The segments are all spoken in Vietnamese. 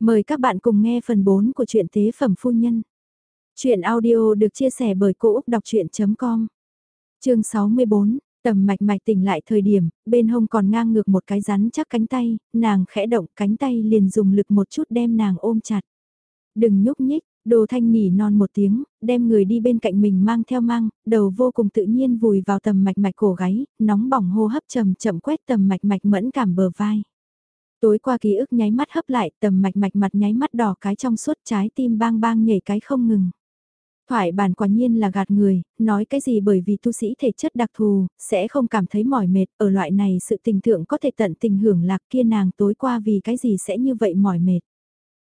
Mời các bạn cùng nghe phần 4 của truyện Tế Phẩm Phu Nhân. Chuyện audio được chia sẻ bởi Cô Úc Đọc Chuyện.com Chương 64, tầm mạch mạch tỉnh lại thời điểm, bên hông còn ngang ngược một cái rắn chắc cánh tay, nàng khẽ động cánh tay liền dùng lực một chút đem nàng ôm chặt. Đừng nhúc nhích, đồ thanh nỉ non một tiếng, đem người đi bên cạnh mình mang theo mang, đầu vô cùng tự nhiên vùi vào tầm mạch mạch cổ gáy, nóng bỏng hô hấp chậm chậm quét tầm mạch mạch mẫn cảm bờ vai. Tối qua ký ức nháy mắt hấp lại, tầm mạch mạch mặt nháy mắt đỏ cái trong suốt trái tim bang bang nhảy cái không ngừng. Thoại bản quả nhiên là gạt người, nói cái gì bởi vì tu sĩ thể chất đặc thù, sẽ không cảm thấy mỏi mệt, ở loại này sự tình thượng có thể tận tình hưởng lạc kia nàng tối qua vì cái gì sẽ như vậy mỏi mệt.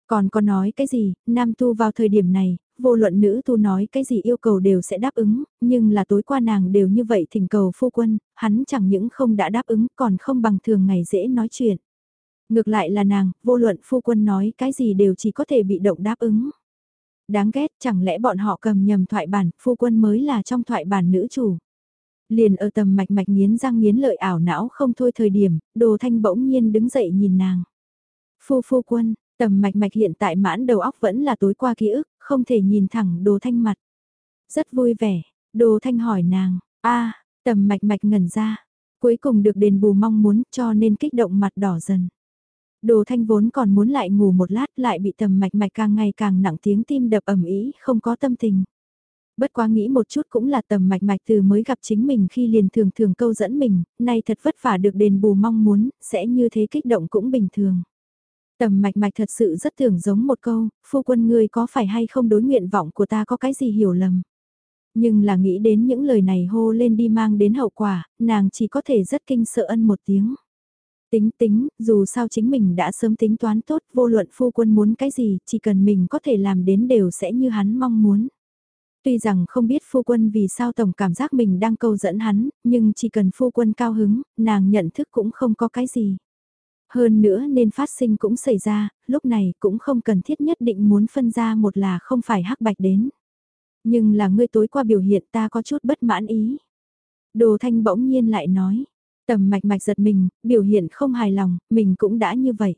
Còn có nói cái gì, nam tu vào thời điểm này, vô luận nữ tu nói cái gì yêu cầu đều sẽ đáp ứng, nhưng là tối qua nàng đều như vậy thỉnh cầu phu quân, hắn chẳng những không đã đáp ứng còn không bằng thường ngày dễ nói chuyện. Ngược lại là nàng, vô luận phu quân nói cái gì đều chỉ có thể bị động đáp ứng. Đáng ghét chẳng lẽ bọn họ cầm nhầm thoại bản, phu quân mới là trong thoại bản nữ chủ. Liền ở tầm mạch mạch nghiến răng nghiến lợi ảo não không thôi thời điểm, đồ thanh bỗng nhiên đứng dậy nhìn nàng. Phu phu quân, tầm mạch mạch hiện tại mãn đầu óc vẫn là tối qua ký ức, không thể nhìn thẳng đồ thanh mặt. Rất vui vẻ, đồ thanh hỏi nàng, a tầm mạch mạch ngẩn ra, cuối cùng được đền bù mong muốn cho nên kích động mặt đỏ dần. Đồ thanh vốn còn muốn lại ngủ một lát lại bị tầm mạch mạch càng ngày càng nặng tiếng tim đập ẩm ý, không có tâm tình. Bất quá nghĩ một chút cũng là tầm mạch mạch từ mới gặp chính mình khi liền thường thường câu dẫn mình, nay thật vất vả được đền bù mong muốn, sẽ như thế kích động cũng bình thường. Tầm mạch mạch thật sự rất tưởng giống một câu, phu quân ngươi có phải hay không đối nguyện vọng của ta có cái gì hiểu lầm. Nhưng là nghĩ đến những lời này hô lên đi mang đến hậu quả, nàng chỉ có thể rất kinh sợ ân một tiếng. Tính tính, dù sao chính mình đã sớm tính toán tốt, vô luận phu quân muốn cái gì, chỉ cần mình có thể làm đến đều sẽ như hắn mong muốn. Tuy rằng không biết phu quân vì sao tổng cảm giác mình đang câu dẫn hắn, nhưng chỉ cần phu quân cao hứng, nàng nhận thức cũng không có cái gì. Hơn nữa nên phát sinh cũng xảy ra, lúc này cũng không cần thiết nhất định muốn phân ra một là không phải hắc bạch đến. Nhưng là ngươi tối qua biểu hiện ta có chút bất mãn ý. Đồ thanh bỗng nhiên lại nói, Tầm mạch mạch giật mình, biểu hiện không hài lòng, mình cũng đã như vậy.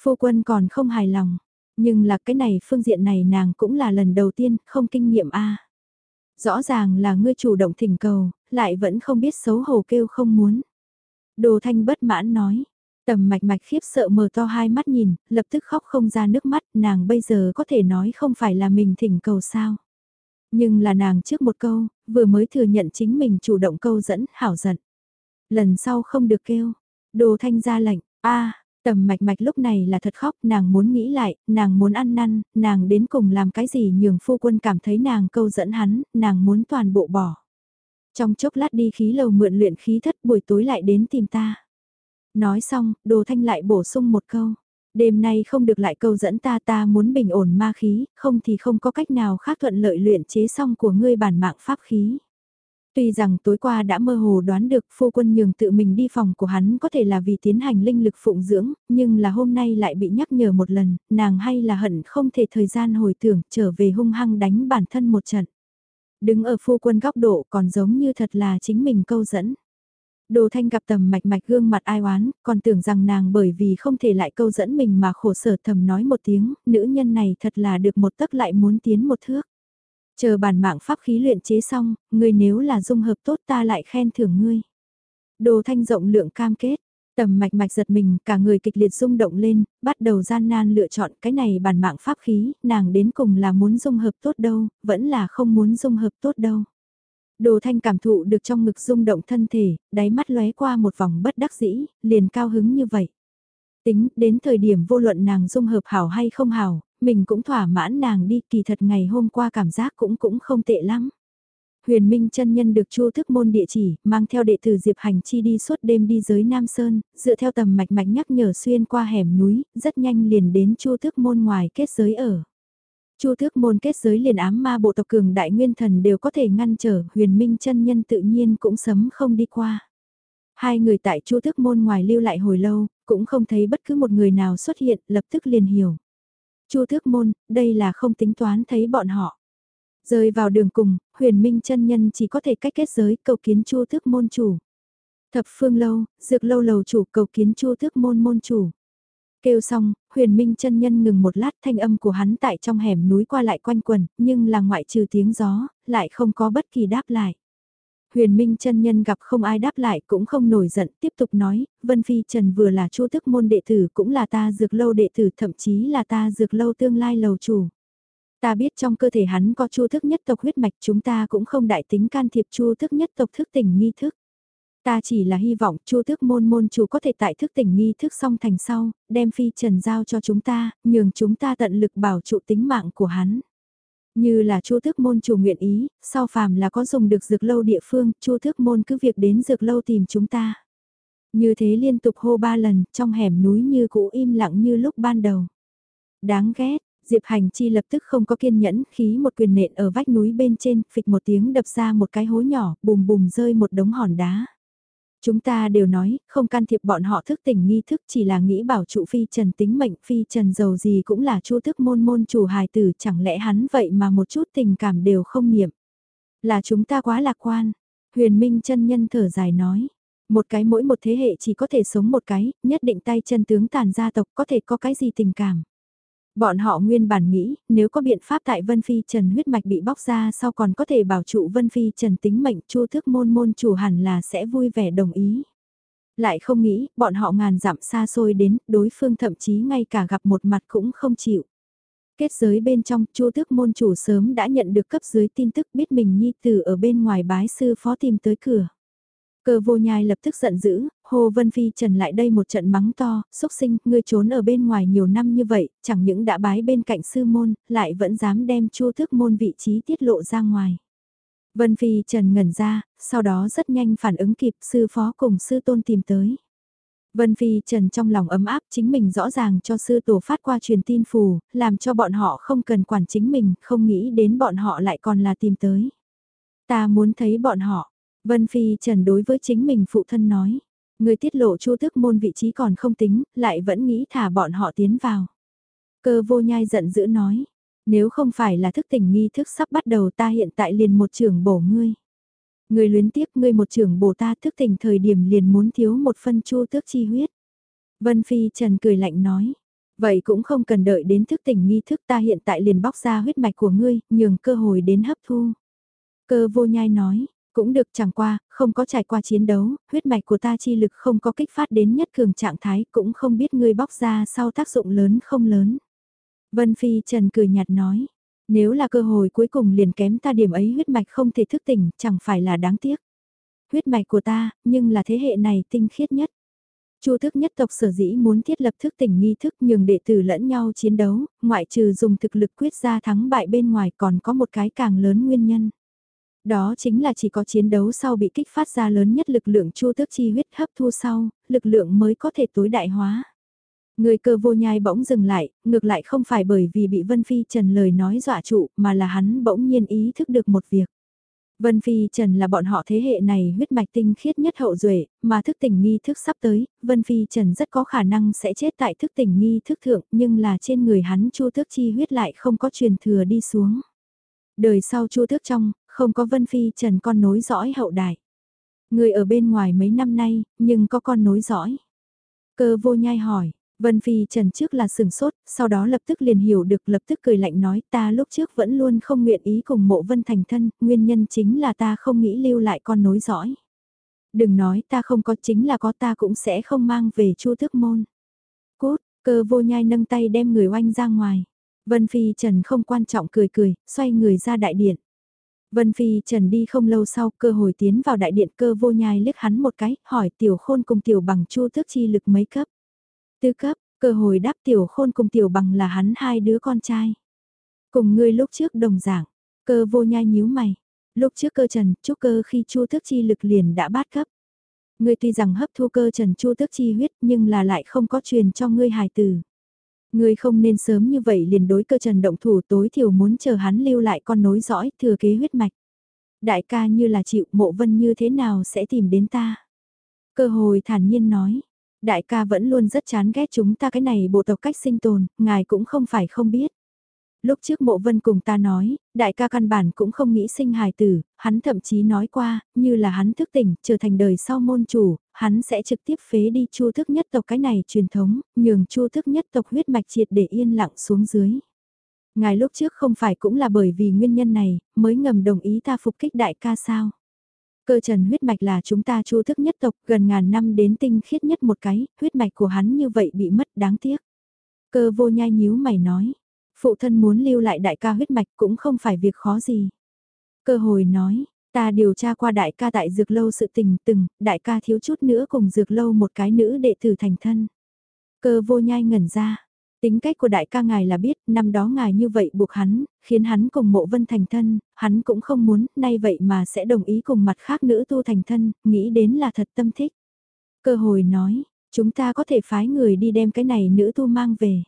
Phu quân còn không hài lòng, nhưng là cái này phương diện này nàng cũng là lần đầu tiên, không kinh nghiệm a. Rõ ràng là ngươi chủ động thỉnh cầu, lại vẫn không biết xấu hổ kêu không muốn. Đồ thanh bất mãn nói, tầm mạch mạch khiếp sợ mở to hai mắt nhìn, lập tức khóc không ra nước mắt, nàng bây giờ có thể nói không phải là mình thỉnh cầu sao. Nhưng là nàng trước một câu, vừa mới thừa nhận chính mình chủ động câu dẫn, hảo giận. Lần sau không được kêu. Đồ thanh ra lệnh, a tầm mạch mạch lúc này là thật khóc, nàng muốn nghĩ lại, nàng muốn ăn năn, nàng đến cùng làm cái gì nhường phu quân cảm thấy nàng câu dẫn hắn, nàng muốn toàn bộ bỏ. Trong chốc lát đi khí lầu mượn luyện khí thất buổi tối lại đến tìm ta. Nói xong, đồ thanh lại bổ sung một câu. Đêm nay không được lại câu dẫn ta ta muốn bình ổn ma khí, không thì không có cách nào khác thuận lợi luyện chế xong của ngươi bản mạng pháp khí. Tuy rằng tối qua đã mơ hồ đoán được phu quân nhường tự mình đi phòng của hắn có thể là vì tiến hành linh lực phụng dưỡng, nhưng là hôm nay lại bị nhắc nhở một lần, nàng hay là hận không thể thời gian hồi tưởng trở về hung hăng đánh bản thân một trận. Đứng ở phu quân góc độ còn giống như thật là chính mình câu dẫn. Đồ thanh gặp tầm mạch mạch gương mặt ai oán, còn tưởng rằng nàng bởi vì không thể lại câu dẫn mình mà khổ sở thầm nói một tiếng, nữ nhân này thật là được một tấc lại muốn tiến một thước. Chờ bản mạng pháp khí luyện chế xong, ngươi nếu là dung hợp tốt ta lại khen thưởng ngươi. Đồ thanh rộng lượng cam kết, tầm mạch mạch giật mình, cả người kịch liệt rung động lên, bắt đầu gian nan lựa chọn cái này bản mạng pháp khí, nàng đến cùng là muốn dung hợp tốt đâu, vẫn là không muốn dung hợp tốt đâu. Đồ thanh cảm thụ được trong ngực rung động thân thể, đáy mắt lóe qua một vòng bất đắc dĩ, liền cao hứng như vậy. Tính, đến thời điểm vô luận nàng dung hợp hảo hay không hảo, mình cũng thỏa mãn nàng đi, kỳ thật ngày hôm qua cảm giác cũng cũng không tệ lắm. Huyền Minh chân nhân được Chu Thức Môn địa chỉ, mang theo đệ tử Diệp Hành Chi đi suốt đêm đi giới Nam Sơn, dựa theo tầm mạch mạch nhắc nhở xuyên qua hẻm núi, rất nhanh liền đến Chu Thức Môn ngoài kết giới ở. Chu Thức Môn kết giới liền ám ma bộ tộc cường đại nguyên thần đều có thể ngăn trở, Huyền Minh chân nhân tự nhiên cũng sấm không đi qua. Hai người tại Chu Thức Môn ngoài lưu lại hồi lâu, cũng không thấy bất cứ một người nào xuất hiện, lập tức liền hiểu. Chu thước môn, đây là không tính toán thấy bọn họ. Rơi vào đường cùng, huyền minh chân nhân chỉ có thể cách kết giới cầu kiến chu thước môn chủ. Thập phương lâu, dược lâu lầu chủ cầu kiến chu thước môn môn chủ. Kêu xong, huyền minh chân nhân ngừng một lát thanh âm của hắn tại trong hẻm núi qua lại quanh quần, nhưng là ngoại trừ tiếng gió, lại không có bất kỳ đáp lại. Huyền Minh chân nhân gặp không ai đáp lại cũng không nổi giận, tiếp tục nói, Vân Phi Trần vừa là chu tức môn đệ tử cũng là ta dược lâu đệ tử thậm chí là ta dược lâu tương lai lầu chủ. Ta biết trong cơ thể hắn có chu thức nhất tộc huyết mạch chúng ta cũng không đại tính can thiệp chu thức nhất tộc thức tỉnh nghi thức. Ta chỉ là hy vọng chu thức môn môn chủ có thể tại thức tỉnh nghi thức xong thành sau, đem phi trần giao cho chúng ta, nhường chúng ta tận lực bảo trụ tính mạng của hắn. Như là chu thức môn chủ nguyện ý, sau phàm là có dùng được dược lâu địa phương, chu thức môn cứ việc đến dược lâu tìm chúng ta. Như thế liên tục hô ba lần, trong hẻm núi như cũ im lặng như lúc ban đầu. Đáng ghét, Diệp Hành Chi lập tức không có kiên nhẫn, khí một quyền nện ở vách núi bên trên, phịch một tiếng đập ra một cái hố nhỏ, bùm bùm rơi một đống hòn đá. Chúng ta đều nói, không can thiệp bọn họ thức tỉnh nghi thức chỉ là nghĩ bảo trụ phi trần tính mệnh phi trần giàu gì cũng là chu thức môn môn chủ hài tử chẳng lẽ hắn vậy mà một chút tình cảm đều không niệm. Là chúng ta quá lạc quan, huyền minh chân nhân thở dài nói. Một cái mỗi một thế hệ chỉ có thể sống một cái, nhất định tay chân tướng tàn gia tộc có thể có cái gì tình cảm. Bọn họ nguyên bản nghĩ, nếu có biện pháp tại Vân Phi Trần huyết mạch bị bóc ra sau còn có thể bảo trụ Vân Phi Trần tính mệnh chu thức môn môn chủ hẳn là sẽ vui vẻ đồng ý. Lại không nghĩ, bọn họ ngàn dặm xa xôi đến, đối phương thậm chí ngay cả gặp một mặt cũng không chịu. Kết giới bên trong, chu thức môn chủ sớm đã nhận được cấp dưới tin tức biết mình nhi tử ở bên ngoài bái sư phó tìm tới cửa. Cơ vô nhai lập tức giận dữ, Hồ Vân Phi trần lại đây một trận mắng to, xúc sinh, ngươi trốn ở bên ngoài nhiều năm như vậy, chẳng những đã bái bên cạnh sư môn, lại vẫn dám đem chu thức môn vị trí tiết lộ ra ngoài. Vân Phi trần ngẩn ra, sau đó rất nhanh phản ứng kịp sư phó cùng sư tôn tìm tới. Vân Phi Trần trong lòng ấm áp chính mình rõ ràng cho sư tổ phát qua truyền tin phù, làm cho bọn họ không cần quản chính mình, không nghĩ đến bọn họ lại còn là tìm tới. Ta muốn thấy bọn họ, Vân Phi Trần đối với chính mình phụ thân nói. Người tiết lộ chu tước môn vị trí còn không tính, lại vẫn nghĩ thả bọn họ tiến vào. Cơ vô nhai giận dữ nói. Nếu không phải là thức tỉnh nghi thức sắp bắt đầu ta hiện tại liền một trưởng bổ ngươi. Người luyến tiếc ngươi một trưởng bổ ta thức tỉnh thời điểm liền muốn thiếu một phân chu tước chi huyết. Vân Phi Trần cười lạnh nói. Vậy cũng không cần đợi đến thức tỉnh nghi thức ta hiện tại liền bóc ra huyết mạch của ngươi, nhường cơ hội đến hấp thu. Cơ vô nhai nói, cũng được chẳng qua, không có trải qua chiến đấu, huyết mạch của ta chi lực không có kích phát đến nhất cường trạng thái cũng không biết ngươi bóc ra sau tác dụng lớn không lớn. Vân Phi Trần cười nhạt nói, nếu là cơ hội cuối cùng liền kém ta điểm ấy huyết mạch không thể thức tỉnh, chẳng phải là đáng tiếc. Huyết mạch của ta, nhưng là thế hệ này tinh khiết nhất. Chu thức nhất tộc sở dĩ muốn thiết lập thức tỉnh nghi thức nhường đệ tử lẫn nhau chiến đấu, ngoại trừ dùng thực lực quyết ra thắng bại bên ngoài còn có một cái càng lớn nguyên nhân. Đó chính là chỉ có chiến đấu sau bị kích phát ra lớn nhất lực lượng chu tước chi huyết hấp thu sau, lực lượng mới có thể tối đại hóa. Người cơ vô nhai bỗng dừng lại, ngược lại không phải bởi vì bị Vân Phi Trần lời nói dọa trụ mà là hắn bỗng nhiên ý thức được một việc. Vân Phi Trần là bọn họ thế hệ này huyết mạch tinh khiết nhất hậu duệ mà thức tỉnh nghi thức sắp tới, Vân Phi Trần rất có khả năng sẽ chết tại thức tỉnh nghi thức thượng nhưng là trên người hắn chu tước chi huyết lại không có truyền thừa đi xuống. Đời sau chu tước trong, không có Vân Phi Trần con nối dõi hậu đại. Người ở bên ngoài mấy năm nay, nhưng có con nối dõi. Cơ vô nhai hỏi, Vân Phi Trần trước là sừng sốt, sau đó lập tức liền hiểu được lập tức cười lạnh nói ta lúc trước vẫn luôn không nguyện ý cùng mộ Vân thành thân, nguyên nhân chính là ta không nghĩ lưu lại con nối dõi. Đừng nói ta không có chính là có ta cũng sẽ không mang về chu thức môn. Cốt, cơ vô nhai nâng tay đem người oanh ra ngoài. Vân Phi Trần không quan trọng cười cười, xoay người ra đại điện. Vân Phi Trần đi không lâu sau cơ hồi tiến vào đại điện cơ vô nhai liếc hắn một cái, hỏi tiểu khôn cùng tiểu bằng chu thức chi lực mấy cấp. Tư cấp, cơ hồi đáp tiểu khôn cùng tiểu bằng là hắn hai đứa con trai. Cùng ngươi lúc trước đồng giảng, cơ vô nhai nhíu mày. Lúc trước cơ trần, chúc cơ khi chu thức chi lực liền đã bát cấp. Ngươi tuy rằng hấp thu cơ trần chu thức chi huyết nhưng là lại không có truyền cho ngươi hài tử. Ngươi không nên sớm như vậy liền đối cơ trần động thủ tối thiểu muốn chờ hắn lưu lại con nối dõi thừa kế huyết mạch. Đại ca như là chịu mộ vân như thế nào sẽ tìm đến ta. Cơ hồi thản nhiên nói, đại ca vẫn luôn rất chán ghét chúng ta cái này bộ tộc cách sinh tồn, ngài cũng không phải không biết. Lúc trước mộ vân cùng ta nói, đại ca căn bản cũng không nghĩ sinh hài tử, hắn thậm chí nói qua, như là hắn thức tỉnh, trở thành đời sau môn chủ, hắn sẽ trực tiếp phế đi chu thức nhất tộc cái này truyền thống, nhường chu thức nhất tộc huyết mạch triệt để yên lặng xuống dưới. Ngài lúc trước không phải cũng là bởi vì nguyên nhân này, mới ngầm đồng ý ta phục kích đại ca sao. Cơ trần huyết mạch là chúng ta chu thức nhất tộc gần ngàn năm đến tinh khiết nhất một cái, huyết mạch của hắn như vậy bị mất đáng tiếc. Cơ vô nhai nhíu mày nói, phụ thân muốn lưu lại đại ca huyết mạch cũng không phải việc khó gì. Cơ hồi nói, ta điều tra qua đại ca tại dược lâu sự tình từng, đại ca thiếu chút nữa cùng dược lâu một cái nữ đệ tử thành thân. Cơ vô nhai ngẩn ra, Tính cách của đại ca ngài là biết, năm đó ngài như vậy buộc hắn, khiến hắn cùng mộ vân thành thân, hắn cũng không muốn, nay vậy mà sẽ đồng ý cùng mặt khác nữ tu thành thân, nghĩ đến là thật tâm thích. Cơ hồi nói, chúng ta có thể phái người đi đem cái này nữ tu mang về.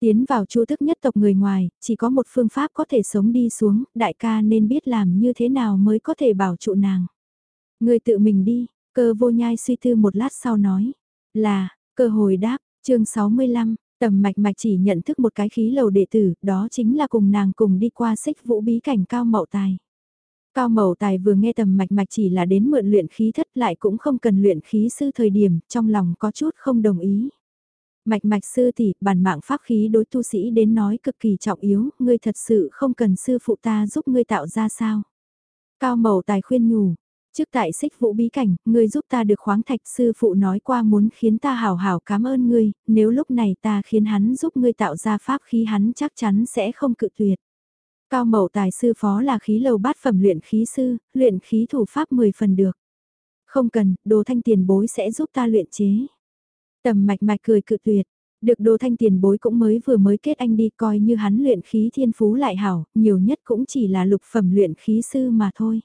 Tiến vào chu thức nhất tộc người ngoài, chỉ có một phương pháp có thể sống đi xuống, đại ca nên biết làm như thế nào mới có thể bảo trụ nàng. Người tự mình đi, cơ vô nhai suy tư một lát sau nói, là, cơ hồi đáp, chương 65, Tầm mạch mạch chỉ nhận thức một cái khí lầu đệ tử, đó chính là cùng nàng cùng đi qua xích vũ bí cảnh cao mậu tài. Cao mậu tài vừa nghe tầm mạch mạch chỉ là đến mượn luyện khí thất lại cũng không cần luyện khí sư thời điểm, trong lòng có chút không đồng ý. Mạch mạch sư tỷ, bản mạng pháp khí đối tu sĩ đến nói cực kỳ trọng yếu, ngươi thật sự không cần sư phụ ta giúp ngươi tạo ra sao. Cao mậu tài khuyên nhủ, Trước tại xích vũ bí cảnh, ngươi giúp ta được khoáng thạch sư phụ nói qua muốn khiến ta hào hào cảm ơn ngươi, nếu lúc này ta khiến hắn giúp ngươi tạo ra pháp khí hắn chắc chắn sẽ không cự tuyệt. Cao mậu tài sư phó là khí lầu bát phẩm luyện khí sư, luyện khí thủ pháp 10 phần được. Không cần, đồ thanh tiền bối sẽ giúp ta luyện chế. Tầm mạch mạch cười cự tuyệt, được đồ thanh tiền bối cũng mới vừa mới kết anh đi coi như hắn luyện khí thiên phú lại hảo, nhiều nhất cũng chỉ là lục phẩm luyện khí sư mà thôi.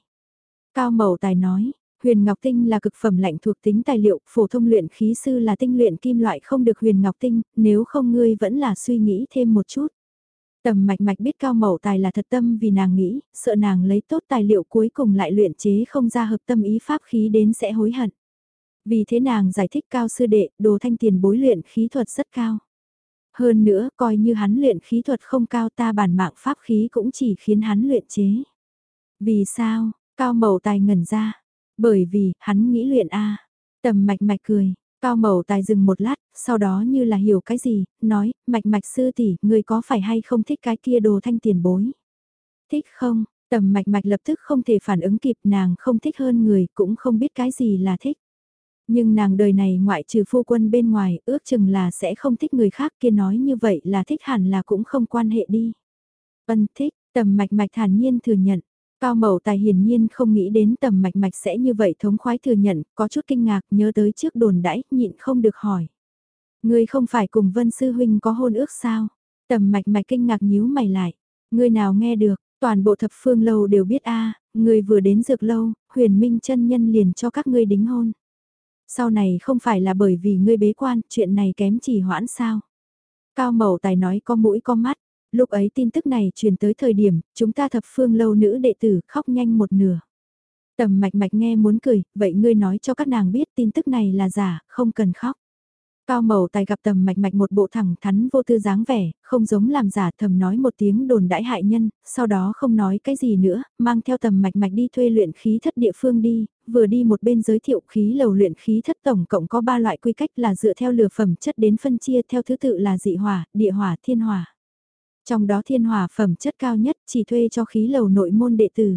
Cao Mậu Tài nói, huyền ngọc tinh là cực phẩm lạnh thuộc tính tài liệu, phổ thông luyện khí sư là tinh luyện kim loại không được huyền ngọc tinh, nếu không ngươi vẫn là suy nghĩ thêm một chút. Tầm mạch mạch biết cao mậu tài là thật tâm vì nàng nghĩ, sợ nàng lấy tốt tài liệu cuối cùng lại luyện chế không ra hợp tâm ý pháp khí đến sẽ hối hận. Vì thế nàng giải thích cao sư đệ, đồ thanh tiền bối luyện khí thuật rất cao. Hơn nữa, coi như hắn luyện khí thuật không cao ta bản mạng pháp khí cũng chỉ khiến hắn luyện chế. Vì sao, Cao Mậu Tài ngẩn ra, bởi vì, hắn nghĩ luyện A. Tầm mạch mạch cười, Cao Mậu Tài dừng một lát, sau đó như là hiểu cái gì, nói, mạch mạch sư tỷ, người có phải hay không thích cái kia đồ thanh tiền bối? Thích không? Tầm mạch mạch lập tức không thể phản ứng kịp nàng không thích hơn người, cũng không biết cái gì là thích. Nhưng nàng đời này ngoại trừ phu quân bên ngoài, ước chừng là sẽ không thích người khác kia nói như vậy là thích hẳn là cũng không quan hệ đi. Ân thích, tầm mạch mạch thản nhiên thừa nhận, Cao Mậu Tài hiển nhiên không nghĩ đến tầm mạch mạch sẽ như vậy thống khoái thừa nhận, có chút kinh ngạc nhớ tới trước đồn đãi, nhịn không được hỏi. Ngươi không phải cùng Vân Sư Huynh có hôn ước sao? Tầm mạch mạch kinh ngạc nhíu mày lại. Ngươi nào nghe được, toàn bộ thập phương lâu đều biết a à, ngươi vừa đến dược lâu, huyền minh chân nhân liền cho các ngươi đính hôn. Sau này không phải là bởi vì ngươi bế quan, chuyện này kém chỉ hoãn sao? Cao Mậu Tài nói có mũi có mắt, Lúc ấy tin tức này truyền tới thời điểm, chúng ta thập phương lâu nữ đệ tử khóc nhanh một nửa. Tầm mạch mạch nghe muốn cười, vậy ngươi nói cho các nàng biết tin tức này là giả, không cần khóc. Cao màu tài gặp tầm mạch mạch một bộ thẳng thắn vô tư dáng vẻ, không giống làm giả thầm nói một tiếng đồn đãi hại nhân, sau đó không nói cái gì nữa, mang theo tầm mạch mạch đi thuê luyện khí thất địa phương đi, vừa đi một bên giới thiệu khí lầu luyện khí thất tổng cộng có ba loại quy cách là dựa theo lửa phẩm chất đến phân chia theo thứ tự là dị hỏa, địa hỏa, thiên hỏa. Trong đó thiên hỏa phẩm chất cao nhất chỉ thuê cho khí lầu nội môn đệ tử.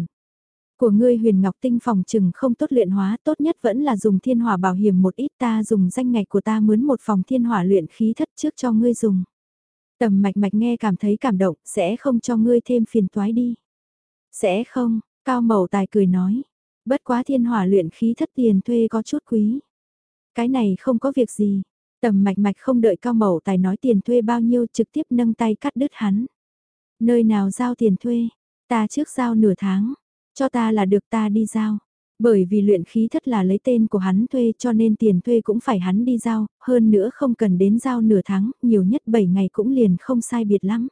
Của ngươi huyền ngọc tinh phòng chừng không tốt luyện hóa tốt nhất vẫn là dùng thiên hỏa bảo hiểm một ít ta dùng danh ngạch của ta mướn một phòng thiên hỏa luyện khí thất trước cho ngươi dùng. Tầm mạch mạch nghe cảm thấy cảm động sẽ không cho ngươi thêm phiền toái đi. Sẽ không, cao mậu tài cười nói. Bất quá thiên hỏa luyện khí thất tiền thuê có chút quý. Cái này không có việc gì, Tầm mạch mạch không đợi cao mẫu tài nói tiền thuê bao nhiêu trực tiếp nâng tay cắt đứt hắn. Nơi nào giao tiền thuê, ta trước giao nửa tháng, cho ta là được ta đi giao. Bởi vì luyện khí thất là lấy tên của hắn thuê cho nên tiền thuê cũng phải hắn đi giao, hơn nữa không cần đến giao nửa tháng, nhiều nhất 7 ngày cũng liền không sai biệt lắm.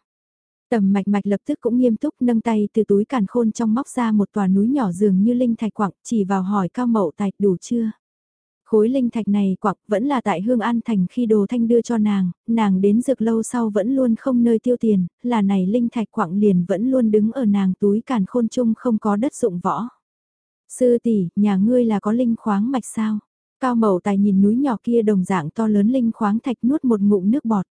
Tầm mạch mạch lập tức cũng nghiêm túc nâng tay từ túi càn khôn trong móc ra một tòa núi nhỏ dường như linh thạch quặng chỉ vào hỏi cao mậu tài đủ chưa. Khối linh thạch này quặc vẫn là tại Hương An Thành khi đồ thanh đưa cho nàng, nàng đến dược lâu sau vẫn luôn không nơi tiêu tiền, là này linh thạch quặng liền vẫn luôn đứng ở nàng túi càn khôn chung không có đất dụng võ. Sư tỷ, nhà ngươi là có linh khoáng mạch sao? Cao mậu tài nhìn núi nhỏ kia đồng dạng to lớn linh khoáng thạch nuốt một ngụm nước bọt.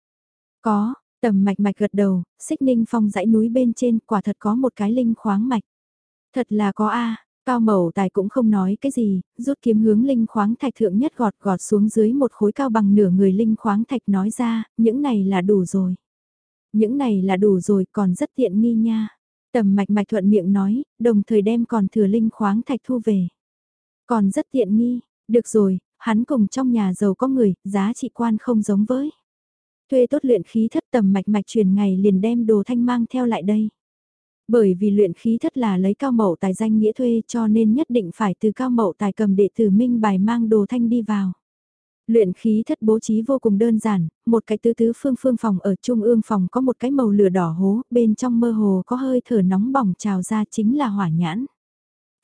Có, tầm mạch mạch gật đầu, xích ninh phong dãy núi bên trên quả thật có một cái linh khoáng mạch. Thật là có a Cao mậu tài cũng không nói cái gì, rút kiếm hướng linh khoáng thạch thượng nhất gọt gọt xuống dưới một khối cao bằng nửa người linh khoáng thạch nói ra, những này là đủ rồi. Những này là đủ rồi còn rất tiện nghi nha. Tầm mạch mạch thuận miệng nói, đồng thời đem còn thừa linh khoáng thạch thu về. Còn rất tiện nghi, được rồi, hắn cùng trong nhà giàu có người, giá trị quan không giống với. Thuê tốt luyện khí thất tầm mạch mạch truyền ngày liền đem đồ thanh mang theo lại đây. Bởi vì luyện khí thất là lấy cao mậu tài danh nghĩa thuê cho nên nhất định phải từ cao mậu tài cầm đệ tử minh bài mang đồ thanh đi vào. Luyện khí thất bố trí vô cùng đơn giản, một cái tứ tứ phương phương phòng ở trung ương phòng có một cái màu lửa đỏ hố, bên trong mơ hồ có hơi thở nóng bỏng trào ra chính là hỏa nhãn.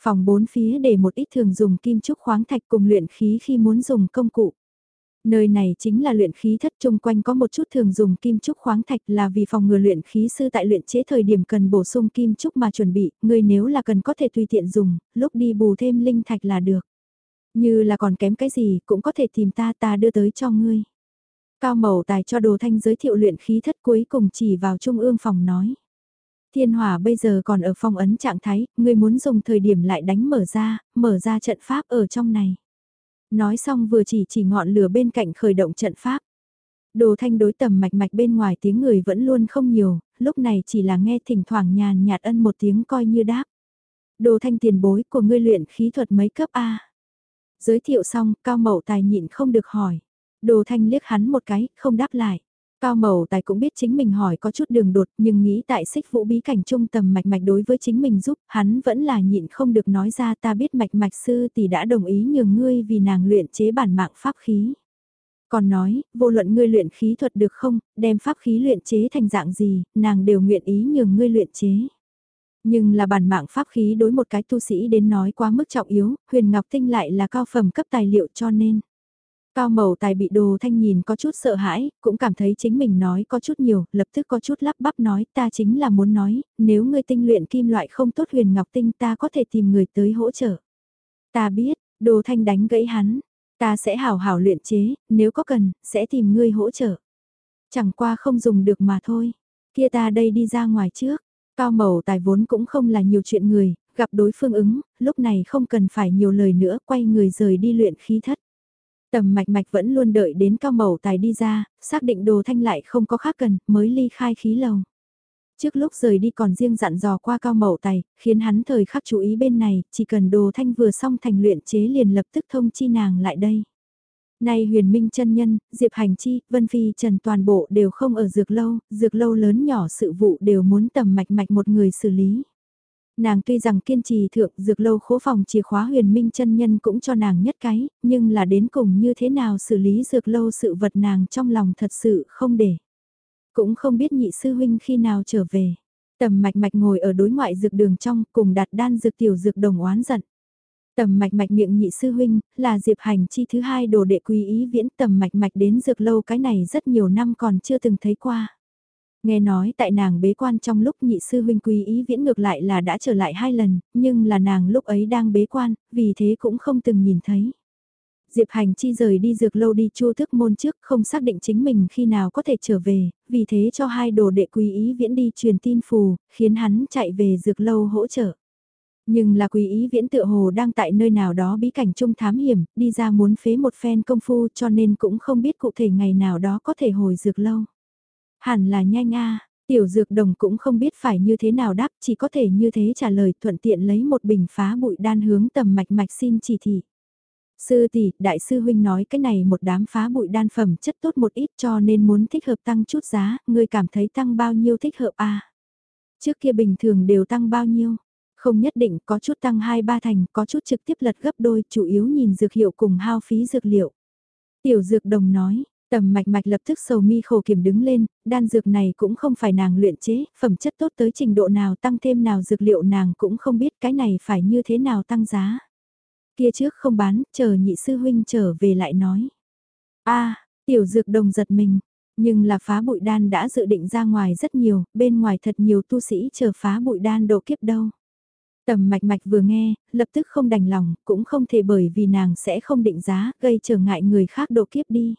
Phòng bốn phía để một ít thường dùng kim trúc khoáng thạch cùng luyện khí khi muốn dùng công cụ. Nơi này chính là luyện khí thất chung quanh có một chút thường dùng kim trúc khoáng thạch là vì phòng ngừa luyện khí sư tại luyện chế thời điểm cần bổ sung kim trúc mà chuẩn bị, người nếu là cần có thể tùy tiện dùng, lúc đi bù thêm linh thạch là được. Như là còn kém cái gì cũng có thể tìm ta ta đưa tới cho ngươi. Cao Mậu Tài cho Đồ Thanh giới thiệu luyện khí thất cuối cùng chỉ vào trung ương phòng nói. Thiên hỏa bây giờ còn ở phong ấn trạng thái, ngươi muốn dùng thời điểm lại đánh mở ra, mở ra trận pháp ở trong này. Nói xong vừa chỉ chỉ ngọn lửa bên cạnh khởi động trận pháp. Đồ thanh đối tầm mạch mạch bên ngoài tiếng người vẫn luôn không nhiều, lúc này chỉ là nghe thỉnh thoảng nhàn nhạt ân một tiếng coi như đáp. Đồ thanh tiền bối của ngươi luyện khí thuật mấy cấp A. Giới thiệu xong, cao mậu tài nhịn không được hỏi. Đồ thanh liếc hắn một cái, không đáp lại. Cao mầu Tài cũng biết chính mình hỏi có chút đường đột nhưng nghĩ tại xích vũ bí cảnh trung tầm mạch mạch đối với chính mình giúp, hắn vẫn là nhịn không được nói ra ta biết mạch mạch sư tỷ đã đồng ý nhường ngươi vì nàng luyện chế bản mạng pháp khí. Còn nói, vô luận ngươi luyện khí thuật được không, đem pháp khí luyện chế thành dạng gì, nàng đều nguyện ý nhường ngươi luyện chế. Nhưng là bản mạng pháp khí đối một cái tu sĩ đến nói quá mức trọng yếu, huyền ngọc tinh lại là cao phẩm cấp tài liệu cho nên. Cao Mậu tài bị đồ thanh nhìn có chút sợ hãi, cũng cảm thấy chính mình nói có chút nhiều, lập tức có chút lắp bắp nói ta chính là muốn nói, nếu ngươi tinh luyện kim loại không tốt huyền ngọc tinh ta có thể tìm người tới hỗ trợ. Ta biết, đồ thanh đánh gãy hắn, ta sẽ hảo hảo luyện chế, nếu có cần, sẽ tìm ngươi hỗ trợ. Chẳng qua không dùng được mà thôi, kia ta đây đi ra ngoài trước. Cao Mậu tài vốn cũng không là nhiều chuyện người, gặp đối phương ứng, lúc này không cần phải nhiều lời nữa, quay người rời đi luyện khí thất. Tầm mạch mạch vẫn luôn đợi đến cao mẩu tài đi ra, xác định đồ thanh lại không có khác cần, mới ly khai khí lầu. Trước lúc rời đi còn riêng dặn dò qua cao mẩu tài, khiến hắn thời khắc chú ý bên này, chỉ cần đồ thanh vừa xong thành luyện chế liền lập tức thông chi nàng lại đây. Nay huyền minh chân nhân, Diệp Hành Chi, Vân Phi Trần toàn bộ đều không ở dược lâu, dược lâu lớn nhỏ sự vụ đều muốn tầm mạch mạch một người xử lý. Nàng tuy rằng kiên trì thượng dược lâu khố phòng chìa khóa huyền minh chân nhân cũng cho nàng nhất cái, nhưng là đến cùng như thế nào xử lý dược lâu sự vật nàng trong lòng thật sự không để. Cũng không biết nhị sư huynh khi nào trở về. Tầm mạch mạch ngồi ở đối ngoại dược đường trong cùng đặt đan dược tiểu dược đồng oán giận. Tầm mạch mạch miệng nhị sư huynh, là diệp hành chi thứ hai đồ đệ quý ý viễn tầm mạch mạch đến dược lâu cái này rất nhiều năm còn chưa từng thấy qua. Nghe nói tại nàng bế quan trong lúc nhị sư huynh quý ý viễn ngược lại là đã trở lại hai lần, nhưng là nàng lúc ấy đang bế quan, vì thế cũng không từng nhìn thấy. Diệp Hành Chi rời đi dược lâu đi chu thức môn trước không xác định chính mình khi nào có thể trở về, vì thế cho hai đồ đệ quý ý viễn đi truyền tin phù, khiến hắn chạy về dược lâu hỗ trợ. Nhưng là quý ý viễn tự hồ đang tại nơi nào đó bí cảnh trung thám hiểm, đi ra muốn phế một phen công phu cho nên cũng không biết cụ thể ngày nào đó có thể hồi dược lâu. Hẳn là nhanh a tiểu dược đồng cũng không biết phải như thế nào đáp, chỉ có thể như thế trả lời thuận tiện lấy một bình phá bụi đan hướng tầm mạch mạch xin chỉ thị. Sư tỷ, đại sư huynh nói cái này một đám phá bụi đan phẩm chất tốt một ít cho nên muốn thích hợp tăng chút giá, ngươi cảm thấy tăng bao nhiêu thích hợp a Trước kia bình thường đều tăng bao nhiêu? Không nhất định, có chút tăng 2-3 thành, có chút trực tiếp lật gấp đôi, chủ yếu nhìn dược hiệu cùng hao phí dược liệu. Tiểu dược đồng nói, Tầm mạch mạch lập tức sầu mi khổ kiểm đứng lên, đan dược này cũng không phải nàng luyện chế, phẩm chất tốt tới trình độ nào tăng thêm nào dược liệu nàng cũng không biết cái này phải như thế nào tăng giá. Kia trước không bán, chờ nhị sư huynh trở về lại nói. a tiểu dược đồng giật mình, nhưng là phá bụi đan đã dự định ra ngoài rất nhiều, bên ngoài thật nhiều tu sĩ chờ phá bụi đan độ kiếp đâu. Tầm mạch mạch vừa nghe, lập tức không đành lòng, cũng không thể bởi vì nàng sẽ không định giá, gây trở ngại người khác độ kiếp đi.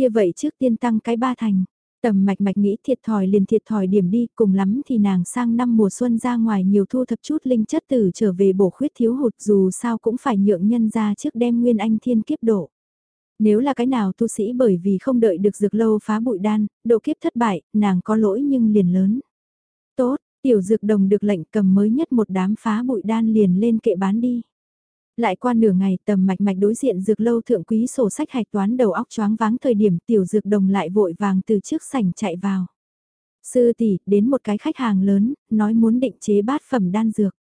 Kia vậy trước tiên tăng cái ba thành, tầm mạch mạch nghĩ thiệt thòi liền thiệt thòi điểm đi, cùng lắm thì nàng sang năm mùa xuân ra ngoài nhiều thu thập chút linh chất tử trở về bổ khuyết thiếu hụt dù sao cũng phải nhượng nhân ra trước đem nguyên anh thiên kiếp độ. Nếu là cái nào tu sĩ bởi vì không đợi được dược lâu phá bụi đan, độ kiếp thất bại, nàng có lỗi nhưng liền lớn. Tốt, tiểu dược đồng được lệnh cầm mới nhất một đám phá bụi đan liền lên kệ bán đi. Lại qua nửa ngày tầm mạch mạch đối diện dược lâu thượng quý sổ sách hạch toán đầu óc choáng váng thời điểm tiểu dược đồng lại vội vàng từ trước sảnh chạy vào. Sư tỷ đến một cái khách hàng lớn, nói muốn định chế bát phẩm đan dược.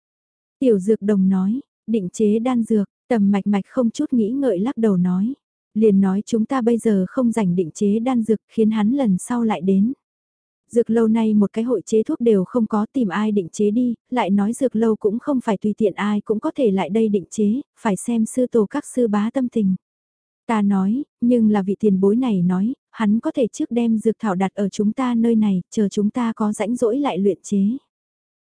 Tiểu dược đồng nói, định chế đan dược, tầm mạch mạch không chút nghĩ ngợi lắc đầu nói. Liền nói chúng ta bây giờ không rảnh định chế đan dược khiến hắn lần sau lại đến. Dược lâu nay một cái hội chế thuốc đều không có tìm ai định chế đi, lại nói dược lâu cũng không phải tùy tiện ai cũng có thể lại đây định chế, phải xem sư tổ các sư bá tâm tình. Ta nói, nhưng là vị tiền bối này nói, hắn có thể trước đem dược thảo đặt ở chúng ta nơi này, chờ chúng ta có rãnh rỗi lại luyện chế.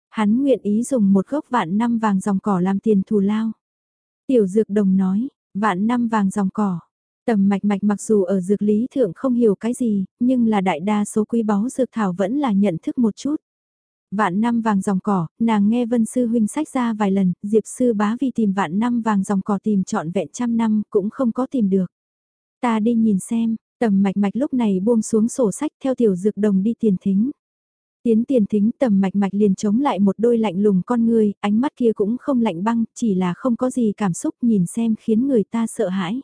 Hắn nguyện ý dùng một gốc vạn năm vàng dòng cỏ làm tiền thù lao. Tiểu dược đồng nói, vạn năm vàng dòng cỏ, Tầm mạch mạch mặc dù ở dược lý thượng không hiểu cái gì, nhưng là đại đa số quý báu dược thảo vẫn là nhận thức một chút. Vạn năm vàng dòng cỏ, nàng nghe vân sư huynh sách ra vài lần, diệp sư bá vì tìm vạn năm vàng dòng cỏ tìm trọn vẹn trăm năm cũng không có tìm được. Ta đi nhìn xem, tầm mạch mạch lúc này buông xuống sổ sách theo tiểu dược đồng đi tiền thính. Tiến tiền thính tầm mạch mạch liền chống lại một đôi lạnh lùng con người, ánh mắt kia cũng không lạnh băng, chỉ là không có gì cảm xúc nhìn xem khiến người ta sợ hãi.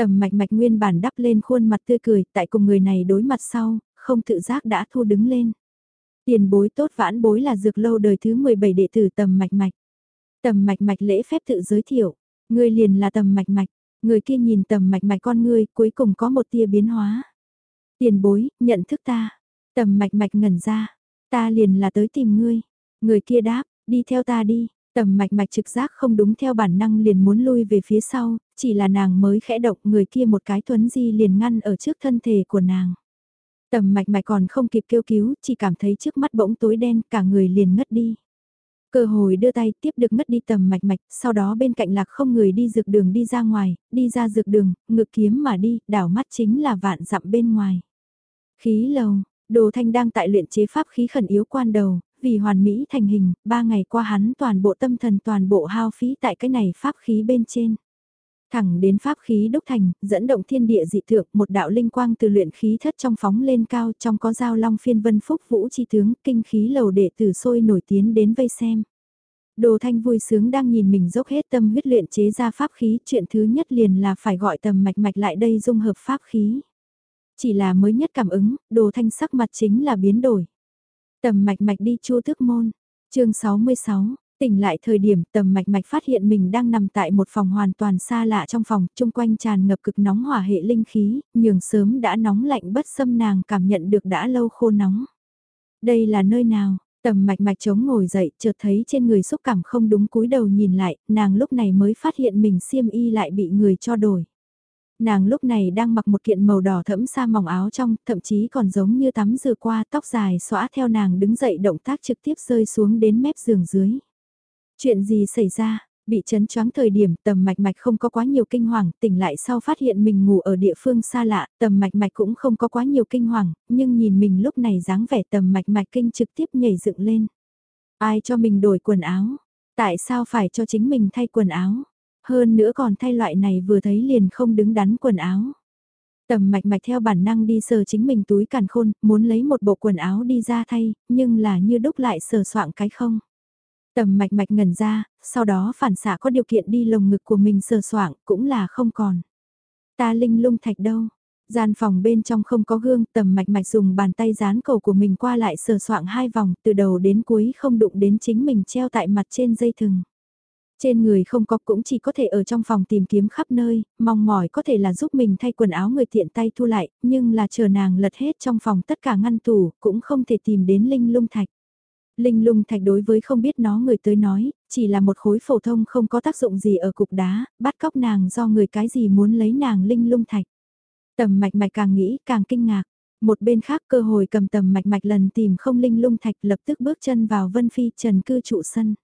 Tầm mạch mạch nguyên bản đắp lên khuôn mặt tươi cười, tại cùng người này đối mặt sau, không tự giác đã thu đứng lên. Tiền bối tốt vãn bối là dược lâu đời thứ 17 đệ tử tầm mạch mạch. Tầm mạch mạch lễ phép tự giới thiệu, người liền là tầm mạch mạch, người kia nhìn tầm mạch mạch con ngươi cuối cùng có một tia biến hóa. Tiền bối, nhận thức ta. Tầm mạch mạch ngẩn ra, ta liền là tới tìm ngươi. Người kia đáp, đi theo ta đi, Tầm mạch mạch trực giác không đúng theo bản năng liền muốn lui về phía sau, chỉ là nàng mới khẽ động người kia một cái tuấn di liền ngăn ở trước thân thể của nàng. Tầm mạch mạch còn không kịp kêu cứu, chỉ cảm thấy trước mắt bỗng tối đen, cả người liền ngất đi. Cơ hồi đưa tay tiếp được ngất đi tầm mạch mạch, sau đó bên cạnh lạc không người đi dược đường đi ra ngoài, đi ra dược đường, ngực kiếm mà đi, đảo mắt chính là vạn dặm bên ngoài. Khí lầu, đồ thanh đang tại luyện chế pháp khí khẩn yếu quan đầu, vì hoàn mỹ thành hình, ba ngày qua hắn toàn bộ tâm thần toàn bộ hao phí tại cái này pháp khí bên trên. Thẳng đến pháp khí đúc thành, dẫn động thiên địa dị thượng, một đạo linh quang từ luyện khí thất trong phóng lên cao trong có giao long phiên vân phúc vũ chi tướng, kinh khí lầu đệ tử sôi nổi tiến đến vây xem. Đồ thanh vui sướng đang nhìn mình dốc hết tâm huyết luyện chế ra pháp khí, chuyện thứ nhất liền là phải gọi tầm mạch mạch lại đây dung hợp pháp khí. Chỉ là mới nhất cảm ứng, đồ thanh sắc mặt chính là biến đổi. Tầm mạch mạch đi chua thức môn. chương 66, tỉnh lại thời điểm tầm mạch mạch phát hiện mình đang nằm tại một phòng hoàn toàn xa lạ trong phòng, chung quanh tràn ngập cực nóng hỏa hệ linh khí, nhường sớm đã nóng lạnh bất xâm nàng cảm nhận được đã lâu khô nóng. Đây là nơi nào? Tầm mạch mạch chống ngồi dậy, chợt thấy trên người xúc cảm không đúng cúi đầu nhìn lại, nàng lúc này mới phát hiện mình xiêm y lại bị người cho đổi. Nàng lúc này đang mặc một kiện màu đỏ thẫm sa mỏng áo trong, thậm chí còn giống như tắm rửa qua tóc dài xõa theo nàng đứng dậy động tác trực tiếp rơi xuống đến mép giường dưới. Chuyện gì xảy ra, bị chấn choáng thời điểm tầm mạch mạch không có quá nhiều kinh hoàng, tỉnh lại sau phát hiện mình ngủ ở địa phương xa lạ, tầm mạch mạch cũng không có quá nhiều kinh hoàng, nhưng nhìn mình lúc này dáng vẻ tầm mạch mạch kinh trực tiếp nhảy dựng lên. Ai cho mình đổi quần áo? Tại sao phải cho chính mình thay quần áo? Hơn nữa còn thay loại này vừa thấy liền không đứng đắn quần áo. Tầm mạch mạch theo bản năng đi sờ chính mình túi càn khôn, muốn lấy một bộ quần áo đi ra thay, nhưng là như đúc lại sờ soạn cái không. Tầm mạch mạch ngẩn ra, sau đó phản xạ có điều kiện đi lồng ngực của mình sờ soạng cũng là không còn. Ta linh lung thạch đâu? Gian phòng bên trong không có gương, tầm mạch mạch dùng bàn tay dán cầu của mình qua lại sờ soạng hai vòng, từ đầu đến cuối không đụng đến chính mình treo tại mặt trên dây thừng. Trên người không có cũng chỉ có thể ở trong phòng tìm kiếm khắp nơi, mong mỏi có thể là giúp mình thay quần áo người tiện tay thu lại, nhưng là chờ nàng lật hết trong phòng tất cả ngăn tủ, cũng không thể tìm đến linh lung thạch. Linh lung thạch đối với không biết nó người tới nói, chỉ là một khối phổ thông không có tác dụng gì ở cục đá, bắt cóc nàng do người cái gì muốn lấy nàng linh lung thạch. Tầm mạch mạch càng nghĩ càng kinh ngạc. Một bên khác cơ hội cầm tầm mạch mạch lần tìm không linh lung thạch lập tức bước chân vào Vân Phi Trần cư trụ sân.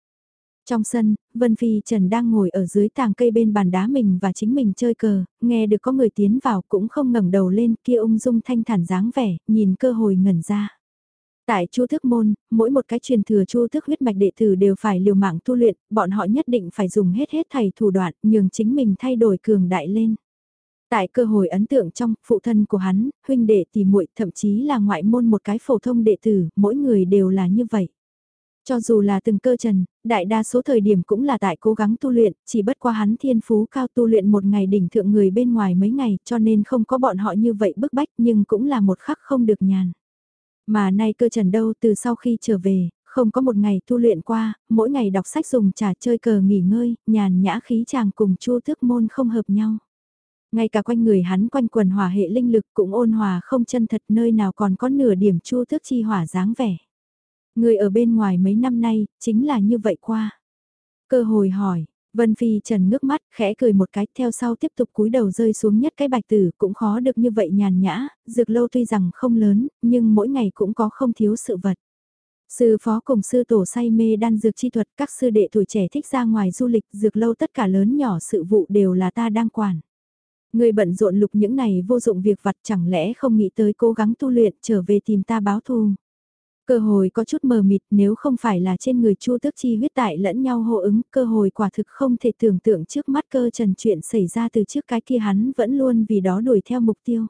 Trong sân, Vân Phi Trần đang ngồi ở dưới tàng cây bên bàn đá mình và chính mình chơi cờ, nghe được có người tiến vào cũng không ngẩng đầu lên kia ung dung thanh thản dáng vẻ, nhìn cơ hội ngẩn ra. Tại chu thức môn, mỗi một cái truyền thừa chu thức huyết mạch đệ tử đều phải liều mạng tu luyện, bọn họ nhất định phải dùng hết hết thầy thủ đoạn, nhường chính mình thay đổi cường đại lên. Tại cơ hội ấn tượng trong, phụ thân của hắn, huynh đệ tỷ muội thậm chí là ngoại môn một cái phổ thông đệ tử, mỗi người đều là như vậy. Cho dù là từng cơ trần, đại đa số thời điểm cũng là tại cố gắng tu luyện, chỉ bất qua hắn thiên phú cao tu luyện một ngày đỉnh thượng người bên ngoài mấy ngày cho nên không có bọn họ như vậy bức bách nhưng cũng là một khắc không được nhàn. Mà nay cơ trần đâu từ sau khi trở về, không có một ngày tu luyện qua, mỗi ngày đọc sách dùng trà chơi cờ nghỉ ngơi, nhàn nhã khí chàng cùng chu thức môn không hợp nhau. Ngay cả quanh người hắn quanh quần hỏa hệ linh lực cũng ôn hòa không chân thật nơi nào còn có nửa điểm chu thức chi hỏa dáng vẻ. Người ở bên ngoài mấy năm nay, chính là như vậy qua. Cơ hồi hỏi, Vân Phi Trần ngước mắt, khẽ cười một cái, theo sau tiếp tục cúi đầu rơi xuống nhất cái bạch tử, cũng khó được như vậy nhàn nhã, dược lâu tuy rằng không lớn, nhưng mỗi ngày cũng có không thiếu sự vật. Sư phó cùng sư tổ say mê đan dược chi thuật, các sư đệ tuổi trẻ thích ra ngoài du lịch, dược lâu tất cả lớn nhỏ sự vụ đều là ta đang quản. Người bận rộn lục những này vô dụng việc vặt chẳng lẽ không nghĩ tới cố gắng tu luyện trở về tìm ta báo thù. Cơ hội có chút mờ mịt nếu không phải là trên người chu tước chi huyết tại lẫn nhau hô ứng, cơ hội quả thực không thể tưởng tượng trước mắt cơ trần chuyện xảy ra từ trước cái kia hắn vẫn luôn vì đó đuổi theo mục tiêu.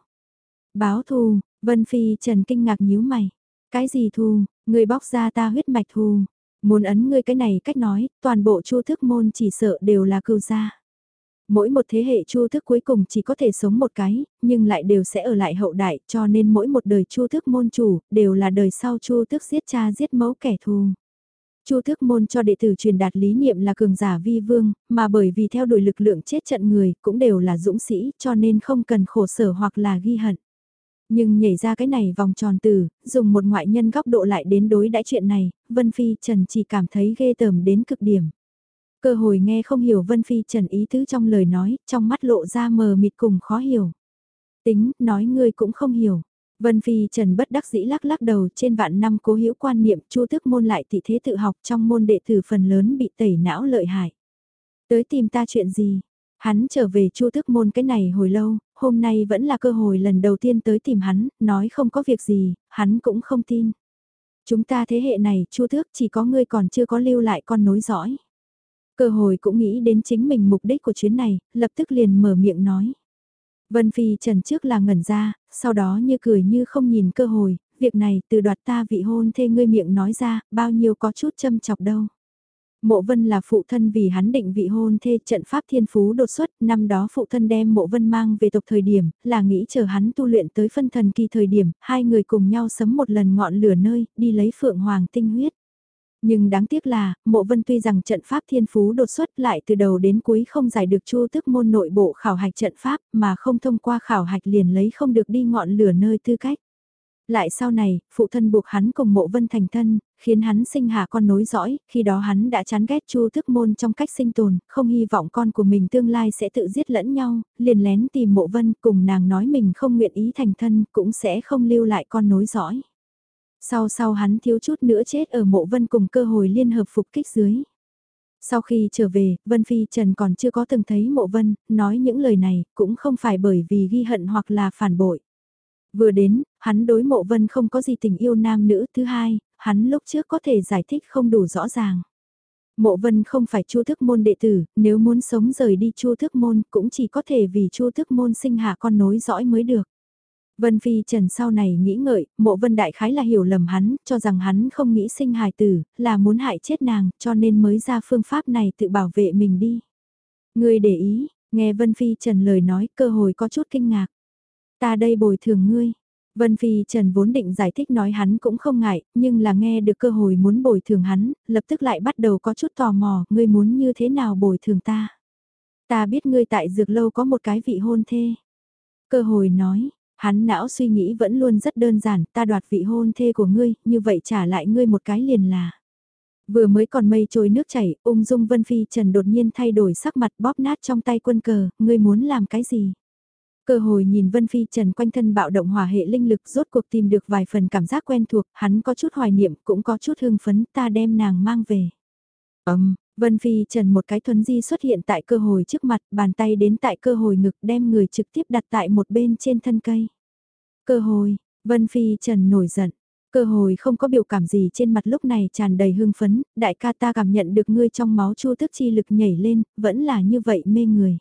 Báo thù, Vân Phi Trần kinh ngạc nhíu mày. Cái gì thù, người bóc ra ta huyết mạch thù. Muốn ấn ngươi cái này cách nói, toàn bộ chu thức môn chỉ sợ đều là cừu gia. Mỗi một thế hệ chu thức cuối cùng chỉ có thể sống một cái, nhưng lại đều sẽ ở lại hậu đại cho nên mỗi một đời chu thức môn chủ đều là đời sau chu thức giết cha giết mẫu kẻ thù. Chu thức môn cho đệ tử truyền đạt lý niệm là cường giả vi vương, mà bởi vì theo đuổi lực lượng chết trận người cũng đều là dũng sĩ cho nên không cần khổ sở hoặc là ghi hận. Nhưng nhảy ra cái này vòng tròn từ, dùng một ngoại nhân góc độ lại đến đối đãi chuyện này, Vân Phi Trần chỉ cảm thấy ghê tởm đến cực điểm. Cơ hồi nghe không hiểu Vân Phi Trần ý tứ trong lời nói, trong mắt lộ ra mờ mịt cùng khó hiểu. Tính, nói ngươi cũng không hiểu. Vân Phi Trần bất đắc dĩ lắc lắc đầu trên vạn năm cố hữu quan niệm chu thức môn lại thị thế tự học trong môn đệ tử phần lớn bị tẩy não lợi hại. Tới tìm ta chuyện gì? Hắn trở về chu thức môn cái này hồi lâu, hôm nay vẫn là cơ hội lần đầu tiên tới tìm hắn, nói không có việc gì, hắn cũng không tin. Chúng ta thế hệ này chu thức chỉ có ngươi còn chưa có lưu lại con nối dõi. Cơ hội cũng nghĩ đến chính mình mục đích của chuyến này, lập tức liền mở miệng nói. Vân Phi Trần trước là ngẩn ra, sau đó như cười như không nhìn cơ hội, việc này từ đoạt ta vị hôn thê ngươi miệng nói ra, bao nhiêu có chút châm chọc đâu. Mộ Vân là phụ thân vì hắn định vị hôn thê trận pháp thiên phú đột xuất, năm đó phụ thân đem Mộ Vân mang về tộc thời điểm, là nghĩ chờ hắn tu luyện tới phân thần kỳ thời điểm, hai người cùng nhau sấm một lần ngọn lửa nơi, đi lấy phượng hoàng tinh huyết. Nhưng đáng tiếc là, mộ vân tuy rằng trận pháp thiên phú đột xuất lại từ đầu đến cuối không giải được chu tức môn nội bộ khảo hạch trận pháp mà không thông qua khảo hạch liền lấy không được đi ngọn lửa nơi tư cách. Lại sau này, phụ thân buộc hắn cùng mộ vân thành thân, khiến hắn sinh hạ con nối dõi, khi đó hắn đã chán ghét chu thức môn trong cách sinh tồn, không hy vọng con của mình tương lai sẽ tự giết lẫn nhau, liền lén tìm mộ vân cùng nàng nói mình không nguyện ý thành thân cũng sẽ không lưu lại con nối dõi. Sau sau hắn thiếu chút nữa chết ở mộ vân cùng cơ hội liên hợp phục kích dưới. Sau khi trở về, Vân Phi Trần còn chưa có từng thấy mộ vân, nói những lời này cũng không phải bởi vì ghi hận hoặc là phản bội. Vừa đến, hắn đối mộ vân không có gì tình yêu nam nữ. Thứ hai, hắn lúc trước có thể giải thích không đủ rõ ràng. Mộ vân không phải chu thức môn đệ tử, nếu muốn sống rời đi chu thức môn cũng chỉ có thể vì chu thức môn sinh hạ con nối dõi mới được. Vân Phi Trần sau này nghĩ ngợi, mộ vân đại khái là hiểu lầm hắn, cho rằng hắn không nghĩ sinh hài tử, là muốn hại chết nàng, cho nên mới ra phương pháp này tự bảo vệ mình đi. Ngươi để ý, nghe Vân Phi Trần lời nói, cơ hội có chút kinh ngạc. Ta đây bồi thường ngươi. Vân Phi Trần vốn định giải thích nói hắn cũng không ngại, nhưng là nghe được cơ hội muốn bồi thường hắn, lập tức lại bắt đầu có chút tò mò, ngươi muốn như thế nào bồi thường ta. Ta biết ngươi tại dược lâu có một cái vị hôn thê. Cơ hội nói, Hắn não suy nghĩ vẫn luôn rất đơn giản, ta đoạt vị hôn thê của ngươi, như vậy trả lại ngươi một cái liền là. Vừa mới còn mây trôi nước chảy, ung dung Vân Phi Trần đột nhiên thay đổi sắc mặt bóp nát trong tay quân cờ, ngươi muốn làm cái gì? Cơ hồi nhìn Vân Phi Trần quanh thân bạo động hòa hệ linh lực rốt cuộc tìm được vài phần cảm giác quen thuộc, hắn có chút hoài niệm cũng có chút hương phấn ta đem nàng mang về. Ấm, Vân Phi Trần một cái thuấn di xuất hiện tại cơ hồi trước mặt, bàn tay đến tại cơ hồi ngực đem người trực tiếp đặt tại một bên trên thân cây. Cơ hồi, Vân Phi Trần nổi giận, cơ hồi không có biểu cảm gì trên mặt lúc này tràn đầy hưng phấn, đại ca ta cảm nhận được ngươi trong máu chu tức chi lực nhảy lên, vẫn là như vậy mê người.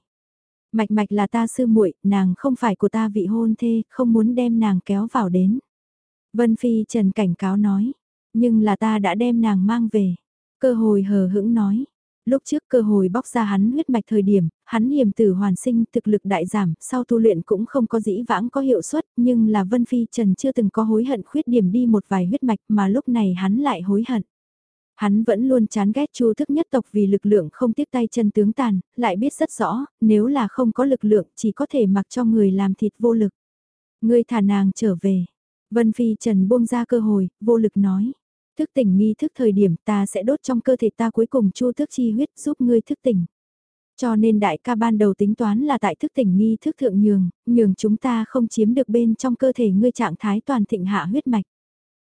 Mạch mạch là ta sư muội, nàng không phải của ta vị hôn thê, không muốn đem nàng kéo vào đến. Vân Phi Trần cảnh cáo nói, nhưng là ta đã đem nàng mang về. Cơ hồi hờ hững nói, lúc trước cơ hồi bóc ra hắn huyết mạch thời điểm, hắn hiểm tử hoàn sinh thực lực đại giảm, sau tu luyện cũng không có dĩ vãng có hiệu suất, nhưng là Vân Phi Trần chưa từng có hối hận khuyết điểm đi một vài huyết mạch mà lúc này hắn lại hối hận. Hắn vẫn luôn chán ghét chu thức nhất tộc vì lực lượng không tiếp tay chân tướng tàn, lại biết rất rõ, nếu là không có lực lượng chỉ có thể mặc cho người làm thịt vô lực. Ngươi thả nàng trở về. Vân Phi Trần buông ra cơ hội, vô lực nói. Thức tỉnh nghi thức thời điểm ta sẽ đốt trong cơ thể ta cuối cùng chu thức chi huyết giúp ngươi thức tỉnh. Cho nên đại ca ban đầu tính toán là tại thức tỉnh nghi thức thượng nhường, nhường chúng ta không chiếm được bên trong cơ thể ngươi trạng thái toàn thịnh hạ huyết mạch.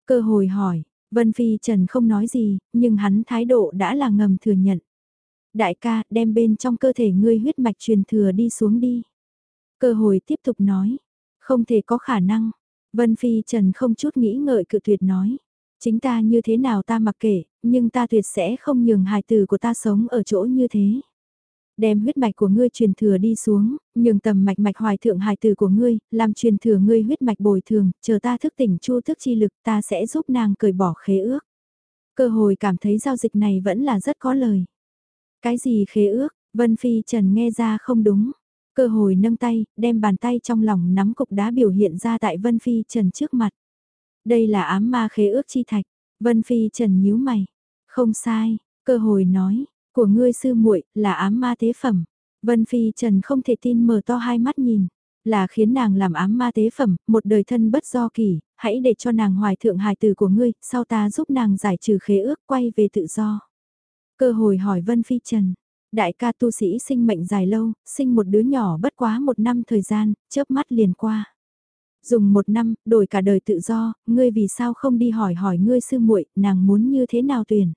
Cơ hồi hỏi, Vân Phi Trần không nói gì, nhưng hắn thái độ đã là ngầm thừa nhận. Đại ca, đem bên trong cơ thể ngươi huyết mạch truyền thừa đi xuống đi. Cơ hồi tiếp tục nói, không thể có khả năng. Vân Phi Trần không chút nghĩ ngợi cự tuyệt nói. Chính ta như thế nào ta mặc kệ, nhưng ta tuyệt sẽ không nhường hài tử của ta sống ở chỗ như thế. Đem huyết mạch của ngươi truyền thừa đi xuống, nhường tầm mạch mạch hoài thượng hài tử của ngươi, làm truyền thừa ngươi huyết mạch bồi thường, chờ ta thức tỉnh chu thức chi lực ta sẽ giúp nàng cởi bỏ khế ước. Cơ hội cảm thấy giao dịch này vẫn là rất có lời. Cái gì khế ước, Vân Phi Trần nghe ra không đúng. Cơ hội nâng tay, đem bàn tay trong lòng nắm cục đá biểu hiện ra tại Vân Phi Trần trước mặt. Đây là ám ma khế ước chi thạch. Vân Phi Trần nhíu mày. Không sai, cơ hồi nói, của ngươi sư muội là ám ma tế phẩm. Vân Phi Trần không thể tin mở to hai mắt nhìn. Là khiến nàng làm ám ma tế phẩm, một đời thân bất do kỳ, hãy để cho nàng hoài thượng hài từ của ngươi, sau ta giúp nàng giải trừ khế ước quay về tự do. Cơ hồi hỏi Vân Phi Trần, đại ca tu sĩ sinh mệnh dài lâu, sinh một đứa nhỏ bất quá một năm thời gian, chớp mắt liền qua dùng một năm, đổi cả đời tự do, ngươi vì sao không đi hỏi hỏi ngươi sư muội, nàng muốn như thế nào tuyển.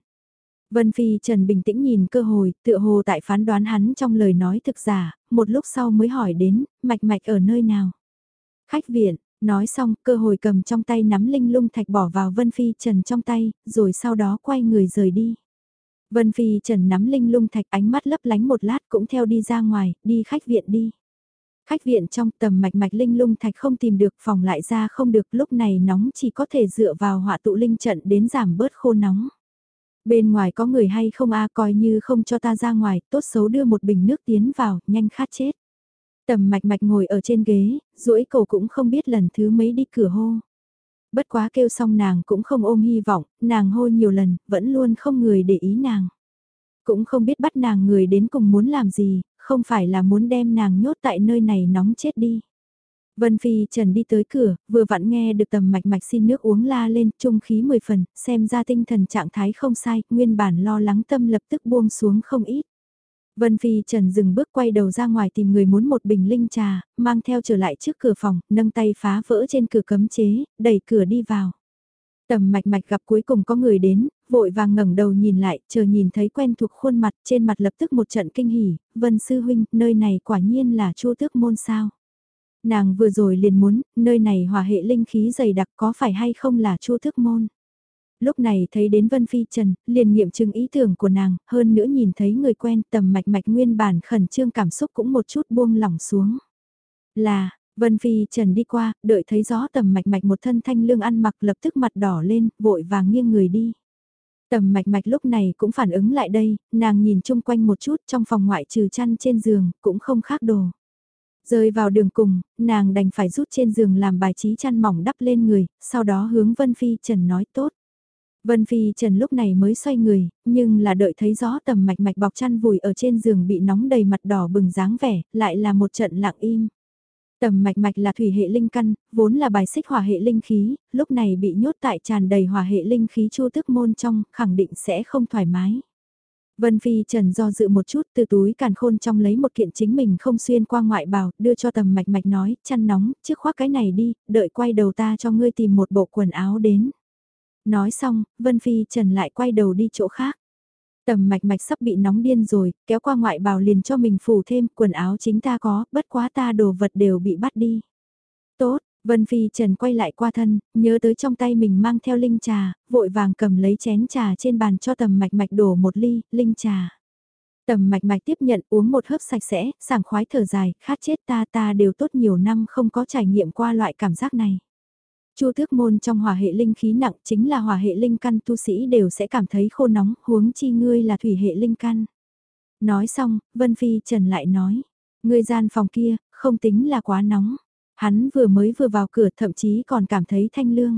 Vân Phi Trần bình tĩnh nhìn cơ hội, tựa hồ tại phán đoán hắn trong lời nói thực giả, một lúc sau mới hỏi đến, mạch mạch ở nơi nào. Khách viện, nói xong, cơ hội cầm trong tay nắm linh lung thạch bỏ vào Vân Phi Trần trong tay, rồi sau đó quay người rời đi. Vân Phi Trần nắm linh lung thạch ánh mắt lấp lánh một lát cũng theo đi ra ngoài, đi khách viện đi. Khách viện trong tầm mạch mạch linh lung thạch không tìm được phòng lại ra không được lúc này nóng chỉ có thể dựa vào họa tụ linh trận đến giảm bớt khô nóng. Bên ngoài có người hay không a coi như không cho ta ra ngoài, tốt xấu đưa một bình nước tiến vào, nhanh khát chết. Tầm mạch mạch ngồi ở trên ghế, duỗi cổ cũng không biết lần thứ mấy đi cửa hô. Bất quá kêu xong nàng cũng không ôm hy vọng, nàng hô nhiều lần, vẫn luôn không người để ý nàng. Cũng không biết bắt nàng người đến cùng muốn làm gì, không phải là muốn đem nàng nhốt tại nơi này nóng chết đi. Vân Phi Trần đi tới cửa, vừa vặn nghe được tầm mạch mạch xin nước uống la lên, trung khí mười phần, xem ra tinh thần trạng thái không sai, nguyên bản lo lắng tâm lập tức buông xuống không ít. Vân Phi Trần dừng bước quay đầu ra ngoài tìm người muốn một bình linh trà, mang theo trở lại trước cửa phòng, nâng tay phá vỡ trên cửa cấm chế, đẩy cửa đi vào. Tầm mạch mạch gặp cuối cùng có người đến, vội vàng ngẩng đầu nhìn lại, chờ nhìn thấy quen thuộc khuôn mặt, trên mặt lập tức một trận kinh hỉ, vân sư huynh, nơi này quả nhiên là chu tước môn sao. Nàng vừa rồi liền muốn, nơi này hòa hệ linh khí dày đặc có phải hay không là chu tước môn. Lúc này thấy đến Vân Phi Trần, liền nghiệm chứng ý tưởng của nàng, hơn nữa nhìn thấy người quen tầm mạch mạch nguyên bản khẩn trương cảm xúc cũng một chút buông lỏng xuống. Là, Vân Phi Trần đi qua, đợi thấy gió tầm mạch mạch một thân thanh lương ăn mặc lập tức mặt đỏ lên, vội vàng nghiêng người đi. Tầm mạch mạch lúc này cũng phản ứng lại đây, nàng nhìn chung quanh một chút trong phòng ngoại trừ chăn trên giường, cũng không khác đồ. Rơi vào đường cùng, nàng đành phải rút trên giường làm bài trí chăn mỏng đắp lên người, sau đó hướng Vân Phi Trần nói tốt. Vân Phi Trần lúc này mới xoay người, nhưng là đợi thấy gió tầm mạch mạch bọc chăn vùi ở trên giường bị nóng đầy mặt đỏ bừng dáng vẻ, lại là một trận lặng im. Tầm mạch mạch là thủy hệ linh căn, vốn là bài xích hỏa hệ linh khí, lúc này bị nhốt tại tràn đầy hỏa hệ linh khí chu tức môn trong, khẳng định sẽ không thoải mái. Vân Phi Trần do dự một chút từ túi càn khôn trong lấy một kiện chính mình không xuyên qua ngoại bào, đưa cho tầm mạch mạch nói, chăn nóng, chiếc khoác cái này đi, đợi quay đầu ta cho ngươi tìm một bộ quần áo đến. Nói xong, Vân Phi Trần lại quay đầu đi chỗ khác. Tầm mạch mạch sắp bị nóng điên rồi, kéo qua ngoại bào liền cho mình phủ thêm, quần áo chính ta có, bất quá ta đồ vật đều bị bắt đi. Tốt, Vân Phi Trần quay lại qua thân, nhớ tới trong tay mình mang theo linh trà, vội vàng cầm lấy chén trà trên bàn cho tầm mạch mạch đổ một ly, linh trà. Tầm mạch mạch tiếp nhận uống một hớp sạch sẽ, sảng khoái thở dài, khát chết ta ta đều tốt nhiều năm không có trải nghiệm qua loại cảm giác này. Chu tước môn trong hỏa hệ linh khí nặng chính là hỏa hệ linh căn tu sĩ đều sẽ cảm thấy khô nóng, huống chi ngươi là thủy hệ linh căn. Nói xong, Vân Phi Trần lại nói, ngươi gian phòng kia, không tính là quá nóng. Hắn vừa mới vừa vào cửa thậm chí còn cảm thấy thanh lương.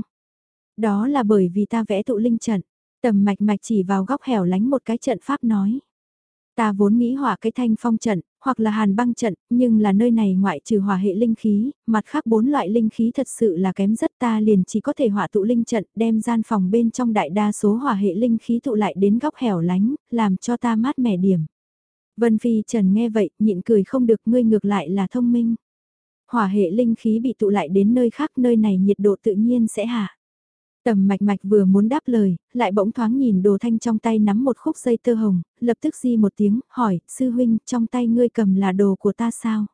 Đó là bởi vì ta vẽ tụ linh trận, tầm mạch mạch chỉ vào góc hẻo lánh một cái trận pháp nói. Ta vốn nghĩ hỏa cái thanh phong trận, hoặc là hàn băng trận, nhưng là nơi này ngoại trừ hỏa hệ linh khí, mặt khác bốn loại linh khí thật sự là kém rất ta liền chỉ có thể hỏa tụ linh trận đem gian phòng bên trong đại đa số hỏa hệ linh khí tụ lại đến góc hẻo lánh, làm cho ta mát mẻ điểm. Vân Phi Trần nghe vậy, nhịn cười không được ngươi ngược lại là thông minh. Hỏa hệ linh khí bị tụ lại đến nơi khác nơi này nhiệt độ tự nhiên sẽ hạ. Tầm mạch mạch vừa muốn đáp lời, lại bỗng thoáng nhìn đồ thanh trong tay nắm một khúc dây tơ hồng, lập tức di một tiếng, hỏi, sư huynh, trong tay ngươi cầm là đồ của ta sao?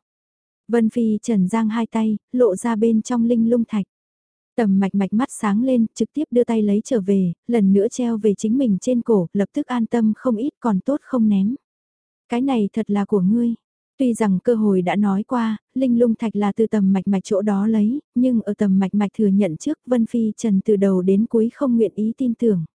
Vân Phi trần giang hai tay, lộ ra bên trong linh lung thạch. Tầm mạch mạch mắt sáng lên, trực tiếp đưa tay lấy trở về, lần nữa treo về chính mình trên cổ, lập tức an tâm không ít còn tốt không ném. Cái này thật là của ngươi. Tuy rằng cơ hội đã nói qua, linh lung thạch là từ tầm mạch mạch chỗ đó lấy, nhưng ở tầm mạch mạch thừa nhận trước Vân Phi Trần từ đầu đến cuối không nguyện ý tin tưởng.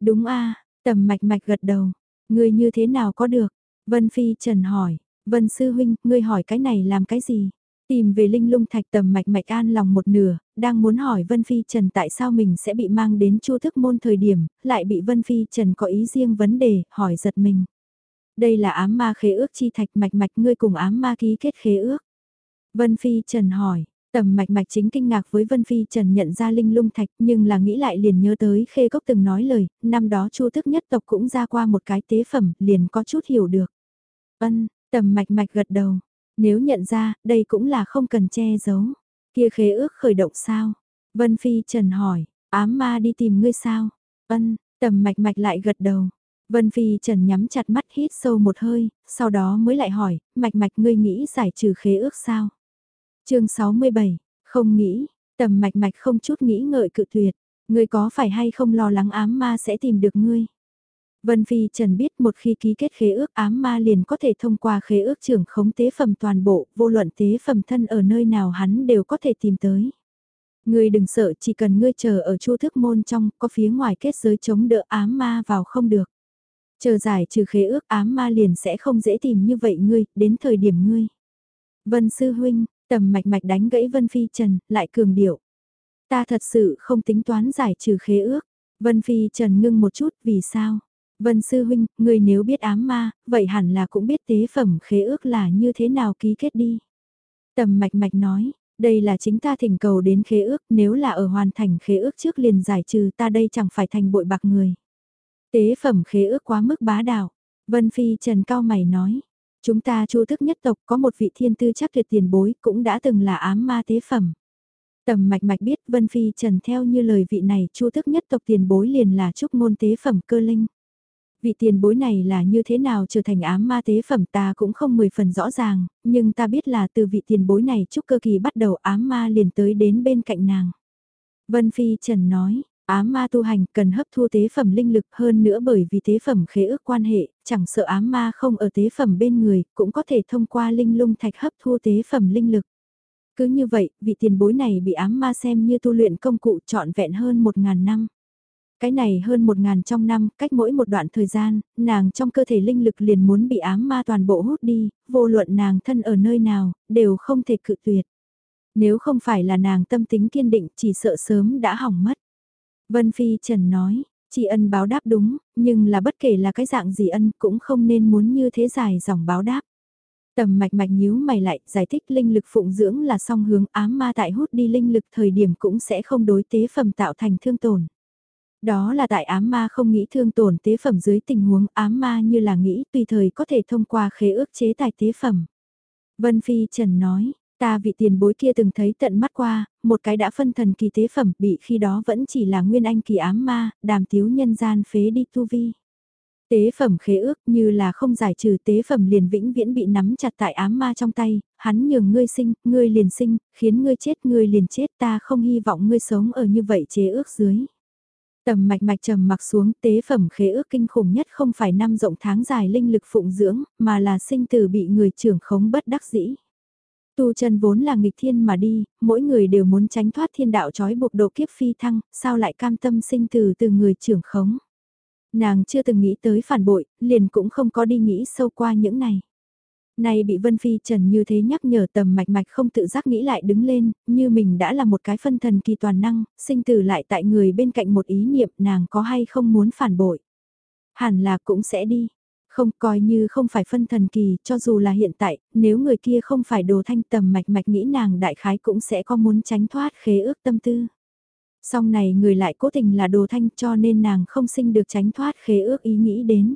Đúng a tầm mạch mạch gật đầu, người như thế nào có được? Vân Phi Trần hỏi, Vân Sư Huynh, ngươi hỏi cái này làm cái gì? Tìm về linh lung thạch tầm mạch mạch an lòng một nửa, đang muốn hỏi Vân Phi Trần tại sao mình sẽ bị mang đến chu thức môn thời điểm, lại bị Vân Phi Trần có ý riêng vấn đề, hỏi giật mình. Đây là ám ma khế ước chi thạch mạch mạch ngươi cùng ám ma ký kết khế ước. Vân Phi Trần hỏi, tầm mạch mạch chính kinh ngạc với Vân Phi Trần nhận ra linh lung thạch nhưng là nghĩ lại liền nhớ tới khê cốc từng nói lời, năm đó chu thức nhất tộc cũng ra qua một cái tế phẩm liền có chút hiểu được. vân tầm mạch mạch gật đầu, nếu nhận ra, đây cũng là không cần che giấu. Kia khế ước khởi động sao? Vân Phi Trần hỏi, ám ma đi tìm ngươi sao? vân tầm mạch mạch lại gật đầu. Vân Phi Trần nhắm chặt mắt hít sâu một hơi, sau đó mới lại hỏi, mạch mạch ngươi nghĩ giải trừ khế ước sao? chương 67, không nghĩ, tầm mạch mạch không chút nghĩ ngợi cự tuyệt, ngươi có phải hay không lo lắng ám ma sẽ tìm được ngươi? Vân Phi Trần biết một khi ký kết khế ước ám ma liền có thể thông qua khế ước trưởng khống tế phẩm toàn bộ, vô luận tế phẩm thân ở nơi nào hắn đều có thể tìm tới. Ngươi đừng sợ chỉ cần ngươi chờ ở chu thức môn trong, có phía ngoài kết giới chống đỡ ám ma vào không được. Chờ giải trừ khế ước ám ma liền sẽ không dễ tìm như vậy ngươi, đến thời điểm ngươi. Vân Sư Huynh, tầm mạch mạch đánh gãy Vân Phi Trần, lại cường điệu. Ta thật sự không tính toán giải trừ khế ước. Vân Phi Trần ngưng một chút, vì sao? Vân Sư Huynh, ngươi nếu biết ám ma, vậy hẳn là cũng biết tế phẩm khế ước là như thế nào ký kết đi. Tầm mạch mạch nói, đây là chính ta thỉnh cầu đến khế ước, nếu là ở hoàn thành khế ước trước liền giải trừ ta đây chẳng phải thành bội bạc người. Tế phẩm khế ước quá mức bá đạo. Vân Phi Trần Cao Mày nói. Chúng ta chu thức nhất tộc có một vị thiên tư chắc tuyệt tiền bối cũng đã từng là ám ma tế phẩm. Tầm mạch mạch biết Vân Phi Trần theo như lời vị này chu thức nhất tộc tiền bối liền là trúc ngôn tế phẩm cơ linh. Vị tiền bối này là như thế nào trở thành ám ma tế phẩm ta cũng không mười phần rõ ràng, nhưng ta biết là từ vị tiền bối này trúc cơ kỳ bắt đầu ám ma liền tới đến bên cạnh nàng. Vân Phi Trần nói, Ám ma tu hành cần hấp thu tế phẩm linh lực hơn nữa bởi vì tế phẩm khế ước quan hệ, chẳng sợ ám ma không ở tế phẩm bên người, cũng có thể thông qua linh lung thạch hấp thu tế phẩm linh lực. Cứ như vậy, vị tiền bối này bị ám ma xem như tu luyện công cụ trọn vẹn hơn một ngàn năm. Cái này hơn một ngàn trong năm, cách mỗi một đoạn thời gian, nàng trong cơ thể linh lực liền muốn bị ám ma toàn bộ hút đi, vô luận nàng thân ở nơi nào, đều không thể cự tuyệt. Nếu không phải là nàng tâm tính kiên định chỉ sợ sớm đã hỏng mất. Vân Phi Trần nói, chị ân báo đáp đúng, nhưng là bất kể là cái dạng gì ân cũng không nên muốn như thế dài dòng báo đáp. Tầm mạch mạch nhíu mày lại, giải thích linh lực phụng dưỡng là song hướng ám ma tại hút đi linh lực thời điểm cũng sẽ không đối tế phẩm tạo thành thương tổn. Đó là tại ám ma không nghĩ thương tổn tế phẩm dưới tình huống ám ma như là nghĩ tùy thời có thể thông qua khế ước chế tài tế phẩm. Vân Phi Trần nói, ta vị tiền bối kia từng thấy tận mắt qua, một cái đã phân thần kỳ tế phẩm bị khi đó vẫn chỉ là nguyên anh kỳ ám ma, đàm thiếu nhân gian phế đi tu vi. Tế phẩm khế ước như là không giải trừ tế phẩm liền vĩnh viễn bị nắm chặt tại ám ma trong tay, hắn nhường ngươi sinh, ngươi liền sinh, khiến ngươi chết ngươi liền chết ta không hy vọng ngươi sống ở như vậy chế ước dưới. Tầm mạch mạch trầm mặc xuống tế phẩm khế ước kinh khủng nhất không phải năm rộng tháng dài linh lực phụng dưỡng, mà là sinh tử bị người trưởng khống bất đắc dĩ. Tu chân vốn là nghịch thiên mà đi, mỗi người đều muốn tránh thoát thiên đạo trói buộc độ kiếp phi thăng, sao lại cam tâm sinh từ từ người trưởng khống. Nàng chưa từng nghĩ tới phản bội, liền cũng không có đi nghĩ sâu qua những này. Này bị Vân Phi Trần như thế nhắc nhở tầm mạch mạch không tự giác nghĩ lại đứng lên, như mình đã là một cái phân thần kỳ toàn năng, sinh tử lại tại người bên cạnh một ý niệm nàng có hay không muốn phản bội. Hẳn là cũng sẽ đi. Không coi như không phải phân thần kỳ, cho dù là hiện tại, nếu người kia không phải đồ thanh tầm mạch mạch nghĩ nàng đại khái cũng sẽ có muốn tránh thoát khế ước tâm tư. Song này người lại cố tình là đồ thanh cho nên nàng không sinh được tránh thoát khế ước ý nghĩ đến.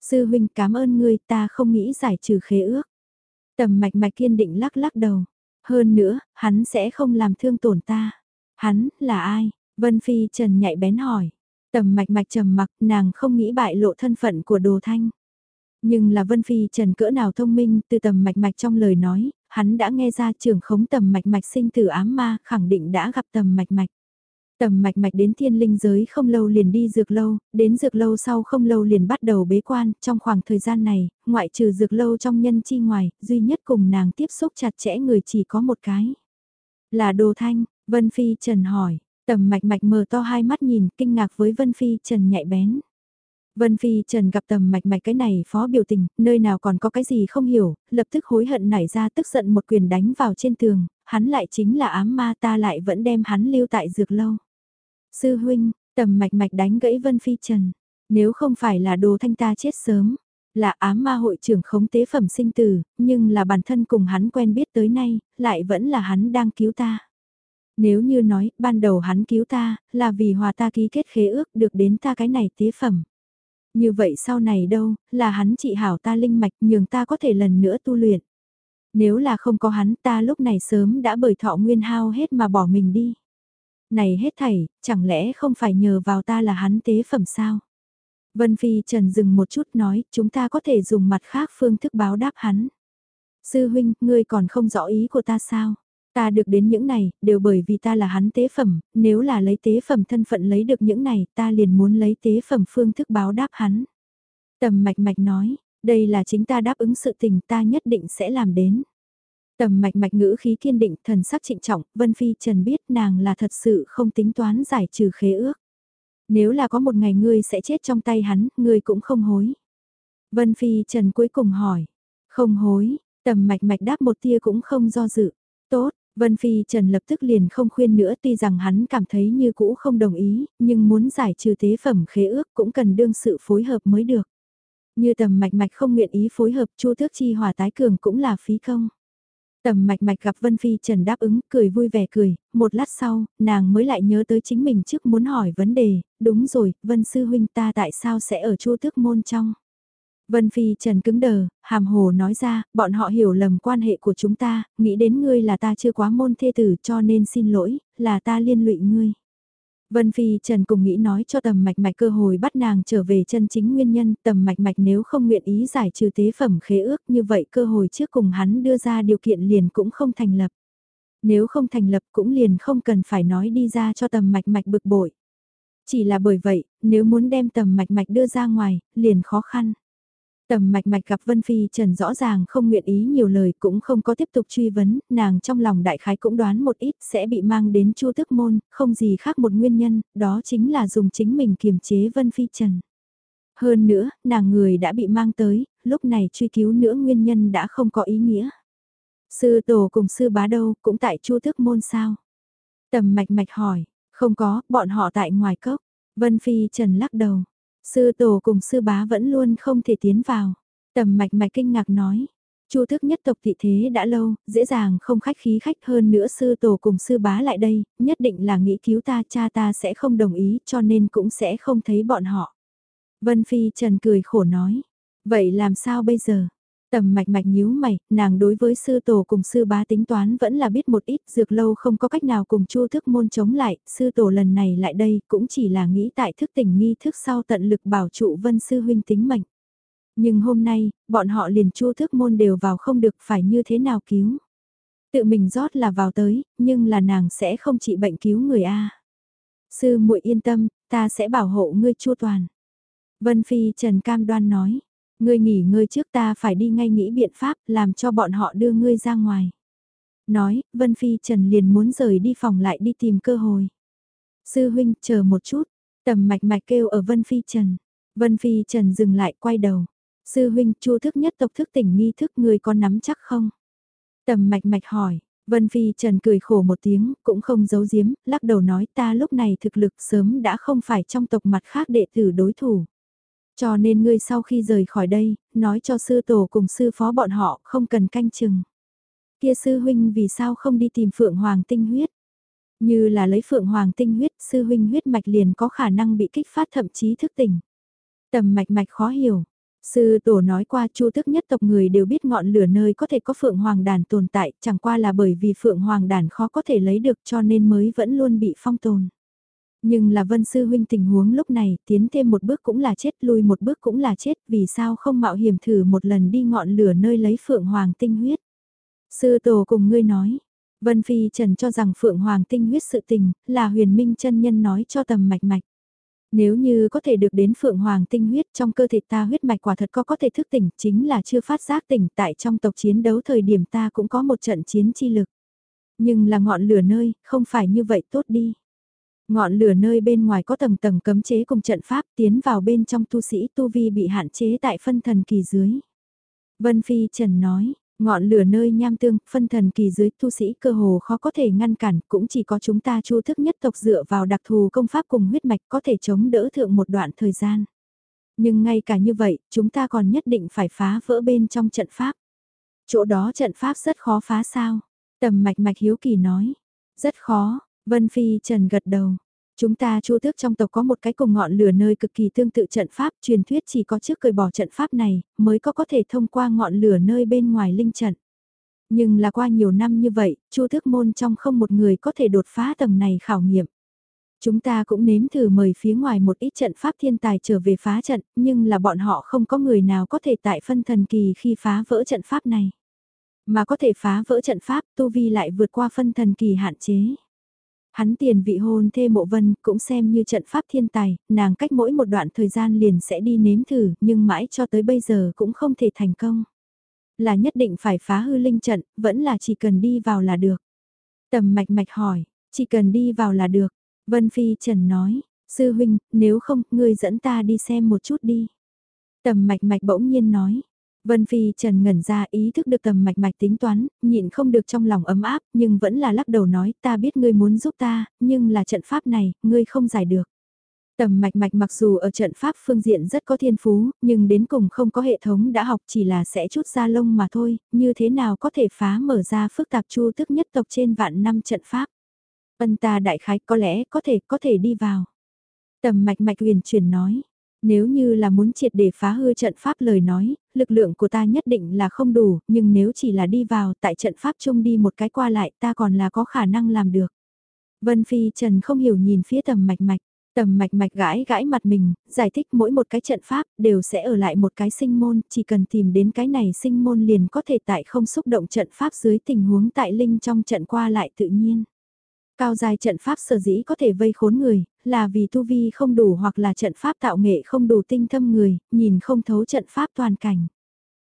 Sư huynh cảm ơn ngươi ta không nghĩ giải trừ khế ước. Tầm mạch mạch kiên định lắc lắc đầu. Hơn nữa, hắn sẽ không làm thương tổn ta. Hắn, là ai? Vân Phi Trần nhạy bén hỏi. Tầm mạch mạch trầm mặc, nàng không nghĩ bại lộ thân phận của đồ thanh. Nhưng là Vân Phi Trần cỡ nào thông minh, từ tầm mạch mạch trong lời nói, hắn đã nghe ra trưởng khống tầm mạch mạch sinh tử ám ma, khẳng định đã gặp tầm mạch mạch. Tầm mạch mạch đến thiên linh giới không lâu liền đi dược lâu, đến dược lâu sau không lâu liền bắt đầu bế quan, trong khoảng thời gian này, ngoại trừ dược lâu trong nhân chi ngoài, duy nhất cùng nàng tiếp xúc chặt chẽ người chỉ có một cái. Là Đồ Thanh, Vân Phi Trần hỏi, tầm mạch mạch mở to hai mắt nhìn, kinh ngạc với Vân Phi Trần nhạy bén. Vân Phi Trần gặp tầm mạch mạch cái này phó biểu tình, nơi nào còn có cái gì không hiểu, lập tức hối hận nảy ra tức giận một quyền đánh vào trên tường, hắn lại chính là ám ma ta lại vẫn đem hắn lưu tại dược lâu. Sư huynh, tầm mạch mạch đánh gãy Vân Phi Trần. Nếu không phải là đồ thanh ta chết sớm, là ám ma hội trưởng khống tế phẩm sinh tử, nhưng là bản thân cùng hắn quen biết tới nay, lại vẫn là hắn đang cứu ta. Nếu như nói, ban đầu hắn cứu ta, là vì hòa ta ký kết khế ước được đến ta cái này tế phẩm. Như vậy sau này đâu, là hắn trị hảo ta linh mạch nhường ta có thể lần nữa tu luyện. Nếu là không có hắn ta lúc này sớm đã bởi thọ nguyên hao hết mà bỏ mình đi này hết thảy, chẳng lẽ không phải nhờ vào ta là hắn tế phẩm sao? Vân Phi Trần dừng một chút nói, chúng ta có thể dùng mặt khác phương thức báo đáp hắn. Sư huynh, ngươi còn không rõ ý của ta sao? Ta được đến những này, đều bởi vì ta là hắn tế phẩm, nếu là lấy tế phẩm thân phận lấy được những này, ta liền muốn lấy tế phẩm phương thức báo đáp hắn. Tầm mạch mạch nói, đây là chính ta đáp ứng sự tình ta nhất định sẽ làm đến. Tầm mạch mạch ngữ khí kiên định thần sắc trịnh trọng, Vân Phi Trần biết nàng là thật sự không tính toán giải trừ khế ước. Nếu là có một ngày ngươi sẽ chết trong tay hắn, ngươi cũng không hối. Vân Phi Trần cuối cùng hỏi, không hối, tầm mạch mạch đáp một tia cũng không do dự. Tốt, Vân Phi Trần lập tức liền không khuyên nữa tuy rằng hắn cảm thấy như cũ không đồng ý, nhưng muốn giải trừ tế phẩm khế ước cũng cần đương sự phối hợp mới được. Như tầm mạch mạch không nguyện ý phối hợp chu thước chi hòa tái cường cũng là phí công. Tầm mạch mạch gặp Vân Phi Trần đáp ứng, cười vui vẻ cười, một lát sau, nàng mới lại nhớ tới chính mình trước muốn hỏi vấn đề, đúng rồi, Vân Sư Huynh ta tại sao sẽ ở chu tước môn trong. Vân Phi Trần cứng đờ, hàm hồ nói ra, bọn họ hiểu lầm quan hệ của chúng ta, nghĩ đến ngươi là ta chưa quá môn thê tử cho nên xin lỗi, là ta liên lụy ngươi. Vân Phi Trần cùng nghĩ nói cho tầm mạch mạch cơ hội bắt nàng trở về chân chính nguyên nhân, tầm mạch mạch nếu không nguyện ý giải trừ tế phẩm khế ước như vậy cơ hội trước cùng hắn đưa ra điều kiện liền cũng không thành lập. Nếu không thành lập cũng liền không cần phải nói đi ra cho tầm mạch mạch bực bội. Chỉ là bởi vậy, nếu muốn đem tầm mạch mạch đưa ra ngoài, liền khó khăn. Tầm mạch mạch gặp Vân Phi Trần rõ ràng không nguyện ý nhiều lời cũng không có tiếp tục truy vấn, nàng trong lòng đại khái cũng đoán một ít sẽ bị mang đến chu tức môn, không gì khác một nguyên nhân, đó chính là dùng chính mình kiềm chế Vân Phi Trần. Hơn nữa, nàng người đã bị mang tới, lúc này truy cứu nữa nguyên nhân đã không có ý nghĩa. Sư tổ cùng sư bá đâu cũng tại chu tức môn sao? Tầm mạch mạch hỏi, không có, bọn họ tại ngoài cốc. Vân Phi Trần lắc đầu, Sư tổ cùng sư bá vẫn luôn không thể tiến vào. Tầm mạch mạch kinh ngạc nói. Chu thức nhất tộc thị thế đã lâu, dễ dàng không khách khí khách hơn nữa sư tổ cùng sư bá lại đây, nhất định là nghĩ cứu ta cha ta sẽ không đồng ý cho nên cũng sẽ không thấy bọn họ. Vân Phi Trần cười khổ nói, vậy làm sao bây giờ? Tầm mạch mạch nhíu mày, nàng đối với sư tổ cùng sư bá tính toán vẫn là biết một ít, dược lâu không có cách nào cùng chu thức môn chống lại, sư tổ lần này lại đây cũng chỉ là nghĩ tại thức tỉnh nghi thức sau tận lực bảo trụ vân sư huynh tính mệnh. Nhưng hôm nay, bọn họ liền chu thức môn đều vào không được phải như thế nào cứu. Tự mình rót là vào tới, nhưng là nàng sẽ không trị bệnh cứu người A. Sư muội yên tâm, ta sẽ bảo hộ ngươi chu toàn. Vân Phi Trần Cam Đoan nói, ngươi nghỉ ngơi trước ta phải đi ngay nghĩ biện pháp làm cho bọn họ đưa ngươi ra ngoài. Nói, Vân Phi Trần liền muốn rời đi phòng lại đi tìm cơ hội. Sư huynh, chờ một chút, tầm mạch mạch kêu ở Vân Phi Trần. Vân Phi Trần dừng lại quay đầu. Sư huynh chu thức nhất tộc thức tỉnh nghi thức người có nắm chắc không? Tầm mạch mạch hỏi, Vân Phi Trần cười khổ một tiếng, cũng không giấu giếm, lắc đầu nói ta lúc này thực lực sớm đã không phải trong tộc mặt khác đệ tử đối thủ. Cho nên ngươi sau khi rời khỏi đây, nói cho sư tổ cùng sư phó bọn họ không cần canh chừng. Kia sư huynh vì sao không đi tìm Phượng Hoàng tinh huyết? Như là lấy Phượng Hoàng tinh huyết, sư huynh huyết mạch liền có khả năng bị kích phát thậm chí thức tỉnh. Tầm mạch mạch khó hiểu, Sư tổ nói qua chu tức nhất tộc người đều biết ngọn lửa nơi có thể có phượng hoàng đàn tồn tại, chẳng qua là bởi vì phượng hoàng đàn khó có thể lấy được cho nên mới vẫn luôn bị phong tồn. Nhưng là vân sư huynh tình huống lúc này tiến thêm một bước cũng là chết lui một bước cũng là chết vì sao không mạo hiểm thử một lần đi ngọn lửa nơi lấy phượng hoàng tinh huyết. Sư tổ cùng ngươi nói, Vân Phi Trần cho rằng Phượng Hoàng tinh huyết sự tình là huyền minh chân nhân nói cho tầm mạch mạch. Nếu như có thể được đến Phượng Hoàng tinh huyết trong cơ thể ta huyết mạch quả thật có có thể thức tỉnh chính là chưa phát giác tỉnh tại trong tộc chiến đấu thời điểm ta cũng có một trận chiến chi lực. Nhưng là ngọn lửa nơi, không phải như vậy tốt đi. Ngọn lửa nơi bên ngoài có tầng tầng cấm chế cùng trận pháp tiến vào bên trong tu sĩ tu vi bị hạn chế tại phân thần kỳ dưới. Vân Phi Trần nói, Ngọn lửa nơi nham tương, phân thần kỳ dưới tu sĩ cơ hồ khó có thể ngăn cản, cũng chỉ có chúng ta chu thức nhất tộc dựa vào đặc thù công pháp cùng huyết mạch có thể chống đỡ thượng một đoạn thời gian. Nhưng ngay cả như vậy, chúng ta còn nhất định phải phá vỡ bên trong trận pháp. Chỗ đó trận pháp rất khó phá sao? Tầm mạch mạch hiếu kỳ nói. Rất khó, Vân Phi Trần gật đầu. Chúng ta chu tước trong tộc có một cái cùng ngọn lửa nơi cực kỳ tương tự trận pháp, truyền thuyết chỉ có trước cởi bỏ trận pháp này, mới có có thể thông qua ngọn lửa nơi bên ngoài linh trận. Nhưng là qua nhiều năm như vậy, chu tước môn trong không một người có thể đột phá tầng này khảo nghiệm. Chúng ta cũng nếm thử mời phía ngoài một ít trận pháp thiên tài trở về phá trận, nhưng là bọn họ không có người nào có thể tại phân thần kỳ khi phá vỡ trận pháp này. Mà có thể phá vỡ trận pháp, tu vi lại vượt qua phân thần kỳ hạn chế. Hắn tiền vị hôn thê mộ vân cũng xem như trận pháp thiên tài, nàng cách mỗi một đoạn thời gian liền sẽ đi nếm thử, nhưng mãi cho tới bây giờ cũng không thể thành công. Là nhất định phải phá hư linh trận, vẫn là chỉ cần đi vào là được. Tầm mạch mạch hỏi, chỉ cần đi vào là được. Vân Phi Trần nói, sư huynh, nếu không, ngươi dẫn ta đi xem một chút đi. Tầm mạch mạch bỗng nhiên nói, Vân Phi Trần ngẩn ra ý thức được tầm mạch mạch tính toán, nhịn không được trong lòng ấm áp, nhưng vẫn là lắc đầu nói ta biết ngươi muốn giúp ta, nhưng là trận pháp này, ngươi không giải được. Tầm mạch mạch mặc dù ở trận pháp phương diện rất có thiên phú, nhưng đến cùng không có hệ thống đã học chỉ là sẽ chút ra lông mà thôi, như thế nào có thể phá mở ra phức tạp chu tức nhất tộc trên vạn năm trận pháp. Ân ta đại khái có lẽ có thể có thể đi vào. Tầm mạch mạch huyền chuyển nói, nếu như là muốn triệt để phá hư trận pháp lời nói, lực lượng của ta nhất định là không đủ, nhưng nếu chỉ là đi vào tại trận pháp chung đi một cái qua lại ta còn là có khả năng làm được. Vân Phi Trần không hiểu nhìn phía tầm mạch mạch, tầm mạch mạch gãi gãi mặt mình, giải thích mỗi một cái trận pháp đều sẽ ở lại một cái sinh môn, chỉ cần tìm đến cái này sinh môn liền có thể tại không xúc động trận pháp dưới tình huống tại linh trong trận qua lại tự nhiên. Cao dài trận pháp sở dĩ có thể vây khốn người, là vì tu vi không đủ hoặc là trận pháp tạo nghệ không đủ tinh thâm người, nhìn không thấu trận pháp toàn cảnh.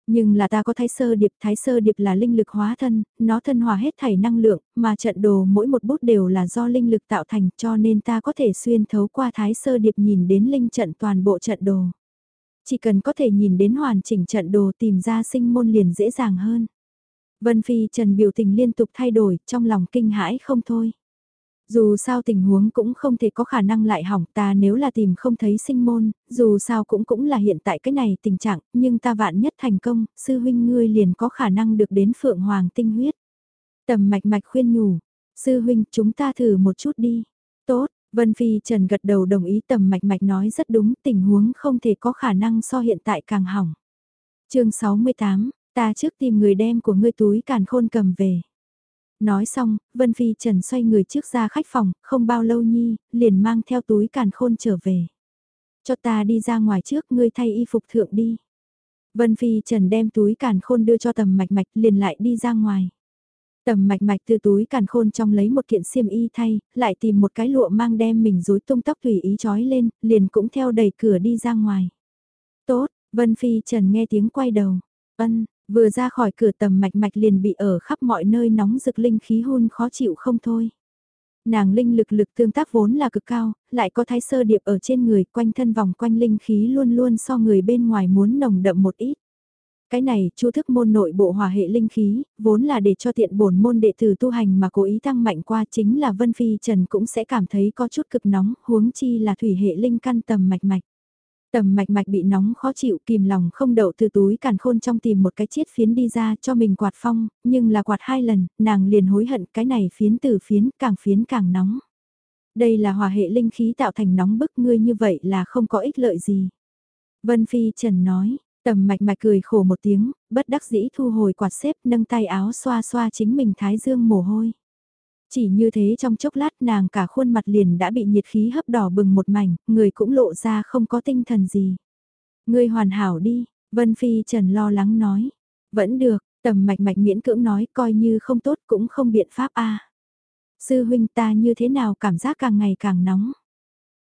Nhưng là ta có thái sơ điệp, thái sơ điệp là linh lực hóa thân, nó thân hòa hết thảy năng lượng, mà trận đồ mỗi một bút đều là do linh lực tạo thành cho nên ta có thể xuyên thấu qua thái sơ điệp nhìn đến linh trận toàn bộ trận đồ. Chỉ cần có thể nhìn đến hoàn chỉnh trận đồ tìm ra sinh môn liền dễ dàng hơn. Vân Phi Trần biểu tình liên tục thay đổi, trong lòng kinh hãi không thôi. Dù sao tình huống cũng không thể có khả năng lại hỏng ta nếu là tìm không thấy sinh môn, dù sao cũng cũng là hiện tại cái này tình trạng, nhưng ta vạn nhất thành công, sư huynh ngươi liền có khả năng được đến phượng hoàng tinh huyết. Tầm mạch mạch khuyên nhủ, sư huynh chúng ta thử một chút đi. Tốt, Vân Phi Trần gật đầu đồng ý tầm mạch mạch nói rất đúng tình huống không thể có khả năng so hiện tại càng hỏng. chương 68, ta trước tìm người đem của ngươi túi càn khôn cầm về. Nói xong, Vân Phi Trần xoay người trước ra khách phòng, không bao lâu nhi, liền mang theo túi càn khôn trở về. Cho ta đi ra ngoài trước ngươi thay y phục thượng đi. Vân Phi Trần đem túi càn khôn đưa cho tầm mạch mạch liền lại đi ra ngoài. Tầm mạch mạch từ túi càn khôn trong lấy một kiện xiêm y thay, lại tìm một cái lụa mang đem mình rối tung tóc tùy ý trói lên, liền cũng theo đẩy cửa đi ra ngoài. Tốt, Vân Phi Trần nghe tiếng quay đầu. Ân, vừa ra khỏi cửa tầm mạch mạch liền bị ở khắp mọi nơi nóng rực linh khí hôn khó chịu không thôi. Nàng linh lực lực tương tác vốn là cực cao, lại có thái sơ điệp ở trên người quanh thân vòng quanh linh khí luôn luôn so người bên ngoài muốn nồng đậm một ít. Cái này, chu thức môn nội bộ hòa hệ linh khí, vốn là để cho tiện bổn môn đệ tử tu hành mà cố ý tăng mạnh qua chính là Vân Phi Trần cũng sẽ cảm thấy có chút cực nóng, huống chi là thủy hệ linh căn tầm mạch mạch. Tầm mạch mạch bị nóng khó chịu kìm lòng không đậu từ túi càn khôn trong tìm một cái chiết phiến đi ra cho mình quạt phong, nhưng là quạt hai lần, nàng liền hối hận cái này phiến từ phiến càng phiến càng nóng. Đây là hòa hệ linh khí tạo thành nóng bức ngươi như vậy là không có ích lợi gì. Vân Phi Trần nói, Tầm mạch mạch cười khổ một tiếng, bất đắc dĩ thu hồi quạt xếp nâng tay áo xoa xoa chính mình thái dương mồ hôi. Chỉ như thế trong chốc lát nàng cả khuôn mặt liền đã bị nhiệt khí hấp đỏ bừng một mảnh, người cũng lộ ra không có tinh thần gì. Người hoàn hảo đi, Vân Phi Trần lo lắng nói. Vẫn được, tầm mạch mạch miễn cưỡng nói coi như không tốt cũng không biện pháp a Sư huynh ta như thế nào cảm giác càng ngày càng nóng.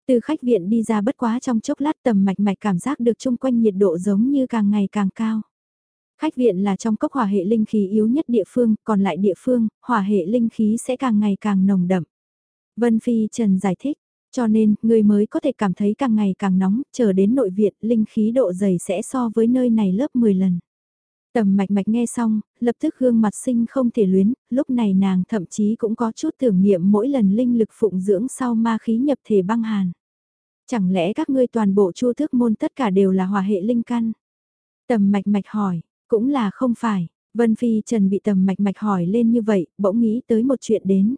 Từ khách viện đi ra bất quá trong chốc lát tầm mạch mạch cảm giác được chung quanh nhiệt độ giống như càng ngày càng cao. Khách viện là trong cốc hỏa hệ linh khí yếu nhất địa phương, còn lại địa phương, hỏa hệ linh khí sẽ càng ngày càng nồng đậm. Vân Phi Trần giải thích, cho nên, người mới có thể cảm thấy càng ngày càng nóng, chờ đến nội viện, linh khí độ dày sẽ so với nơi này lớp 10 lần. Tầm mạch mạch nghe xong, lập tức gương mặt sinh không thể luyến, lúc này nàng thậm chí cũng có chút tưởng niệm mỗi lần linh lực phụng dưỡng sau ma khí nhập thể băng hàn. Chẳng lẽ các ngươi toàn bộ chu thức môn tất cả đều là hòa hệ linh căn? Tầm mạch mạch hỏi, cũng là không phải. Vân Phi Trần bị tầm mạch mạch hỏi lên như vậy, bỗng nghĩ tới một chuyện đến.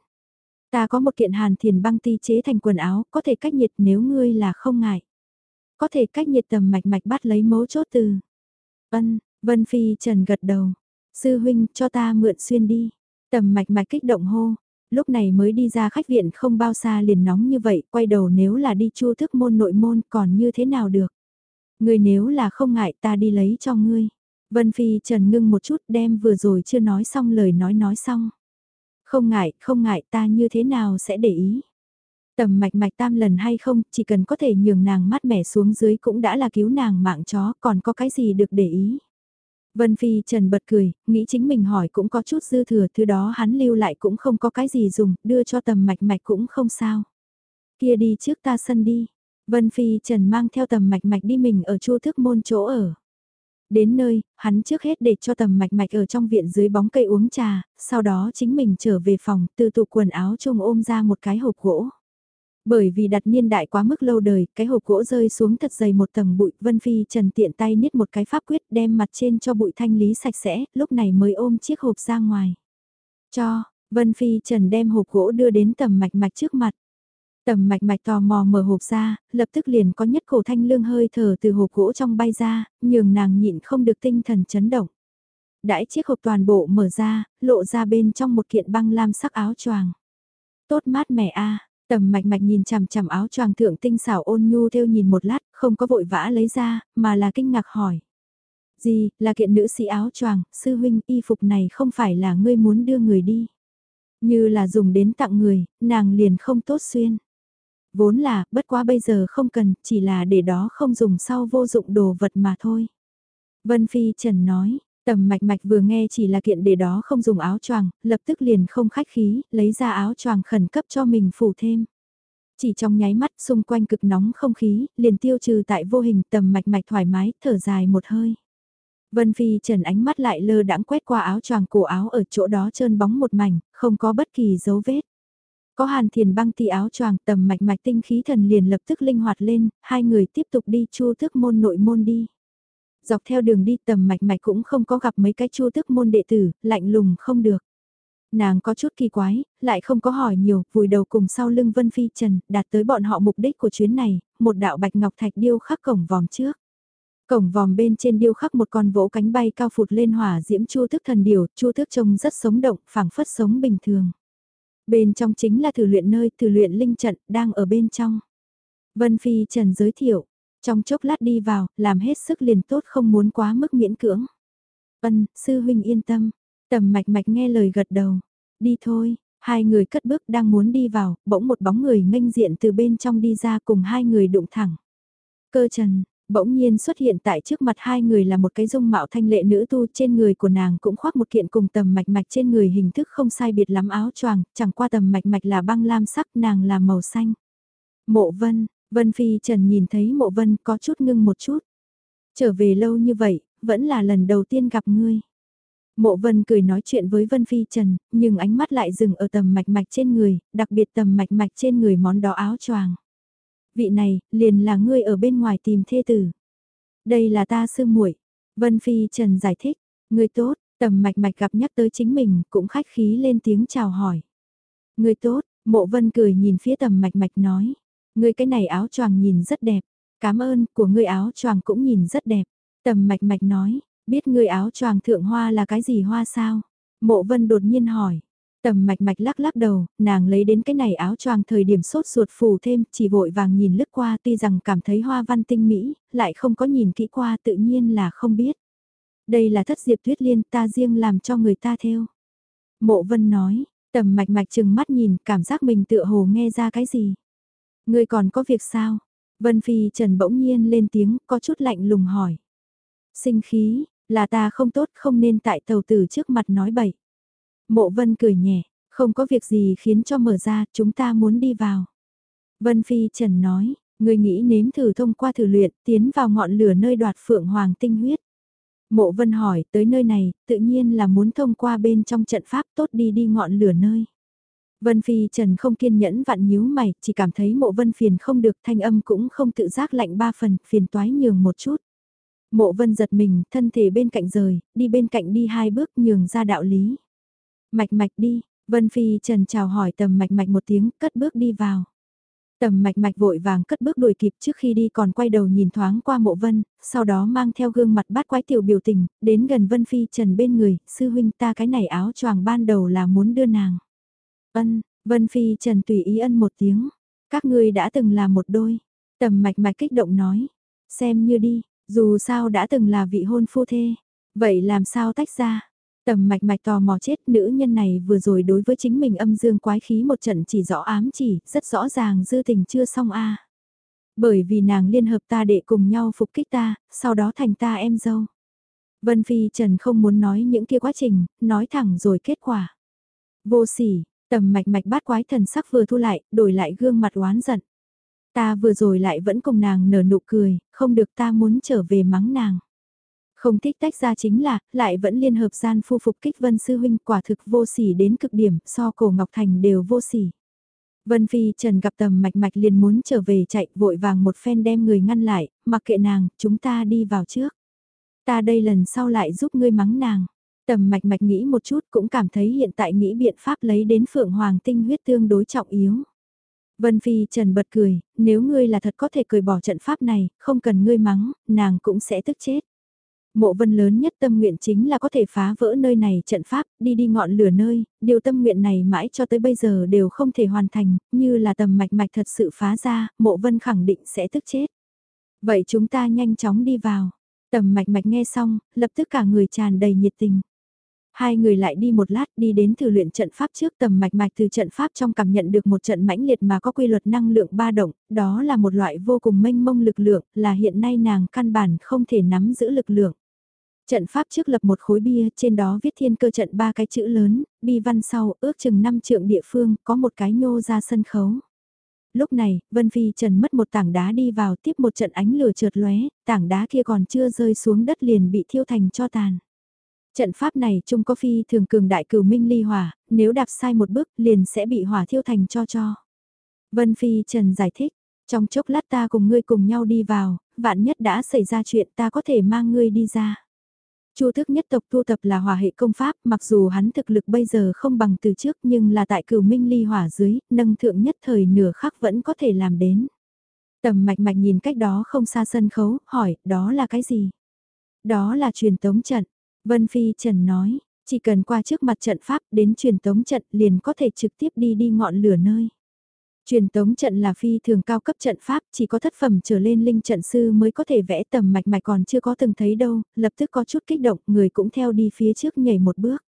Ta có một kiện hàn thiền băng ti chế thành quần áo, có thể cách nhiệt nếu ngươi là không ngại. Có thể cách nhiệt tầm mạch mạch bắt lấy mấu chốt từ. Vân, Vân Phi Trần gật đầu. Sư huynh cho ta mượn xuyên đi. Tầm mạch mạch kích động hô, lúc này mới đi ra khách viện không bao xa liền nóng như vậy, quay đầu nếu là đi chu thức môn nội môn còn như thế nào được. Người nếu là không ngại ta đi lấy cho ngươi. Vân Phi Trần ngưng một chút đem vừa rồi chưa nói xong lời nói nói xong. Không ngại, không ngại ta như thế nào sẽ để ý. Tầm mạch mạch tam lần hay không, chỉ cần có thể nhường nàng mát mẻ xuống dưới cũng đã là cứu nàng mạng chó, còn có cái gì được để ý. Vân Phi Trần bật cười, nghĩ chính mình hỏi cũng có chút dư thừa, thứ đó hắn lưu lại cũng không có cái gì dùng, đưa cho tầm mạch mạch cũng không sao. Kia đi trước ta sân đi. Vân Phi Trần mang theo tầm mạch mạch đi mình ở chu thức môn chỗ ở. Đến nơi, hắn trước hết để cho tầm mạch mạch ở trong viện dưới bóng cây uống trà, sau đó chính mình trở về phòng, từ tụ quần áo chung ôm ra một cái hộp gỗ. Bởi vì đặt niên đại quá mức lâu đời, cái hộp gỗ rơi xuống thật dày một tầng bụi, Vân Phi Trần tiện tay niết một cái pháp quyết đem mặt trên cho bụi thanh lý sạch sẽ, lúc này mới ôm chiếc hộp ra ngoài. Cho, Vân Phi Trần đem hộp gỗ đưa đến tầm mạch mạch trước mặt. Tầm mạch mạch tò mò mở hộp ra, lập tức liền có nhất cổ thanh lương hơi thở từ hộp gỗ trong bay ra, nhường nàng nhịn không được tinh thần chấn động. Đãi chiếc hộp toàn bộ mở ra, lộ ra bên trong một kiện băng lam sắc áo choàng. Tốt mát mẻ a Tầm mạch mạch nhìn chằm chằm áo choàng thượng tinh xảo ôn nhu theo nhìn một lát, không có vội vã lấy ra, mà là kinh ngạc hỏi. Gì, là kiện nữ sĩ áo choàng, sư huynh y phục này không phải là ngươi muốn đưa người đi. Như là dùng đến tặng người, nàng liền không tốt xuyên. Vốn là, bất quá bây giờ không cần, chỉ là để đó không dùng sau vô dụng đồ vật mà thôi. Vân Phi Trần nói, Tầm mạch mạch vừa nghe chỉ là kiện để đó không dùng áo choàng, lập tức liền không khách khí, lấy ra áo choàng khẩn cấp cho mình phủ thêm. Chỉ trong nháy mắt xung quanh cực nóng không khí, liền tiêu trừ tại vô hình tầm mạch mạch thoải mái, thở dài một hơi. Vân Phi trần ánh mắt lại lơ đãng quét qua áo choàng cổ áo ở chỗ đó trơn bóng một mảnh, không có bất kỳ dấu vết. Có hàn thiền băng ti áo choàng tầm mạch mạch tinh khí thần liền lập tức linh hoạt lên, hai người tiếp tục đi chu thức môn nội môn đi. Dọc theo đường đi tầm mạch mạch cũng không có gặp mấy cái chu thức môn đệ tử, lạnh lùng không được. Nàng có chút kỳ quái, lại không có hỏi nhiều, vùi đầu cùng sau lưng Vân Phi Trần, đạt tới bọn họ mục đích của chuyến này, một đạo bạch ngọc thạch điêu khắc cổng vòm trước. Cổng vòm bên trên điêu khắc một con vỗ cánh bay cao phụt lên hỏa diễm chu thức thần điều, chu thức trông rất sống động, phảng phất sống bình thường. Bên trong chính là thử luyện nơi thử luyện linh trận, đang ở bên trong. Vân Phi Trần giới thiệu, trong chốc lát đi vào, làm hết sức liền tốt không muốn quá mức miễn cưỡng. Vân, sư huynh yên tâm, tầm mạch mạch nghe lời gật đầu, đi thôi, hai người cất bước đang muốn đi vào, bỗng một bóng người nghênh diện từ bên trong đi ra cùng hai người đụng thẳng. Cơ trần, Bỗng nhiên xuất hiện tại trước mặt hai người là một cái dung mạo thanh lệ nữ tu trên người của nàng cũng khoác một kiện cùng tầm mạch mạch trên người hình thức không sai biệt lắm áo choàng, chẳng qua tầm mạch mạch là băng lam sắc nàng là màu xanh. Mộ vân, vân phi trần nhìn thấy mộ vân có chút ngưng một chút. Trở về lâu như vậy, vẫn là lần đầu tiên gặp ngươi. Mộ vân cười nói chuyện với Vân Phi Trần, nhưng ánh mắt lại dừng ở tầm mạch mạch trên người, đặc biệt tầm mạch mạch trên người món đó áo choàng vị này, liền là ngươi ở bên ngoài tìm thê tử. Đây là ta sư muội Vân Phi Trần giải thích, ngươi tốt, tầm mạch mạch gặp nhắc tới chính mình, cũng khách khí lên tiếng chào hỏi. Ngươi tốt, mộ vân cười nhìn phía tầm mạch mạch nói, ngươi cái này áo choàng nhìn rất đẹp, cảm ơn, của ngươi áo choàng cũng nhìn rất đẹp. Tầm mạch mạch nói, biết ngươi áo choàng thượng hoa là cái gì hoa sao? Mộ vân đột nhiên hỏi, Tầm mạch mạch lắc lắc đầu, nàng lấy đến cái này áo choàng thời điểm sốt ruột phù thêm, chỉ vội vàng nhìn lướt qua tuy rằng cảm thấy hoa văn tinh mỹ, lại không có nhìn kỹ qua tự nhiên là không biết. Đây là thất diệp tuyết liên ta riêng làm cho người ta theo. Mộ vân nói, tầm mạch mạch chừng mắt nhìn cảm giác mình tựa hồ nghe ra cái gì. Người còn có việc sao? Vân Phi Trần bỗng nhiên lên tiếng có chút lạnh lùng hỏi. Sinh khí, là ta không tốt không nên tại tàu tử trước mặt nói bậy. Mộ Vân cười nhẹ, không có việc gì khiến cho mở ra, chúng ta muốn đi vào. Vân Phi Trần nói, người nghĩ nếm thử thông qua thử luyện, tiến vào ngọn lửa nơi đoạt phượng hoàng tinh huyết. Mộ Vân hỏi, tới nơi này, tự nhiên là muốn thông qua bên trong trận pháp tốt đi đi ngọn lửa nơi. Vân Phi Trần không kiên nhẫn vặn nhíu mày, chỉ cảm thấy mộ vân phiền không được thanh âm cũng không tự giác lạnh ba phần, phiền toái nhường một chút. Mộ vân giật mình, thân thể bên cạnh rời, đi bên cạnh đi hai bước nhường ra đạo lý. Mạch mạch đi, Vân Phi Trần chào hỏi tầm mạch mạch một tiếng, cất bước đi vào. Tầm mạch mạch vội vàng cất bước đuổi kịp trước khi đi còn quay đầu nhìn thoáng qua mộ vân, sau đó mang theo gương mặt bát quái tiểu biểu tình, đến gần Vân Phi Trần bên người, sư huynh ta cái này áo choàng ban đầu là muốn đưa nàng. Ân, Vân Phi Trần tùy ý ân một tiếng, các ngươi đã từng là một đôi. Tầm mạch mạch kích động nói, xem như đi, dù sao đã từng là vị hôn phu thê, vậy làm sao tách ra? Tầm mạch mạch tò mò chết nữ nhân này vừa rồi đối với chính mình âm dương quái khí một trận chỉ rõ ám chỉ, rất rõ ràng dư tình chưa xong a Bởi vì nàng liên hợp ta để cùng nhau phục kích ta, sau đó thành ta em dâu. Vân Phi Trần không muốn nói những kia quá trình, nói thẳng rồi kết quả. Vô sỉ, tầm mạch mạch bát quái thần sắc vừa thu lại, đổi lại gương mặt oán giận. Ta vừa rồi lại vẫn cùng nàng nở nụ cười, không được ta muốn trở về mắng nàng. Không thích tách ra chính là, lại vẫn liên hợp gian phu phục kích Vân Sư Huynh quả thực vô sỉ đến cực điểm, so cổ Ngọc Thành đều vô sỉ. Vân Phi Trần gặp tầm mạch mạch liền muốn trở về chạy vội vàng một phen đem người ngăn lại, mặc kệ nàng, chúng ta đi vào trước. Ta đây lần sau lại giúp ngươi mắng nàng. Tầm mạch mạch nghĩ một chút cũng cảm thấy hiện tại nghĩ biện pháp lấy đến phượng hoàng tinh huyết tương đối trọng yếu. Vân Phi Trần bật cười, nếu ngươi là thật có thể cười bỏ trận pháp này, không cần ngươi mắng, nàng cũng sẽ tức chết. Mộ vân lớn nhất tâm nguyện chính là có thể phá vỡ nơi này trận pháp, đi đi ngọn lửa nơi, điều tâm nguyện này mãi cho tới bây giờ đều không thể hoàn thành, như là tầm mạch mạch thật sự phá ra, mộ vân khẳng định sẽ tức chết. Vậy chúng ta nhanh chóng đi vào. Tầm mạch mạch nghe xong, lập tức cả người tràn đầy nhiệt tình. Hai người lại đi một lát đi đến thử luyện trận pháp trước tầm mạch mạch từ trận pháp trong cảm nhận được một trận mãnh liệt mà có quy luật năng lượng ba động, đó là một loại vô cùng mênh mông lực lượng, là hiện nay nàng căn bản không thể nắm giữ lực lượng. Trận pháp trước lập một khối bia, trên đó viết thiên cơ trận ba cái chữ lớn, bi văn sau, ước chừng năm trượng địa phương, có một cái nhô ra sân khấu. Lúc này, Vân Phi Trần mất một tảng đá đi vào tiếp một trận ánh lửa trượt lóe, tảng đá kia còn chưa rơi xuống đất liền bị thiêu thành cho tàn. Trận pháp này chung có phi thường cường đại cửu minh ly hỏa, nếu đạp sai một bước liền sẽ bị hỏa thiêu thành cho cho. Vân Phi Trần giải thích, trong chốc lát ta cùng ngươi cùng nhau đi vào, vạn nhất đã xảy ra chuyện ta có thể mang ngươi đi ra. Chu thức nhất tộc tu tập là hỏa hệ công pháp, mặc dù hắn thực lực bây giờ không bằng từ trước nhưng là tại cửu minh ly hỏa dưới, nâng thượng nhất thời nửa khắc vẫn có thể làm đến. Tầm mạch mạch nhìn cách đó không xa sân khấu, hỏi, đó là cái gì? Đó là truyền tống trận. Vân Phi Trần nói, chỉ cần qua trước mặt trận pháp đến truyền tống trận liền có thể trực tiếp đi đi ngọn lửa nơi. Truyền tống trận là phi thường cao cấp trận pháp, chỉ có thất phẩm trở lên linh trận sư mới có thể vẽ tầm mạch mạch còn chưa có từng thấy đâu, lập tức có chút kích động, người cũng theo đi phía trước nhảy một bước.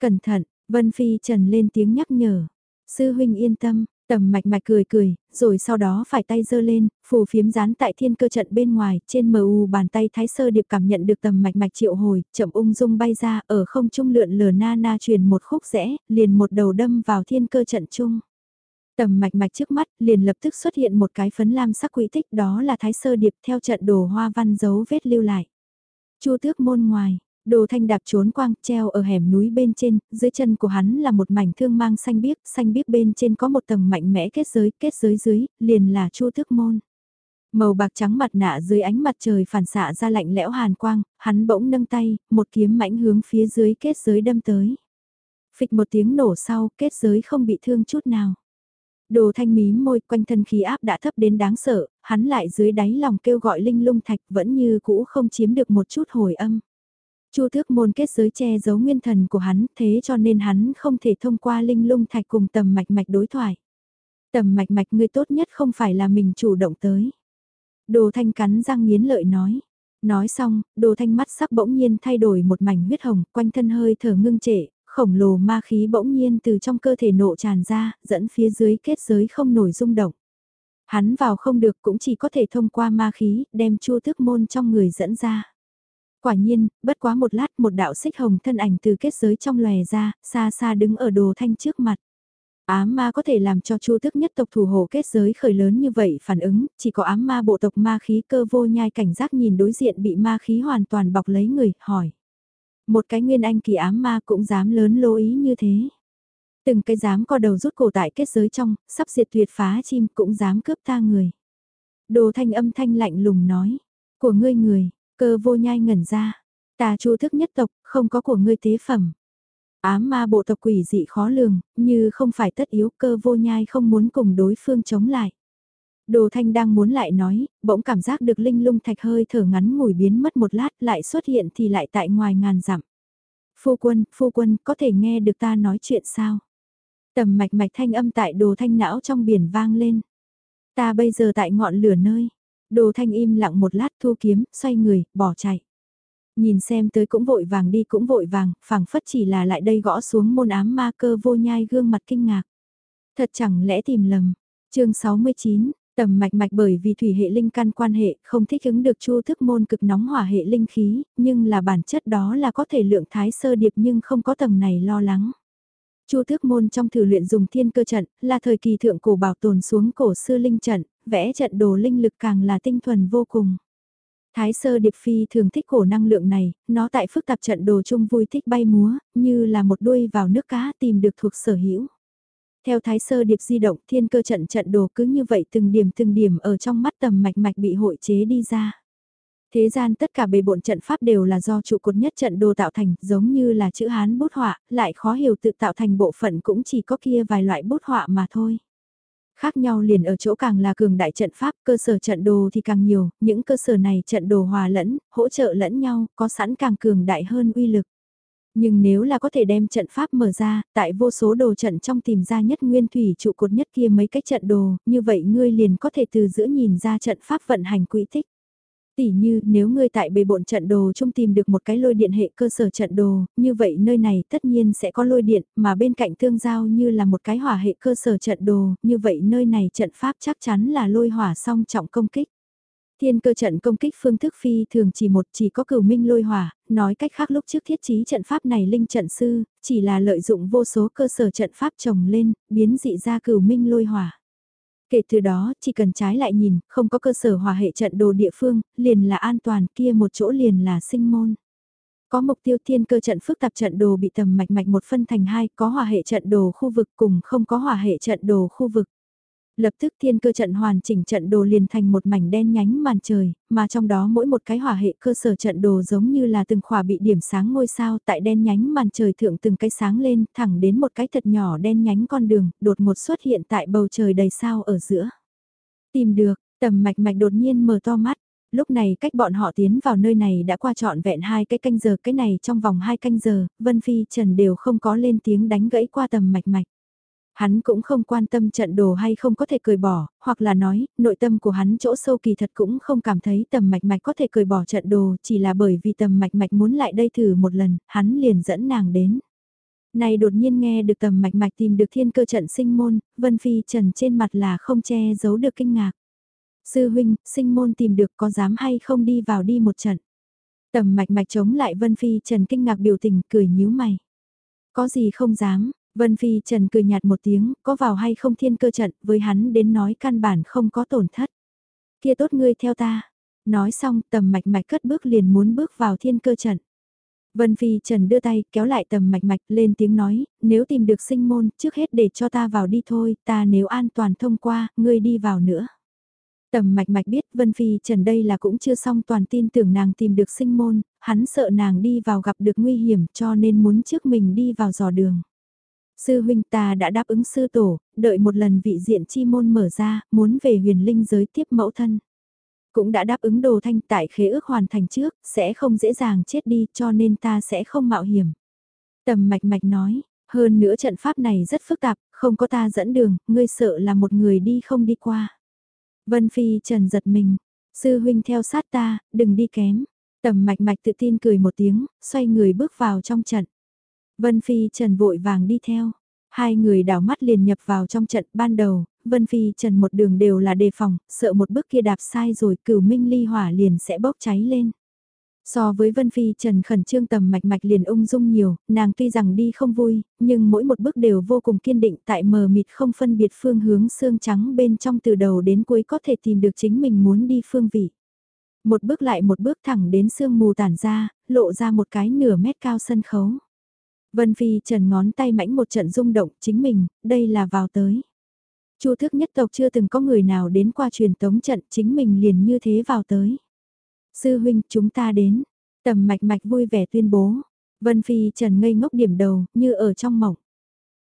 Cẩn thận, Vân Phi Trần lên tiếng nhắc nhở. Sư huynh yên tâm, tầm mạch mạch cười cười, rồi sau đó phải tay giơ lên, phù phiếm dán tại thiên cơ trận bên ngoài, trên mờ u bàn tay thái sơ điệp cảm nhận được tầm mạch mạch triệu hồi, chậm ung dung bay ra, ở không trung lượn lờ na na truyền một khúc rẽ, liền một đầu đâm vào thiên cơ trận chung. Tầm mạch mạch trước mắt, liền lập tức xuất hiện một cái phấn lam sắc quỹ tích đó là thái sơ điệp theo trận đồ hoa văn dấu vết lưu lại. Chu tước môn ngoài, đồ thanh đạp trốn quang treo ở hẻm núi bên trên, dưới chân của hắn là một mảnh thương mang xanh biếc, xanh biếc bên trên có một tầng mạnh mẽ kết giới, kết giới dưới, liền là chu tước môn. Màu bạc trắng mặt nạ dưới ánh mặt trời phản xạ ra lạnh lẽo hàn quang, hắn bỗng nâng tay, một kiếm mãnh hướng phía dưới kết giới đâm tới. Phịch một tiếng nổ sau, kết giới không bị thương chút nào. Đồ thanh mí môi quanh thân khí áp đã thấp đến đáng sợ, hắn lại dưới đáy lòng kêu gọi linh lung thạch vẫn như cũ không chiếm được một chút hồi âm. Chu thước môn kết giới che giấu nguyên thần của hắn thế cho nên hắn không thể thông qua linh lung thạch cùng tầm mạch mạch đối thoại. Tầm mạch mạch người tốt nhất không phải là mình chủ động tới. Đồ thanh cắn răng nghiến lợi nói. Nói xong, đồ thanh mắt sắc bỗng nhiên thay đổi một mảnh huyết hồng, quanh thân hơi thở ngưng trệ, khổng lồ ma khí bỗng nhiên từ trong cơ thể nộ tràn ra, dẫn phía dưới kết giới không nổi rung động. Hắn vào không được cũng chỉ có thể thông qua ma khí, đem chua thức môn trong người dẫn ra. Quả nhiên, bất quá một lát một đạo xích hồng thân ảnh từ kết giới trong lòe ra, xa xa đứng ở đồ thanh trước mặt. Ám ma có thể làm cho chu thức nhất tộc thủ hộ kết giới khởi lớn như vậy phản ứng, chỉ có ám ma bộ tộc ma khí cơ vô nhai cảnh giác nhìn đối diện bị ma khí hoàn toàn bọc lấy người, hỏi. Một cái nguyên anh kỳ ám ma cũng dám lớn lô ý như thế. Từng cái dám co đầu rút cổ tại kết giới trong, sắp diệt tuyệt phá chim cũng dám cướp ta người. Đồ thanh âm thanh lạnh lùng nói, của ngươi người, cơ vô nhai ngẩn ra, ta chu thức nhất tộc, không có của ngươi tế phẩm. Ám ma bộ tộc quỷ dị khó lường, như không phải tất yếu cơ vô nhai không muốn cùng đối phương chống lại. Đồ thanh đang muốn lại nói, bỗng cảm giác được linh lung thạch hơi thở ngắn ngủi biến mất một lát lại xuất hiện thì lại tại ngoài ngàn dặm. Phu quân, phu quân, có thể nghe được ta nói chuyện sao? Tầm mạch mạch thanh âm tại đồ thanh não trong biển vang lên. Ta bây giờ tại ngọn lửa nơi. Đồ thanh im lặng một lát thu kiếm, xoay người, bỏ chạy. Nhìn xem tới cũng vội vàng đi cũng vội vàng, phảng phất chỉ là lại đây gõ xuống môn ám ma cơ vô nhai gương mặt kinh ngạc. Thật chẳng lẽ tìm lầm. chương 69, Tầm mạch mạch bởi vì thủy hệ linh căn quan hệ không thích ứng được chu thức môn cực nóng hỏa hệ linh khí, nhưng là bản chất đó là có thể lượng thái sơ điệp nhưng không có tầng này lo lắng. Chu thức môn trong thử luyện dùng thiên cơ trận, là thời kỳ thượng cổ bảo tồn xuống cổ xưa linh trận, vẽ trận đồ linh lực càng là tinh thuần vô cùng. Thái sơ điệp phi thường thích cổ năng lượng này, nó tại phức tạp trận đồ chung vui thích bay múa, như là một đuôi vào nước cá tìm được thuộc sở hữu. Theo thái sơ điệp di động thiên cơ trận trận đồ cứ như vậy từng điểm từng điểm ở trong mắt tầm mạch mạch bị hội chế đi ra. Thế gian tất cả bề bộn trận pháp đều là do trụ cột nhất trận đồ tạo thành, giống như là chữ Hán bút họa, lại khó hiểu tự tạo thành bộ phận cũng chỉ có kia vài loại bút họa mà thôi. Khác nhau liền ở chỗ càng là cường đại trận pháp, cơ sở trận đồ thì càng nhiều, những cơ sở này trận đồ hòa lẫn, hỗ trợ lẫn nhau, có sẵn càng cường đại hơn uy lực. Nhưng nếu là có thể đem trận pháp mở ra, tại vô số đồ trận trong tìm ra nhất nguyên thủy trụ cột nhất kia mấy cái trận đồ, như vậy ngươi liền có thể từ giữa nhìn ra trận pháp vận hành quỹ tích. Tỷ như nếu ngươi tại bề bộn trận đồ chung tìm được một cái lôi điện hệ cơ sở trận đồ, như vậy nơi này tất nhiên sẽ có lôi điện, mà bên cạnh tương giao như là một cái hỏa hệ cơ sở trận đồ, như vậy nơi này trận pháp chắc chắn là lôi hỏa song trọng công kích. Thiên cơ trận công kích phương thức phi thường chỉ một chỉ có cửu minh lôi hỏa, nói cách khác lúc trước thiết trí trận pháp này linh trận sư, chỉ là lợi dụng vô số cơ sở trận pháp trồng lên, biến dị ra cửu minh lôi hỏa. Kể từ đó, chỉ cần trái lại nhìn, không có cơ sở hòa hệ trận đồ địa phương, liền là an toàn kia một chỗ liền là sinh môn. Có mục tiêu thiên cơ trận phức tạp trận đồ bị tầm mạch mạch một phân thành hai, có hòa hệ trận đồ khu vực cùng không có hòa hệ trận đồ khu vực. Lập tức thiên cơ trận hoàn chỉnh trận đồ liền thành một mảnh đen nhánh màn trời, mà trong đó mỗi một cái hỏa hệ cơ sở trận đồ giống như là từng khỏa bị điểm sáng ngôi sao tại đen nhánh màn trời thượng từng cái sáng lên thẳng đến một cái thật nhỏ đen nhánh con đường, đột một xuất hiện tại bầu trời đầy sao ở giữa. Tìm được, tầm mạch mạch đột nhiên mở to mắt, Lúc này cách bọn họ tiến vào nơi này đã qua trọn vẹn hai cái canh giờ cái này trong vòng hai canh giờ, Vân Phi Trần đều không có lên tiếng đánh gãy qua tầm mạch mạch. Hắn cũng không quan tâm trận đồ hay không có thể cười bỏ, hoặc là nói, nội tâm của hắn chỗ sâu kỳ thật cũng không cảm thấy tầm mạch mạch có thể cười bỏ trận đồ, chỉ là bởi vì tầm mạch mạch muốn lại đây thử một lần, hắn liền dẫn nàng đến. Này đột nhiên nghe được tầm mạch mạch tìm được thiên cơ trận sinh môn, Vân Phi Trần trên mặt là không che giấu được kinh ngạc. Sư huynh, sinh môn tìm được có dám hay không đi vào đi một trận. Tầm mạch mạch chống lại Vân Phi Trần kinh ngạc biểu tình cười nhíu mày. Có gì không dám, Vân Phi Trần cười nhạt một tiếng, có vào hay không thiên cơ trận, với hắn đến nói căn bản không có tổn thất. Kia tốt ngươi theo ta. Nói xong tầm mạch mạch cất bước liền muốn bước vào thiên cơ trận. Vân Phi Trần đưa tay kéo lại tầm mạch mạch lên tiếng nói, nếu tìm được sinh môn, trước hết để cho ta vào đi thôi, ta nếu an toàn thông qua, ngươi đi vào nữa. Tầm mạch mạch biết Vân Phi Trần đây là cũng chưa xong toàn tin tưởng nàng tìm được sinh môn, hắn sợ nàng đi vào gặp được nguy hiểm cho nên muốn trước mình đi vào dò đường. Sư huynh ta đã đáp ứng sư tổ, đợi một lần vị diện chi môn mở ra, muốn về huyền linh giới tiếp mẫu thân. Cũng đã đáp ứng đồ thanh tại khế ước hoàn thành trước, sẽ không dễ dàng chết đi cho nên ta sẽ không mạo hiểm. Tầm mạch mạch nói, hơn nữa trận pháp này rất phức tạp, không có ta dẫn đường, ngươi sợ là một người đi không đi qua. Vân Phi Trần giật mình, sư huynh theo sát ta, đừng đi kém. Tầm mạch mạch tự tin cười một tiếng, xoay người bước vào trong trận. Vân Phi Trần vội vàng đi theo. Hai người đảo mắt liền nhập vào trong trận ban đầu, Vân Phi Trần một đường đều là đề phòng, sợ một bước kia đạp sai rồi cửu minh ly hỏa liền sẽ bốc cháy lên. So với Vân Phi Trần khẩn trương tầm mạch mạch liền ung dung nhiều, nàng tuy rằng đi không vui, nhưng mỗi một bước đều vô cùng kiên định tại mờ mịt không phân biệt phương hướng xương trắng bên trong từ đầu đến cuối có thể tìm được chính mình muốn đi phương vị. Một bước lại một bước thẳng đến sương mù tản ra, lộ ra một cái nửa mét cao sân khấu. Vân Phi Trần ngón tay mãnh một trận rung động chính mình, đây là vào tới. Chu thức nhất tộc chưa từng có người nào đến qua truyền tống trận chính mình liền như thế vào tới. Sư huynh chúng ta đến, tầm mạch mạch vui vẻ tuyên bố. Vân Phi Trần ngây ngốc điểm đầu, như ở trong mộng.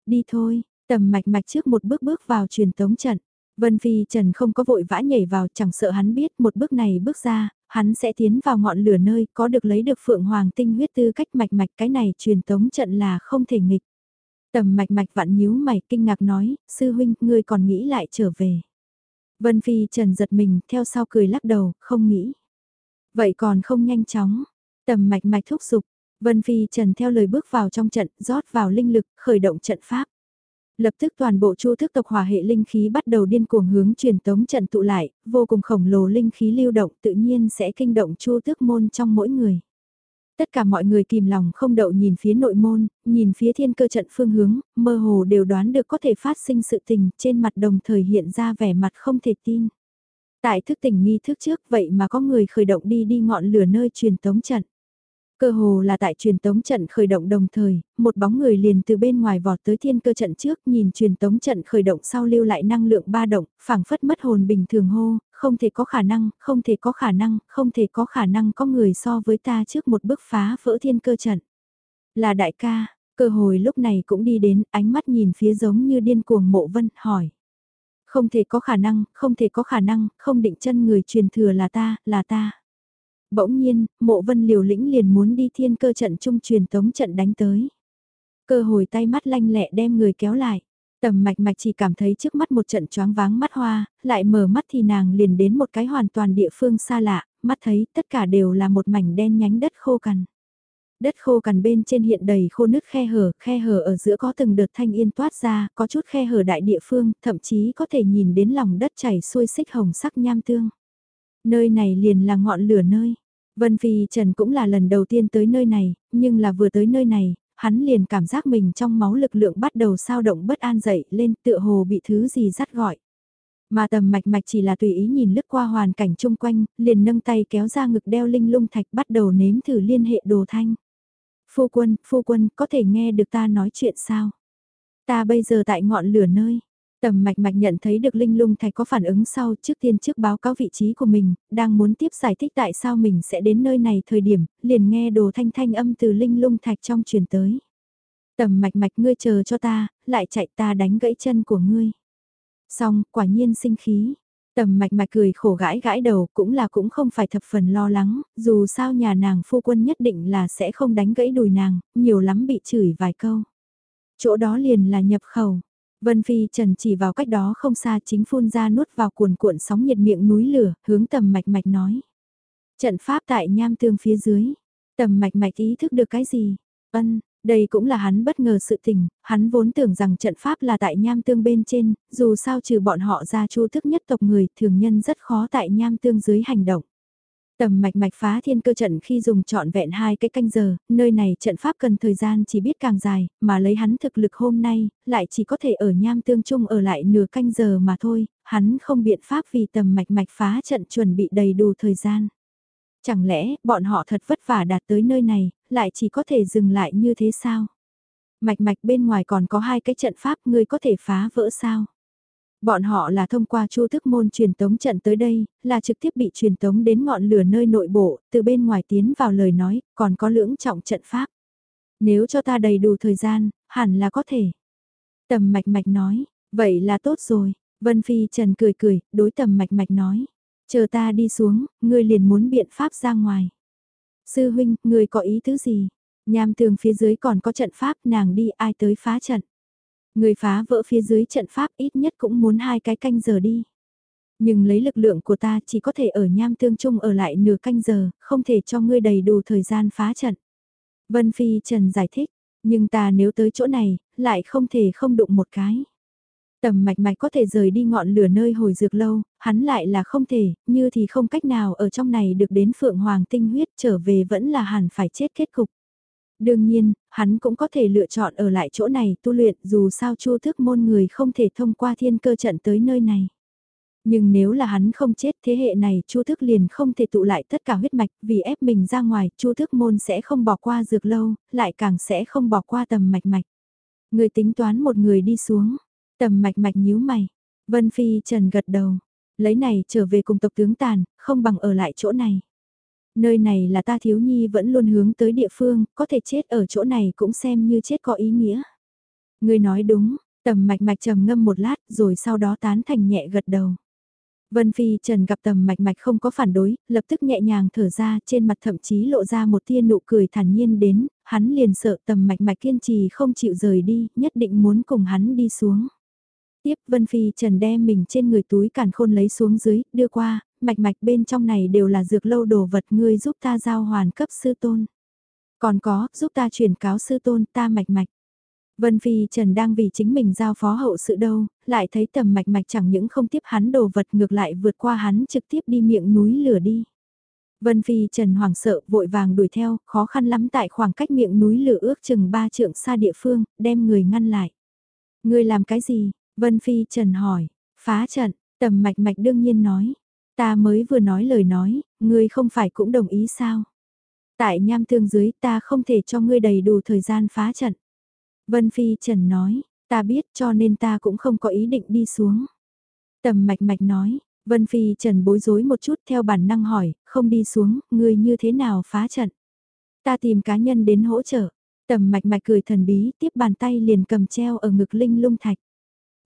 Đi thôi, tầm mạch mạch trước một bước bước vào truyền tống trận. Vân Phi Trần không có vội vã nhảy vào chẳng sợ hắn biết một bước này bước ra, hắn sẽ tiến vào ngọn lửa nơi có được lấy được phượng hoàng tinh huyết tư cách mạch mạch cái này truyền tống trận là không thể nghịch. Tầm mạch mạch vặn nhíu mày kinh ngạc nói, sư huynh, ngươi còn nghĩ lại trở về. Vân Phi Trần giật mình, theo sau cười lắc đầu, không nghĩ. Vậy còn không nhanh chóng, tầm mạch mạch thúc giục, Vân Phi Trần theo lời bước vào trong trận, rót vào linh lực, khởi động trận pháp. Lập tức toàn bộ chu thức tộc hỏa hệ linh khí bắt đầu điên cuồng hướng truyền tống trận tụ lại, vô cùng khổng lồ linh khí lưu động tự nhiên sẽ kinh động chu tước môn trong mỗi người. Tất cả mọi người kìm lòng không đậu nhìn phía nội môn, nhìn phía thiên cơ trận phương hướng, mơ hồ đều đoán được có thể phát sinh sự tình trên mặt đồng thời hiện ra vẻ mặt không thể tin. Tại thức tỉnh nghi thức trước vậy mà có người khởi động đi đi ngọn lửa nơi truyền tống trận. Cơ hồ là tại truyền tống trận khởi động đồng thời, một bóng người liền từ bên ngoài vọt tới thiên cơ trận trước nhìn truyền tống trận khởi động sau lưu lại năng lượng ba động, phảng phất mất hồn bình thường hô, không thể có khả năng, không thể có khả năng, không thể có khả năng có người so với ta trước một bước phá vỡ thiên cơ trận. Là đại ca, cơ hồi lúc này cũng đi đến, ánh mắt nhìn phía giống như điên cuồng mộ vân, hỏi. Không thể có khả năng, không thể có khả năng, không định chân người truyền thừa là ta, là ta. Bỗng nhiên, mộ vân liều lĩnh liền muốn đi thiên cơ trận trung truyền tống trận đánh tới. Cơ hồi tay mắt lanh lẹ đem người kéo lại. Tầm mạch mạch chỉ cảm thấy trước mắt một trận choáng váng mắt hoa, lại mở mắt thì nàng liền đến một cái hoàn toàn địa phương xa lạ, mắt thấy tất cả đều là một mảnh đen nhánh đất khô cằn. Đất khô cằn bên trên hiện đầy khô nứt khe hở, khe hở ở giữa có từng đợt thanh yên toát ra, có chút khe hở đại địa phương, thậm chí có thể nhìn đến lòng đất chảy xuôi xích hồng sắc nham tương. Nơi này liền là ngọn lửa nơi. Vân Phi Trần cũng là lần đầu tiên tới nơi này, nhưng là vừa tới nơi này, hắn liền cảm giác mình trong máu lực lượng bắt đầu sao động bất an dậy lên tựa hồ bị thứ gì dắt gọi. Mà tầm mạch mạch chỉ là tùy ý nhìn lướt qua hoàn cảnh chung quanh, liền nâng tay kéo ra ngực đeo linh lung thạch bắt đầu nếm thử liên hệ đồ thanh. Phu quân, phu quân, có thể nghe được ta nói chuyện sao? Ta bây giờ tại ngọn lửa nơi. Tầm mạch mạch nhận thấy được linh lung thạch có phản ứng sau trước tiên trước báo cáo vị trí của mình, đang muốn tiếp giải thích tại sao mình sẽ đến nơi này thời điểm, liền nghe đồ thanh thanh âm từ linh lung thạch trong truyền tới. Tầm mạch mạch ngươi chờ cho ta, lại chạy ta đánh gãy chân của ngươi. Xong, quả nhiên sinh khí. Tầm mạch mạch cười khổ gãi gãi đầu cũng là cũng không phải thập phần lo lắng, dù sao nhà nàng phu quân nhất định là sẽ không đánh gãy đùi nàng, nhiều lắm bị chửi vài câu. Chỗ đó liền là nhập khẩu. Vân Phi Trần chỉ vào cách đó không xa chính phun ra nuốt vào cuồn cuộn sóng nhiệt miệng núi lửa, hướng tầm mạch mạch nói. Trận pháp tại nham tương phía dưới. Tầm mạch mạch ý thức được cái gì? Ân, đây cũng là hắn bất ngờ sự tình, hắn vốn tưởng rằng trận pháp là tại nham tương bên trên, dù sao trừ bọn họ ra chu thức nhất tộc người, thường nhân rất khó tại nham tương dưới hành động. Tầm mạch mạch phá thiên cơ trận khi dùng trọn vẹn hai cái canh giờ, nơi này trận pháp cần thời gian chỉ biết càng dài, mà lấy hắn thực lực hôm nay, lại chỉ có thể ở nham tương chung ở lại nửa canh giờ mà thôi, hắn không biện pháp vì tầm mạch mạch phá trận chuẩn bị đầy đủ thời gian. Chẳng lẽ, bọn họ thật vất vả đạt tới nơi này, lại chỉ có thể dừng lại như thế sao? Mạch mạch bên ngoài còn có hai cái trận pháp ngươi có thể phá vỡ sao? Bọn họ là thông qua chu thức môn truyền tống trận tới đây, là trực tiếp bị truyền tống đến ngọn lửa nơi nội bộ, từ bên ngoài tiến vào lời nói, còn có lưỡng trọng trận pháp. Nếu cho ta đầy đủ thời gian, hẳn là có thể. Tầm mạch mạch nói, vậy là tốt rồi. Vân Phi Trần cười cười, đối tầm mạch mạch nói. Chờ ta đi xuống, ngươi liền muốn biện pháp ra ngoài. Sư huynh, ngươi có ý tứ gì? Nham tường phía dưới còn có trận pháp nàng đi ai tới phá trận. Người phá vỡ phía dưới trận pháp ít nhất cũng muốn hai cái canh giờ đi. Nhưng lấy lực lượng của ta chỉ có thể ở nham tương chung ở lại nửa canh giờ, không thể cho ngươi đầy đủ thời gian phá trận. Vân Phi Trần giải thích, nhưng ta nếu tới chỗ này, lại không thể không đụng một cái. Tầm mạch mạch có thể rời đi ngọn lửa nơi hồi dược lâu, hắn lại là không thể, như thì không cách nào ở trong này được đến Phượng Hoàng tinh huyết trở về vẫn là hẳn phải chết kết cục. Đương nhiên, hắn cũng có thể lựa chọn ở lại chỗ này tu luyện dù sao chu thức môn người không thể thông qua thiên cơ trận tới nơi này. Nhưng nếu là hắn không chết thế hệ này chu thức liền không thể tụ lại tất cả huyết mạch vì ép mình ra ngoài chu thức môn sẽ không bỏ qua dược lâu, lại càng sẽ không bỏ qua tầm mạch mạch. Người tính toán một người đi xuống, tầm mạch mạch nhíu mày, Vân Phi Trần gật đầu, lấy này trở về cùng tộc tướng tàn, không bằng ở lại chỗ này. Nơi này là ta thiếu nhi vẫn luôn hướng tới địa phương, có thể chết ở chỗ này cũng xem như chết có ý nghĩa. Người nói đúng, tầm mạch mạch trầm ngâm một lát rồi sau đó tán thành nhẹ gật đầu. Vân Phi Trần gặp tầm mạch mạch không có phản đối, lập tức nhẹ nhàng thở ra trên mặt thậm chí lộ ra một tia nụ cười thản nhiên đến, hắn liền sợ tầm mạch mạch kiên trì không chịu rời đi, nhất định muốn cùng hắn đi xuống. Tiếp Vân Phi Trần đem mình trên người túi càn khôn lấy xuống dưới, đưa qua, mạch mạch bên trong này đều là dược lâu đồ vật ngươi giúp ta giao hoàn cấp sư tôn. Còn có, giúp ta chuyển cáo sư tôn ta mạch mạch. Vân Phi Trần đang vì chính mình giao phó hậu sự đâu, lại thấy tầm mạch mạch chẳng những không tiếp hắn đồ vật ngược lại vượt qua hắn trực tiếp đi miệng núi lửa đi. Vân Phi Trần hoảng sợ vội vàng đuổi theo, khó khăn lắm tại khoảng cách miệng núi lửa ước chừng ba trượng xa địa phương, đem người ngăn lại. Người làm cái gì? Vân Phi Trần hỏi, phá trận, tầm mạch mạch đương nhiên nói. Ta mới vừa nói lời nói, ngươi không phải cũng đồng ý sao? Tại nham tương dưới ta không thể cho ngươi đầy đủ thời gian phá trận. Vân Phi Trần nói, ta biết cho nên ta cũng không có ý định đi xuống. Tầm mạch mạch nói, Vân Phi Trần bối rối một chút theo bản năng hỏi, không đi xuống, ngươi như thế nào phá trận? Ta tìm cá nhân đến hỗ trợ. Tầm mạch mạch cười thần bí tiếp bàn tay liền cầm treo ở ngực linh lung thạch.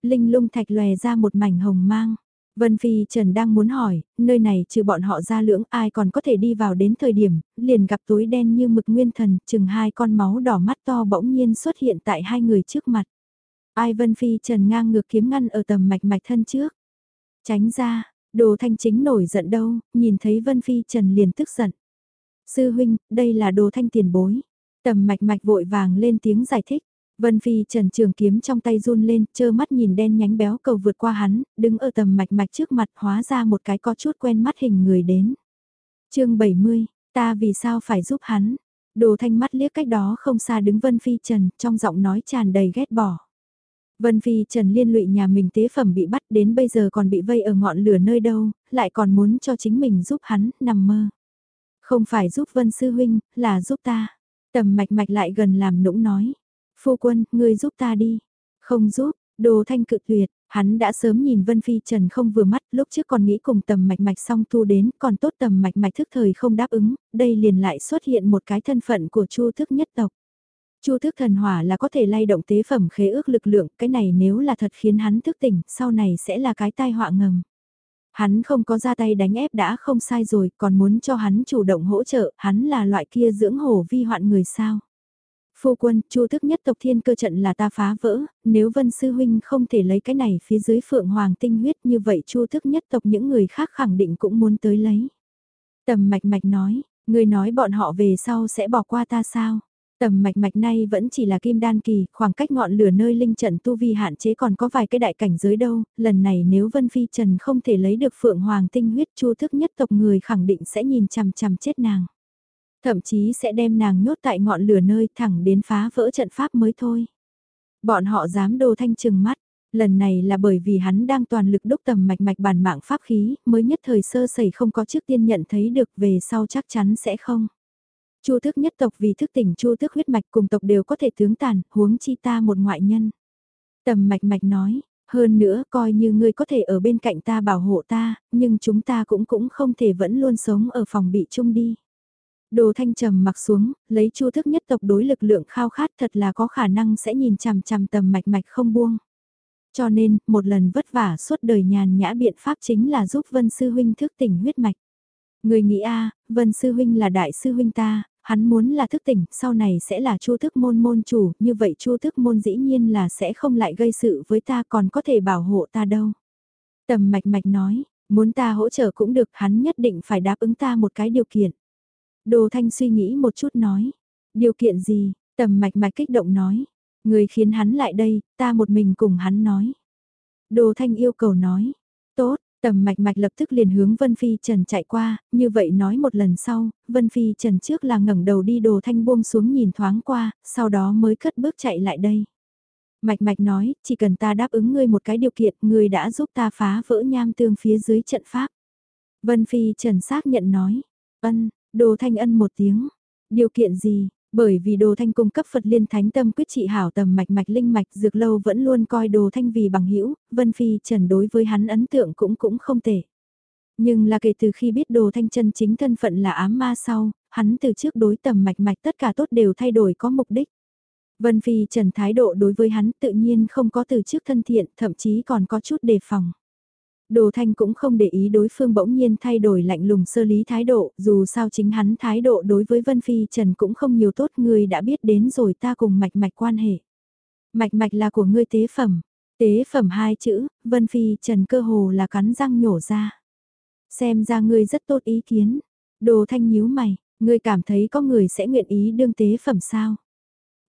Linh lung thạch lòe ra một mảnh hồng mang. Vân Phi Trần đang muốn hỏi, nơi này trừ bọn họ ra lưỡng ai còn có thể đi vào đến thời điểm, liền gặp túi đen như mực nguyên thần, chừng hai con máu đỏ mắt to bỗng nhiên xuất hiện tại hai người trước mặt. Ai Vân Phi Trần ngang ngược kiếm ngăn ở tầm mạch mạch thân trước. Tránh ra, đồ thanh chính nổi giận đâu, nhìn thấy Vân Phi Trần liền tức giận. Sư huynh, đây là đồ thanh tiền bối. Tầm mạch mạch vội vàng lên tiếng giải thích. Vân Phi trần trường kiếm trong tay run lên, chơ mắt nhìn đen nhánh béo cầu vượt qua hắn, đứng ở tầm mạch mạch trước mặt hóa ra một cái có chút quen mắt hình người đến. chương 70, ta vì sao phải giúp hắn? Đồ thanh mắt liếc cách đó không xa đứng Vân Phi Trần, trong giọng nói tràn đầy ghét bỏ. Vân Phi Trần liên lụy nhà mình tế phẩm bị bắt đến bây giờ còn bị vây ở ngọn lửa nơi đâu, lại còn muốn cho chính mình giúp hắn, nằm mơ. Không phải giúp Vân Sư Huynh, là giúp ta. Tầm mạch mạch lại gần làm nũng nói. Phu quân, ngươi giúp ta đi. Không giúp, đồ thanh cự tuyệt, hắn đã sớm nhìn Vân Phi Trần không vừa mắt, lúc trước còn nghĩ cùng tầm mạch mạch song thu đến, còn tốt tầm mạch mạch thức thời không đáp ứng, đây liền lại xuất hiện một cái thân phận của chu thức nhất tộc. Chu thức thần hỏa là có thể lay động tế phẩm khế ước lực lượng, cái này nếu là thật khiến hắn thức tỉnh, sau này sẽ là cái tai họa ngầm. Hắn không có ra tay đánh ép đã không sai rồi, còn muốn cho hắn chủ động hỗ trợ, hắn là loại kia dưỡng hổ vi hoạn người sao. Phu quân, chu thức nhất tộc thiên cơ trận là ta phá vỡ, nếu vân sư huynh không thể lấy cái này phía dưới phượng hoàng tinh huyết như vậy chu thức nhất tộc những người khác khẳng định cũng muốn tới lấy. Tầm mạch mạch nói, người nói bọn họ về sau sẽ bỏ qua ta sao? Tầm mạch mạch nay vẫn chỉ là kim đan kỳ, khoảng cách ngọn lửa nơi linh trận tu vi hạn chế còn có vài cái đại cảnh giới đâu, lần này nếu Vân Phi Trần không thể lấy được Phượng Hoàng tinh huyết chu thức nhất tộc người khẳng định sẽ nhìn chằm chằm chết nàng. Thậm chí sẽ đem nàng nhốt tại ngọn lửa nơi thẳng đến phá vỡ trận pháp mới thôi. Bọn họ dám đồ thanh trừng mắt, lần này là bởi vì hắn đang toàn lực đúc tầm mạch mạch bản mạng pháp khí, mới nhất thời sơ sẩy không có trước tiên nhận thấy được về sau chắc chắn sẽ không. Chu thức nhất tộc vì thức tỉnh chu thức huyết mạch cùng tộc đều có thể tướng tàn, huống chi ta một ngoại nhân. Tầm mạch mạch nói, hơn nữa coi như ngươi có thể ở bên cạnh ta bảo hộ ta, nhưng chúng ta cũng cũng không thể vẫn luôn sống ở phòng bị chung đi. Đồ thanh trầm mặc xuống, lấy chu thức nhất tộc đối lực lượng khao khát thật là có khả năng sẽ nhìn chằm chằm tầm mạch mạch không buông. Cho nên, một lần vất vả suốt đời nhàn nhã biện pháp chính là giúp Vân Sư Huynh thức tỉnh huyết mạch. Người nghĩ a Vân Sư Huynh là đại sư huynh ta, hắn muốn là thức tỉnh, sau này sẽ là chu thức môn môn chủ, như vậy chu thức môn dĩ nhiên là sẽ không lại gây sự với ta còn có thể bảo hộ ta đâu. Tầm mạch mạch nói, muốn ta hỗ trợ cũng được, hắn nhất định phải đáp ứng ta một cái điều kiện. Đồ Thanh suy nghĩ một chút nói, điều kiện gì, tầm mạch mạch kích động nói, người khiến hắn lại đây, ta một mình cùng hắn nói. Đồ Thanh yêu cầu nói, tốt, Tầm mạch mạch lập tức liền hướng Vân Phi Trần chạy qua, như vậy nói một lần sau, Vân Phi Trần trước là ngẩng đầu đi đồ thanh buông xuống nhìn thoáng qua, sau đó mới cất bước chạy lại đây. Mạch mạch nói, chỉ cần ta đáp ứng ngươi một cái điều kiện, ngươi đã giúp ta phá vỡ nham tương phía dưới trận pháp. Vân Phi Trần xác nhận nói, ân, đồ thanh ân một tiếng, điều kiện gì, bởi vì đồ thanh cung cấp Phật liên thánh tâm quyết trị hảo tầm mạch mạch linh mạch dược lâu vẫn luôn coi đồ thanh vì bằng hữu Vân Phi Trần đối với hắn ấn tượng cũng cũng không tệ. Nhưng là kể từ khi biết đồ thanh chân chính thân phận là ám ma sau, hắn từ trước đối tầm mạch mạch tất cả tốt đều thay đổi có mục đích. Vân Phi Trần thái độ đối với hắn tự nhiên không có từ trước thân thiện, thậm chí còn có chút đề phòng. Đồ Thanh cũng không để ý đối phương bỗng nhiên thay đổi lạnh lùng sơ lý thái độ, dù sao chính hắn thái độ đối với Vân Phi Trần cũng không nhiều tốt người đã biết đến rồi ta cùng mạch mạch quan hệ. Mạch mạch là của ngươi tế phẩm, tế phẩm hai chữ, Vân Phi Trần cơ hồ là cắn răng nhổ ra. Xem ra ngươi rất tốt ý kiến, đồ thanh nhíu mày, ngươi cảm thấy có người sẽ nguyện ý đương tế phẩm sao?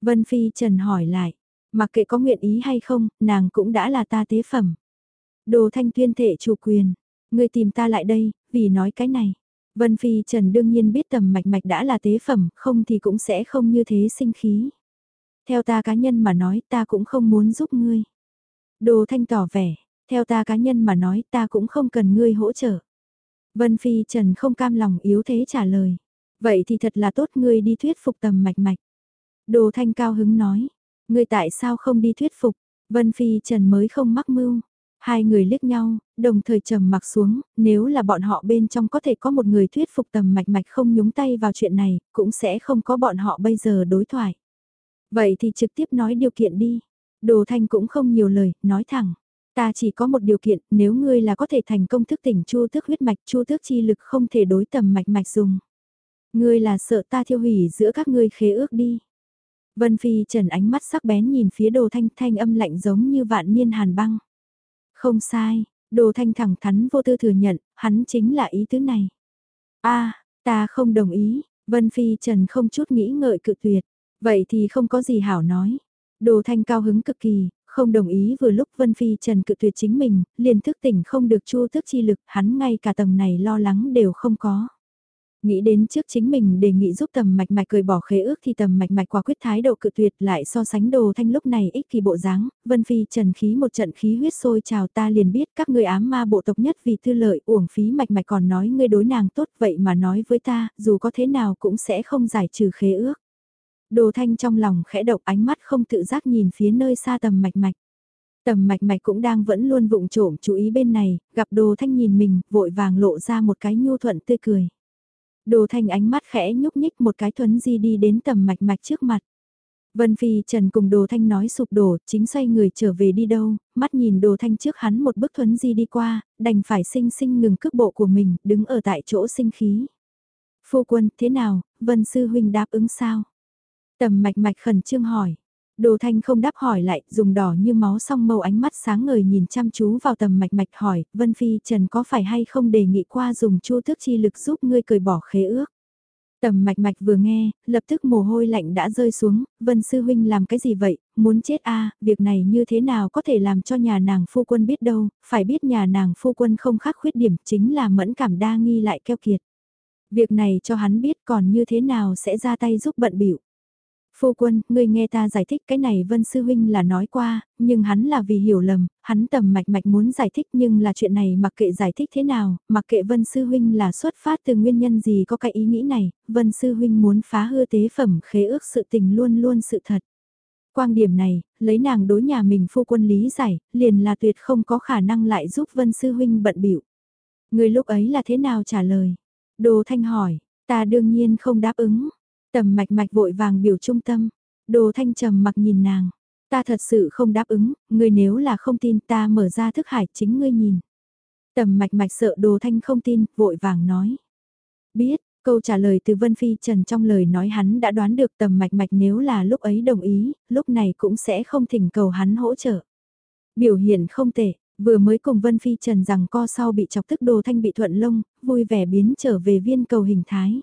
Vân Phi Trần hỏi lại, mặc kệ có nguyện ý hay không, nàng cũng đã là ta tế phẩm. Đồ thanh tuyên thể chủ quyền, ngươi tìm ta lại đây, vì nói cái này. Vân Phi Trần đương nhiên biết tầm mạch mạch đã là tế phẩm, không thì cũng sẽ không như thế sinh khí. Theo ta cá nhân mà nói ta cũng không muốn giúp ngươi. Đồ thanh tỏ vẻ, theo ta cá nhân mà nói ta cũng không cần ngươi hỗ trợ. Vân Phi Trần không cam lòng yếu thế trả lời. Vậy thì thật là tốt ngươi đi thuyết phục tầm mạch mạch. Đồ thanh cao hứng nói, ngươi tại sao không đi thuyết phục, Vân Phi Trần mới không mắc mưu. Hai người liếc nhau, đồng thời trầm mặc xuống, nếu là bọn họ bên trong có thể có một người thuyết phục tầm mạch mạch không nhúng tay vào chuyện này, cũng sẽ không có bọn họ bây giờ đối thoại. Vậy thì trực tiếp nói điều kiện đi. Đồ Thanh cũng không nhiều lời, nói thẳng. Ta chỉ có một điều kiện, nếu ngươi là có thể thành công thức tỉnh chu thức huyết mạch, chu thức chi lực không thể đối tầm mạch mạch dùng. Ngươi là sợ ta thiêu hủy giữa các ngươi khế ước đi. Vân Phi trần ánh mắt sắc bén nhìn phía đồ thanh thanh âm lạnh giống như vạn niên hàn băng. Không sai, đồ thanh thẳng thắn vô tư thừa nhận, hắn chính là ý tứ này. a ta không đồng ý, Vân Phi Trần không chút nghĩ ngợi cự tuyệt, vậy thì không có gì hảo nói. Đồ thanh cao hứng cực kỳ, không đồng ý vừa lúc Vân Phi Trần cự tuyệt chính mình, liền thức tỉnh không được chu thức chi lực, hắn ngay cả tầng này lo lắng đều không có. Nghĩ đến trước chính mình đề nghị giúp tầm mạch mạch cười bỏ khế ước thì tầm mạch mạch quả quyết thái độ cự tuyệt lại so sánh đồ thanh lúc này ích kỳ bộ dáng, vân phi trần khí một trận khí huyết sôi trào ta liền biết các người ám ma bộ tộc nhất vì tư lợi uổng phí mạch mạch còn nói ngươi đối nàng tốt vậy mà nói với ta, dù có thế nào cũng sẽ không giải trừ khế ước. Đồ thanh trong lòng khẽ độc ánh mắt không tự giác nhìn phía nơi xa tầm mạch mạch. Tầm mạch mạch cũng đang vẫn luôn vụng trộm chú ý bên này, gặp đồ thanh nhìn mình, vội vàng lộ ra một cái nhu thuận tươi cười. Đồ thanh ánh mắt khẽ nhúc nhích một cái thuấn di đi đến tầm mạch mạch trước mặt. Vân Phi Trần cùng Đồ Thanh nói sụp đổ, chính xoay người trở về đi đâu, mắt nhìn Đồ Thanh trước hắn một bước thuấn di đi qua, đành phải sinh sinh ngừng cước bộ của mình, đứng ở tại chỗ sinh khí. Phu quân, thế nào, Vân Sư Huynh đáp ứng sao? Tầm mạch mạch khẩn trương hỏi. Đồ Thanh không đáp hỏi lại, dùng đỏ như máu song mâu ánh mắt sáng ngời nhìn chăm chú vào tầm mạch mạch hỏi, Vân Phi Trần có phải hay không đề nghị qua dùng chu thức chi lực giúp ngươi cởi bỏ khế ước? Tầm mạch mạch vừa nghe, lập tức mồ hôi lạnh đã rơi xuống, Vân Sư Huynh làm cái gì vậy, muốn chết a việc này như thế nào có thể làm cho nhà nàng phu quân biết đâu, phải biết nhà nàng phu quân không khác khuyết điểm chính là mẫn cảm đa nghi lại keo kiệt. Việc này cho hắn biết còn như thế nào sẽ ra tay giúp bận biểu Phu quân, ngươi nghe ta giải thích cái này Vân Sư Huynh là nói qua, nhưng hắn là vì hiểu lầm, hắn tầm mạch mạch muốn giải thích nhưng là chuyện này mặc kệ giải thích thế nào, mặc kệ Vân Sư Huynh là xuất phát từ nguyên nhân gì có cái ý nghĩ này, Vân Sư Huynh muốn phá hư tế phẩm khế ước sự tình luôn luôn sự thật. Quang điểm này, lấy nàng đối nhà mình phu quân lý giải, liền là tuyệt không có khả năng lại giúp Vân Sư Huynh bận biểu. Người lúc ấy là thế nào trả lời? Đồ Thanh hỏi, ta đương nhiên không đáp ứng. Tầm mạch mạch vội vàng biểu trung tâm. Đồ thanh trầm mặc nhìn nàng. Ta thật sự không đáp ứng, ngươi nếu là không tin ta mở ra thức hải chính ngươi nhìn. Tầm mạch mạch sợ đồ thanh không tin, vội vàng nói. Biết, câu trả lời từ Vân Phi Trần trong lời nói hắn đã đoán được tầm mạch mạch nếu là lúc ấy đồng ý, lúc này cũng sẽ không thỉnh cầu hắn hỗ trợ. Biểu hiện không tệ, vừa mới cùng Vân Phi Trần rằng co sau bị chọc tức đồ thanh bị thuận lông, vui vẻ biến trở về viên cầu hình thái.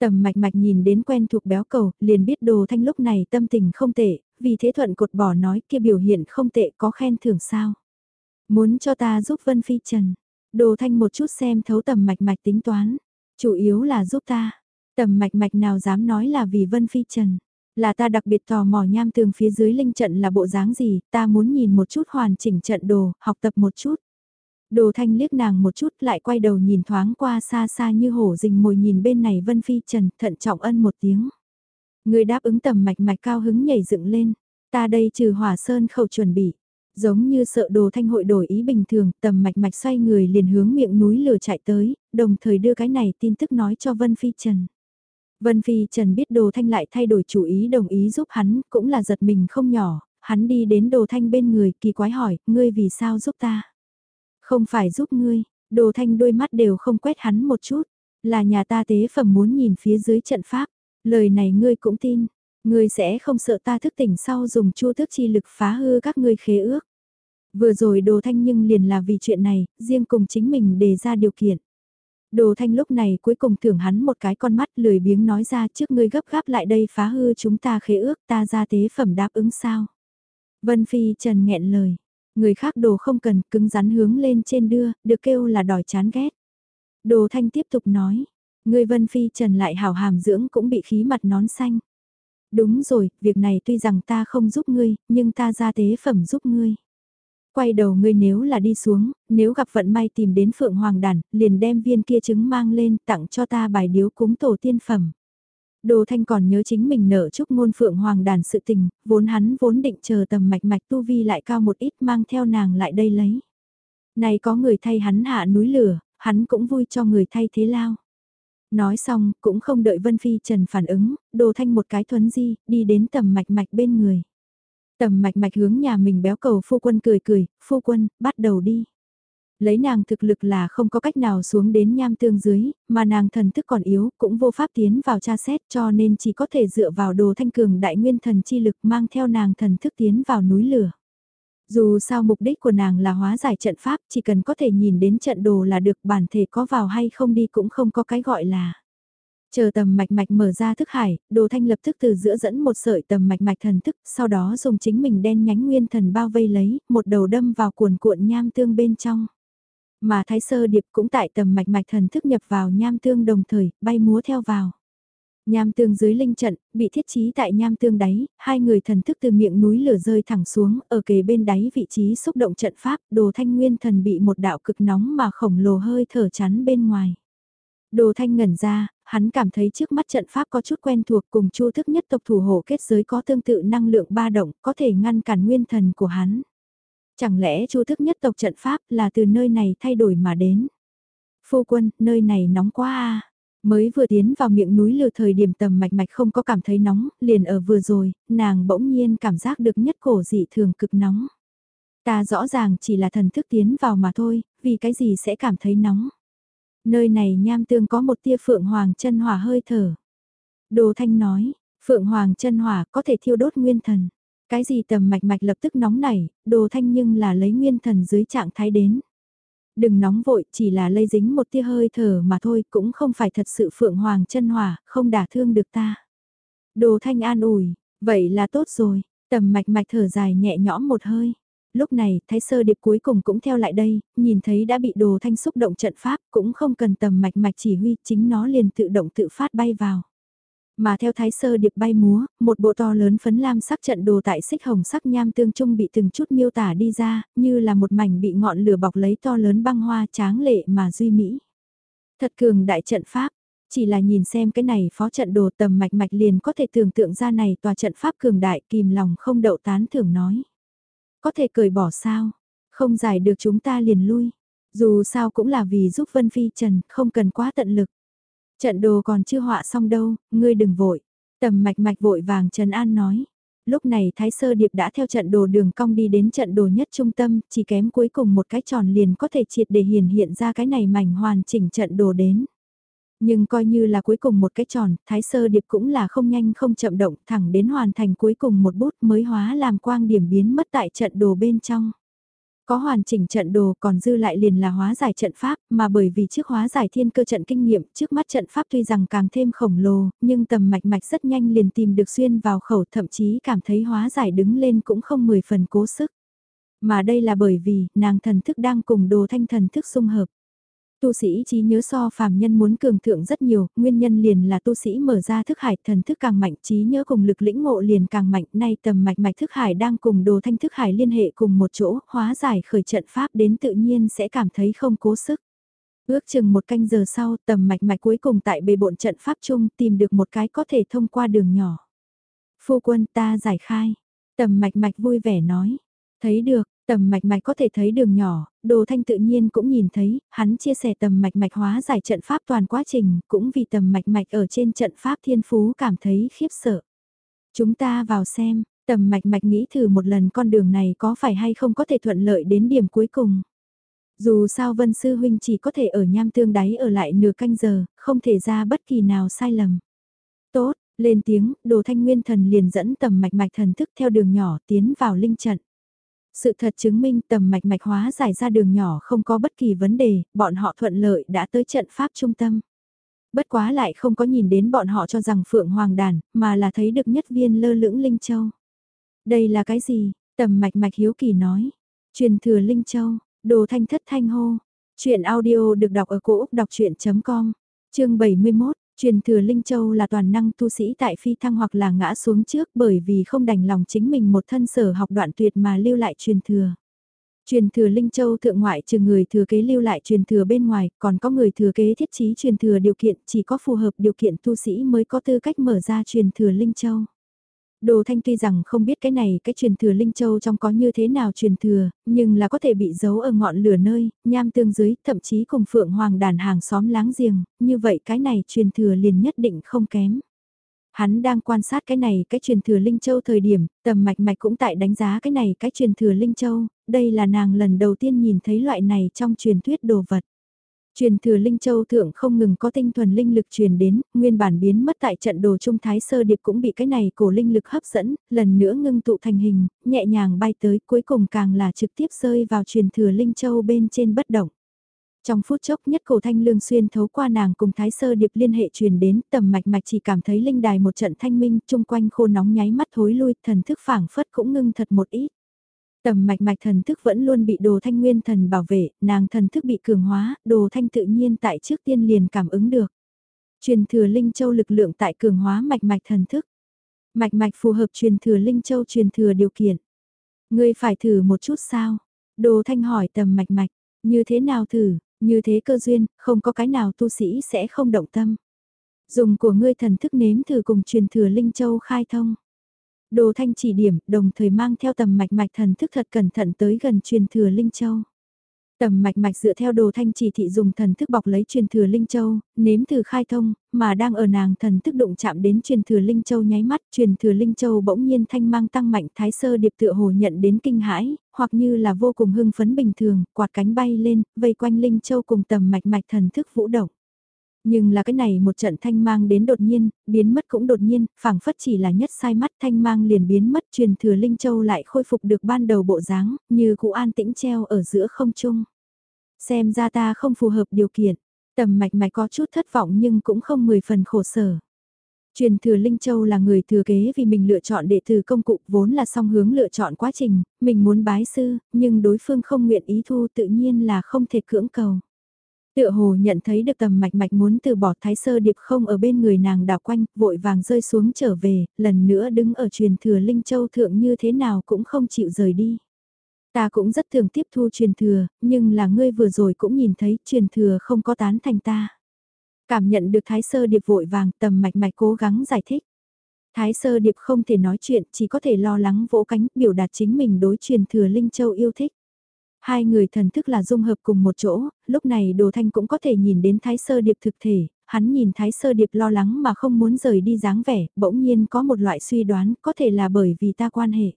Tầm mạch mạch nhìn đến quen thuộc béo cầu, liền biết đồ thanh lúc này tâm tình không tệ, vì thế thuận cột bỏ nói kia biểu hiện không tệ có khen thưởng sao. Muốn cho ta giúp Vân Phi Trần. Đồ thanh một chút xem thấu tầm mạch mạch tính toán. Chủ yếu là giúp ta. Tầm mạch mạch nào dám nói là vì Vân Phi Trần. Là ta đặc biệt tò mò nham tường phía dưới linh trận là bộ dáng gì, ta muốn nhìn một chút hoàn chỉnh trận đồ, học tập một chút. Đồ thanh liếc nàng một chút lại quay đầu nhìn thoáng qua xa xa như hổ rình mồi nhìn bên này Vân Phi Trần thận trọng ân một tiếng. Người đáp ứng tầm mạch mạch cao hứng nhảy dựng lên. Ta đây trừ hỏa sơn khẩu chuẩn bị. Giống như sợ đồ thanh hội đổi ý bình thường, tầm mạch mạch xoay người liền hướng miệng núi lửa chạy tới, đồng thời đưa cái này tin tức nói cho Vân Phi Trần. Vân Phi Trần biết đồ thanh lại thay đổi chủ ý đồng ý giúp hắn, cũng là giật mình không nhỏ, hắn đi đến đồ thanh bên người kỳ quái hỏi, ngươi vì sao giúp ta? Không phải giúp ngươi, đồ thanh đôi mắt đều không quét hắn một chút, là nhà ta tế phẩm muốn nhìn phía dưới trận pháp, lời này ngươi cũng tin, ngươi sẽ không sợ ta thức tỉnh sau dùng chu thức chi lực phá hư các ngươi khế ước. Vừa rồi đồ thanh nhưng liền là vì chuyện này, riêng cùng chính mình đề ra điều kiện. Đồ thanh lúc này cuối cùng thưởng hắn một cái con mắt lười biếng nói ra trước ngươi gấp gáp lại đây phá hư chúng ta khế ước ta ra tế phẩm đáp ứng sao. Vân Phi Trần nghẹn lời, Người khác đồ không cần, cứng rắn hướng lên trên đưa, được kêu là đòi chán ghét. Đồ thanh tiếp tục nói, người vân phi trần lại hảo hàm dưỡng cũng bị khí mặt nón xanh. Đúng rồi, việc này tuy rằng ta không giúp ngươi, nhưng ta ra tế phẩm giúp ngươi. Quay đầu ngươi nếu là đi xuống, nếu gặp vận may tìm đến Phượng Hoàng Đàn, liền đem viên kia trứng mang lên tặng cho ta bài điếu cúng tổ tiên phẩm. Đồ Thanh còn nhớ chính mình nở chúc ngôn phượng hoàng đàn sự tình, vốn hắn vốn định chờ tầm mạch mạch tu vi lại cao một ít mang theo nàng lại đây lấy. Này có người thay hắn hạ núi lửa, hắn cũng vui cho người thay thế lao. Nói xong, cũng không đợi Vân Phi Trần phản ứng, đồ thanh một cái thuấn di, đi đến tầm mạch mạch bên người. Tầm mạch mạch hướng nhà mình béo cầu phu quân cười cười, phu quân, bắt đầu đi. Lấy nàng thực lực là không có cách nào xuống đến nham tương dưới, mà nàng thần thức còn yếu, cũng vô pháp tiến vào tra xét cho nên chỉ có thể dựa vào đồ thanh cường đại nguyên thần chi lực mang theo nàng thần thức tiến vào núi lửa. Dù sao mục đích của nàng là hóa giải trận pháp, chỉ cần có thể nhìn đến trận đồ là được bản thể có vào hay không đi cũng không có cái gọi là. Chờ tầm mạch mạch mở ra thức hải, đồ thanh lập tức từ giữa dẫn một sợi tầm mạch mạch thần thức, sau đó dùng chính mình đen nhánh nguyên thần bao vây lấy, một đầu đâm vào cuồn cuộn nham tương bên trong. Mà thái sơ điệp cũng tại tầm mạch mạch thần thức nhập vào nham tương đồng thời, bay múa theo vào. Nham tương dưới linh trận, bị thiết trí tại nham tương đáy, hai người thần thức từ miệng núi lửa rơi thẳng xuống, ở kề bên đáy vị trí xúc động trận pháp, đồ thanh nguyên thần bị một đạo cực nóng mà khổng lồ hơi thở chắn bên ngoài. Đồ thanh ngẩn ra, hắn cảm thấy trước mắt trận pháp có chút quen thuộc cùng chu thức nhất tộc thủ hộ kết giới có tương tự năng lượng ba động có thể ngăn cản nguyên thần của hắn. Chẳng lẽ chu thức nhất tộc trận pháp là từ nơi này thay đổi mà đến? Phu quân, nơi này nóng quá à. Mới vừa tiến vào miệng núi lừa thời điểm tầm mạch mạch không có cảm thấy nóng, liền ở vừa rồi, nàng bỗng nhiên cảm giác được nhất cổ dị thường cực nóng. Ta rõ ràng chỉ là thần thức tiến vào mà thôi, vì cái gì sẽ cảm thấy nóng. Nơi này nham tương có một tia phượng hoàng chân hỏa hơi thở. Đồ Thanh nói, phượng hoàng chân hỏa có thể thiêu đốt nguyên thần. Cái gì tầm mạch mạch lập tức nóng nảy, đồ thanh nhưng là lấy nguyên thần dưới trạng thái đến. Đừng nóng vội, chỉ là lây dính một tia hơi thở mà thôi, cũng không phải thật sự phượng hoàng chân hỏa, không đả thương được ta. Đồ thanh an ủi, vậy là tốt rồi, tầm mạch mạch thở dài nhẹ nhõm một hơi. Lúc này, Thái Sơ Điệp cuối cùng cũng theo lại đây, nhìn thấy đã bị đồ thanh xúc động trận pháp, cũng không cần tầm mạch mạch chỉ huy, chính nó liền tự động tự phát bay vào. Mà theo Thái Sơ Điệp bay múa, một bộ to lớn phấn lam sắc trận đồ tại xích hồng sắc nham tương trung bị từng chút miêu tả đi ra, như là một mảnh bị ngọn lửa bọc lấy to lớn băng hoa tráng lệ mà duy mỹ. Thật cường đại trận pháp, chỉ là nhìn xem cái này phó trận đồ tầm mạch mạch liền có thể tưởng tượng ra này tòa trận pháp cường đại kìm lòng không đậu tán thưởng nói. Có thể cởi bỏ sao? Không giải được chúng ta liền lui. Dù sao cũng là vì giúp Vân Phi Trần, không cần quá tận lực. Trận đồ còn chưa họa xong đâu, ngươi đừng vội. Tầm mạch mạch vội vàng Trần An nói. Lúc này Thái Sơ Điệp đã theo trận đồ đường cong đi đến trận đồ nhất trung tâm, chỉ kém cuối cùng một cái tròn liền có thể triệt để hiển hiện ra cái này mảnh hoàn chỉnh trận đồ đến. Nhưng coi như là cuối cùng một cái tròn, Thái Sơ Điệp cũng là không nhanh không chậm động thẳng đến hoàn thành cuối cùng một bút mới hóa làm quang điểm biến mất tại trận đồ bên trong. Có hoàn chỉnh trận đồ còn dư lại liền là hóa giải trận pháp, mà bởi vì trước hóa giải thiên cơ trận kinh nghiệm, trước mắt trận pháp tuy rằng càng thêm khổng lồ, nhưng tầm mạch mạch rất nhanh liền tìm được xuyên vào khẩu thậm chí cảm thấy hóa giải đứng lên cũng không mười phần cố sức. Mà đây là bởi vì, nàng thần thức đang cùng đồ thanh thần thức xung hợp. Tu sĩ trí nhớ so phàm nhân muốn cường thượng rất nhiều, nguyên nhân liền là tu sĩ mở ra thức hải thần thức càng mạnh trí nhớ cùng lực lĩnh ngộ liền càng mạnh. Nay tầm mạch mạch thức hải đang cùng đồ thanh thức hải liên hệ cùng một chỗ, hóa giải khởi trận pháp đến tự nhiên sẽ cảm thấy không cố sức. Ước chừng một canh giờ sau tầm mạch mạch cuối cùng tại bề bộn trận pháp chung tìm được một cái có thể thông qua đường nhỏ. Phu quân ta giải khai. Tầm mạch mạch vui vẻ nói. Thấy được, Tầm mạch mạch có thể thấy đường nhỏ, đồ thanh tự nhiên cũng nhìn thấy, hắn chia sẻ tầm mạch mạch hóa giải trận pháp toàn quá trình, cũng vì tầm mạch mạch ở trên trận pháp thiên phú cảm thấy khiếp sợ. Chúng ta vào xem, tầm mạch mạch nghĩ thử một lần con đường này có phải hay không có thể thuận lợi đến điểm cuối cùng. Dù sao Vân Sư Huynh chỉ có thể ở nham tương đáy ở lại nửa canh giờ, không thể ra bất kỳ nào sai lầm. Tốt, lên tiếng, đồ thanh nguyên thần liền dẫn tầm mạch mạch thần thức theo đường nhỏ tiến vào linh trận. Sự thật chứng minh tầm mạch mạch hóa giải ra đường nhỏ không có bất kỳ vấn đề, bọn họ thuận lợi đã tới trận pháp trung tâm. Bất quá lại không có nhìn đến bọn họ cho rằng Phượng Hoàng Đàn, mà là thấy được nhất viên lơ lưỡng Linh Châu. Đây là cái gì? Tầm mạch mạch hiếu kỳ nói. Truyền thừa Linh Châu, đồ thanh thất thanh hô. Chuyện audio được đọc ở cổ Úc đọc chuyện.com, chương 71, Truyền thừa Linh Châu là toàn năng tu sĩ tại phi thăng hoặc là ngã xuống trước bởi vì không đành lòng chính mình một thân sở học đoạn tuyệt mà lưu lại truyền thừa. Truyền thừa Linh Châu thượng ngoại trừ người thừa kế lưu lại truyền thừa bên ngoài, còn có người thừa kế thiết trí truyền thừa điều kiện chỉ có phù hợp điều kiện tu sĩ mới có tư cách mở ra truyền thừa Linh Châu. Đồ Thanh tuy rằng không biết cái này cái truyền thừa Linh Châu trong có như thế nào truyền thừa, nhưng là có thể bị giấu ở ngọn lửa nơi, nham tương dưới, thậm chí cùng Phượng Hoàng đàn hàng xóm láng giềng, như vậy cái này truyền thừa liền nhất định không kém. Hắn đang quan sát cái này cái truyền thừa Linh Châu thời điểm, tầm mạch mạch cũng tại đánh giá cái này cái truyền thừa Linh Châu, đây là nàng lần đầu tiên nhìn thấy loại này trong truyền thuyết đồ vật. Truyền thừa Linh Châu thượng không ngừng có tinh thuần linh lực truyền đến, nguyên bản biến mất tại trận đồ trung thái sơ điệp cũng bị cái này cổ linh lực hấp dẫn, lần nữa ngưng tụ thành hình, nhẹ nhàng bay tới, cuối cùng càng là trực tiếp rơi vào truyền thừa Linh Châu bên trên bất động. Trong phút chốc nhất cổ thanh lương xuyên thấu qua nàng cùng thái sơ điệp liên hệ truyền đến, tầm mạch mạch chỉ cảm thấy linh đài một trận thanh minh, chung quanh khô nóng nháy mắt thối lui, thần thức phảng phất cũng ngưng thật một ít. Tầm mạch mạch thần thức vẫn luôn bị đồ thanh nguyên thần bảo vệ, nàng thần thức bị cường hóa, đồ thanh tự nhiên tại trước tiên liền cảm ứng được. Truyền thừa Linh Châu lực lượng tại cường hóa mạch mạch thần thức. Mạch mạch phù hợp truyền thừa Linh Châu truyền thừa điều kiện. Ngươi phải thử một chút sao? Đồ thanh hỏi tầm mạch mạch, như thế nào thử, như thế cơ duyên, không có cái nào tu sĩ sẽ không động tâm. Dùng của ngươi thần thức nếm thử cùng truyền thừa Linh Châu khai thông. Đồ thanh chỉ điểm, đồng thời mang theo tầm mạch mạch thần thức thật cẩn thận tới gần truyền thừa Linh Châu. Tầm mạch mạch dựa theo đồ thanh chỉ thị dùng thần thức bọc lấy truyền thừa Linh Châu, nếm thử khai thông, mà đang ở nàng thần thức đụng chạm đến truyền thừa Linh Châu nháy mắt, truyền thừa Linh Châu bỗng nhiên thanh mang tăng mạnh thái sơ điệp tựa hồ nhận đến kinh hãi, hoặc như là vô cùng hưng phấn bình thường, quạt cánh bay lên, vây quanh Linh Châu cùng tầm mạch mạch thần thức vũ động. Nhưng là cái này một trận thanh mang đến đột nhiên, biến mất cũng đột nhiên, phảng phất chỉ là nhất sai mắt thanh mang liền biến mất truyền thừa Linh Châu lại khôi phục được ban đầu bộ dáng, như cụ an tĩnh treo ở giữa không trung. Xem ra ta không phù hợp điều kiện, tầm mạch mạch có chút thất vọng nhưng cũng không mười phần khổ sở. Truyền thừa Linh Châu là người thừa kế vì mình lựa chọn đệ tử công cụ vốn là song hướng lựa chọn quá trình, mình muốn bái sư, nhưng đối phương không nguyện ý thu tự nhiên là không thể cưỡng cầu. Tựa hồ nhận thấy được tầm mạch mạch muốn từ bỏ thái sơ điệp không ở bên người nàng đảo quanh, vội vàng rơi xuống trở về, lần nữa đứng ở truyền thừa Linh Châu thượng như thế nào cũng không chịu rời đi. Ta cũng rất thường tiếp thu truyền thừa, nhưng là ngươi vừa rồi cũng nhìn thấy truyền thừa không có tán thành ta. Cảm nhận được thái sơ điệp vội vàng tầm mạch mạch cố gắng giải thích. Thái sơ điệp không thể nói chuyện, chỉ có thể lo lắng vỗ cánh biểu đạt chính mình đối truyền thừa Linh Châu yêu thích. Hai người thần thức là dung hợp cùng một chỗ, lúc này Đồ Thanh cũng có thể nhìn đến Thái Sơ Điệp thực thể, hắn nhìn Thái Sơ Điệp lo lắng mà không muốn rời đi dáng vẻ, bỗng nhiên có một loại suy đoán có thể là bởi vì ta quan hệ.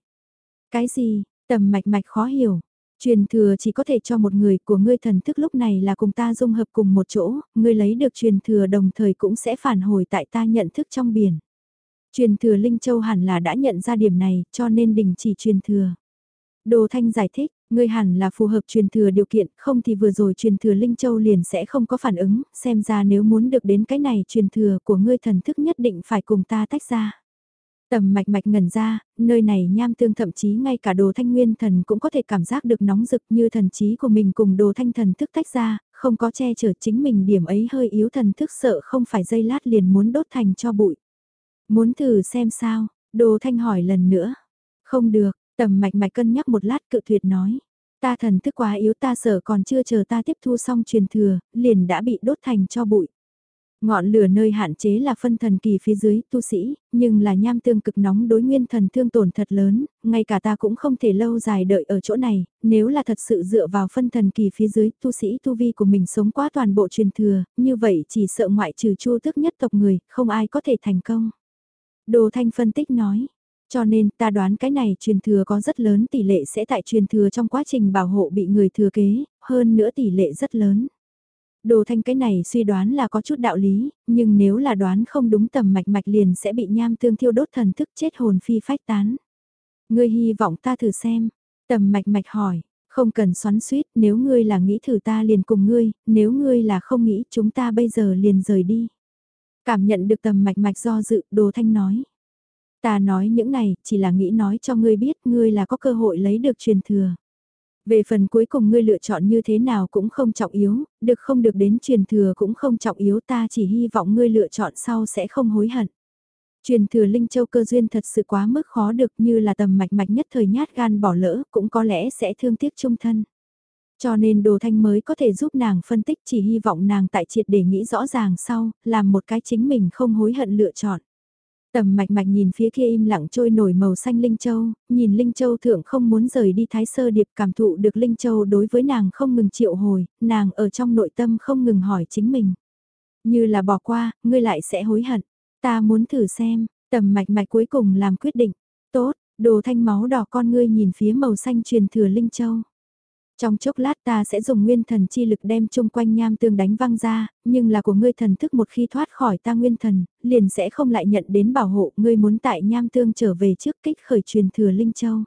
Cái gì, tầm mạch mạch khó hiểu, truyền thừa chỉ có thể cho một người của ngươi thần thức lúc này là cùng ta dung hợp cùng một chỗ, ngươi lấy được truyền thừa đồng thời cũng sẽ phản hồi tại ta nhận thức trong biển. Truyền thừa Linh Châu hẳn là đã nhận ra điểm này cho nên đình chỉ truyền thừa. Đồ Thanh giải thích, Ngươi hẳn là phù hợp truyền thừa điều kiện, không thì vừa rồi truyền thừa Linh Châu liền sẽ không có phản ứng, xem ra nếu muốn được đến cái này truyền thừa của ngươi thần thức nhất định phải cùng ta tách ra. Tầm mạch mạch ngẩn ra, nơi này nham tương thậm chí ngay cả đồ thanh nguyên thần cũng có thể cảm giác được nóng rực như thần trí của mình cùng đồ thanh thần thức tách ra, không có che chở chính mình điểm ấy hơi yếu thần thức sợ không phải dây lát liền muốn đốt thành cho bụi. Muốn thử xem sao, đồ thanh hỏi lần nữa. Không được, Tầm mạch mạch cân nhắc một lát cự tuyệt nói. Ta thần thức quá yếu ta sợ còn chưa chờ ta tiếp thu xong truyền thừa, liền đã bị đốt thành cho bụi. Ngọn lửa nơi hạn chế là phân thần kỳ phía dưới tu sĩ, nhưng là nham tương cực nóng đối nguyên thần thương tổn thật lớn, ngay cả ta cũng không thể lâu dài đợi ở chỗ này, nếu là thật sự dựa vào phân thần kỳ phía dưới tu sĩ tu vi của mình sống quá toàn bộ truyền thừa, như vậy chỉ sợ ngoại trừ chu tức nhất tộc người, không ai có thể thành công. Đồ Thanh phân tích nói, cho nên ta đoán cái này truyền thừa có rất lớn tỷ lệ sẽ tại truyền thừa trong quá trình bảo hộ bị người thừa kế, hơn nữa tỷ lệ rất lớn. Đồ thanh cái này suy đoán là có chút đạo lý, nhưng nếu là đoán không đúng tầm mạch mạch liền sẽ bị nham tương thiêu đốt thần thức chết hồn phi phách tán. Ngươi hy vọng ta thử xem. Tầm mạch mạch hỏi, không cần xoắn suýt, nếu ngươi là nghĩ thử ta liền cùng ngươi, nếu ngươi là không nghĩ chúng ta bây giờ liền rời đi. Cảm nhận được tầm mạch mạch do dự, đồ thanh nói. Ta nói những này, chỉ là nghĩ nói cho ngươi biết ngươi là có cơ hội lấy được truyền thừa. Về phần cuối cùng ngươi lựa chọn như thế nào cũng không trọng yếu, được không được đến truyền thừa cũng không trọng yếu ta chỉ hy vọng ngươi lựa chọn sau sẽ không hối hận. Truyền thừa Linh Châu cơ duyên thật sự quá mức khó được như là tầm mạch mạch nhất thời nhát gan bỏ lỡ cũng có lẽ sẽ thương tiếc trung thân. Cho nên đồ thanh mới có thể giúp nàng phân tích chỉ hy vọng nàng tại triệt để nghĩ rõ ràng sau, làm một cái chính mình không hối hận lựa chọn. Tầm mạch mạch nhìn phía kia im lặng trôi nổi màu xanh Linh Châu, nhìn Linh Châu thượng không muốn rời đi Thái Sơ Điệp cảm thụ được Linh Châu đối với nàng không ngừng triệu hồi, nàng ở trong nội tâm không ngừng hỏi chính mình. Như là bỏ qua, ngươi lại sẽ hối hận. Ta muốn thử xem, tầm mạch mạch cuối cùng làm quyết định. Tốt, đồ thanh máu đỏ con ngươi nhìn phía màu xanh truyền thừa Linh Châu. Trong chốc lát ta sẽ dùng nguyên thần chi lực đem chung quanh nham tương đánh văng ra, nhưng là của ngươi thần thức một khi thoát khỏi ta nguyên thần, liền sẽ không lại nhận đến bảo hộ, ngươi muốn tại nham tương trở về trước kích khởi truyền thừa Linh Châu.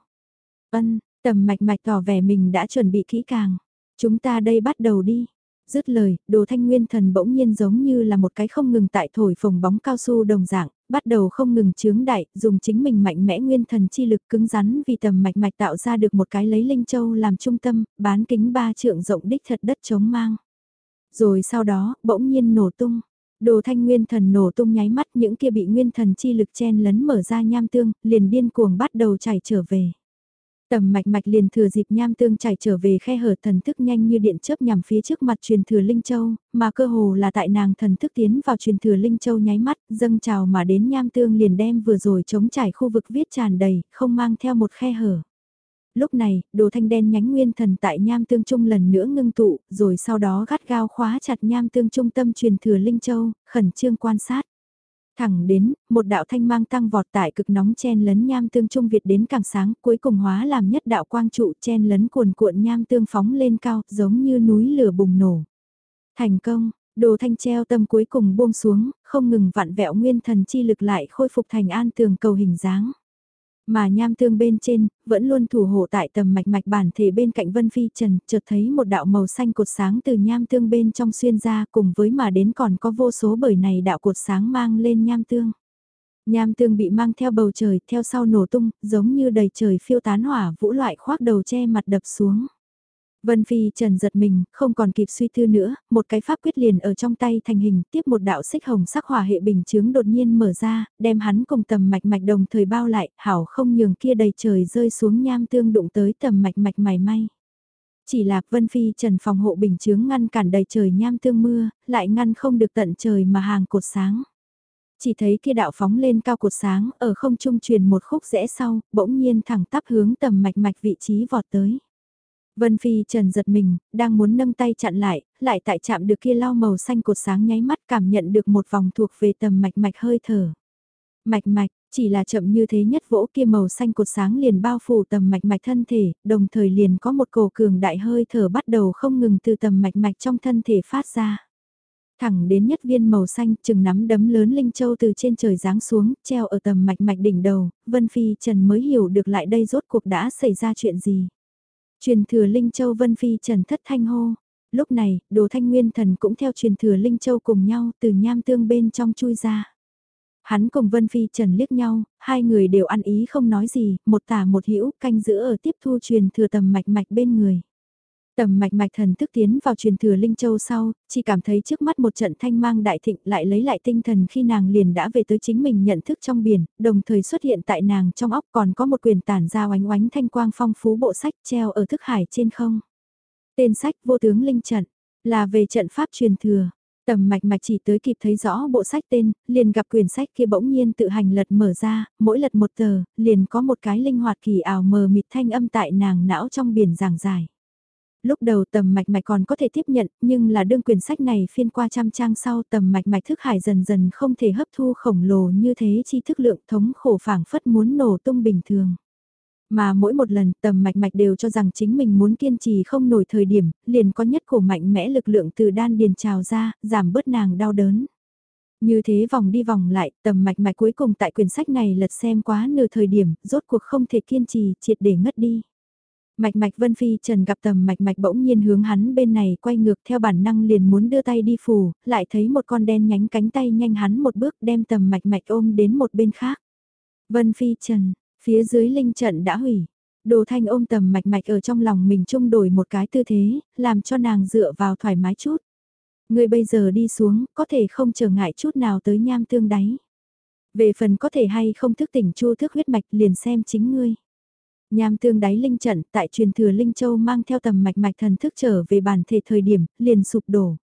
Ân, tầm mạch mạch tỏ vẻ mình đã chuẩn bị kỹ càng. Chúng ta đây bắt đầu đi. Dứt lời, đồ thanh nguyên thần bỗng nhiên giống như là một cái không ngừng tại thổi phồng bóng cao su đồng dạng, bắt đầu không ngừng chướng đại, dùng chính mình mạnh mẽ nguyên thần chi lực cứng rắn vì tầm mạch mạch tạo ra được một cái lấy Linh Châu làm trung tâm, bán kính ba trượng rộng đích thật đất chống mang. Rồi sau đó, bỗng nhiên nổ tung. Đồ thanh nguyên thần nổ tung nháy mắt những kia bị nguyên thần chi lực chen lấn mở ra nham tương, liền điên cuồng bắt đầu chảy trở về. Tầm mạch mạch liền thừa dịp nham tương chảy trở về khe hở thần thức nhanh như điện chớp nhằm phía trước mặt truyền thừa Linh Châu, mà cơ hồ là tại nàng thần thức tiến vào truyền thừa Linh Châu nháy mắt, dâng trào mà đến nham tương liền đem vừa rồi chống trải khu vực viết tràn đầy, không mang theo một khe hở. Lúc này, đồ thanh đen nhánh nguyên thần tại nham tương trung lần nữa ngưng tụ, rồi sau đó gắt gao khóa chặt nham tương trung tâm truyền thừa Linh Châu, khẩn trương quan sát. Thẳng đến, một đạo thanh mang tăng vọt tại cực nóng chen lấn nham tương trung Việt đến càng sáng, cuối cùng hóa làm nhất đạo quang trụ chen lấn cuồn cuộn nham tương phóng lên cao, giống như núi lửa bùng nổ. Thành công, đồ thanh treo tâm cuối cùng buông xuống, không ngừng vặn vẹo nguyên thần chi lực lại khôi phục thành an tường cầu hình dáng. Mà nham tương bên trên, vẫn luôn thủ hộ tại tầm mạch mạch bản thể bên cạnh Vân Phi Trần, chợt thấy một đạo màu xanh cột sáng từ nham tương bên trong xuyên ra cùng với mà đến còn có vô số bởi này đạo cột sáng mang lên nham tương. Nham tương bị mang theo bầu trời, theo sau nổ tung, giống như đầy trời phiêu tán hỏa vũ loại khoác đầu che mặt đập xuống. Vân Phi Trần giật mình, không còn kịp suy thư nữa, một cái pháp quyết liền ở trong tay thành hình, tiếp một đạo xích hồng sắc hỏa hệ bình chướng đột nhiên mở ra, đem hắn cùng tầm mạch mạch đồng thời bao lại, hảo không nhường kia đầy trời rơi xuống nham tương đụng tới tầm mạch mạch mày may. Chỉ là Vân Phi Trần phòng hộ bình chướng ngăn cản đầy trời nham tương mưa, lại ngăn không được tận trời mà hàng cột sáng. Chỉ thấy kia đạo phóng lên cao cột sáng, ở không trung truyền một khúc rẽ sau, bỗng nhiên thẳng tắp hướng tầm mạch mạch vị trí vọt tới. Vân Phi Trần giật mình, đang muốn nâng tay chặn lại, lại tại chạm được kia lau màu xanh cột sáng nháy mắt cảm nhận được một vòng thuộc về tầm mạch mạch hơi thở. Mạch mạch, chỉ là chậm như thế nhất vỗ kia màu xanh cột sáng liền bao phủ tầm mạch mạch thân thể, đồng thời liền có một cổ cường đại hơi thở bắt đầu không ngừng từ tầm mạch mạch trong thân thể phát ra. Thẳng đến nhất viên màu xanh chừng nắm đấm lớn Linh Châu từ trên trời giáng xuống, treo ở tầm mạch mạch đỉnh đầu, Vân Phi Trần mới hiểu được lại đây rốt cuộc đã xảy ra chuyện gì. Truyền thừa Linh Châu Vân Phi Trần Thất Thanh hô. Lúc này, đồ thanh nguyên thần cũng theo truyền thừa Linh Châu cùng nhau từ nham tương bên trong chui ra. Hắn cùng Vân Phi Trần liếc nhau, hai người đều ăn ý không nói gì, một tả một hữu canh giữ ở tiếp thu truyền thừa tầm mạch mạch bên người. Tầm mạch mạch thần thức tiến vào truyền thừa Linh Châu sau, chỉ cảm thấy trước mắt một trận thanh mang đại thịnh lại lấy lại tinh thần khi nàng liền đã về tới chính mình nhận thức trong biển, đồng thời xuất hiện tại nàng trong óc còn có một quyền tản ra oánh oánh thanh quang phong phú bộ sách treo ở thức hải trên không. Tên sách vô tướng Linh Trận, là về trận pháp truyền thừa. Tầm mạch mạch chỉ tới kịp thấy rõ bộ sách tên, liền gặp quyển sách kia bỗng nhiên tự hành lật mở ra, mỗi lật một tờ, liền có một cái linh hoạt kỳ ảo mờ mịt thanh âm tại nàng não trong biển giảng giải lúc đầu tầm mạch mạch còn có thể tiếp nhận, nhưng là đương quyển sách này phiên qua trăm trang sau tầm mạch mạch thức hải dần dần không thể hấp thu khổng lồ như thế chi thức lượng thống khổ phảng phất muốn nổ tung bình thường. Mà mỗi một lần tầm mạch mạch đều cho rằng chính mình muốn kiên trì không nổi thời điểm, liền có nhất cổ mạnh mẽ lực lượng từ đan điền trào ra, giảm bớt nàng đau đớn. Như thế vòng đi vòng lại, tầm mạch mạch cuối cùng tại quyển sách này lật xem quá nửa thời điểm, rốt cuộc không thể kiên trì, triệt để ngất đi. Mạch mạch Vân Phi Trần gặp tầm mạch mạch bỗng nhiên hướng hắn bên này quay ngược theo bản năng liền muốn đưa tay đi phủ, lại thấy một con đen nhánh cánh tay nhanh hắn một bước đem tầm mạch mạch ôm đến một bên khác. Vân Phi Trần, phía dưới linh trận đã hủy. Đồ thanh ôm tầm mạch mạch ở trong lòng mình trung đổi một cái tư thế, làm cho nàng dựa vào thoải mái chút. Người bây giờ đi xuống, có thể không trở ngại chút nào tới nham tương đáy. Về phần có thể hay không thức tỉnh chu thức huyết mạch liền xem chính ngươi. Nham tương đáy linh trận tại truyền thừa Linh Châu mang theo tầm mạch mạch thần thức trở về bản thể thời điểm, liền sụp đổ.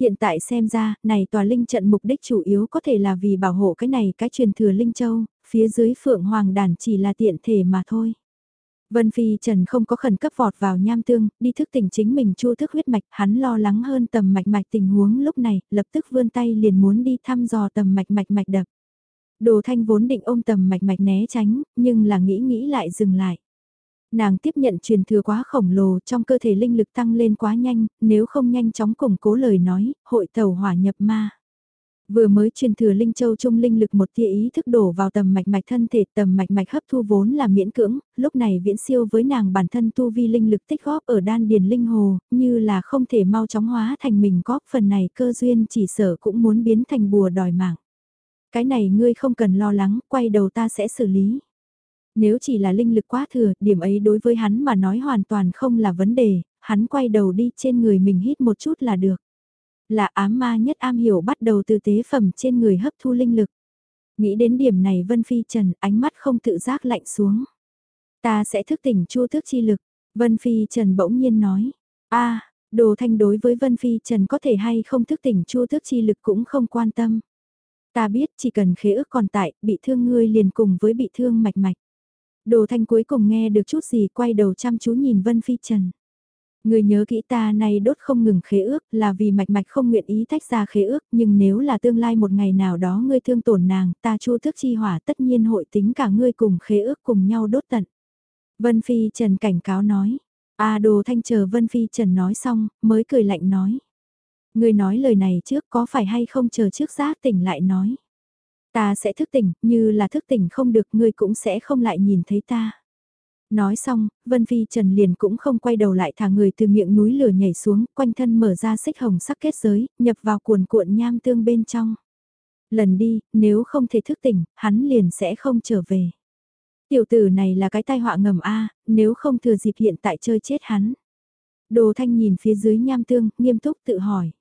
Hiện tại xem ra, này tòa linh trận mục đích chủ yếu có thể là vì bảo hộ cái này cái truyền thừa Linh Châu, phía dưới phượng hoàng đàn chỉ là tiện thể mà thôi. Vân Phi Trần không có khẩn cấp vọt vào nham tương, đi thức tỉnh chính mình chu thức huyết mạch, hắn lo lắng hơn tầm mạch mạch tình huống lúc này, lập tức vươn tay liền muốn đi thăm dò tầm mạch mạch mạch đập. Đồ thanh vốn định ôm tầm mạch mạch né tránh, nhưng là nghĩ nghĩ lại dừng lại. Nàng tiếp nhận truyền thừa quá khổng lồ trong cơ thể linh lực tăng lên quá nhanh, nếu không nhanh chóng củng cố lời nói, hội tàu hỏa nhập ma. Vừa mới truyền thừa linh châu trung linh lực một tia ý thức đổ vào tầm mạch mạch thân thể, tầm mạch mạch hấp thu vốn là miễn cưỡng, lúc này viễn siêu với nàng bản thân tu vi linh lực tích góp ở đan điền linh hồ, như là không thể mau chóng hóa thành mình góp phần này cơ duyên chỉ sở cũng muốn biến thành bùa đòi mạng. Cái này ngươi không cần lo lắng, quay đầu ta sẽ xử lý. Nếu chỉ là linh lực quá thừa, điểm ấy đối với hắn mà nói hoàn toàn không là vấn đề, hắn quay đầu đi trên người mình hít một chút là được. Là ám ma nhất am hiểu bắt đầu từ tế phẩm trên người hấp thu linh lực. Nghĩ đến điểm này Vân Phi Trần ánh mắt không tự giác lạnh xuống. Ta sẽ thức tỉnh chu thức chi lực. Vân Phi Trần bỗng nhiên nói. a Đồ Thanh đối với Vân Phi Trần có thể hay không thức tỉnh chu thức chi lực cũng không quan tâm. Ta biết chỉ cần khế ước còn tại, bị thương ngươi liền cùng với bị thương mạch mạch. Đồ Thanh cuối cùng nghe được chút gì quay đầu chăm chú nhìn Vân Phi Trần. Người nhớ kỹ ta này đốt không ngừng khế ước là vì mạch mạch không nguyện ý tách ra khế ước nhưng nếu là tương lai một ngày nào đó ngươi thương tổn nàng ta chu thức chi hỏa tất nhiên hội tính cả ngươi cùng khế ước cùng nhau đốt tận. Vân Phi Trần cảnh cáo nói. A đồ thanh chờ Vân Phi Trần nói xong mới cười lạnh nói. Ngươi nói lời này trước có phải hay không chờ trước giác tỉnh lại nói. Ta sẽ thức tỉnh, như là thức tỉnh không được ngươi cũng sẽ không lại nhìn thấy ta. Nói xong, Vân Phi Trần liền cũng không quay đầu lại thả người từ miệng núi lửa nhảy xuống, quanh thân mở ra xích hồng sắc kết giới, nhập vào cuồn cuộn nham tương bên trong. Lần đi, nếu không thể thức tỉnh, hắn liền sẽ không trở về. Tiểu tử này là cái tai họa ngầm A, nếu không thừa dịp hiện tại chơi chết hắn. Đồ Thanh nhìn phía dưới nham tương, nghiêm túc tự hỏi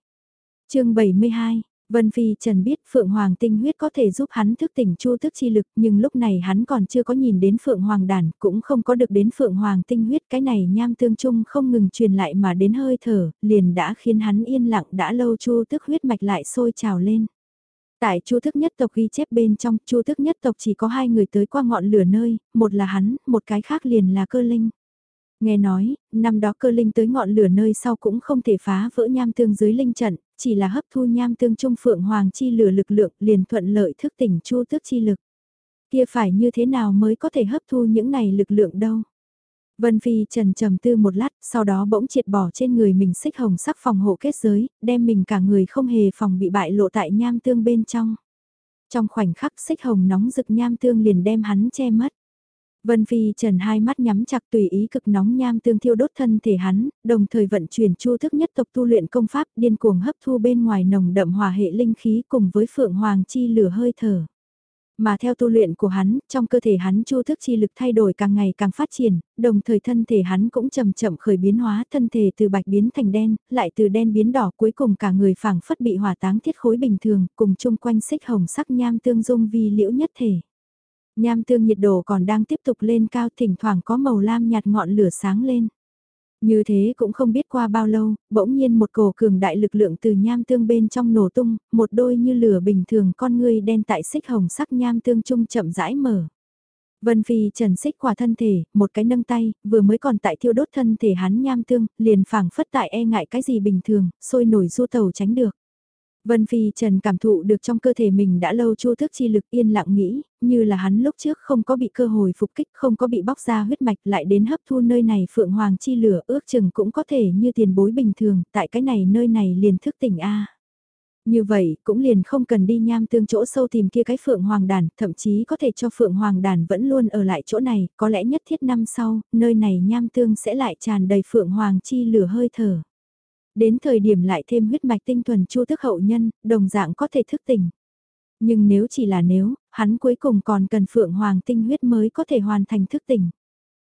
chương 72, Vân Phi Trần biết Phượng Hoàng tinh huyết có thể giúp hắn thức tỉnh chu thức chi lực nhưng lúc này hắn còn chưa có nhìn đến Phượng Hoàng đàn cũng không có được đến Phượng Hoàng tinh huyết cái này nham tương chung không ngừng truyền lại mà đến hơi thở liền đã khiến hắn yên lặng đã lâu chu thức huyết mạch lại sôi trào lên. Tại chu thức nhất tộc ghi chép bên trong chu thức nhất tộc chỉ có hai người tới qua ngọn lửa nơi, một là hắn, một cái khác liền là cơ linh. Nghe nói, năm đó cơ linh tới ngọn lửa nơi sau cũng không thể phá vỡ nham tương dưới linh trận, chỉ là hấp thu nham tương trung phượng hoàng chi lửa lực lượng liền thuận lợi thức tỉnh chu tước chi lực. Kia phải như thế nào mới có thể hấp thu những này lực lượng đâu? Vân Phi trần trầm tư một lát, sau đó bỗng triệt bỏ trên người mình xích hồng sắc phòng hộ kết giới, đem mình cả người không hề phòng bị bại lộ tại nham tương bên trong. Trong khoảnh khắc xích hồng nóng rực nham tương liền đem hắn che mất. Vân Phi Trần hai mắt nhắm chặt tùy ý cực nóng nham tương thiêu đốt thân thể hắn, đồng thời vận chuyển chu thức nhất tộc tu luyện công pháp điên cuồng hấp thu bên ngoài nồng đậm hòa hệ linh khí cùng với phượng hoàng chi lửa hơi thở. Mà theo tu luyện của hắn, trong cơ thể hắn chu thức chi lực thay đổi càng ngày càng phát triển, đồng thời thân thể hắn cũng chậm chậm khởi biến hóa thân thể từ bạch biến thành đen, lại từ đen biến đỏ cuối cùng cả người phảng phất bị hỏa táng thiết khối bình thường, cùng chung quanh xích hồng sắc nham tương dung vi liễu nhất thể. Nham tương nhiệt độ còn đang tiếp tục lên cao thỉnh thoảng có màu lam nhạt ngọn lửa sáng lên. Như thế cũng không biết qua bao lâu, bỗng nhiên một cổ cường đại lực lượng từ nham tương bên trong nổ tung, một đôi như lửa bình thường con người đen tại xích hồng sắc nham tương trung chậm rãi mở. Vân Phi trần xích quả thân thể, một cái nâng tay, vừa mới còn tại thiêu đốt thân thể hắn nham tương, liền phảng phất tại e ngại cái gì bình thường, sôi nổi du tàu tránh được. Vân Phi Trần cảm thụ được trong cơ thể mình đã lâu chu thức chi lực yên lặng nghĩ, như là hắn lúc trước không có bị cơ hồi phục kích, không có bị bóc ra huyết mạch lại đến hấp thu nơi này phượng hoàng chi lửa ước chừng cũng có thể như tiền bối bình thường, tại cái này nơi này liền thức tỉnh A. Như vậy, cũng liền không cần đi nham tương chỗ sâu tìm kia cái phượng hoàng đàn, thậm chí có thể cho phượng hoàng đàn vẫn luôn ở lại chỗ này, có lẽ nhất thiết năm sau, nơi này nham tương sẽ lại tràn đầy phượng hoàng chi lửa hơi thở. Đến thời điểm lại thêm huyết mạch tinh thuần chu thức hậu nhân, đồng dạng có thể thức tỉnh. Nhưng nếu chỉ là nếu, hắn cuối cùng còn cần phượng hoàng tinh huyết mới có thể hoàn thành thức tỉnh.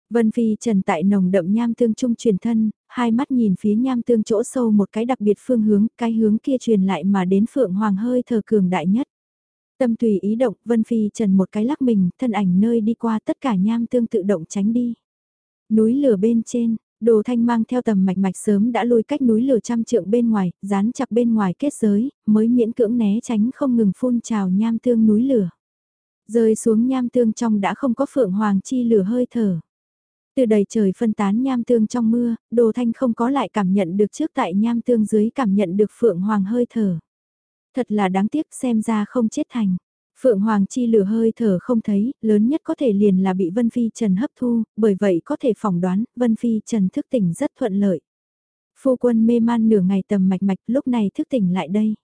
Vân Phi trần tại nồng đậm nham tương trung truyền thân, hai mắt nhìn phía nham tương chỗ sâu một cái đặc biệt phương hướng, cái hướng kia truyền lại mà đến phượng hoàng hơi thờ cường đại nhất. Tâm tùy ý động, Vân Phi trần một cái lắc mình, thân ảnh nơi đi qua tất cả nham tương tự động tránh đi. Núi lửa bên trên, Đồ thanh mang theo tầm mạch mạch sớm đã lùi cách núi lửa trăm trượng bên ngoài, dán chặt bên ngoài kết giới, mới miễn cưỡng né tránh không ngừng phun trào nham tương núi lửa. Rơi xuống nham tương trong đã không có phượng hoàng chi lửa hơi thở. Từ đầy trời phân tán nham tương trong mưa, đồ thanh không có lại cảm nhận được trước tại nham tương dưới cảm nhận được phượng hoàng hơi thở. Thật là đáng tiếc xem ra không chết thành. Phượng Hoàng chi lửa hơi thở không thấy, lớn nhất có thể liền là bị Vân Phi Trần hấp thu, bởi vậy có thể phỏng đoán, Vân Phi Trần thức tỉnh rất thuận lợi. Phu quân mê man nửa ngày tầm mạch mạch lúc này thức tỉnh lại đây.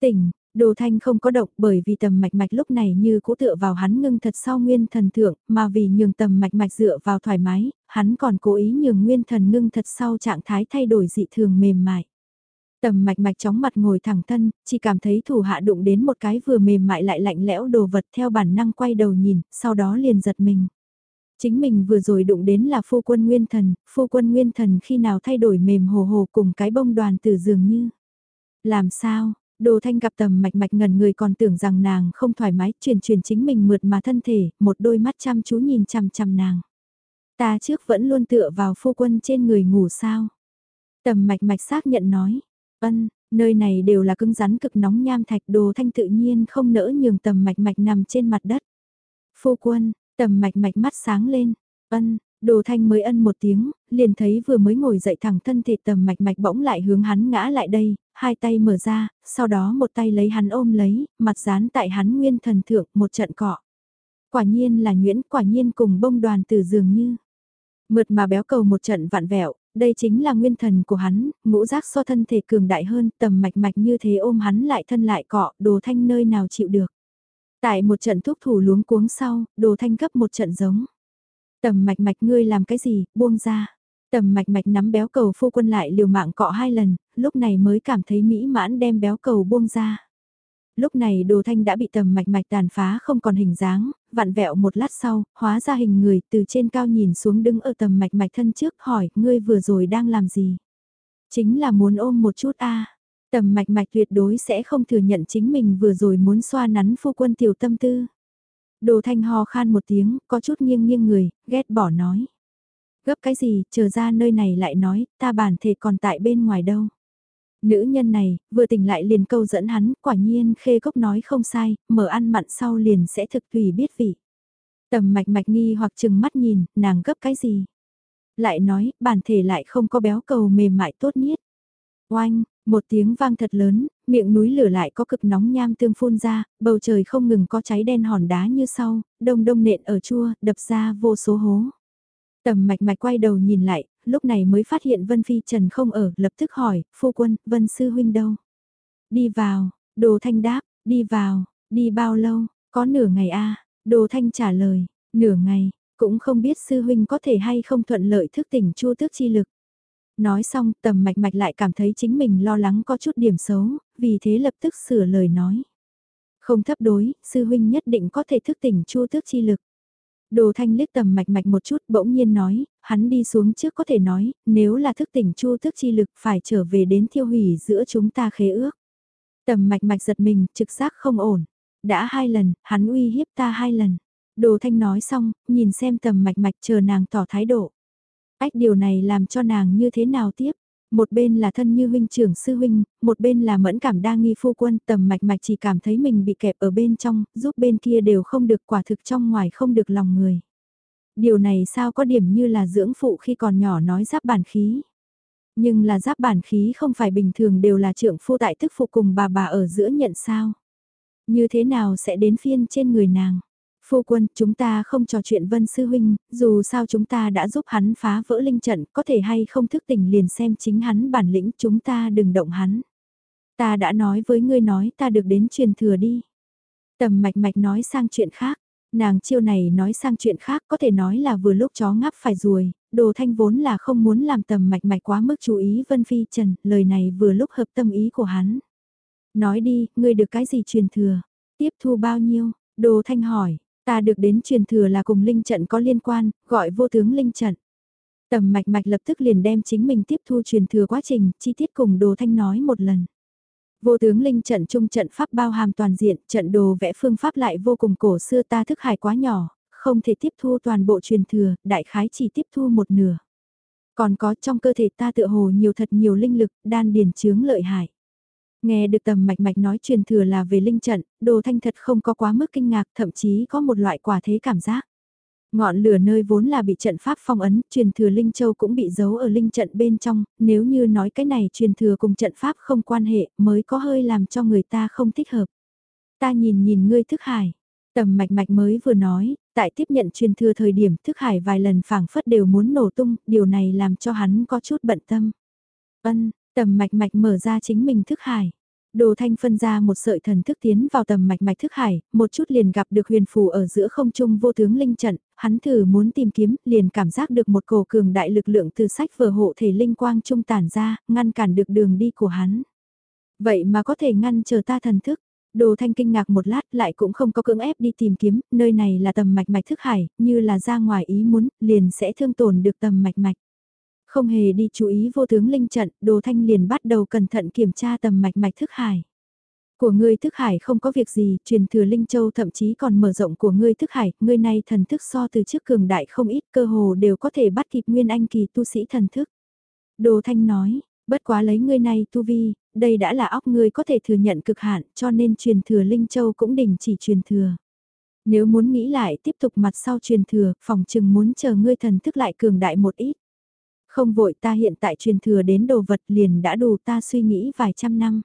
Tỉnh, đồ thanh không có động bởi vì tầm mạch mạch lúc này như cũ tựa vào hắn ngưng thật sau nguyên thần thượng, mà vì nhường tầm mạch mạch dựa vào thoải mái, hắn còn cố ý nhường nguyên thần ngưng thật sau trạng thái thay đổi dị thường mềm mại. Tầm mạch mạch chóng mặt ngồi thẳng thân, chỉ cảm thấy thủ hạ đụng đến một cái vừa mềm mại lại lạnh lẽo đồ vật theo bản năng quay đầu nhìn, sau đó liền giật mình. Chính mình vừa rồi đụng đến là phu quân nguyên thần, phu quân nguyên thần khi nào thay đổi mềm hồ hồ cùng cái bông đoàn từ dường như. Làm sao, đồ thanh gặp tầm mạch mạch ngần người còn tưởng rằng nàng không thoải mái, truyền truyền chính mình mượt mà thân thể, một đôi mắt chăm chú nhìn chăm chăm nàng. Ta trước vẫn luôn tựa vào phu quân trên người ngủ sao. Tầm mạch mạch xác nhận nói. Ân, nơi này đều là cứng rắn cực nóng nham thạch đồ thanh tự nhiên không nỡ nhường tầm mạch mạch nằm trên mặt đất. Phu quân, tầm mạch mạch mắt sáng lên. Ân, Đồ thanh mới ân một tiếng, liền thấy vừa mới ngồi dậy thẳng thân thể tầm mạch mạch bỗng lại hướng hắn ngã lại đây, hai tay mở ra, sau đó một tay lấy hắn ôm lấy, mặt dán tại hắn nguyên thần thượng một trận cọ. Quả nhiên là nhuyễn, quả nhiên cùng bông đoàn từ dường như. Mượt mà béo cầu một trận vạn vẹo, đây chính là nguyên thần của hắn, ngũ giác so thân thể cường đại hơn, tầm mạch mạch như thế ôm hắn lại thân lại cọ, đồ thanh nơi nào chịu được. Tại một trận thuốc thủ luống cuống sau, đồ thanh cấp một trận giống. Tầm mạch mạch ngươi làm cái gì, buông ra. Tầm mạch mạch nắm béo cầu phu quân lại liều mạng cọ hai lần, lúc này mới cảm thấy mỹ mãn đem béo cầu buông ra. Lúc này đồ thanh đã bị tầm mạch mạch tàn phá không còn hình dáng, vặn vẹo một lát sau, hóa ra hình người từ trên cao nhìn xuống đứng ở tầm mạch mạch thân trước hỏi, ngươi vừa rồi đang làm gì? Chính là muốn ôm một chút a Tầm mạch mạch tuyệt đối sẽ không thừa nhận chính mình vừa rồi muốn xoa nắn phu quân tiểu tâm tư. Đồ thanh ho khan một tiếng, có chút nghiêng nghiêng người, ghét bỏ nói. Gấp cái gì, chờ ra nơi này lại nói, ta bản thể còn tại bên ngoài đâu. Nữ nhân này, vừa tỉnh lại liền câu dẫn hắn, quả nhiên khê cốc nói không sai, mở ăn mặn sau liền sẽ thực tùy biết vị. Tầm mạch mạch nghi hoặc chừng mắt nhìn, nàng gấp cái gì? Lại nói, bản thể lại không có béo cầu mềm mại tốt nhất. Oanh, một tiếng vang thật lớn, miệng núi lửa lại có cực nóng nham tương phun ra, bầu trời không ngừng có cháy đen hòn đá như sau, đông đông nện ở chua, đập ra vô số hố. Tầm mạch mạch quay đầu nhìn lại, lúc này mới phát hiện Vân Phi Trần không ở, lập tức hỏi, phu quân, Vân Sư Huynh đâu? Đi vào, đồ thanh đáp, đi vào, đi bao lâu, có nửa ngày a đồ thanh trả lời, nửa ngày, cũng không biết Sư Huynh có thể hay không thuận lợi thức tỉnh chua tước chi lực. Nói xong tầm mạch mạch lại cảm thấy chính mình lo lắng có chút điểm xấu, vì thế lập tức sửa lời nói. Không thấp đối, sư huynh nhất định có thể thức tỉnh chua tước chi lực. Đồ thanh liếc tầm mạch mạch một chút bỗng nhiên nói, hắn đi xuống trước có thể nói, nếu là thức tỉnh chua thức chi lực phải trở về đến thiêu hủy giữa chúng ta khế ước. Tầm mạch mạch giật mình, trực giác không ổn. Đã hai lần, hắn uy hiếp ta hai lần. Đồ thanh nói xong, nhìn xem tầm mạch mạch chờ nàng tỏ thái độ. Ách điều này làm cho nàng như thế nào tiếp? Một bên là thân như huynh trưởng sư huynh, một bên là mẫn cảm đa nghi phu quân tầm mạch mạch chỉ cảm thấy mình bị kẹp ở bên trong, giúp bên kia đều không được quả thực trong ngoài không được lòng người. Điều này sao có điểm như là dưỡng phụ khi còn nhỏ nói giáp bản khí. Nhưng là giáp bản khí không phải bình thường đều là trưởng phu tại tức phụ cùng bà bà ở giữa nhận sao. Như thế nào sẽ đến phiên trên người nàng? Phu quân, chúng ta không trò chuyện Vân Sư Huynh, dù sao chúng ta đã giúp hắn phá vỡ linh trận, có thể hay không thức tỉnh liền xem chính hắn bản lĩnh, chúng ta đừng động hắn. Ta đã nói với ngươi nói ta được đến truyền thừa đi. Tầm mạch mạch nói sang chuyện khác, nàng chiêu này nói sang chuyện khác có thể nói là vừa lúc chó ngáp phải ruồi, đồ thanh vốn là không muốn làm tầm mạch mạch quá mức chú ý Vân Phi Trần, lời này vừa lúc hợp tâm ý của hắn. Nói đi, ngươi được cái gì truyền thừa? Tiếp thu bao nhiêu? Đồ thanh hỏi, Ta được đến truyền thừa là cùng linh trận có liên quan, gọi vô tướng linh trận. Tầm mạch mạch lập tức liền đem chính mình tiếp thu truyền thừa quá trình, chi tiết cùng đồ thanh nói một lần. Vô tướng linh trận trung trận pháp bao hàm toàn diện, trận đồ vẽ phương pháp lại vô cùng cổ xưa ta thức hải quá nhỏ, không thể tiếp thu toàn bộ truyền thừa, đại khái chỉ tiếp thu một nửa. Còn có trong cơ thể ta tựa hồ nhiều thật nhiều linh lực, đan điền chướng lợi hại. Nghe được tầm mạch mạch nói truyền thừa là về linh trận, đồ thanh thật không có quá mức kinh ngạc, thậm chí có một loại quả thế cảm giác. Ngọn lửa nơi vốn là bị trận pháp phong ấn, truyền thừa Linh Châu cũng bị giấu ở linh trận bên trong, nếu như nói cái này truyền thừa cùng trận pháp không quan hệ, mới có hơi làm cho người ta không thích hợp. Ta nhìn nhìn ngươi thức hải, tầm mạch mạch mới vừa nói, tại tiếp nhận truyền thừa thời điểm thức hải vài lần phảng phất đều muốn nổ tung, điều này làm cho hắn có chút bận tâm. Ân, Tầm mạch mạch mở ra chính mình thức hải. Đồ thanh phân ra một sợi thần thức tiến vào tầm mạch mạch thức hải, một chút liền gặp được huyền phù ở giữa không trung vô tướng linh trận, hắn thử muốn tìm kiếm, liền cảm giác được một cổ cường đại lực lượng từ sách vở hộ thể linh quang trung tản ra, ngăn cản được đường đi của hắn. Vậy mà có thể ngăn chờ ta thần thức. Đồ thanh kinh ngạc một lát lại cũng không có cưỡng ép đi tìm kiếm, nơi này là tầm mạch mạch thức hải, như là ra ngoài ý muốn, liền sẽ thương tổn được tầm mạch mạch. Không hề đi chú ý vô tướng linh trận, đồ thanh liền bắt đầu cẩn thận kiểm tra tầm mạch mạch thức hải. Của ngươi thức hải không có việc gì, truyền thừa Linh Châu thậm chí còn mở rộng của ngươi thức hải, ngươi này thần thức so từ trước cường đại không ít cơ hồ đều có thể bắt kịp nguyên anh kỳ tu sĩ thần thức. Đồ Thanh nói, bất quá lấy ngươi này tu vi, đây đã là óc ngươi có thể thừa nhận cực hạn cho nên truyền thừa Linh Châu cũng đình chỉ truyền thừa. Nếu muốn nghĩ lại tiếp tục mặt sau truyền thừa, phòng chừng muốn chờ ngươi thần thức lại cường đại một ít. Không vội ta hiện tại truyền thừa đến đồ vật liền đã đủ ta suy nghĩ vài trăm năm.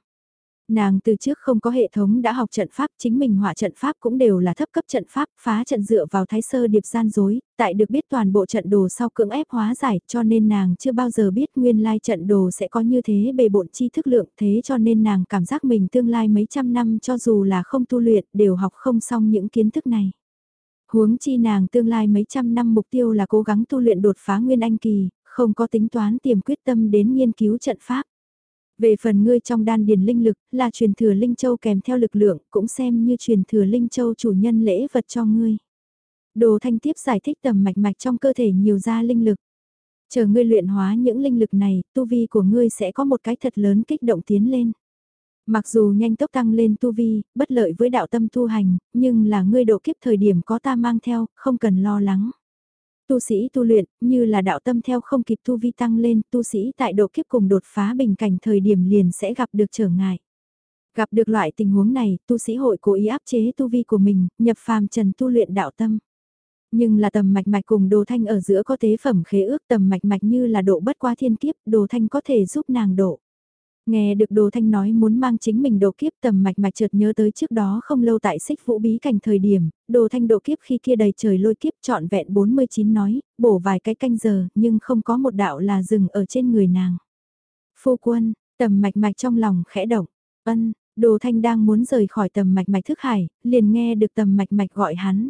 Nàng từ trước không có hệ thống đã học trận pháp, chính mình họa trận pháp cũng đều là thấp cấp trận pháp, phá trận dựa vào thái sơ điệp gian dối, tại được biết toàn bộ trận đồ sau cưỡng ép hóa giải, cho nên nàng chưa bao giờ biết nguyên lai trận đồ sẽ có như thế bề bộn chi thức lượng, thế cho nên nàng cảm giác mình tương lai mấy trăm năm cho dù là không tu luyện, đều học không xong những kiến thức này. Huống chi nàng tương lai mấy trăm năm mục tiêu là cố gắng tu luyện đột phá nguyên anh kỳ, không có tính toán tiềm quyết tâm đến nghiên cứu trận pháp. Về phần ngươi trong đan điền linh lực, là truyền thừa linh châu kèm theo lực lượng, cũng xem như truyền thừa linh châu chủ nhân lễ vật cho ngươi. Đồ thanh tiếp giải thích tầm mạch mạch trong cơ thể nhiều ra linh lực. Chờ ngươi luyện hóa những linh lực này, tu vi của ngươi sẽ có một cái thật lớn kích động tiến lên. Mặc dù nhanh tốc tăng lên tu vi, bất lợi với đạo tâm tu hành, nhưng là ngươi độ kiếp thời điểm có ta mang theo, không cần lo lắng. Tu sĩ tu luyện, như là đạo tâm theo không kịp tu vi tăng lên, tu sĩ tại độ kiếp cùng đột phá bình cảnh thời điểm liền sẽ gặp được trở ngại. Gặp được loại tình huống này, tu sĩ hội cố ý áp chế tu vi của mình, nhập phàm trần tu luyện đạo tâm. Nhưng là tầm mạch mạch cùng đồ thanh ở giữa có tế phẩm khế ước tầm mạch mạch như là độ bất qua thiên kiếp, đồ thanh có thể giúp nàng độ. Nghe được Đồ Thanh nói muốn mang chính mình độ kiếp tầm mạch mạch chợt nhớ tới trước đó không lâu tại xích vũ bí cảnh thời điểm, Đồ Thanh độ kiếp khi kia đầy trời lôi kiếp trọn vẹn 49 nói, bổ vài cái canh giờ nhưng không có một đạo là dừng ở trên người nàng. Phu quân, tầm mạch mạch trong lòng khẽ động, ân, Đồ Thanh đang muốn rời khỏi tầm mạch mạch thức hải, liền nghe được tầm mạch mạch gọi hắn.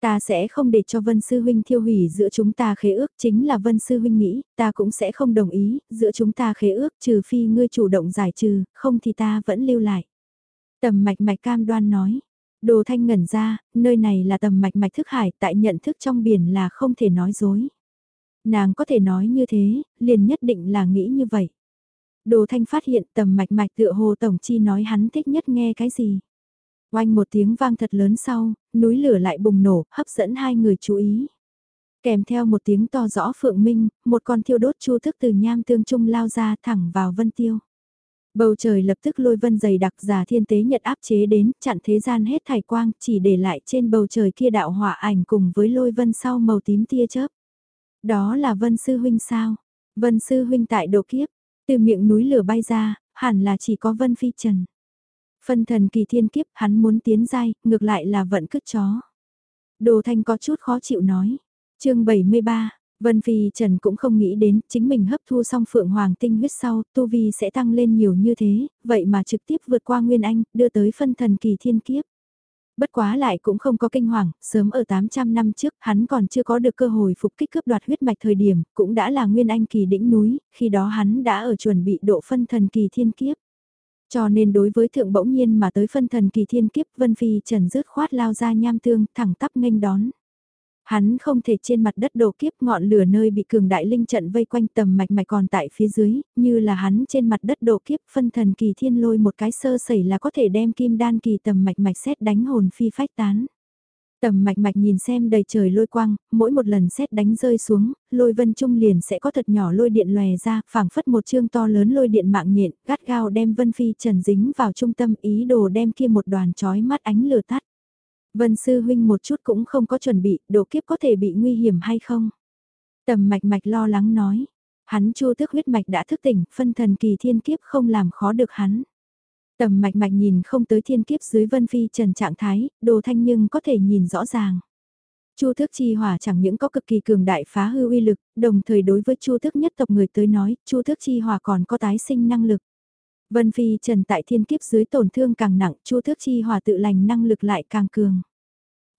Ta sẽ không để cho Vân Sư Huynh thiêu hủy giữa chúng ta khế ước chính là Vân Sư Huynh nghĩ, ta cũng sẽ không đồng ý, giữa chúng ta khế ước trừ phi ngươi chủ động giải trừ, không thì ta vẫn lưu lại. Tầm mạch mạch cam đoan nói, đồ thanh ngẩn ra, nơi này là tầm mạch mạch thức hải tại nhận thức trong biển là không thể nói dối. Nàng có thể nói như thế, liền nhất định là nghĩ như vậy. Đồ thanh phát hiện tầm mạch mạch tựa hồ tổng chi nói hắn thích nhất nghe cái gì. Oanh một tiếng vang thật lớn sau, núi lửa lại bùng nổ, hấp dẫn hai người chú ý. Kèm theo một tiếng to rõ phượng minh, một con thiêu đốt chu thức từ nham tương trung lao ra thẳng vào vân tiêu. Bầu trời lập tức lôi vân dày đặc giả thiên tế nhật áp chế đến, chặn thế gian hết thải quang, chỉ để lại trên bầu trời kia đạo hỏa ảnh cùng với lôi vân sau màu tím tia chớp. Đó là vân sư huynh sao? Vân sư huynh tại độ kiếp, từ miệng núi lửa bay ra, hẳn là chỉ có vân phi trần. Phân thần kỳ thiên kiếp hắn muốn tiến giai, ngược lại là vận cứt chó. Đồ Thanh có chút khó chịu nói. chương 73, Vân Phi Trần cũng không nghĩ đến chính mình hấp thu xong Phượng Hoàng tinh huyết sau, Tu Vi sẽ tăng lên nhiều như thế, vậy mà trực tiếp vượt qua Nguyên Anh, đưa tới phân thần kỳ thiên kiếp. Bất quá lại cũng không có kinh hoàng, sớm ở 800 năm trước hắn còn chưa có được cơ hội phục kích cướp đoạt huyết mạch thời điểm, cũng đã là Nguyên Anh kỳ đỉnh núi, khi đó hắn đã ở chuẩn bị độ phân thần kỳ thiên kiếp. Cho nên đối với thượng bỗng nhiên mà tới phân thần kỳ thiên kiếp Vân Phi Trần rứt khoát lao ra nham tương thẳng tắp nghênh đón. Hắn không thể trên mặt đất đổ kiếp ngọn lửa nơi bị cường đại linh trận vây quanh tầm mạch mạch còn tại phía dưới, như là hắn trên mặt đất đổ kiếp phân thần kỳ thiên lôi một cái sơ sẩy là có thể đem kim đan kỳ tầm mạch mạch xét đánh hồn phi phách tán. Tầm mạch mạch nhìn xem đầy trời lôi quang, mỗi một lần xét đánh rơi xuống, lôi vân trung liền sẽ có thật nhỏ lôi điện lòe ra, phảng phất một chương to lớn lôi điện mạng nhện, gắt gao đem vân phi trần dính vào trung tâm ý đồ đem kia một đoàn chói mắt ánh lửa tắt. Vân sư huynh một chút cũng không có chuẩn bị, độ kiếp có thể bị nguy hiểm hay không? Tầm mạch mạch lo lắng nói, hắn chu thức huyết mạch đã thức tỉnh, phân thần kỳ thiên kiếp không làm khó được hắn. Tầm mạch mạch nhìn không tới thiên kiếp dưới vân phi trần trạng thái, đồ thanh nhưng có thể nhìn rõ ràng. Chu thức chi hỏa chẳng những có cực kỳ cường đại phá hư uy lực, đồng thời đối với chu thức nhất tộc người tới nói, chu thức chi hỏa còn có tái sinh năng lực. Vân phi trần tại thiên kiếp dưới tổn thương càng nặng, chu thức chi hỏa tự lành năng lực lại càng cường.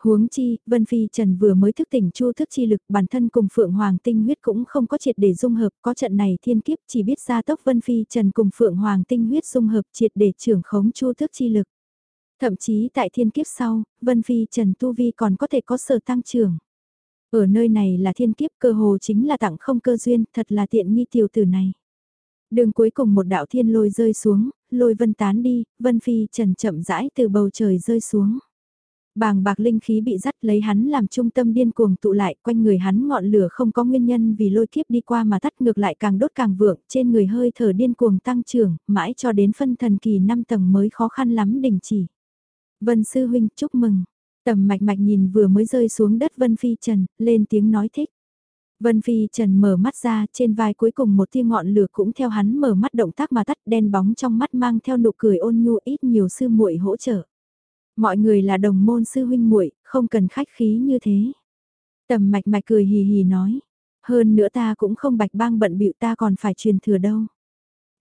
Huống chi, Vân Phi Trần vừa mới thức tỉnh chu thức chi lực bản thân cùng Phượng Hoàng tinh huyết cũng không có triệt để dung hợp, có trận này thiên kiếp chỉ biết ra tốc Vân Phi Trần cùng Phượng Hoàng tinh huyết dung hợp triệt để trưởng khống chu thức chi lực. Thậm chí tại thiên kiếp sau, Vân Phi Trần Tu Vi còn có thể có sở tăng trưởng. Ở nơi này là thiên kiếp cơ hồ chính là tặng không cơ duyên, thật là tiện nghi tiểu tử này. Đường cuối cùng một đạo thiên lôi rơi xuống, lôi vân tán đi, vân phi trần chậm rãi từ bầu trời rơi xuống. Bàng bạc linh khí bị dắt lấy hắn làm trung tâm điên cuồng tụ lại quanh người hắn ngọn lửa không có nguyên nhân vì lôi kiếp đi qua mà tắt ngược lại càng đốt càng vượng trên người hơi thở điên cuồng tăng trưởng mãi cho đến phân thần kỳ 5 tầng mới khó khăn lắm đình chỉ. Vân sư huynh chúc mừng. Tầm mạch mạch nhìn vừa mới rơi xuống đất Vân Phi Trần, lên tiếng nói thích. Vân Phi Trần mở mắt ra, trên vai cuối cùng một tia ngọn lửa cũng theo hắn mở mắt động tác mà tắt đen bóng trong mắt mang theo nụ cười ôn nhu ít nhiều sư muội hỗ trợ. Mọi người là đồng môn sư huynh muội, không cần khách khí như thế. Tầm mạch mạch cười hì hì nói, hơn nữa ta cũng không bạch bang bận bịu ta còn phải truyền thừa đâu.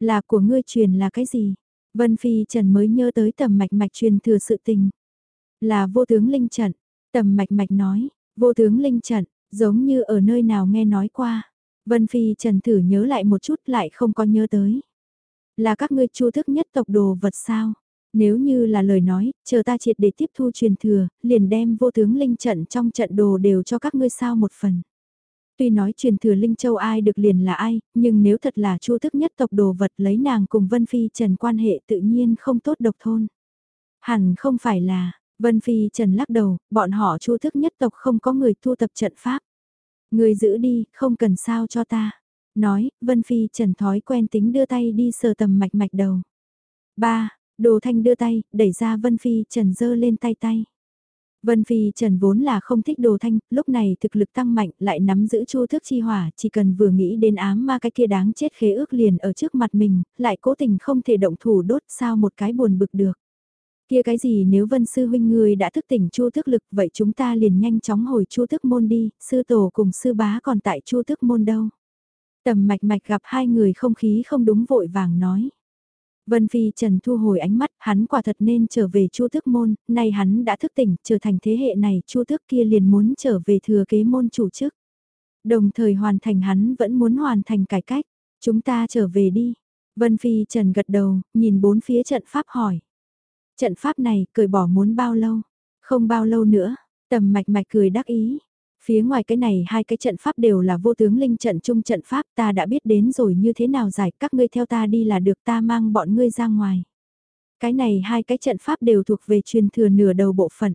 Là của ngươi truyền là cái gì? Vân Phi Trần mới nhớ tới tầm mạch mạch truyền thừa sự tình. Là vô tướng linh trận, tầm mạch mạch nói, vô tướng linh trận, giống như ở nơi nào nghe nói qua. Vân Phi Trần thử nhớ lại một chút lại không có nhớ tới. Là các ngươi chu thức nhất tộc đồ vật sao? Nếu như là lời nói, chờ ta triệt để tiếp thu truyền thừa, liền đem vô tướng linh trận trong trận đồ đều cho các ngươi sao một phần. Tuy nói truyền thừa Linh Châu ai được liền là ai, nhưng nếu thật là chu thức nhất tộc đồ vật lấy nàng cùng Vân Phi Trần quan hệ tự nhiên không tốt độc thôn. Hẳn không phải là, Vân Phi Trần lắc đầu, bọn họ chu thức nhất tộc không có người thu tập trận pháp. Người giữ đi, không cần sao cho ta. Nói, Vân Phi Trần thói quen tính đưa tay đi sờ tầm mạch mạch đầu. Ba, Đồ Thanh đưa tay, đẩy ra Vân Phi Trần dơ lên tay tay. Vân Phi Trần vốn là không thích Đồ Thanh, lúc này thực lực tăng mạnh lại nắm giữ chu thức chi hỏa, chỉ cần vừa nghĩ đến ám ma cái kia đáng chết khế ước liền ở trước mặt mình, lại cố tình không thể động thủ đốt sao một cái buồn bực được. Kia cái gì nếu Vân Sư Huynh người đã thức tỉnh chu thức lực vậy chúng ta liền nhanh chóng hồi chu thức môn đi, sư tổ cùng sư bá còn tại chu thức môn đâu. Tầm mạch mạch gặp hai người không khí không đúng vội vàng nói. Vân Phi Trần thu hồi ánh mắt, hắn quả thật nên trở về Chu Tước môn, nay hắn đã thức tỉnh, trở thành thế hệ này, Chu Tước kia liền muốn trở về thừa kế môn chủ chức. Đồng thời hoàn thành hắn vẫn muốn hoàn thành cải cách, chúng ta trở về đi. Vân Phi Trần gật đầu, nhìn bốn phía trận pháp hỏi. Trận pháp này, cởi bỏ muốn bao lâu? Không bao lâu nữa, tầm mạch mạch cười đắc ý. Phía ngoài cái này hai cái trận pháp đều là vô tướng linh trận chung trận pháp ta đã biết đến rồi như thế nào giải các ngươi theo ta đi là được ta mang bọn ngươi ra ngoài. Cái này hai cái trận pháp đều thuộc về truyền thừa nửa đầu bộ phận.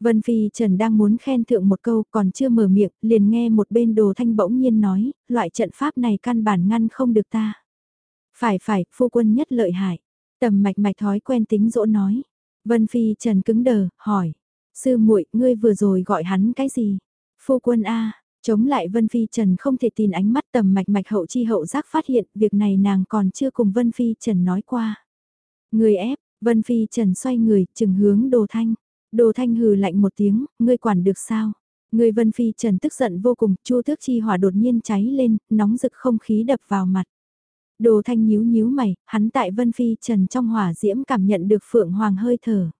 Vân Phi Trần đang muốn khen thượng một câu còn chưa mở miệng, liền nghe một bên đồ thanh bỗng nhiên nói, loại trận pháp này căn bản ngăn không được ta. Phải phải, phu quân nhất lợi hại. Tầm mạch mạch thói quen tính dỗ nói. Vân Phi Trần cứng đờ, hỏi. Sư muội ngươi vừa rồi gọi hắn cái gì? Phu quân A, chống lại Vân Phi Trần không thể tin ánh mắt tầm mạch mạch hậu chi hậu giác phát hiện việc này nàng còn chưa cùng Vân Phi Trần nói qua. Người ép, Vân Phi Trần xoay người, chừng hướng Đồ Thanh. Đồ Thanh hừ lạnh một tiếng, ngươi quản được sao? Người Vân Phi Trần tức giận vô cùng, chu tước chi hỏa đột nhiên cháy lên, nóng rực không khí đập vào mặt. Đồ Thanh nhíu nhíu mày, hắn tại Vân Phi Trần trong hỏa diễm cảm nhận được Phượng Hoàng hơi thở.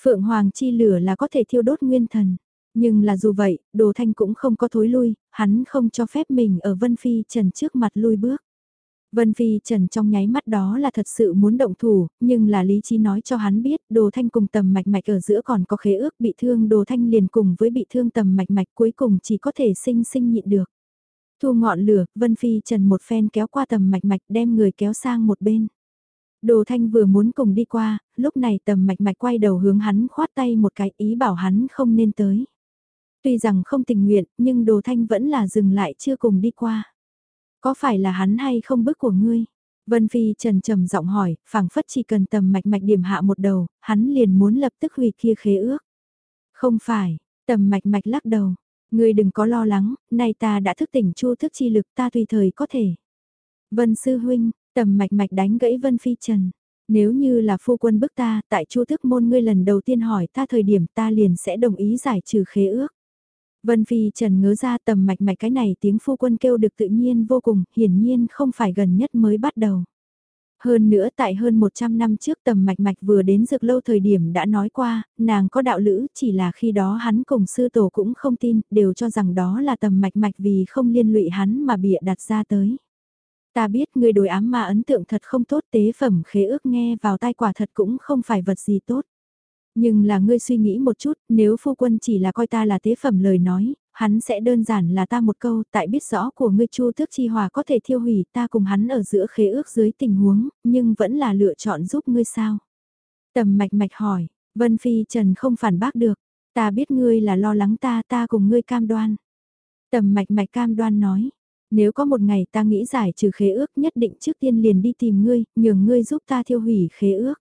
Phượng Hoàng chi lửa là có thể thiêu đốt nguyên thần. Nhưng là dù vậy, Đồ Thanh cũng không có thối lui, hắn không cho phép mình ở Vân Phi Trần trước mặt lui bước. Vân Phi Trần trong nháy mắt đó là thật sự muốn động thủ, nhưng là lý trí nói cho hắn biết Đồ Thanh cùng tầm mạch mạch ở giữa còn có khế ước bị thương Đồ Thanh liền cùng với bị thương tầm mạch mạch cuối cùng chỉ có thể sinh sinh nhịn được. Thu ngọn lửa, Vân Phi Trần một phen kéo qua tầm mạch mạch đem người kéo sang một bên. Đồ Thanh vừa muốn cùng đi qua, lúc này tầm mạch mạch quay đầu hướng hắn khoát tay một cái ý bảo hắn không nên tới. Tuy rằng không tình nguyện, nhưng Đồ Thanh vẫn là dừng lại chưa cùng đi qua. Có phải là hắn hay không bức của ngươi? Vân Phi trần trầm giọng hỏi, phảng phất chỉ cần tầm mạch mạch điểm hạ một đầu, hắn liền muốn lập tức hủy kia khế ước. Không phải, tầm mạch mạch lắc đầu, ngươi đừng có lo lắng, nay ta đã thức tỉnh chu thức chi lực ta tùy thời có thể. Vân Sư Huynh, tầm mạch mạch đánh gãy Vân Phi Trần. Nếu như là phu quân bức ta, tại chu thức môn ngươi lần đầu tiên hỏi ta thời điểm ta liền sẽ đồng ý giải trừ khế ước. Vân Phi Trần ngớ ra tầm mạch mạch cái này tiếng phu quân kêu được tự nhiên vô cùng, hiển nhiên không phải gần nhất mới bắt đầu. Hơn nữa tại hơn 100 năm trước tầm mạch mạch vừa đến dược lâu thời điểm đã nói qua, nàng có đạo lữ, chỉ là khi đó hắn cùng sư tổ cũng không tin, đều cho rằng đó là tầm mạch mạch vì không liên lụy hắn mà bịa đặt ra tới. Ta biết người đối ám mà ấn tượng thật không tốt tế phẩm khế ước nghe vào tai quả thật cũng không phải vật gì tốt. Nhưng là ngươi suy nghĩ một chút, nếu phu quân chỉ là coi ta là tế phẩm lời nói, hắn sẽ đơn giản là ta một câu tại biết rõ của ngươi chu tước chi hòa có thể thiêu hủy ta cùng hắn ở giữa khế ước dưới tình huống, nhưng vẫn là lựa chọn giúp ngươi sao. Tầm mạch mạch hỏi, Vân Phi Trần không phản bác được, ta biết ngươi là lo lắng ta ta cùng ngươi cam đoan. Tầm mạch mạch cam đoan nói, nếu có một ngày ta nghĩ giải trừ khế ước nhất định trước tiên liền đi tìm ngươi, nhường ngươi giúp ta thiêu hủy khế ước.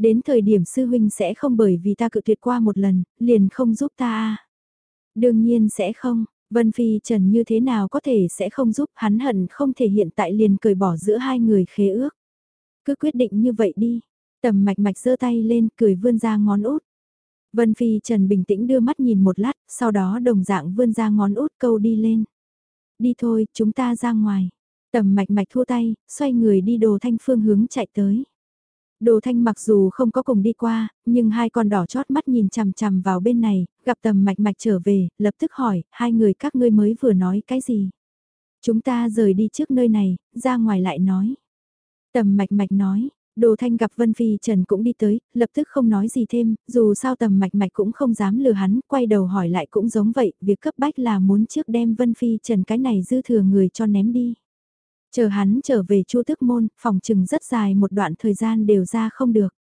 Đến thời điểm sư huynh sẽ không bởi vì ta cự tuyệt qua một lần, liền không giúp ta à. Đương nhiên sẽ không, Vân Phi Trần như thế nào có thể sẽ không giúp hắn hận không thể hiện tại liền cởi bỏ giữa hai người khế ước. Cứ quyết định như vậy đi. Tầm mạch mạch giơ tay lên cười vươn ra ngón út. Vân Phi Trần bình tĩnh đưa mắt nhìn một lát, sau đó đồng dạng vươn ra ngón út câu đi lên. Đi thôi, chúng ta ra ngoài. Tầm mạch mạch thua tay, xoay người đi đồ thanh phương hướng chạy tới. Đồ thanh mặc dù không có cùng đi qua, nhưng hai con đỏ chót mắt nhìn chằm chằm vào bên này, gặp tầm mạch mạch trở về, lập tức hỏi, hai người các ngươi mới vừa nói cái gì? Chúng ta rời đi trước nơi này, ra ngoài lại nói. Tầm mạch mạch nói, Đồ Thanh gặp Vân Phi Trần cũng đi tới, lập tức không nói gì thêm, dù sao tầm mạch mạch cũng không dám lừa hắn, quay đầu hỏi lại cũng giống vậy, việc cấp bách là muốn trước đem Vân Phi Trần cái này dư thừa người cho ném đi. Chờ hắn trở về chu tước môn, phòng trừng rất dài một đoạn thời gian đều ra không được.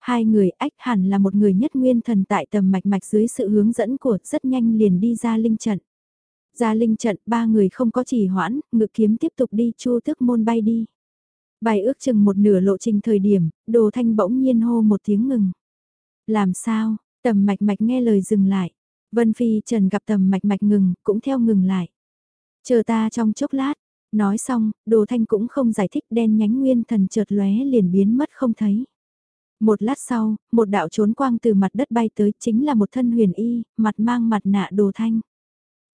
Hai người ách hẳn là một người nhất nguyên thần tại tầm mạch mạch dưới sự hướng dẫn của rất nhanh liền đi ra linh trận. Ra linh trận ba người không có chỉ hoãn, ngự kiếm tiếp tục đi chu tước môn bay đi. Bài ước chừng một nửa lộ trình thời điểm, đồ thanh bỗng nhiên hô một tiếng ngừng. Làm sao, tầm mạch mạch nghe lời dừng lại. Vân Phi Trần gặp tầm mạch mạch ngừng, cũng theo ngừng lại. Chờ ta trong chốc lát, nói xong, đồ thanh cũng không giải thích đen nhánh nguyên thần chợt lóe liền biến mất không thấy. Một lát sau, một đạo trốn quang từ mặt đất bay tới chính là một thân huyền y, mặt mang mặt nạ đồ thanh.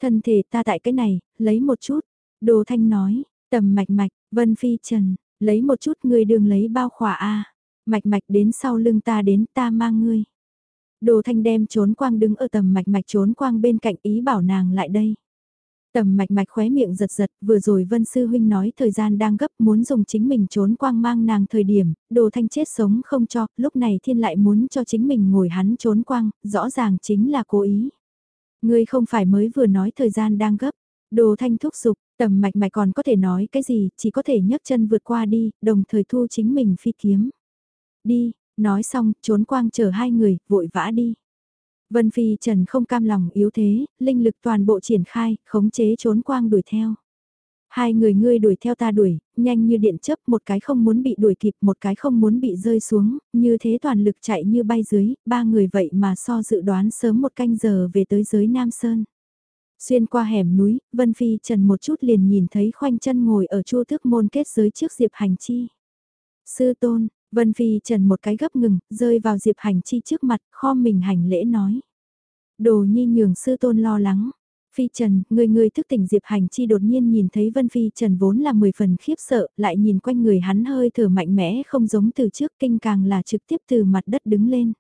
Thân thể ta tại cái này, lấy một chút. Đồ thanh nói, tầm mạch mạch, Vân Phi Trần, Lấy một chút ngươi đường lấy bao khỏa a Mạch mạch đến sau lưng ta đến ta mang ngươi. Đồ thanh đem trốn quang đứng ở tầm mạch mạch trốn quang bên cạnh ý bảo nàng lại đây. Tầm mạch mạch khóe miệng giật giật, vừa rồi Vân Sư Huynh nói thời gian đang gấp muốn dùng chính mình trốn quang mang nàng thời điểm, đồ thanh chết sống không cho, lúc này thiên lại muốn cho chính mình ngồi hắn trốn quang, rõ ràng chính là cố ý. Ngươi không phải mới vừa nói thời gian đang gấp, đồ thanh thúc giục, Tầm mạch mạch còn có thể nói cái gì, chỉ có thể nhấc chân vượt qua đi, đồng thời thu chính mình phi kiếm. Đi, nói xong, trốn quang chờ hai người, vội vã đi. Vân Phi Trần không cam lòng yếu thế, linh lực toàn bộ triển khai, khống chế trốn quang đuổi theo. Hai người ngươi đuổi theo ta đuổi, nhanh như điện chấp, một cái không muốn bị đuổi kịp, một cái không muốn bị rơi xuống, như thế toàn lực chạy như bay dưới, ba người vậy mà so dự đoán sớm một canh giờ về tới giới Nam Sơn. Xuyên qua hẻm núi, Vân Phi Trần một chút liền nhìn thấy khoanh chân ngồi ở chua thức môn kết giới trước Diệp Hành Chi. Sư tôn, Vân Phi Trần một cái gấp ngừng, rơi vào Diệp Hành Chi trước mặt, kho mình hành lễ nói. Đồ nhi nhường sư tôn lo lắng. Phi Trần, người người thức tỉnh Diệp Hành Chi đột nhiên nhìn thấy Vân Phi Trần vốn là mười phần khiếp sợ, lại nhìn quanh người hắn hơi thở mạnh mẽ không giống từ trước kinh càng là trực tiếp từ mặt đất đứng lên.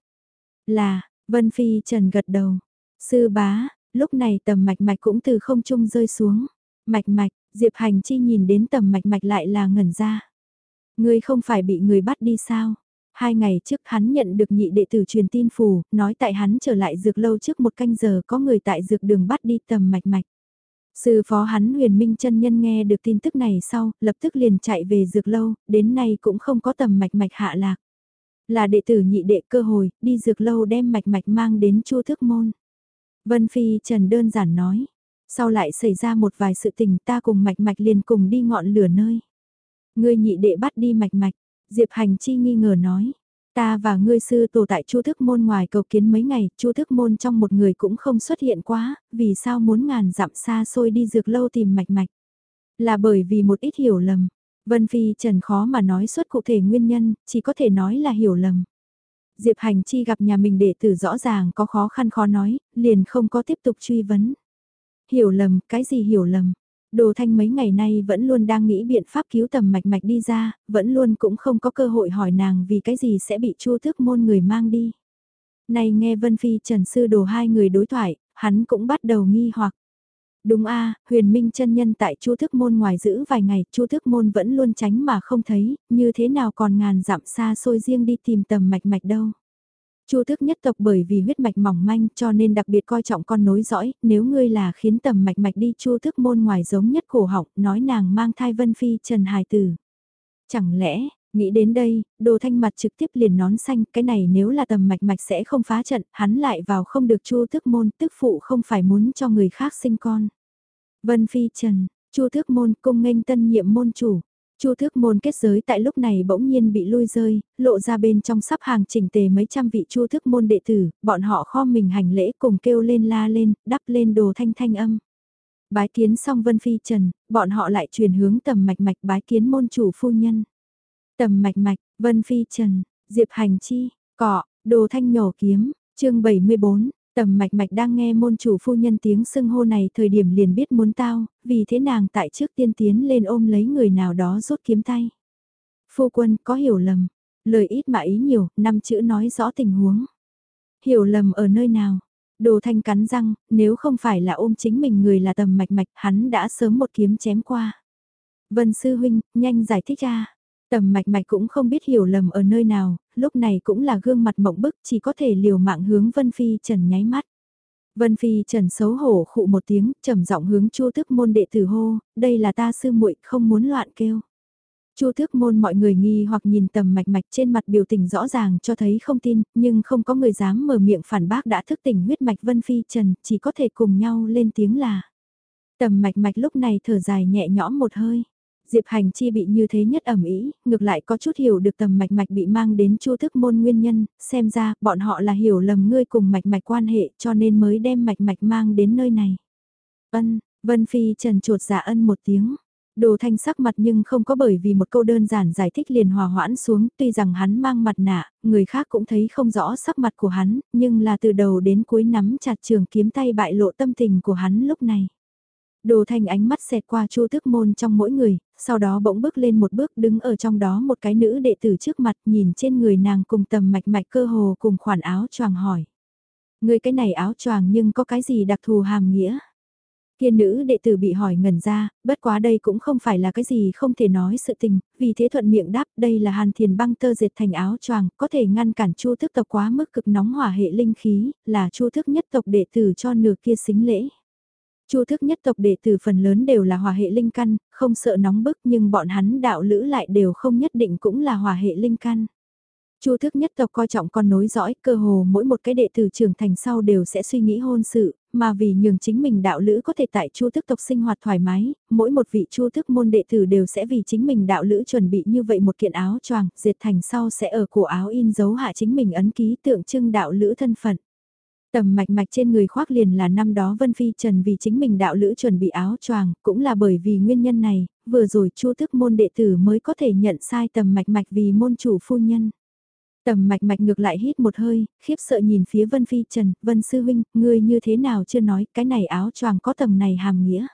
Là, Vân Phi Trần gật đầu. Sư bá, Lúc này tầm mạch mạch cũng từ không trung rơi xuống. Mạch mạch, Diệp Hành Chi nhìn đến tầm mạch mạch lại là ngẩn ra. Ngươi không phải bị người bắt đi sao? Hai ngày trước hắn nhận được nhị đệ tử truyền tin phù, nói tại hắn trở lại dược lâu trước một canh giờ có người tại dược đường bắt đi tầm mạch mạch. Sư phó hắn huyền minh chân nhân nghe được tin tức này sau, lập tức liền chạy về dược lâu, đến nay cũng không có tầm mạch mạch hạ lạc. Là đệ tử nhị đệ cơ hồi, đi dược lâu đem mạch mạch mang đến chua thức môn. Vân Phi Trần đơn giản nói. Sau lại xảy ra một vài sự tình ta cùng mạch mạch liền cùng đi ngọn lửa nơi. Ngươi nhị đệ bắt đi mạch mạch. Diệp Hành Chi nghi ngờ nói. Ta và ngươi sư tổ tại Chu Thức Môn ngoài cầu kiến mấy ngày, Chu Thức Môn trong một người cũng không xuất hiện quá, vì sao muốn ngàn dặm xa xôi đi dược lâu tìm mạch mạch. Là bởi vì một ít hiểu lầm. Vân Phi Trần khó mà nói xuất cụ thể nguyên nhân, chỉ có thể nói là hiểu lầm. Diệp Hành Chi gặp nhà mình đệ tử rõ ràng có khó khăn khó nói, liền không có tiếp tục truy vấn. Hiểu lầm, cái gì hiểu lầm? Đồ Thanh mấy ngày nay vẫn luôn đang nghĩ biện pháp cứu tầm mạch mạch đi ra, vẫn luôn cũng không có cơ hội hỏi nàng vì cái gì sẽ bị chu thức môn người mang đi. Này nghe Vân Phi Trần Sư Đồ hai người đối thoại, hắn cũng bắt đầu nghi hoặc. Đúng a, Huyền Minh chân nhân tại Chu Thức môn ngoài giữ vài ngày, Chu Thức môn vẫn luôn tránh mà không thấy, như thế nào còn ngàn dặm xa xôi riêng đi tìm tầm mạch mạch đâu. Chu thức nhất tộc bởi vì huyết mạch mỏng manh cho nên đặc biệt coi trọng con nối dõi, nếu ngươi là khiến tầm mạch mạch đi chu thức môn ngoài giống nhất cổ học nói nàng mang thai vân phi trần hài tử. Chẳng lẽ, nghĩ đến đây, đồ thanh mặt trực tiếp liền nón xanh, cái này nếu là tầm mạch mạch sẽ không phá trận, hắn lại vào không được chu thức môn, tức phụ không phải muốn cho người khác sinh con. Vân phi trần, chu thức môn cung nghênh tân nhiệm môn chủ. Chu thước môn kết giới tại lúc này bỗng nhiên bị lui rơi, lộ ra bên trong sắp hàng chỉnh tề mấy trăm vị chu thước môn đệ tử, bọn họ kho mình hành lễ cùng kêu lên la lên, đắp lên đồ thanh thanh âm. Bái kiến xong Vân Phi Trần, bọn họ lại truyền hướng tầm mạch mạch bái kiến môn chủ phu nhân. Tầm mạch mạch, Vân Phi Trần, Diệp Hành Chi, Cọ, Đồ Thanh nhổ kiếm, chương 74, Tầm mạch mạch đang nghe môn chủ phu nhân tiếng sưng hô này thời điểm liền biết muốn tao, vì thế nàng tại trước tiên tiến lên ôm lấy người nào đó rút kiếm tay. Phu quân có hiểu lầm, lời ít mà ý nhiều, năm chữ nói rõ tình huống. Hiểu lầm ở nơi nào? Đồ thanh cắn răng, nếu không phải là ôm chính mình người là tầm mạch mạch, hắn đã sớm một kiếm chém qua. Vân sư huynh, nhanh giải thích ra. Tầm mạch mạch cũng không biết hiểu lầm ở nơi nào, lúc này cũng là gương mặt mộng bức chỉ có thể liều mạng hướng Vân Phi Trần nháy mắt. Vân Phi Trần xấu hổ khụ một tiếng, trầm giọng hướng Chu Thức môn đệ tử hô, đây là ta sư muội, không muốn loạn kêu. Chu Thức môn mọi người nghi hoặc nhìn tầm mạch mạch trên mặt biểu tình rõ ràng cho thấy không tin, nhưng không có người dám mở miệng phản bác đã thức tỉnh huyết mạch Vân Phi Trần, chỉ có thể cùng nhau lên tiếng là. Tầm mạch mạch lúc này thở dài nhẹ nhõm một hơi. Diệp Hành Chi bị như thế nhất ẩm ý, ngược lại có chút hiểu được tầm mạch mạch bị mang đến chu thức môn nguyên nhân, xem ra bọn họ là hiểu lầm ngươi cùng mạch mạch quan hệ cho nên mới đem mạch mạch mang đến nơi này. Ân, Vân Phi trần chuột giả ân một tiếng. Đồ thanh sắc mặt nhưng không có bởi vì một câu đơn giản giải thích liền hòa hoãn xuống, tuy rằng hắn mang mặt nạ, người khác cũng thấy không rõ sắc mặt của hắn, nhưng là từ đầu đến cuối nắm chặt trường kiếm tay bại lộ tâm tình của hắn lúc này. Đồ thanh ánh mắt xẹt qua chu thức môn trong mỗi người, sau đó bỗng bước lên một bước đứng ở trong đó một cái nữ đệ tử trước mặt nhìn trên người nàng cùng tầm mạch mạch cơ hồ cùng khoản áo choàng hỏi. Người cái này áo choàng nhưng có cái gì đặc thù hàm nghĩa? kia nữ đệ tử bị hỏi ngẩn ra, bất quá đây cũng không phải là cái gì không thể nói sự tình, vì thế thuận miệng đáp đây là hàn thiền băng tơ dệt thành áo choàng, có thể ngăn cản chu thức tộc quá mức cực nóng hỏa hệ linh khí, là chu thức nhất tộc đệ tử cho nửa kia xính lễ. Chu thức nhất tộc đệ tử phần lớn đều là hòa hệ linh căn, không sợ nóng bức nhưng bọn hắn đạo lữ lại đều không nhất định cũng là hòa hệ linh căn. Chu thức nhất tộc coi trọng con nối dõi, cơ hồ mỗi một cái đệ tử trưởng thành sau đều sẽ suy nghĩ hôn sự, mà vì nhường chính mình đạo lữ có thể tại chu thức tộc sinh hoạt thoải mái, mỗi một vị chu thức môn đệ tử đều sẽ vì chính mình đạo lữ chuẩn bị như vậy một kiện áo choàng, diệt thành sau sẽ ở cổ áo in dấu hạ chính mình ấn ký tượng trưng đạo lữ thân phận. Tầm mạch mạch trên người khoác liền là năm đó Vân Phi Trần vì chính mình đạo lữ chuẩn bị áo choàng, cũng là bởi vì nguyên nhân này, vừa rồi chu thức môn đệ tử mới có thể nhận sai tầm mạch mạch vì môn chủ phu nhân. Tầm mạch mạch ngược lại hít một hơi, khiếp sợ nhìn phía Vân Phi Trần, Vân Sư Huynh, ngươi như thế nào chưa nói, cái này áo choàng có tầm này hàm nghĩa.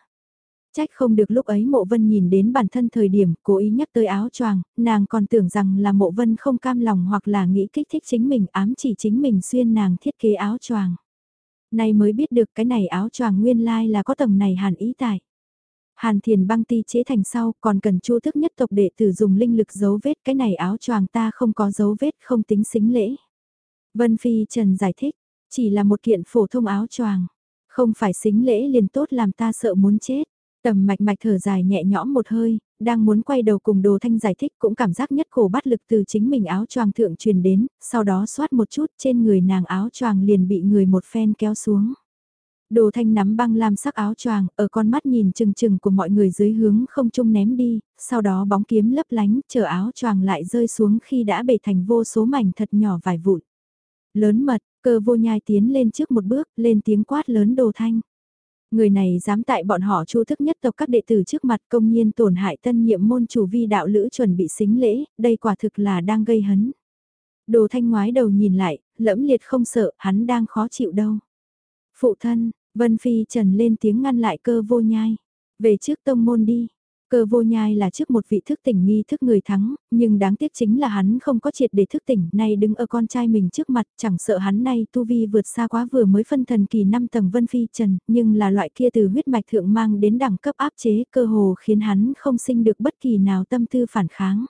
Trách không được lúc ấy mộ vân nhìn đến bản thân thời điểm cố ý nhắc tới áo choàng, nàng còn tưởng rằng là mộ vân không cam lòng hoặc là nghĩ kích thích chính mình ám chỉ chính mình xuyên nàng thiết kế áo choàng. Nay mới biết được cái này áo choàng nguyên lai là có tầng này hàn ý tại. Hàn thiền băng ti chế thành sau còn cần chu thức nhất tộc để tử dùng linh lực dấu vết cái này áo choàng ta không có dấu vết không tính xính lễ. Vân Phi Trần giải thích, chỉ là một kiện phổ thông áo choàng, không phải xính lễ liền tốt làm ta sợ muốn chết. Tầm mạch mạch thở dài nhẹ nhõm một hơi, đang muốn quay đầu cùng đồ thanh giải thích cũng cảm giác nhất khổ bắt lực từ chính mình áo choàng thượng truyền đến, sau đó xoát một chút trên người nàng áo choàng liền bị người một phen kéo xuống. Đồ thanh nắm băng lam sắc áo choàng, ở con mắt nhìn chừng chừng của mọi người dưới hướng không trung ném đi, sau đó bóng kiếm lấp lánh, chờ áo choàng lại rơi xuống khi đã bể thành vô số mảnh thật nhỏ vài vụn. Lớn mật, cơ vô nhai tiến lên trước một bước, lên tiếng quát lớn đồ thanh. Người này dám tại bọn họ chu thức nhất tộc các đệ tử trước mặt công nhiên tổn hại tân nhiệm môn chủ vi đạo lữ chuẩn bị xính lễ, đây quả thực là đang gây hấn. Đồ thanh ngoái đầu nhìn lại, lẫm liệt không sợ, hắn đang khó chịu đâu. Phụ thân, Vân Phi trần lên tiếng ngăn lại cơ vô nhai. Về trước tông môn đi, Cơ vô nhai là trước một vị thức tỉnh nghi thức người thắng, nhưng đáng tiếc chính là hắn không có triệt để thức tỉnh, nay đứng ở con trai mình trước mặt, chẳng sợ hắn nay tu vi vượt xa quá vừa mới phân thần kỳ 5 tầng vân phi trần, nhưng là loại kia từ huyết mạch thượng mang đến đẳng cấp áp chế cơ hồ khiến hắn không sinh được bất kỳ nào tâm tư phản kháng.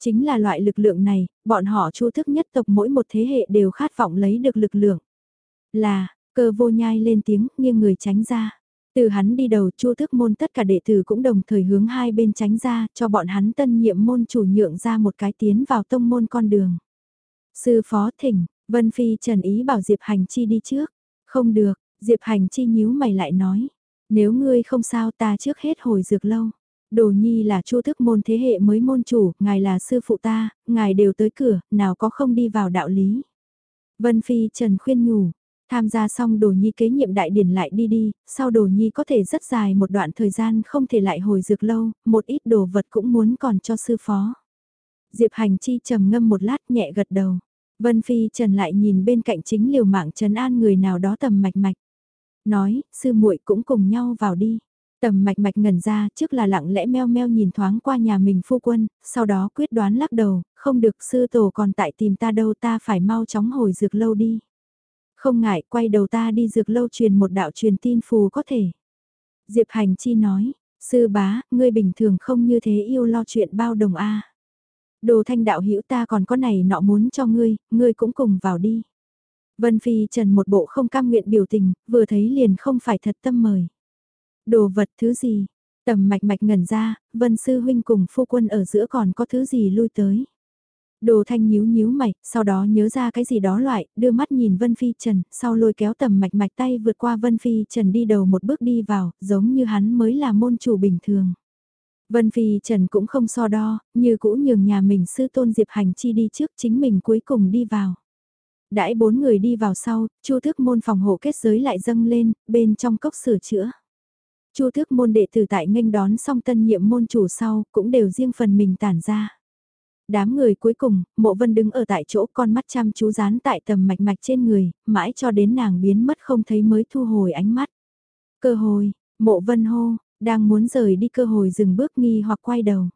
Chính là loại lực lượng này, bọn họ chu thức nhất tộc mỗi một thế hệ đều khát vọng lấy được lực lượng. Là, cơ vô nhai lên tiếng, nghiêng người tránh ra. Từ hắn đi đầu chu thức môn tất cả đệ tử cũng đồng thời hướng hai bên tránh ra cho bọn hắn tân nhiệm môn chủ nhượng ra một cái tiến vào tông môn con đường. Sư phó thỉnh, Vân Phi trần ý bảo Diệp Hành Chi đi trước. Không được, Diệp Hành Chi nhíu mày lại nói. Nếu ngươi không sao ta trước hết hồi dược lâu. Đồ nhi là chu thức môn thế hệ mới môn chủ, ngài là sư phụ ta, ngài đều tới cửa, nào có không đi vào đạo lý. Vân Phi Trần khuyên nhủ, tham gia xong đồ nhi kế nhiệm đại điển lại đi đi, sau đồ nhi có thể rất dài một đoạn thời gian không thể lại hồi dược lâu, một ít đồ vật cũng muốn còn cho sư phó. Diệp Hành Chi trầm ngâm một lát nhẹ gật đầu. Vân Phi Trần lại nhìn bên cạnh chính liều mạng trấn an người nào đó tầm mạch mạch. Nói, sư muội cũng cùng nhau vào đi. Tầm mạch mạch ngẩn ra trước là lặng lẽ meo meo nhìn thoáng qua nhà mình phu quân, sau đó quyết đoán lắc đầu, không được sư tổ còn tại tìm ta đâu ta phải mau chóng hồi dược lâu đi. Không ngại quay đầu ta đi dược lâu truyền một đạo truyền tin phù có thể. Diệp Hành Chi nói, sư bá, ngươi bình thường không như thế yêu lo chuyện bao đồng a. Đồ thanh đạo hữu ta còn có này nọ muốn cho ngươi, ngươi cũng cùng vào đi. Vân Phi Trần một bộ không cam nguyện biểu tình, vừa thấy liền không phải thật tâm mời. Đồ vật thứ gì? Tầm mạch mạch ngẩn ra, Vân Sư Huynh cùng phu quân ở giữa còn có thứ gì lui tới. Đồ thanh nhíu nhíu mày, sau đó nhớ ra cái gì đó loại, đưa mắt nhìn Vân Phi Trần, sau lôi kéo tầm mạch mạch tay vượt qua Vân Phi Trần đi đầu một bước đi vào, giống như hắn mới là môn chủ bình thường. Vân Phi Trần cũng không so đo, như cũ nhường nhà mình sư tôn Diệp Hành Chi đi trước chính mình cuối cùng đi vào. Đãi bốn người đi vào sau, chu thức môn phòng hộ kết giới lại dâng lên, bên trong cốc sửa chữa. chu thức môn đệ tử tại nghênh đón xong tân nhiệm môn chủ sau, cũng đều riêng phần mình tản ra. Đám người cuối cùng, mộ vân đứng ở tại chỗ con mắt chăm chú dán tại tầm mạch mạch trên người, mãi cho đến nàng biến mất không thấy mới thu hồi ánh mắt. Cơ hội, mộ vân hô, đang muốn rời đi cơ hội dừng bước nghi hoặc quay đầu.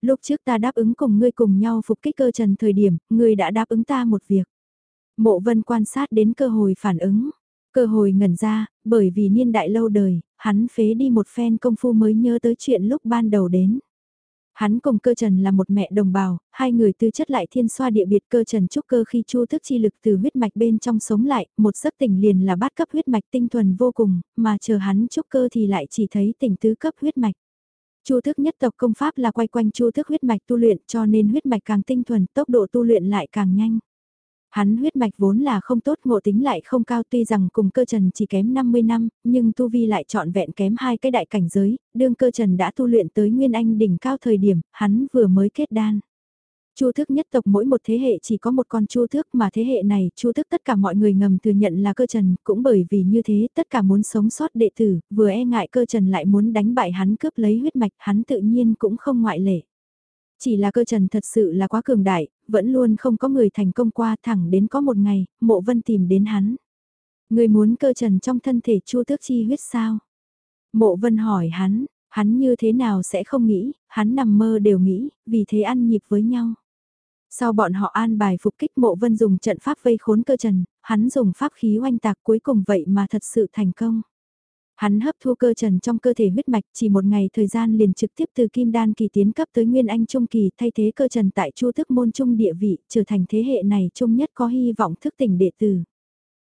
Lúc trước ta đáp ứng cùng ngươi cùng nhau phục kích cơ trần thời điểm, ngươi đã đáp ứng ta một việc. Mộ vân quan sát đến cơ hội phản ứng. Cơ hội ngẩn ra, bởi vì niên đại lâu đời, hắn phế đi một phen công phu mới nhớ tới chuyện lúc ban đầu đến. Hắn cùng cơ trần là một mẹ đồng bào, hai người tư chất lại thiên xoa địa biệt cơ trần trúc cơ khi chu thức chi lực từ huyết mạch bên trong sống lại, một giấc tỉnh liền là bát cấp huyết mạch tinh thuần vô cùng, mà chờ hắn trúc cơ thì lại chỉ thấy tỉnh tứ cấp huyết mạch. Chu thức nhất tộc công pháp là quay quanh chu thức huyết mạch tu luyện cho nên huyết mạch càng tinh thuần, tốc độ tu luyện lại càng nhanh. Hắn huyết mạch vốn là không tốt ngộ tính lại không cao tuy rằng cùng cơ trần chỉ kém 50 năm, nhưng tu vi lại trọn vẹn kém hai cái đại cảnh giới, đương cơ trần đã tu luyện tới nguyên anh đỉnh cao thời điểm, hắn vừa mới kết đan. Chu thức nhất tộc mỗi một thế hệ chỉ có một con chu thức mà thế hệ này chu thức tất cả mọi người ngầm thừa nhận là cơ trần, cũng bởi vì như thế tất cả muốn sống sót đệ tử, vừa e ngại cơ trần lại muốn đánh bại hắn cướp lấy huyết mạch, hắn tự nhiên cũng không ngoại lệ. Chỉ là cơ trần thật sự là quá cường đại, vẫn luôn không có người thành công qua thẳng đến có một ngày, mộ vân tìm đến hắn. Người muốn cơ trần trong thân thể chu tước chi huyết sao? Mộ vân hỏi hắn, hắn như thế nào sẽ không nghĩ, hắn nằm mơ đều nghĩ, vì thế ăn nhịp với nhau. Sau bọn họ an bài phục kích mộ vân dùng trận pháp vây khốn cơ trần, hắn dùng pháp khí oanh tạc cuối cùng vậy mà thật sự thành công. Hắn hấp thu cơ trần trong cơ thể huyết mạch chỉ một ngày thời gian liền trực tiếp từ kim đan kỳ tiến cấp tới nguyên anh trung kỳ thay thế cơ trần tại chu thức môn trung địa vị trở thành thế hệ này trung nhất có hy vọng thức tỉnh đệ tử.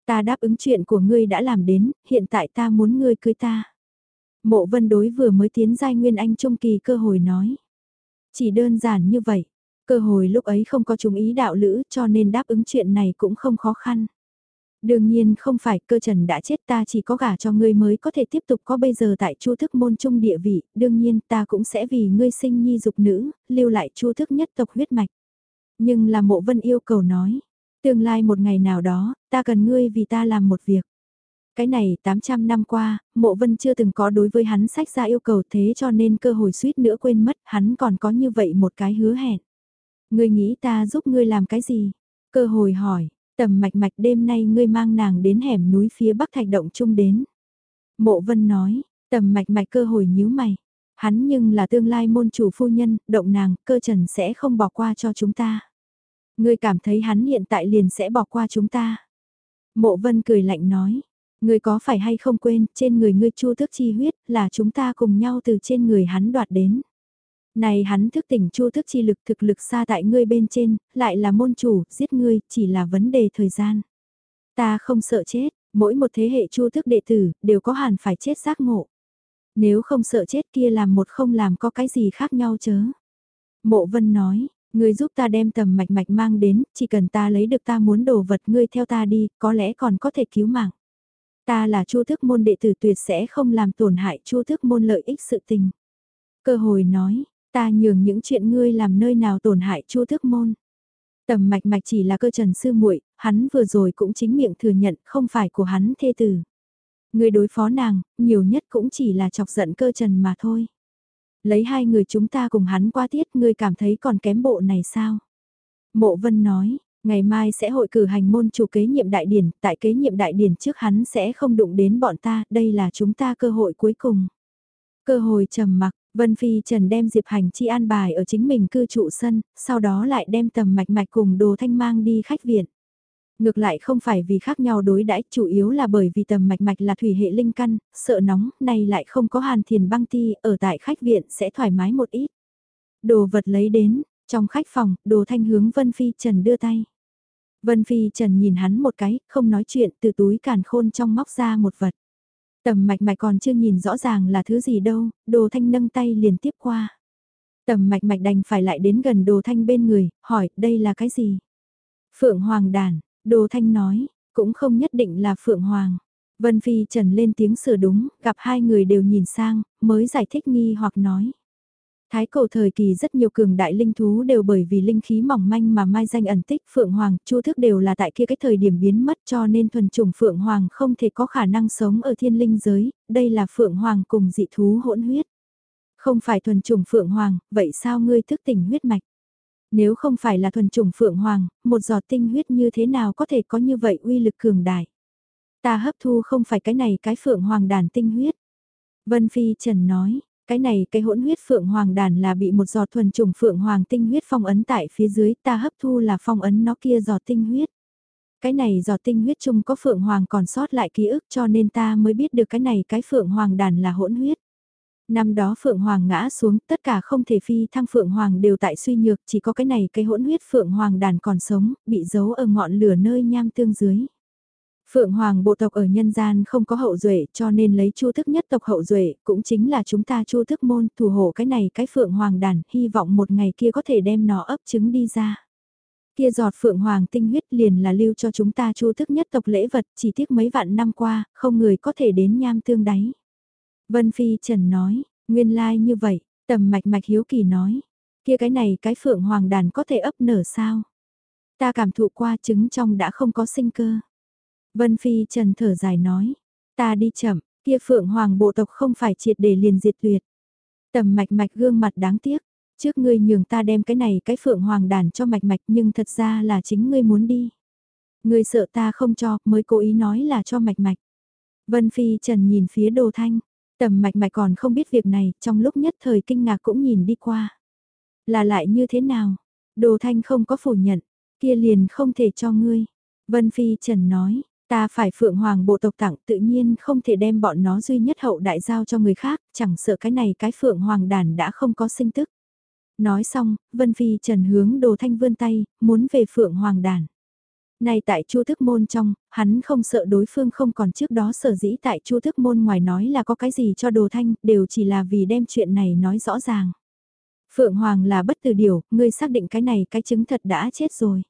Ta đáp ứng chuyện của ngươi đã làm đến, hiện tại ta muốn ngươi cưới ta. Mộ vân đối vừa mới tiến giai nguyên anh trung kỳ cơ hội nói. Chỉ đơn giản như vậy, cơ hội lúc ấy không có chúng ý đạo lữ cho nên đáp ứng chuyện này cũng không khó khăn. Đương nhiên không phải cơ trần đã chết ta chỉ có gả cho ngươi mới có thể tiếp tục có bây giờ tại chu thức môn trung địa vị, đương nhiên ta cũng sẽ vì ngươi sinh nhi dục nữ, lưu lại chu thức nhất tộc huyết mạch. Nhưng là mộ vân yêu cầu nói, tương lai một ngày nào đó, ta cần ngươi vì ta làm một việc. Cái này 800 năm qua, mộ vân chưa từng có đối với hắn sách ra yêu cầu thế cho nên cơ hội suýt nữa quên mất hắn còn có như vậy một cái hứa hẹn. Ngươi nghĩ ta giúp ngươi làm cái gì? Cơ hội hỏi, Tầm mạch mạch đêm nay ngươi mang nàng đến hẻm núi phía bắc thạch động chung đến. Mộ vân nói, tầm mạch mạch cơ hồi nhíu mày. Hắn nhưng là tương lai môn chủ phu nhân, động nàng, cơ trần sẽ không bỏ qua cho chúng ta. Ngươi cảm thấy hắn hiện tại liền sẽ bỏ qua chúng ta. Mộ vân cười lạnh nói, ngươi có phải hay không quên, trên người ngươi chu thức chi huyết, là chúng ta cùng nhau từ trên người hắn đoạt đến. Này hắn thức tỉnh chu thức chi lực thực lực xa tại ngươi bên trên, lại là môn chủ, giết ngươi, chỉ là vấn đề thời gian. Ta không sợ chết, mỗi một thế hệ chu thức đệ tử, đều có hẳn phải chết giác ngộ. Nếu không sợ chết kia làm một không làm có cái gì khác nhau chớ. Mộ vân nói, ngươi giúp ta đem tầm mạch mạch mang đến, chỉ cần ta lấy được ta muốn đồ vật ngươi theo ta đi, có lẽ còn có thể cứu mạng. Ta là chu thức môn đệ tử tuyệt sẽ không làm tổn hại chu thức môn lợi ích sự tình. Cơ hồi nói, ta nhường những chuyện ngươi làm nơi nào tổn hại chu thức môn. Tầm mạch mạch chỉ là cơ trần sư muội, hắn vừa rồi cũng chính miệng thừa nhận không phải của hắn thê tử. Người đối phó nàng, nhiều nhất cũng chỉ là chọc giận cơ trần mà thôi. Lấy hai người chúng ta cùng hắn qua tiết ngươi cảm thấy còn kém bộ này sao? Mộ vân nói, ngày mai sẽ hội cử hành môn chủ kế nhiệm đại điển, tại kế nhiệm đại điển trước hắn sẽ không đụng đến bọn ta, đây là chúng ta cơ hội cuối cùng. Cơ hội trầm mặc, Vân Phi Trần đem Diệp Hành Chi an bài ở chính mình cư trụ sân, sau đó lại đem tầm mạch mạch cùng đồ thanh mang đi khách viện. Ngược lại không phải vì khác nhau đối đãi chủ yếu là bởi vì tầm mạch mạch là thủy hệ linh căn, sợ nóng, nay lại không có hàn thiền băng ti, ở tại khách viện sẽ thoải mái một ít. Đồ vật lấy đến, trong khách phòng, đồ thanh hướng Vân Phi Trần đưa tay. Vân Phi Trần nhìn hắn một cái, không nói chuyện, từ túi càn khôn trong móc ra một vật. Tầm mạch mạch còn chưa nhìn rõ ràng là thứ gì đâu, đồ thanh nâng tay liền tiếp qua. Tầm mạch mạch đành phải lại đến gần đồ thanh bên người, hỏi đây là cái gì? Phượng Hoàng đàn, đồ thanh nói, cũng không nhất định là Phượng Hoàng. Vân Phi Trần lên tiếng sửa đúng, gặp hai người đều nhìn sang, mới giải thích nghi hoặc nói. Thái cổ thời kỳ rất nhiều cường đại linh thú đều bởi vì linh khí mỏng manh mà mai danh ẩn tích Phượng Hoàng, Chu thức đều là tại kia cái thời điểm biến mất cho nên thuần chủng Phượng Hoàng không thể có khả năng sống ở thiên linh giới, đây là Phượng Hoàng cùng dị thú hỗn huyết. Không phải thuần chủng Phượng Hoàng, vậy sao ngươi thức tỉnh huyết mạch? Nếu không phải là thuần chủng Phượng Hoàng, một giọt tinh huyết như thế nào có thể có như vậy uy lực cường đại? Ta hấp thu không phải cái này cái Phượng Hoàng đàn tinh huyết. Vân Phi Trần nói, cái này, cái hỗn huyết phượng hoàng đàn là bị một giọt thuần trùng phượng hoàng tinh huyết phong ấn tại phía dưới, ta hấp thu là phong ấn nó kia giọt tinh huyết. Cái này giọt tinh huyết chung có phượng hoàng còn sót lại ký ức cho nên ta mới biết được cái này cái phượng hoàng đàn là hỗn huyết. Năm đó phượng hoàng ngã xuống, tất cả không thể phi thăng phượng hoàng đều tại suy nhược, chỉ có cái này cái hỗn huyết phượng hoàng đàn còn sống, bị giấu ở ngọn lửa nơi nham tương dưới. Phượng Hoàng bộ tộc ở nhân gian không có hậu duệ cho nên lấy chu thức nhất tộc hậu duệ cũng chính là chúng ta chu thức môn thủ hộ cái này cái Phượng Hoàng đàn hy vọng một ngày kia có thể đem nó ấp trứng đi ra. Kia giọt Phượng Hoàng tinh huyết liền là lưu cho chúng ta chu thức nhất tộc lễ vật chỉ tiếc mấy vạn năm qua không người có thể đến nham tương đáy. Vân Phi Trần nói, nguyên lai like như vậy, tầm mạch mạch hiếu kỳ nói, kia cái này cái Phượng Hoàng đàn có thể ấp nở sao? Ta cảm thụ qua trứng trong đã không có sinh cơ. Vân Phi Trần thở dài nói, ta đi chậm, kia phượng hoàng bộ tộc không phải triệt để liền diệt tuyệt. Tầm mạch mạch gương mặt đáng tiếc, trước ngươi nhường ta đem cái này cái phượng hoàng đàn cho mạch mạch nhưng thật ra là chính ngươi muốn đi. Ngươi sợ ta không cho, mới cố ý nói là cho mạch mạch. Vân Phi Trần nhìn phía đồ thanh, tầm mạch mạch còn không biết việc này, trong lúc nhất thời kinh ngạc cũng nhìn đi qua. Là lại như thế nào? Đồ thanh không có phủ nhận, kia liền không thể cho ngươi. Vân Phi Trần nói, Ta phải phượng hoàng bộ tộc tặng tự nhiên không thể đem bọn nó duy nhất hậu đại giao cho người khác, chẳng sợ cái này cái phượng hoàng đàn đã không có sinh tức. Nói xong, Vân Phi trần hướng đồ thanh vươn tay, muốn về phượng hoàng đàn. Này tại chu thức môn trong, hắn không sợ đối phương không còn trước đó sở dĩ tại chu thức môn ngoài nói là có cái gì cho đồ thanh, đều chỉ là vì đem chuyện này nói rõ ràng. Phượng Hoàng là bất từ điều, ngươi xác định cái này cái chứng thật đã chết rồi.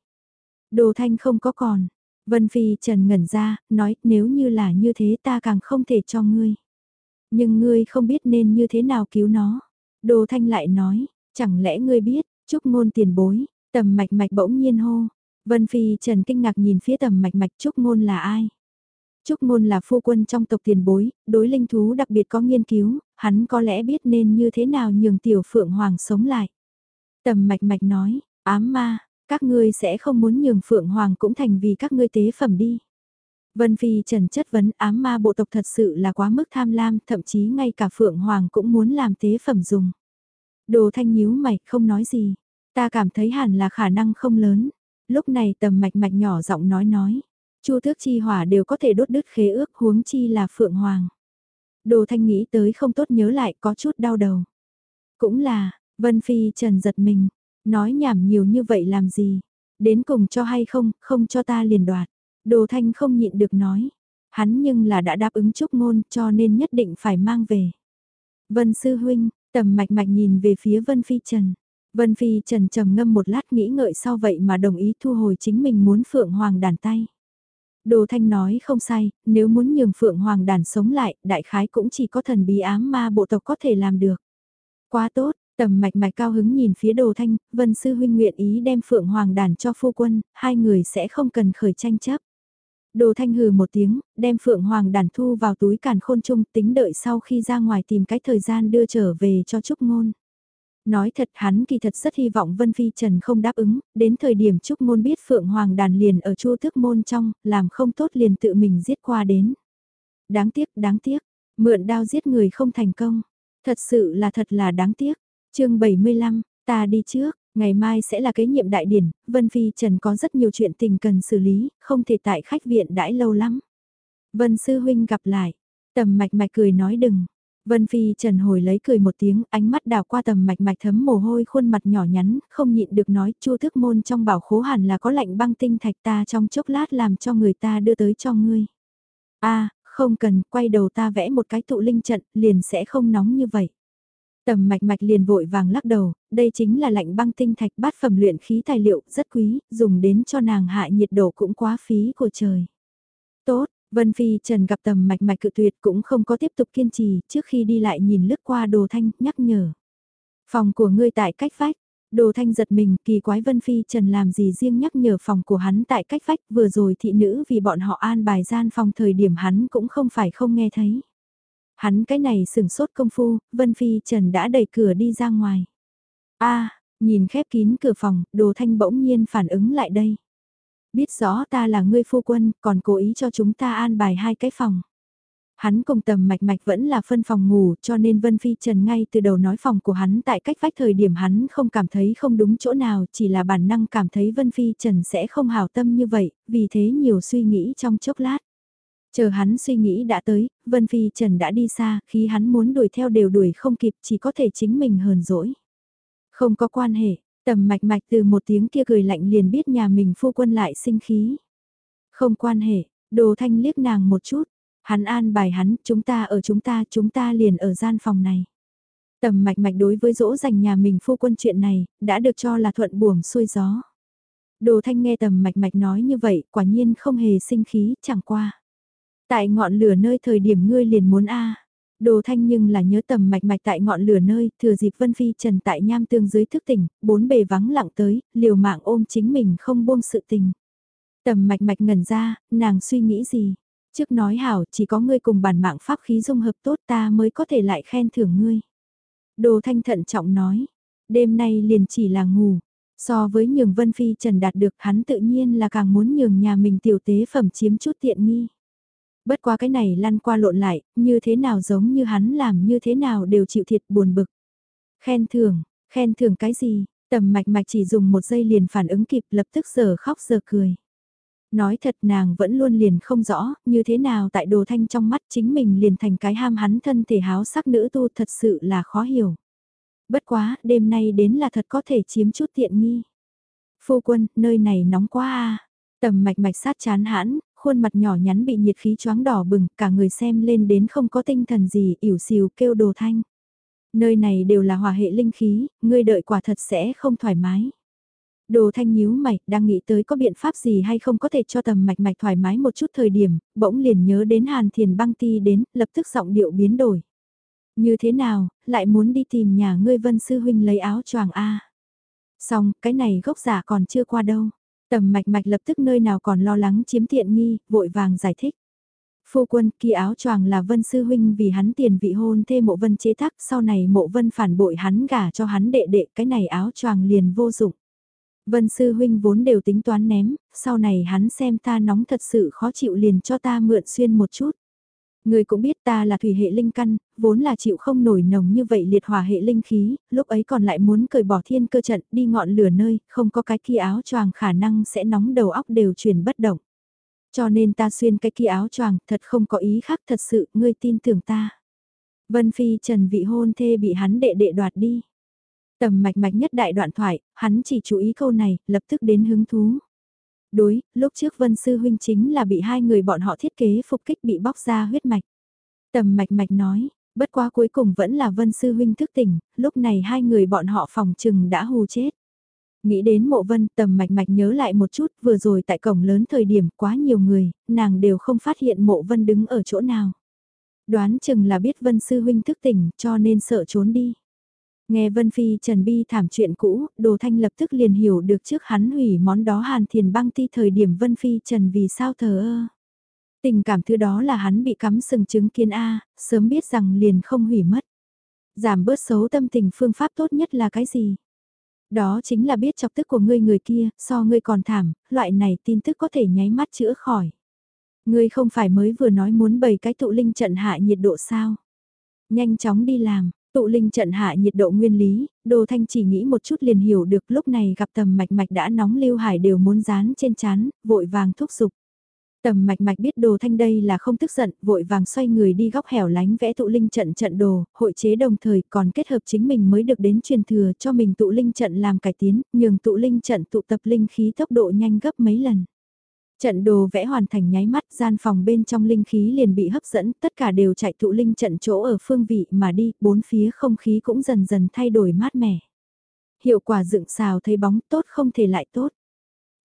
Đồ thanh không có còn, Vân Phi Trần ngẩn ra, nói nếu như là như thế ta càng không thể cho ngươi. Nhưng ngươi không biết nên như thế nào cứu nó. Đồ Thanh lại nói, chẳng lẽ ngươi biết, Trúc Ngôn tiền bối, tầm mạch mạch bỗng nhiên hô. Vân Phi Trần kinh ngạc nhìn phía tầm mạch mạch Trúc Ngôn là ai? Trúc Ngôn là phu quân trong tộc tiền bối, đối linh thú đặc biệt có nghiên cứu, hắn có lẽ biết nên như thế nào nhường tiểu phượng hoàng sống lại. Tầm mạch mạch nói, ám ma, các ngươi sẽ không muốn nhường Phượng Hoàng cũng thành vì các ngươi tế phẩm đi. Vân Phi Trần chất vấn ám ma bộ tộc thật sự là quá mức tham lam, thậm chí ngay cả Phượng Hoàng cũng muốn làm tế phẩm dùng. Đồ thanh nhíu mày, không nói gì. Ta cảm thấy hẳn là khả năng không lớn. Lúc này tầm mạch mạch nhỏ giọng nói nói. Chu thước chi hỏa đều có thể đốt đứt khế ước huống chi là Phượng Hoàng. Đồ thanh nghĩ tới không tốt nhớ lại có chút đau đầu. Cũng là, Vân Phi Trần giật mình, nói nhảm nhiều như vậy làm gì, đến cùng cho hay không, không cho ta liền đoạt. Đồ Thanh không nhịn được nói, hắn nhưng là đã đáp ứng chúc ngôn cho nên nhất định phải mang về. Vân Sư Huynh, tầm mạch mạch nhìn về phía Vân Phi Trần. Vân Phi Trần trầm ngâm một lát nghĩ ngợi sau vậy mà đồng ý thu hồi chính mình muốn Phượng Hoàng đàn tay. Đồ Thanh nói không sai, nếu muốn nhường Phượng Hoàng đàn sống lại, đại khái cũng chỉ có thần bí ám ma bộ tộc có thể làm được. Quá tốt, tầm mạch mạch cao hứng nhìn phía Đồ Thanh, Vân Sư Huynh nguyện ý đem Phượng Hoàng đàn cho phu quân, hai người sẽ không cần khởi tranh chấp. Đồ Thanh hừ một tiếng, đem Phượng Hoàng đàn thu vào túi càn khôn chung tính đợi sau khi ra ngoài tìm cái thời gian đưa trở về cho Trúc Ngôn. Nói thật hắn kỳ thật rất hy vọng Vân Phi Trần không đáp ứng, đến thời điểm Trúc Ngôn biết Phượng Hoàng đàn liền ở chu thức môn trong, làm không tốt liền tự mình giết qua đến. Đáng tiếc, đáng tiếc, mượn đao giết người không thành công. Thật sự là thật là đáng tiếc chương 75, ta đi trước, ngày mai sẽ là kế nhiệm đại điển, Vân Phi Trần có rất nhiều chuyện tình cần xử lý, không thể tại khách viện đãi lâu lắm. Vân Sư Huynh gặp lại, tầm mạch mạch cười nói đừng, Vân Phi Trần hồi lấy cười một tiếng, ánh mắt đào qua tầm mạch mạch thấm mồ hôi khuôn mặt nhỏ nhắn, không nhịn được nói, chu thức môn trong bảo khố hẳn là có lạnh băng tinh thạch ta trong chốc lát làm cho người ta đưa tới cho ngươi. a không cần, quay đầu ta vẽ một cái tụ linh trận, liền sẽ không nóng như vậy. Tầm mạch mạch liền vội vàng lắc đầu, đây chính là lạnh băng tinh thạch bát phẩm luyện khí tài liệu, rất quý, dùng đến cho nàng hạ nhiệt độ cũng quá phí của trời. Tốt, Vân Phi Trần gặp tầm mạch mạch cự tuyệt cũng không có tiếp tục kiên trì, trước khi đi lại nhìn lướt qua đồ thanh, nhắc nhở. Phòng của ngươi tại cách vách, đồ thanh giật mình, kỳ quái Vân Phi Trần làm gì riêng nhắc nhở phòng của hắn tại cách vách, vừa rồi thị nữ vì bọn họ an bài gian phòng thời điểm hắn cũng không phải không nghe thấy. Hắn cái này sừng sốt công phu, Vân Phi Trần đã đẩy cửa đi ra ngoài. a nhìn khép kín cửa phòng, đồ thanh bỗng nhiên phản ứng lại đây. Biết rõ ta là ngươi phu quân, còn cố ý cho chúng ta an bài hai cái phòng. Hắn cùng tầm mạch mạch vẫn là phân phòng ngủ cho nên Vân Phi Trần ngay từ đầu nói phòng của hắn tại cách vách thời điểm hắn không cảm thấy không đúng chỗ nào chỉ là bản năng cảm thấy Vân Phi Trần sẽ không hào tâm như vậy, vì thế nhiều suy nghĩ trong chốc lát. Chờ hắn suy nghĩ đã tới, Vân Phi Trần đã đi xa, khi hắn muốn đuổi theo đều đuổi không kịp chỉ có thể chính mình hờn dỗi. Không có quan hệ, Tầm mạch mạch từ một tiếng kia cười lạnh liền biết nhà mình phu quân lại sinh khí. Không quan hệ, đồ thanh liếc nàng một chút, hắn an bài hắn, chúng ta ở chúng ta, chúng ta liền ở gian phòng này. Tầm mạch mạch đối với dỗ dành nhà mình phu quân chuyện này, đã được cho là thuận buồm xuôi gió. Đồ thanh nghe tầm mạch mạch nói như vậy, quả nhiên không hề sinh khí, chẳng qua. Tại ngọn lửa nơi thời điểm ngươi liền muốn a Đồ thanh nhưng là nhớ tầm mạch mạch tại ngọn lửa nơi, thừa dịp Vân Phi Trần tại nham tương dưới thức tỉnh, bốn bề vắng lặng tới, liều mạng ôm chính mình không buông sự tình. Tầm mạch mạch ngẩn ra, nàng suy nghĩ gì? Trước nói hảo chỉ có ngươi cùng bản mạng pháp khí dung hợp tốt ta mới có thể lại khen thưởng ngươi. Đồ thanh thận trọng nói, đêm nay liền chỉ là ngủ. So với nhường Vân Phi Trần đạt được hắn tự nhiên là càng muốn nhường nhà mình tiểu tế phẩm chiếm chút tiện nghi. Bất qua cái này lăn qua lộn lại, như thế nào giống như hắn làm như thế nào đều chịu thiệt buồn bực. Khen thưởng, khen thưởng cái gì, tầm mạch mạch chỉ dùng một giây liền phản ứng kịp lập tức giờ khóc giờ cười. Nói thật nàng vẫn luôn liền không rõ, như thế nào tại đồ thanh trong mắt chính mình liền thành cái ham hắn thân thể háo sắc nữ tu thật sự là khó hiểu. Bất quá, đêm nay đến là thật có thể chiếm chút tiện nghi. Phu quân, nơi này nóng quá à. Tầm mạch mạch sát chán hãn, khuôn mặt nhỏ nhắn bị nhiệt khí choáng đỏ bừng, cả người xem lên đến không có tinh thần gì, ỉu xìu kêu đồ thanh. Nơi này đều là hòa hệ linh khí, ngươi đợi quả thật sẽ không thoải mái. Đồ thanh nhíu mày, đang nghĩ tới có biện pháp gì hay không có thể cho tầm mạch mạch thoải mái một chút thời điểm, bỗng liền nhớ đến hàn thiền băng ti đến, lập tức giọng điệu biến đổi. Như thế nào, lại muốn đi tìm nhà ngươi vân sư huynh lấy áo choàng A. Xong, cái này gốc giả còn chưa qua đâu. Tầm mạch mạch lập tức nơi nào còn lo lắng chiếm tiện nghi, vội vàng giải thích. Phu quân kia áo choàng là vân sư huynh vì hắn tiền vị hôn thê mộ vân chế tác sau này mộ vân phản bội hắn gả cho hắn đệ đệ cái này áo choàng liền vô dụng. Vân sư huynh vốn đều tính toán ném, sau này hắn xem ta nóng thật sự khó chịu liền cho ta mượn xuyên một chút. Người cũng biết ta là thủy hệ linh căn, vốn là chịu không nổi nồng như vậy liệt hỏa hệ linh khí, lúc ấy còn lại muốn cởi bỏ thiên cơ trận đi ngọn lửa nơi, không có cái kia áo choàng khả năng sẽ nóng đầu óc đều chuyển bất động. Cho nên ta xuyên cái kia áo choàng, thật không có ý khác thật sự, ngươi tin tưởng ta. Vân Phi Trần vị hôn thê bị hắn đệ đệ đoạt đi. Tầm mạch mạch nhất đại đoạn thoại, hắn chỉ chú ý câu này, lập tức đến hứng thú. Đối, lúc trước Vân Sư Huynh chính là bị hai người bọn họ thiết kế phục kích bị bóc ra huyết mạch. Tầm mạch mạch nói, bất quá cuối cùng vẫn là Vân Sư Huynh thức tỉnh, lúc này hai người bọn họ phòng trừng đã hù chết. Nghĩ đến mộ vân tầm mạch mạch nhớ lại một chút vừa rồi tại cổng lớn thời điểm quá nhiều người, nàng đều không phát hiện mộ vân đứng ở chỗ nào. Đoán chừng là biết vân sư huynh thức tỉnh cho nên sợ trốn đi. Nghe Vân Phi Trần Bi thảm chuyện cũ, Đồ Thanh lập tức liền hiểu được trước hắn hủy món đó hàn thiền băng ti thời điểm Vân Phi Trần vì sao thờ ơ. Tình cảm thứ đó là hắn bị cắm sừng chứng kiến A, sớm biết rằng liền không hủy mất. Giảm bớt xấu tâm tình phương pháp tốt nhất là cái gì? Đó chính là biết chọc tức của ngươi người kia, so ngươi còn thảm, loại này tin tức có thể nháy mắt chữa khỏi. Ngươi không phải mới vừa nói muốn bày cái tụ linh trận hạ nhiệt độ sao? Nhanh chóng đi làm, tụ linh trận hạ nhiệt độ nguyên lý, Đồ Thanh chỉ nghĩ một chút liền hiểu được lúc này gặp tầm mạch mạch đã nóng lưu hải đều muốn dán trên chán, vội vàng thúc giục. Tầm mạch mạch biết đồ thanh đây là không tức giận, vội vàng xoay người đi góc hẻo lánh vẽ tụ linh trận trận đồ, hội chế đồng thời còn kết hợp chính mình mới được đến truyền thừa cho mình tụ linh trận làm cải tiến, nhường tụ linh trận tụ tập linh khí tốc độ nhanh gấp mấy lần. Trận đồ vẽ hoàn thành nháy mắt gian phòng bên trong linh khí liền bị hấp dẫn, tất cả đều chạy tụ linh trận chỗ ở phương vị mà đi, bốn phía không khí cũng dần dần thay đổi mát mẻ. Hiệu quả dựng xào thấy bóng tốt không thể lại tốt.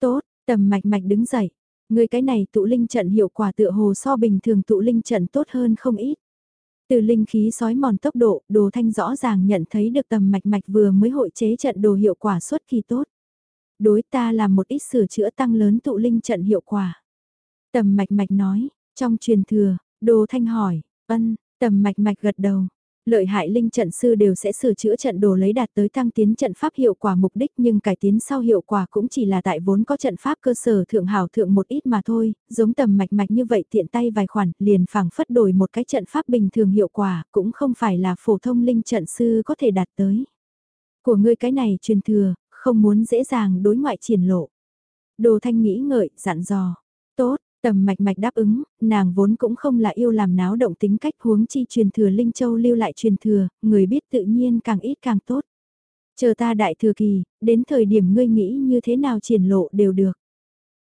Tốt, tầm mạch mạch đứng dậy, Người cái này tụ linh trận hiệu quả tựa hồ so bình thường tụ linh trận tốt hơn không ít. Từ linh khí sói mòn tốc độ, đồ thanh rõ ràng nhận thấy được tầm mạch mạch vừa mới hội chế trận đồ hiệu quả xuất kỳ tốt. Đối ta làm một ít sửa chữa tăng lớn tụ linh trận hiệu quả. Tầm mạch mạch nói, trong truyền thừa, đồ thanh hỏi, ân, tầm mạch mạch gật đầu, Lợi hại linh trận sư đều sẽ sửa chữa trận đồ lấy đạt tới tăng tiến trận pháp hiệu quả mục đích nhưng cải tiến sau hiệu quả cũng chỉ là tại vốn có trận pháp cơ sở thượng hảo thượng một ít mà thôi, giống tầm mạch mạch như vậy tiện tay vài khoản liền phẳng phất đổi một cái trận pháp bình thường hiệu quả cũng không phải là phổ thông linh trận sư có thể đạt tới. Của ngươi cái này truyền thừa, không muốn dễ dàng đối ngoại triển lộ. Đồ thanh nghĩ ngợi, dặn dò. Tốt, Tầm mạch mạch đáp ứng, nàng vốn cũng không là yêu làm náo động tính cách huống chi truyền thừa Linh Châu lưu lại truyền thừa, người biết tự nhiên càng ít càng tốt. Chờ ta đại thừa kỳ, đến thời điểm ngươi nghĩ như thế nào triển lộ đều được.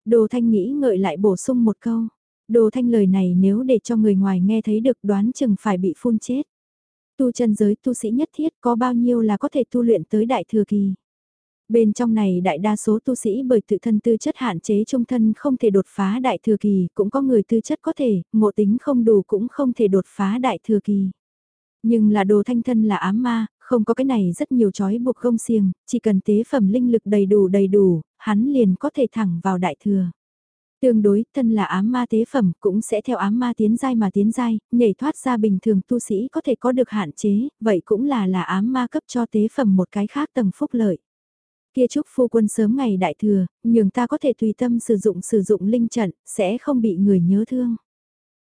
Đồ Thanh nghĩ ngợi lại bổ sung một câu. Đồ Thanh lời này nếu để cho người ngoài nghe thấy được đoán chừng phải bị phun chết. Tu chân giới tu sĩ nhất thiết có bao nhiêu là có thể tu luyện tới đại thừa kỳ. Bên trong này đại đa số tu sĩ bởi tự thân tư chất hạn chế trung thân không thể đột phá đại thừa kỳ, cũng có người tư chất có thể, ngộ tính không đủ cũng không thể đột phá đại thừa kỳ. Nhưng là đồ thanh thân là ám ma, không có cái này rất nhiều trói buộc gông xiềng, chỉ cần tế phẩm linh lực đầy đủ đầy đủ, hắn liền có thể thẳng vào đại thừa. Tương đối, thân là ám ma tế phẩm cũng sẽ theo ám ma tiến giai mà tiến giai, nhảy thoát ra bình thường tu sĩ có thể có được hạn chế, vậy cũng là là ám ma cấp cho tế phẩm một cái khác tầng phúc lợi. Kia chúc phu quân sớm ngày đại thừa, nhường ta có thể tùy tâm sử dụng sử dụng linh trận, sẽ không bị người nhớ thương.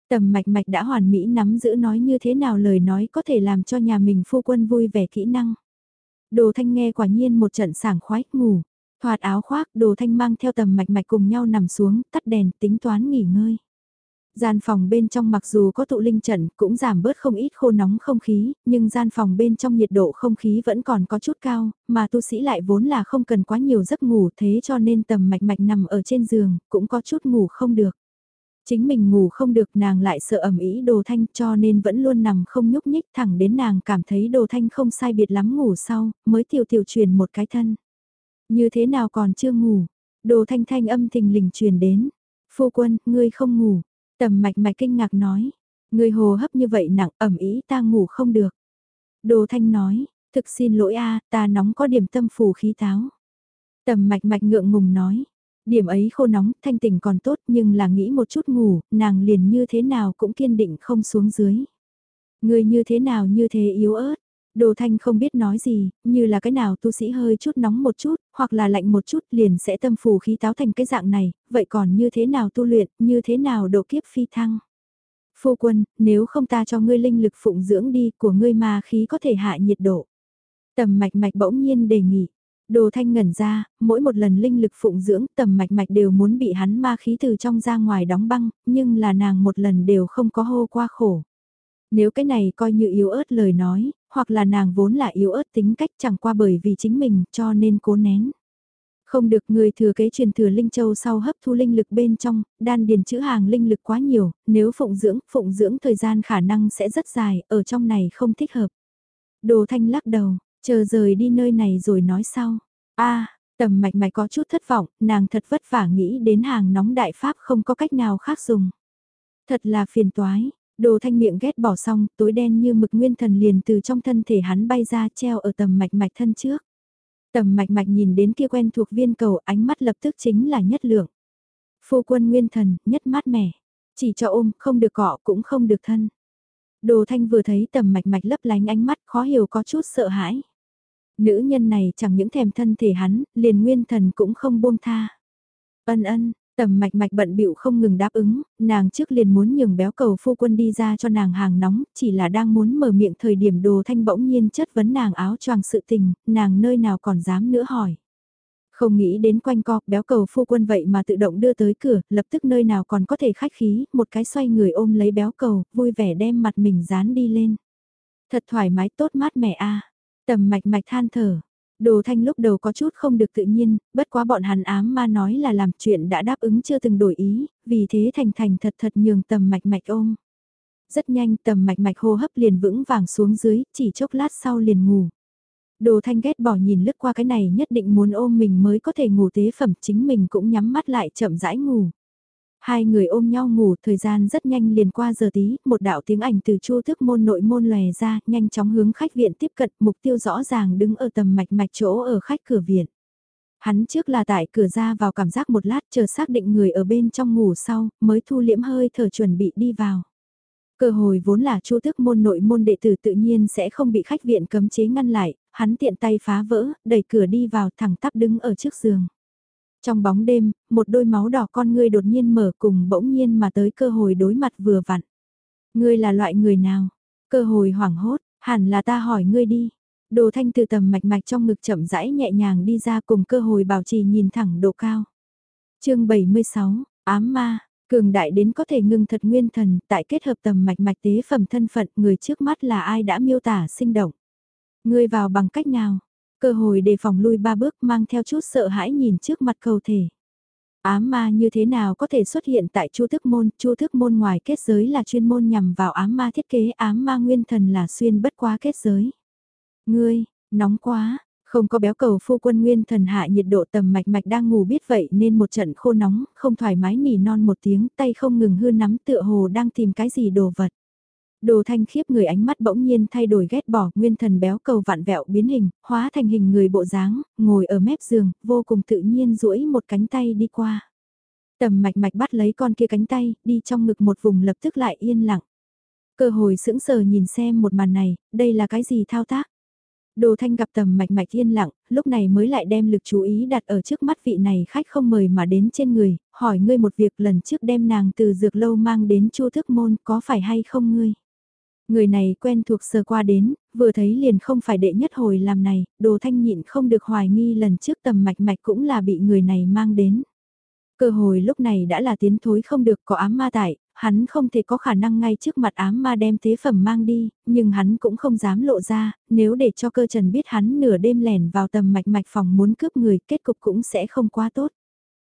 Tầm mạch mạch đã hoàn mỹ nắm giữ nói như thế nào lời nói có thể làm cho nhà mình phu quân vui vẻ kỹ năng. Đồ thanh nghe quả nhiên một trận sảng khoái, ngủ. Thoạt áo khoác, đồ thanh mang theo tầm mạch mạch cùng nhau nằm xuống, tắt đèn, tính toán nghỉ ngơi. Gian phòng bên trong mặc dù có tụ linh trận cũng giảm bớt không ít khô nóng không khí, nhưng gian phòng bên trong nhiệt độ không khí vẫn còn có chút cao, mà tu sĩ lại vốn là không cần quá nhiều giấc ngủ thế cho nên tầm mạch mạch nằm ở trên giường, cũng có chút ngủ không được. Chính mình ngủ không được nàng lại sợ ẩm ý đồ thanh cho nên vẫn luôn nằm không nhúc nhích thẳng đến nàng cảm thấy đồ thanh không sai biệt lắm ngủ sau, mới tiểu tiểu truyền một cái thân. Như thế nào còn chưa ngủ, đồ thanh thanh âm thình lình truyền đến. Phu quân, ngươi không ngủ, Tầm mạch mạch kinh ngạc nói, người hồ hấp như vậy nặng ẩm ý ta ngủ không được. Đồ thanh nói, thực xin lỗi a ta nóng có điểm tâm phù khí táo. Tầm mạch mạch ngượng ngùng nói, điểm ấy khô nóng thanh tỉnh còn tốt nhưng là nghĩ một chút ngủ, nàng liền như thế nào cũng kiên định không xuống dưới. Người như thế nào như thế yếu ớt, Đồ Thanh không biết nói gì, như là cái nào tu sĩ hơi chút nóng một chút, hoặc là lạnh một chút liền sẽ tâm phù khí táo thành cái dạng này, vậy còn như thế nào tu luyện, như thế nào độ kiếp phi thăng. Phu quân, nếu không ta cho ngươi linh lực phụng dưỡng đi của ngươi ma khí có thể hạ nhiệt độ. Tầm mạch mạch bỗng nhiên đề nghị. Đồ thanh ngẩn ra, mỗi một lần linh lực phụng dưỡng tầm mạch mạch đều muốn bị hắn ma khí từ trong ra ngoài đóng băng, nhưng là nàng một lần đều không có hô qua khổ. Nếu cái này coi như yếu ớt lời nói, hoặc là nàng vốn là yếu ớt tính cách chẳng qua bởi vì chính mình cho nên cố nén. Không được người thừa kế truyền thừa Linh Châu sau hấp thu linh lực bên trong, đan điền chữ hàng linh lực quá nhiều, nếu phụng dưỡng, phụng dưỡng thời gian khả năng sẽ rất dài, ở trong này không thích hợp. Đồ thanh lắc đầu, chờ rời đi nơi này rồi nói sau. a tầm mạch mạch có chút thất vọng, nàng thật vất vả nghĩ đến hàng nóng đại pháp không có cách nào khác dùng. Thật là phiền toái, đồ thanh miệng ghét bỏ xong, tối đen như mực nguyên thần liền từ trong thân thể hắn bay ra treo ở tầm mạch mạch thân trước. Tầm mạch mạch nhìn đến kia quen thuộc viên cầu ánh mắt lập tức chính là nhất lượng. Phu quân nguyên thần, nhất mát mẻ. Chỉ cho ôm, không được cọ cũng không được thân. Đồ thanh vừa thấy tầm mạch mạch lấp lánh ánh mắt khó hiểu có chút sợ hãi. Nữ nhân này chẳng những thèm thân thể hắn, liền nguyên thần cũng không buông tha. Ân ân, Tầm mạch mạch bận bịu không ngừng đáp ứng, nàng trước liền muốn nhường béo cầu phu quân đi ra cho nàng hàng nóng, chỉ là đang muốn mở miệng thời điểm đồ thanh bỗng nhiên chất vấn nàng áo choàng sự tình, nàng nơi nào còn dám nữa hỏi. Không nghĩ đến quanh co, béo cầu phu quân vậy mà tự động đưa tới cửa, lập tức nơi nào còn có thể khách khí, một cái xoay người ôm lấy béo cầu, vui vẻ đem mặt mình dán đi lên. Thật thoải mái tốt mát mẻ a Tầm mạch mạch than thở, Đồ thanh lúc đầu có chút không được tự nhiên, bất quá bọn hắn ám ma nói là làm chuyện đã đáp ứng chưa từng đổi ý, vì thế thành thành thật thật nhường tầm mạch mạch ôm. Rất nhanh tầm mạch mạch hô hấp liền vững vàng xuống dưới, chỉ chốc lát sau liền ngủ. Đồ thanh ghét bỏ nhìn lướt qua cái này nhất định muốn ôm mình mới có thể ngủ tế phẩm chính mình cũng nhắm mắt lại chậm rãi ngủ. Hai người ôm nhau ngủ, thời gian rất nhanh liền qua giờ tí, một đạo tiếng ảnh từ chu thức môn nội môn lòe ra, nhanh chóng hướng khách viện tiếp cận, mục tiêu rõ ràng đứng ở tầm mạch mạch chỗ ở khách cửa viện. Hắn trước là tại cửa ra vào cảm giác một lát chờ xác định người ở bên trong ngủ sau, mới thu liễm hơi thở chuẩn bị đi vào. Cơ hội vốn là chu thức môn nội môn đệ tử tự nhiên sẽ không bị khách viện cấm chế ngăn lại, hắn tiện tay phá vỡ, đẩy cửa đi vào thẳng tắp đứng ở trước giường. Trong bóng đêm, một đôi máu đỏ con ngươi đột nhiên mở cùng bỗng nhiên mà tới cơ hội đối mặt vừa vặn. Ngươi là loại người nào? Cơ hội hoảng hốt, hẳn là ta hỏi ngươi đi. Đồ thanh từ tầm mạch mạch trong ngực chậm rãi nhẹ nhàng đi ra cùng cơ hội bảo trì nhìn thẳng độ cao. chương 76, ám ma, cường đại đến có thể ngưng thật nguyên thần, tại kết hợp tầm mạch mạch tế phẩm thân phận người trước mắt là ai đã miêu tả sinh động. Ngươi vào bằng cách nào? Cơ hội đề phòng lui ba bước mang theo chút sợ hãi nhìn trước mặt cầu thể. Ám ma như thế nào có thể xuất hiện tại chu thức môn, chu thức môn ngoài kết giới là chuyên môn nhằm vào ám ma thiết kế ám ma nguyên thần là xuyên bất quá kết giới. Ngươi, nóng quá, không có béo cầu phu quân nguyên thần hạ nhiệt độ tầm mạch mạch đang ngủ biết vậy nên một trận khô nóng, không thoải mái nỉ non một tiếng, tay không ngừng hư nắm tựa hồ đang tìm cái gì đồ vật. Đồ thanh khiếp người ánh mắt bỗng nhiên thay đổi ghét bỏ nguyên thần béo cầu vạn vẹo biến hình, hóa thành hình người bộ dáng, ngồi ở mép giường, vô cùng tự nhiên duỗi một cánh tay đi qua. Tầm mạch mạch bắt lấy con kia cánh tay, đi trong ngực một vùng lập tức lại yên lặng. Cơ hồi sững sờ nhìn xem một màn này, đây là cái gì thao tác? Đồ thanh gặp tầm mạch mạch yên lặng, lúc này mới lại đem lực chú ý đặt ở trước mắt vị này khách không mời mà đến trên người, hỏi ngươi một việc lần trước đem nàng từ dược lâu mang đến chu thức môn có phải hay không ngươi? Người này quen thuộc sơ qua đến, vừa thấy liền không phải đệ nhất hồi làm này, đồ thanh nhịn không được hoài nghi lần trước tầm mạch mạch cũng là bị người này mang đến. Cơ hồi lúc này đã là tiến thối không được có ám ma tại, hắn không thể có khả năng ngay trước mặt ám ma đem tế phẩm mang đi, nhưng hắn cũng không dám lộ ra, nếu để cho cơ trần biết hắn nửa đêm lẻn vào tầm mạch mạch phòng muốn cướp người kết cục cũng sẽ không quá tốt.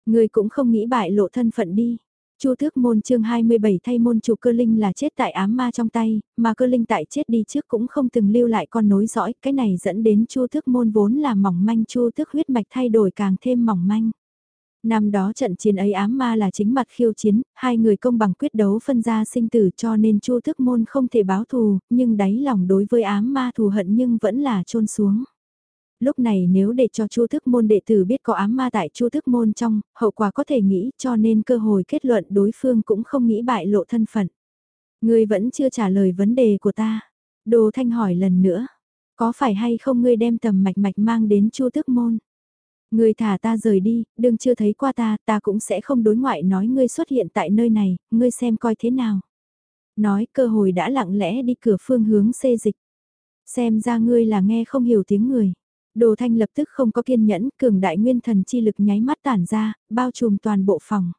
Người cũng không nghĩ bại lộ thân phận đi, Chu Thước Môn chương 27 thay môn chủ cơ linh là chết tại ám ma trong tay, mà cơ linh tại chết đi trước cũng không từng lưu lại con nối dõi, cái này dẫn đến Chu Thước Môn vốn là mỏng manh Chu Thước huyết mạch thay đổi càng thêm mỏng manh. Năm đó trận chiến ấy ám ma là chính mặt khiêu chiến, hai người công bằng quyết đấu phân ra sinh tử cho nên Chu Thước Môn không thể báo thù, nhưng đáy lòng đối với ám ma thù hận nhưng vẫn là trôn xuống lúc này nếu để cho chu thức môn đệ tử biết có ám ma tại chu thức môn trong, hậu quả có thể nghĩ cho nên cơ hội kết luận đối phương cũng không nghĩ bại lộ thân phận. Ngươi vẫn chưa trả lời vấn đề của ta. Đồ Thanh hỏi lần nữa, có phải hay không ngươi đem tầm mạch mạch mang đến chu thức môn? Ngươi thả ta rời đi, đừng chưa thấy qua ta, ta cũng sẽ không đối ngoại nói ngươi xuất hiện tại nơi này, ngươi xem coi thế nào. Nói cơ hội đã lặng lẽ đi cửa phương hướng xê dịch. Xem ra ngươi là nghe không hiểu tiếng người. Đồ thanh lập tức không có kiên nhẫn, cường đại nguyên thần chi lực nháy mắt tản ra, bao trùm toàn bộ phòng.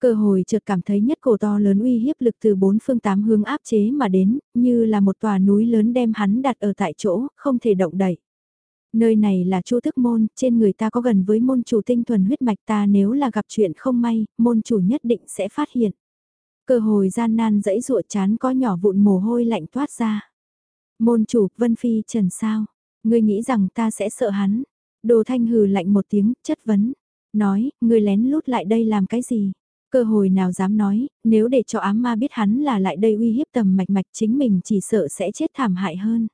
Cơ hồi chợt cảm thấy nhất cổ to lớn uy hiếp lực từ bốn phương tám hướng áp chế mà đến, như là một tòa núi lớn đem hắn đặt ở tại chỗ, không thể động đậy. Nơi này là chu thức môn, trên người ta có gần với môn chủ tinh thuần huyết mạch ta nếu là gặp chuyện không may, môn chủ nhất định sẽ phát hiện. Cơ hồi gian nan dẫy ruột chán có nhỏ vụn mồ hôi lạnh toát ra. Môn chủ, Vân Phi Trần sao? Ngươi nghĩ rằng ta sẽ sợ hắn? Đồ thanh hừ lạnh một tiếng, chất vấn. Nói, ngươi lén lút lại đây làm cái gì? Cơ hội nào dám nói, nếu để cho ám ma biết hắn là lại đây uy hiếp tầm mạch mạch chính mình chỉ sợ sẽ chết thảm hại hơn.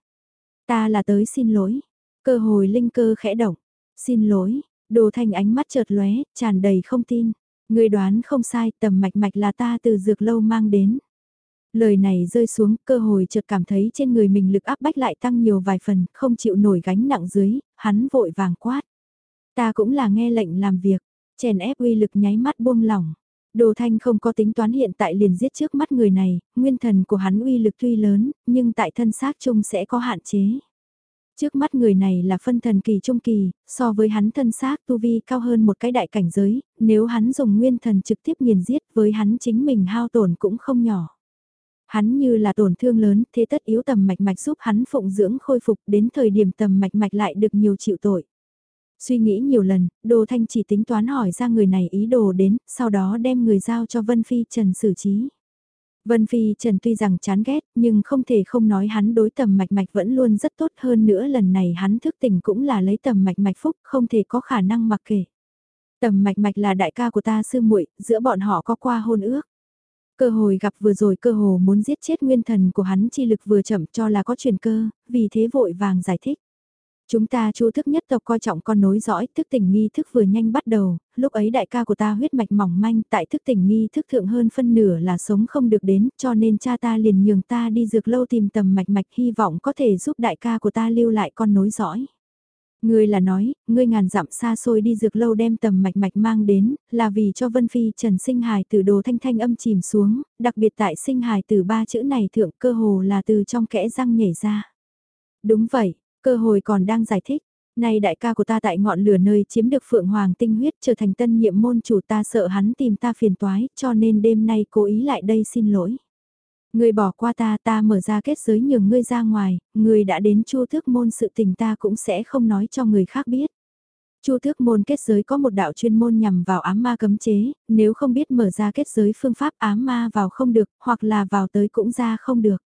Ta là tới xin lỗi. Cơ hội linh cơ khẽ động. Xin lỗi, đồ thanh ánh mắt chợt lóe, tràn đầy không tin. Người đoán không sai, tầm mạch mạch là ta từ dược lâu mang đến. Lời này rơi xuống, cơ hội chợt cảm thấy trên người mình lực áp bách lại tăng nhiều vài phần, không chịu nổi gánh nặng dưới, hắn vội vàng quát. Ta cũng là nghe lệnh làm việc, chèn ép uy lực nháy mắt buông lỏng. Đồ Thanh không có tính toán hiện tại liền giết trước mắt người này, nguyên thần của hắn uy lực tuy lớn, nhưng tại thân xác chung sẽ có hạn chế. Trước mắt người này là phân thần kỳ trung kỳ, so với hắn thân xác tu vi cao hơn một cái đại cảnh giới, nếu hắn dùng nguyên thần trực tiếp nghiền giết với hắn chính mình hao tổn cũng không nhỏ. Hắn như là tổn thương lớn, thế tất yếu tầm mạch mạch giúp hắn phụng dưỡng khôi phục đến thời điểm tầm mạch mạch lại được nhiều chịu tội. Suy nghĩ nhiều lần, Đồ Thanh chỉ tính toán hỏi ra người này ý đồ đến, sau đó đem người giao cho Vân Phi Trần xử trí. Vân Phi Trần tuy rằng chán ghét, nhưng không thể không nói hắn đối tầm mạch mạch vẫn luôn rất tốt hơn nữa lần này hắn thức tỉnh cũng là lấy tầm mạch mạch phúc, không thể có khả năng mặc kể. Tầm mạch mạch là đại ca của ta sư muội, giữa bọn họ có qua hôn ước. Cơ hội gặp vừa rồi cơ hồ muốn giết chết nguyên thần của hắn chi lực vừa chậm cho là có truyền cơ, vì thế vội vàng giải thích. Chúng ta chú thức nhất tộc coi trọng con nối dõi, thức tỉnh nghi thức vừa nhanh bắt đầu, lúc ấy đại ca của ta huyết mạch mỏng manh tại thức tỉnh nghi thức thượng hơn phân nửa là sống không được đến, cho nên cha ta liền nhường ta đi dược lâu tìm tầm mạch mạch hy vọng có thể giúp đại ca của ta lưu lại con nối dõi. Ngươi là nói, ngươi ngàn dặm xa xôi đi dược lâu đem tầm mạch mạch mang đến, là vì cho Vân Phi Trần sinh hài từ đồ thanh thanh âm chìm xuống, đặc biệt tại sinh hài từ ba chữ này thượng cơ hồ là từ trong kẽ răng nhảy ra. Đúng vậy, Cơ hội còn đang giải thích, nay đại ca của ta tại ngọn lửa nơi chiếm được phượng hoàng tinh huyết trở thành tân nhiệm môn chủ ta sợ hắn tìm ta phiền toái cho nên đêm nay cố ý lại đây xin lỗi ngươi bỏ qua ta ta mở ra kết giới nhường ngươi ra ngoài, ngươi đã đến chu thước môn sự tình ta cũng sẽ không nói cho người khác biết. Chu thước môn kết giới có một đạo chuyên môn nhằm vào ám ma cấm chế, nếu không biết mở ra kết giới phương pháp ám ma vào không được, hoặc là vào tới cũng ra không được.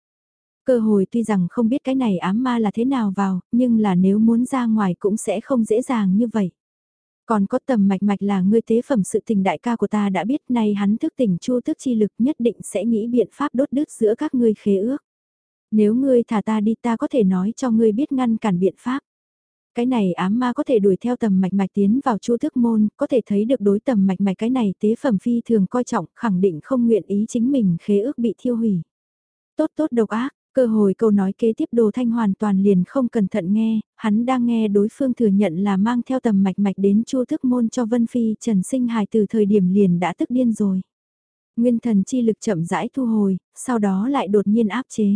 Cơ hội tuy rằng không biết cái này ám ma là thế nào vào, nhưng là nếu muốn ra ngoài cũng sẽ không dễ dàng như vậy. Còn có tầm mạch mạch là ngươi tế phẩm sự tình đại ca của ta đã biết nay hắn thức tỉnh chu thức chi lực nhất định sẽ nghĩ biện pháp đốt đứt giữa các ngươi khế ước. Nếu ngươi thả ta đi ta có thể nói cho ngươi biết ngăn cản biện pháp. Cái này ám ma có thể đuổi theo tầm mạch mạch tiến vào chu thức môn, có thể thấy được đối tầm mạch mạch cái này tế phẩm phi thường coi trọng, khẳng định không nguyện ý chính mình khế ước bị thiêu hủy. Tốt tốt độc ác, Cơ hội câu nói kế tiếp đồ thanh hoàn toàn liền không cẩn thận nghe, hắn đang nghe đối phương thừa nhận là mang theo tầm mạch mạch đến chu thức môn cho Vân Phi Trần Sinh Hài từ thời điểm liền đã tức điên rồi. Nguyên thần chi lực chậm rãi thu hồi, sau đó lại đột nhiên áp chế.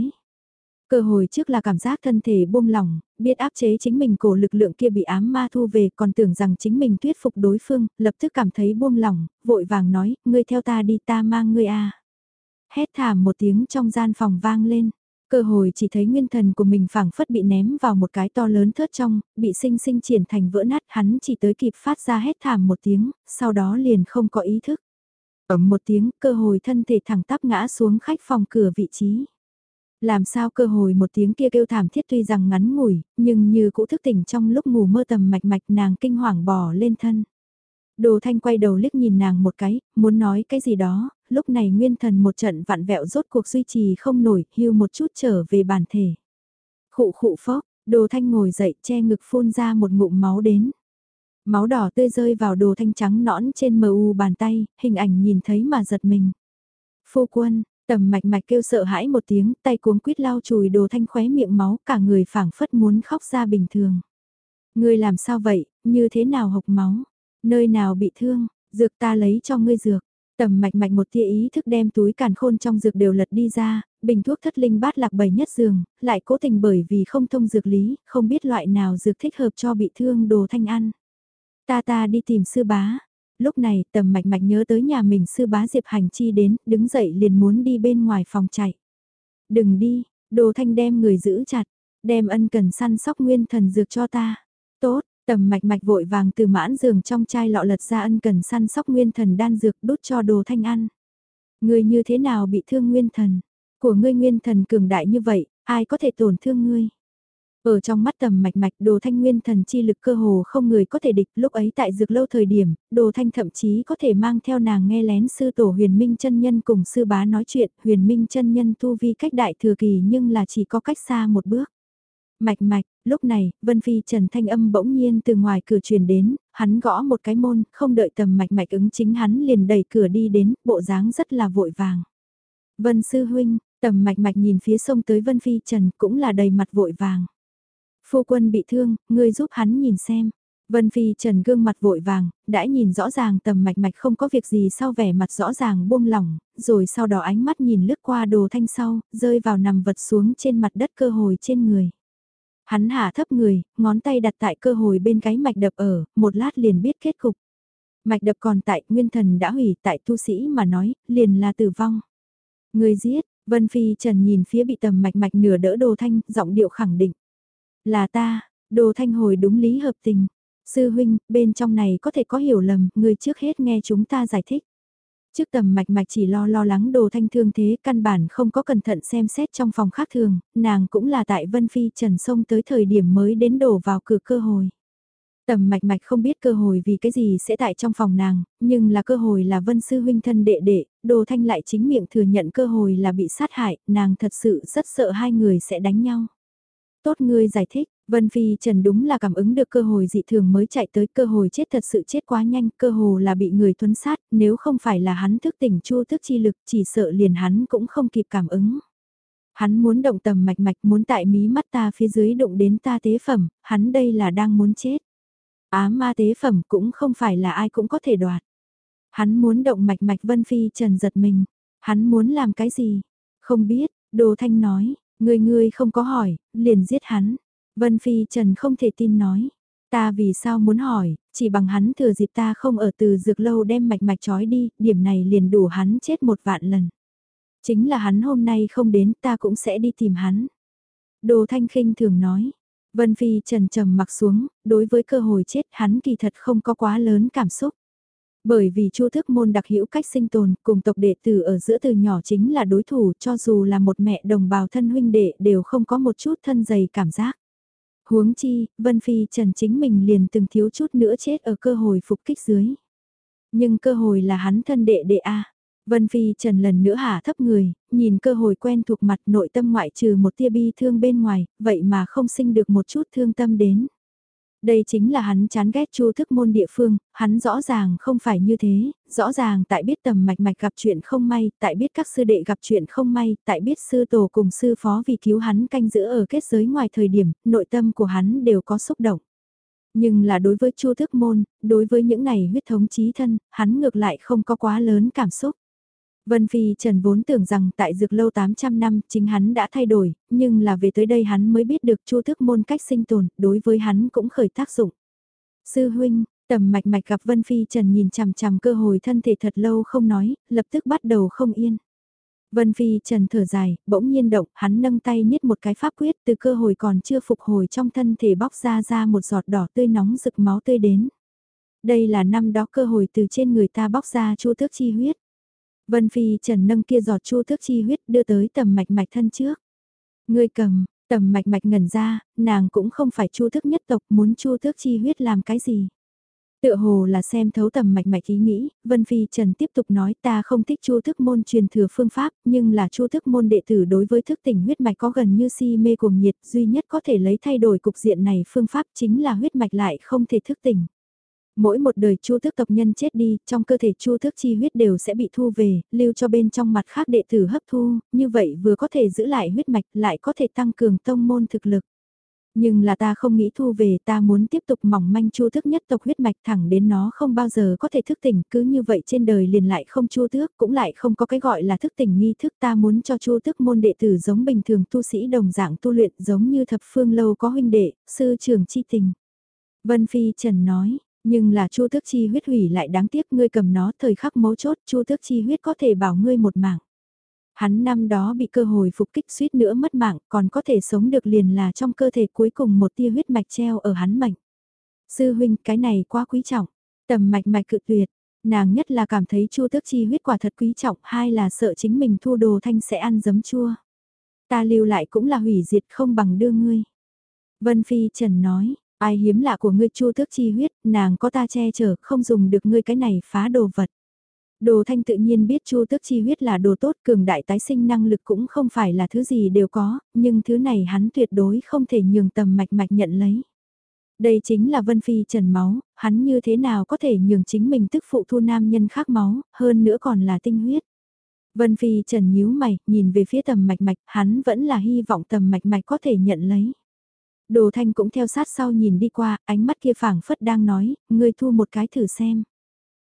Cơ hội trước là cảm giác thân thể buông lỏng, biết áp chế chính mình cổ lực lượng kia bị ám ma thu về còn tưởng rằng chính mình thuyết phục đối phương, lập tức cảm thấy buông lỏng, vội vàng nói, ngươi theo ta đi ta mang ngươi a Hét thảm một tiếng trong gian phòng vang lên. Cơ hội chỉ thấy nguyên thần của mình phảng phất bị ném vào một cái to lớn thớt trong, bị sinh sinh triển thành vỡ nát hắn chỉ tới kịp phát ra hét thảm một tiếng, sau đó liền không có ý thức. Ấm một tiếng, cơ hội thân thể thẳng tắp ngã xuống khách phòng cửa vị trí. Làm sao cơ hội một tiếng kia kêu thảm thiết tuy rằng ngắn ngủi, nhưng như cũ thức tỉnh trong lúc ngủ mơ tầm mạch mạch nàng kinh hoàng bò lên thân. Đồ thanh quay đầu liếc nhìn nàng một cái, muốn nói cái gì đó, lúc này nguyên thần một trận vặn vẹo rốt cuộc duy trì không nổi, hưu một chút trở về bản thể. Khụ khụ phốc, đồ thanh ngồi dậy che ngực phun ra một ngụm máu đến. Máu đỏ tươi rơi vào đồ thanh trắng nõn trên mờ u bàn tay, hình ảnh nhìn thấy mà giật mình. Phu quân, tầm mạch mạch kêu sợ hãi một tiếng, tay cuống quýt lau chùi đồ thanh khóe miệng máu, cả người phảng phất muốn khóc ra bình thường. Ngươi làm sao vậy, như thế nào hộc máu, nơi nào bị thương, dược ta lấy cho ngươi dược. Tầm mạch mạch một tia ý thức đem túi càn khôn trong dược đều lật đi ra, bình thuốc thất linh bát lạc bảy nhất giường, lại cố tình bởi vì không thông dược lý, không biết loại nào dược thích hợp cho bị thương đồ thanh ăn. Ta ta đi tìm sư bá, Lúc này tầm mạch mạch nhớ tới nhà mình sư bá Diệp Hành Chi đến, đứng dậy liền muốn đi bên ngoài phòng chạy. Đừng đi, đồ thanh đem người giữ chặt, đem ân cần săn sóc nguyên thần dược cho ta. Tốt, tầm mạch mạch vội vàng từ mãn giường trong chai lọ lật ra ân cần săn sóc nguyên thần đan dược đút cho đồ thanh ăn. Ngươi như thế nào bị thương nguyên thần? Của ngươi nguyên thần cường đại như vậy, ai có thể tổn thương ngươi? Ở trong mắt tầm mạch mạch đồ thanh nguyên thần chi lực cơ hồ không người có thể địch lúc ấy tại dược lâu thời điểm, đồ thanh thậm chí có thể mang theo nàng nghe lén sư tổ huyền minh chân nhân cùng sư bá nói chuyện, huyền minh chân nhân tu vi cách đại thừa kỳ nhưng là chỉ có cách xa một bước. Mạch mạch, lúc này, Vân Phi Trần Thanh âm bỗng nhiên từ ngoài cửa truyền đến, hắn gõ một cái môn, không đợi tầm mạch mạch ứng chính hắn liền đẩy cửa đi đến, bộ dáng rất là vội vàng. Vân Sư Huynh, tầm mạch mạch nhìn phía sông tới Vân Phi Trần cũng là đầy mặt vội vàng. Phu quân bị thương, ngươi giúp hắn nhìn xem. Vân Phi Trần gương mặt vội vàng, đã nhìn rõ ràng tầm mạch mạch không có việc gì sau vẻ mặt rõ ràng buông lỏng, rồi sau đó ánh mắt nhìn lướt qua đồ thanh sau, rơi vào nằm vật xuống trên mặt đất cơ hồi trên người. Hắn hạ thấp người, ngón tay đặt tại cơ hồi bên cái mạch đập ở, một lát liền biết kết cục. Mạch đập còn tại, nguyên thần đã hủy tại tu sĩ mà nói, liền là tử vong. Người giết, Vân Phi Trần nhìn phía bị tầm mạch mạch nửa đỡ đồ thanh, giọng điệu khẳng định. Là ta, đồ thanh hồi đúng lý hợp tình. Sư huynh, bên trong này có thể có hiểu lầm, người trước hết nghe chúng ta giải thích. Trước tầm mạch mạch chỉ lo lo lắng đồ thanh thương thế, căn bản không có cẩn thận xem xét trong phòng khác thường, nàng cũng là tại Vân Phi Trần Sông tới thời điểm mới đến đổ vào cửa cơ hội. Tầm mạch mạch không biết cơ hội vì cái gì sẽ tại trong phòng nàng, nhưng là cơ hội là vân sư huynh thân đệ đệ, đồ thanh lại chính miệng thừa nhận cơ hội là bị sát hại, nàng thật sự rất sợ hai người sẽ đánh nhau. Tốt ngươi giải thích, Vân Phi Trần đúng là cảm ứng được cơ hội dị thường mới chạy tới cơ hội chết thật sự chết quá nhanh, cơ hồ là bị người tuấn sát, nếu không phải là hắn thức tỉnh chua thức chi lực chỉ sợ liền hắn cũng không kịp cảm ứng. Hắn muốn động tầm mạch mạch muốn tại mí mắt ta phía dưới đụng đến ta tế phẩm, hắn đây là đang muốn chết. Á ma tế phẩm cũng không phải là ai cũng có thể đoạt. Hắn muốn động mạch mạch Vân Phi Trần giật mình. Hắn muốn làm cái gì? Không biết, Đồ Thanh nói, người người không có hỏi, liền giết hắn. Vân Phi Trần không thể tin nói. Ta vì sao muốn hỏi, chỉ bằng hắn thừa dịp ta không ở từ dược lâu đem mạch mạch trói đi, điểm này liền đủ hắn chết một vạn lần. Chính là hắn hôm nay không đến ta cũng sẽ đi tìm hắn. Đồ Thanh khinh thường nói. Vân Phi trần trầm mặc xuống, đối với cơ hội chết hắn kỳ thật không có quá lớn cảm xúc. Bởi vì chu thức môn đặc hữu cách sinh tồn, cùng tộc đệ tử ở giữa từ nhỏ chính là đối thủ cho dù là một mẹ đồng bào thân huynh đệ đều không có một chút thân dày cảm giác. Huống chi, Vân Phi Trần chính mình liền từng thiếu chút nữa chết ở cơ hội phục kích dưới. Nhưng cơ hội là hắn thân đệ đệ A. Vân Phi Trần lần nữa hạ thấp người, nhìn cơ hội quen thuộc mặt nội tâm ngoại trừ một tia bi thương bên ngoài, vậy mà không sinh được một chút thương tâm đến. Đây chính là hắn chán ghét chu thức môn địa phương, hắn rõ ràng không phải như thế, rõ ràng tại biết tầm mạch mạch gặp chuyện không may, tại biết các sư đệ gặp chuyện không may, tại biết sư tổ cùng sư phó vì cứu hắn canh giữ ở kết giới ngoài thời điểm, nội tâm của hắn đều có xúc động. Nhưng là đối với chu thức môn, đối với những này huyết thống chí thân, hắn ngược lại không có quá lớn cảm xúc. Vân Phi Trần vốn tưởng rằng tại dược lâu 800 năm chính hắn đã thay đổi, nhưng là về tới đây hắn mới biết được chu thức môn cách sinh tồn, đối với hắn cũng khởi tác dụng. Sư huynh, tầm mạch mạch gặp Vân Phi Trần nhìn chằm chằm cơ hồi thân thể thật lâu không nói, lập tức bắt đầu không yên. Vân Phi Trần thở dài, bỗng nhiên động, hắn nâng tay niết một cái pháp quyết từ cơ hồi còn chưa phục hồi trong thân thể bóc ra ra một giọt đỏ tươi nóng rực máu tươi đến. Đây là năm đó cơ hồi từ trên người ta bóc ra chu tước chi huyết. Vân Phi Trần nâng kia giọt chu thức chi huyết đưa tới tầm mạch mạch thân trước. Ngươi cầm, tầm mạch mạch ngẩn ra, nàng cũng không phải chu thức nhất tộc muốn chu thức chi huyết làm cái gì. Tựa hồ là xem thấu tầm mạch mạch ý nghĩ, Vân Phi Trần tiếp tục nói ta không thích chu thức môn truyền thừa phương pháp, nhưng là chu thức môn đệ tử đối với thức tỉnh huyết mạch có gần như si mê cuồng nhiệt, duy nhất có thể lấy thay đổi cục diện này phương pháp chính là huyết mạch lại không thể thức tỉnh. Mỗi một đời chu thức tộc nhân chết đi, trong cơ thể chu thức chi huyết đều sẽ bị thu về, lưu cho bên trong mặt khác đệ tử hấp thu, như vậy vừa có thể giữ lại huyết mạch lại có thể tăng cường tông môn thực lực. Nhưng là ta không nghĩ thu về ta muốn tiếp tục mỏng manh chu thức nhất tộc huyết mạch thẳng đến nó không bao giờ có thể thức tỉnh cứ như vậy trên đời liền lại không chu tước cũng lại không có cái gọi là thức tỉnh nghi thức ta muốn cho chu thức môn đệ tử giống bình thường tu sĩ đồng dạng tu luyện giống như thập phương lâu có huynh đệ, sư trưởng chi tình. Vân Phi Trần nói, nhưng là Chu Tước Chi huyết hủy lại đáng tiếc ngươi cầm nó thời khắc mấu chốt Chu Tước Chi huyết có thể bảo ngươi một mạng. Hắn năm đó bị cơ hồi phục kích suýt nữa mất mạng còn có thể sống được liền là trong cơ thể cuối cùng một tia huyết mạch treo ở hắn mệnh. Sư huynh cái này quá quý trọng, tầm mạch mạch cự tuyệt, nàng nhất là cảm thấy Chu Tước Chi huyết quả thật quý trọng hai là sợ chính mình thu đồ thanh sẽ ăn giấm chua. Ta lưu lại cũng là hủy diệt không bằng đưa ngươi. Vân Phi Trần nói, ai hiếm lạ của ngươi chu tước chi huyết, nàng có ta che chở, không dùng được ngươi cái này phá đồ vật. Đồ thanh tự nhiên biết chu tước chi huyết là đồ tốt, cường đại tái sinh năng lực cũng không phải là thứ gì đều có, nhưng thứ này hắn tuyệt đối không thể nhường tầm mạch mạch nhận lấy. Đây chính là Vân Phi trần máu, hắn như thế nào có thể nhường chính mình tức phụ thu nam nhân khác máu, hơn nữa còn là tinh huyết. Vân Phi trần nhíu mày, nhìn về phía tầm mạch mạch, hắn vẫn là hy vọng tầm mạch mạch có thể nhận lấy. Đồ thanh cũng theo sát sau nhìn đi qua, ánh mắt kia phảng phất đang nói, ngươi thu một cái thử xem.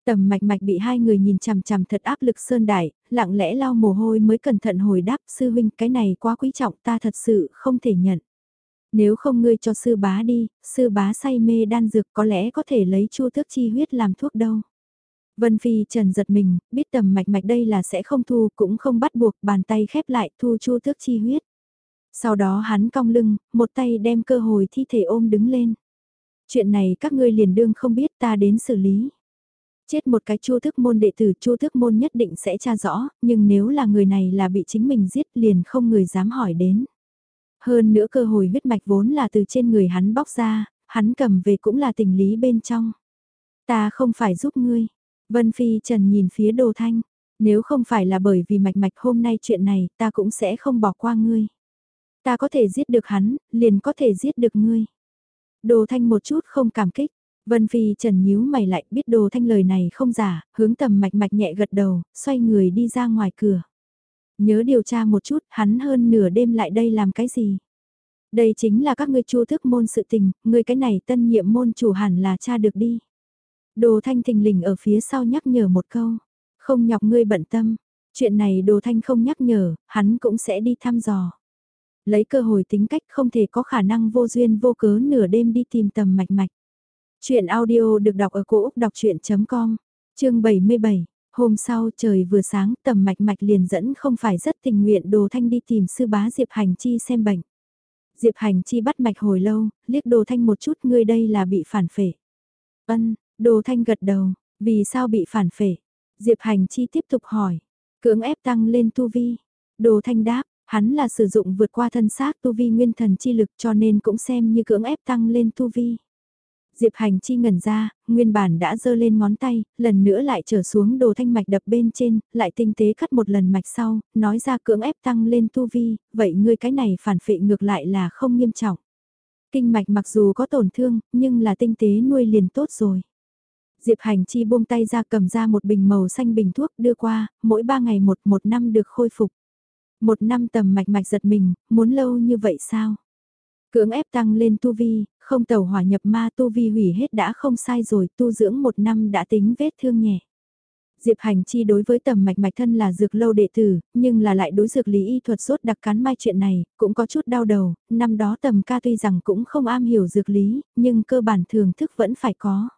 Tầm mạch mạch bị hai người nhìn chằm chằm thật áp lực sơn đại, lặng lẽ lau mồ hôi mới cẩn thận hồi đáp sư huynh cái này quá quý trọng ta thật sự không thể nhận. Nếu không ngươi cho sư bá đi, sư bá say mê đan dược có lẽ có thể lấy chu thước chi huyết làm thuốc đâu. Vân Phi Trần giật mình, biết tầm mạch mạch đây là sẽ không thu, cũng không bắt buộc, bàn tay khép lại thu chu thước chi huyết. Sau đó hắn cong lưng, một tay đem cơ hồi thi thể ôm đứng lên. Chuyện này các ngươi liền đương không biết ta đến xử lý. Chết một cái chu thức môn đệ tử chu thức môn nhất định sẽ tra rõ, nhưng nếu là người này là bị chính mình giết liền không người dám hỏi đến. Hơn nữa cơ hồi huyết mạch vốn là từ trên người hắn bóc ra, hắn cầm về cũng là tình lý bên trong. Ta không phải giúp ngươi. Vân Phi Trần nhìn phía Đồ Thanh. Nếu không phải là bởi vì mạch mạch hôm nay chuyện này ta cũng sẽ không bỏ qua ngươi. Ta có thể giết được hắn, liền có thể giết được ngươi. Đồ thanh một chút không cảm kích. Vân Phi Trần nhíu mày lại biết đồ thanh lời này không giả, hướng tầm mạch mạch nhẹ gật đầu, xoay người đi ra ngoài cửa. Nhớ điều tra một chút, hắn hơn nửa đêm lại đây làm cái gì? Đây chính là các ngươi chu thức môn sự tình, ngươi cái này tân nhiệm môn chủ hẳn là cha được đi. Đồ thanh thình lình ở phía sau nhắc nhở một câu, không nhọc ngươi bận tâm, chuyện này đồ thanh không nhắc nhở, hắn cũng sẽ đi thăm dò lấy cơ hội tính cách không thể có khả năng vô duyên vô cớ nửa đêm đi tìm tầm mạch mạch. Chuyện audio được đọc ở cổ Úc đọc chuyện.com, chương 77. Hôm sau trời vừa sáng tầm mạch mạch liền dẫn không phải rất tình nguyện đồ thanh đi tìm sư bá Diệp Hành Chi xem bệnh. Diệp Hành Chi bắt mạch hồi lâu, liếc đồ thanh một chút ngươi đây là bị phản phệ. Ân, đồ thanh gật đầu, vì sao bị phản phệ? Diệp Hành Chi tiếp tục hỏi, cưỡng ép tăng lên tu vi. Đồ thanh đáp, Hắn là sử dụng vượt qua thân xác tu vi nguyên thần chi lực cho nên cũng xem như cưỡng ép tăng lên tu vi. Diệp hành chi ngẩn ra, nguyên bản đã dơ lên ngón tay, lần nữa lại trở xuống đồ thanh mạch đập bên trên, lại tinh tế cắt một lần mạch sau, nói ra cưỡng ép tăng lên tu vi, vậy ngươi cái này phản phệ ngược lại là không nghiêm trọng. Kinh mạch mặc dù có tổn thương, nhưng là tinh tế nuôi liền tốt rồi. Diệp hành chi buông tay ra cầm ra một bình màu xanh bình thuốc đưa qua, mỗi ba ngày một một năm được khôi phục. Một năm tầm mạch mạch giật mình, muốn lâu như vậy sao? Cưỡng ép tăng lên tu vi, không tàu hỏa nhập ma tu vi hủy hết đã không sai rồi, tu dưỡng một năm đã tính vết thương nhẹ. Diệp Hành Chi đối với tầm mạch mạch thân là dược lâu đệ tử, nhưng là lại đối dược lý y thuật sốt đặc cán mai chuyện này, cũng có chút đau đầu, năm đó tầm ca tuy rằng cũng không am hiểu dược lý, nhưng cơ bản thường thức vẫn phải có.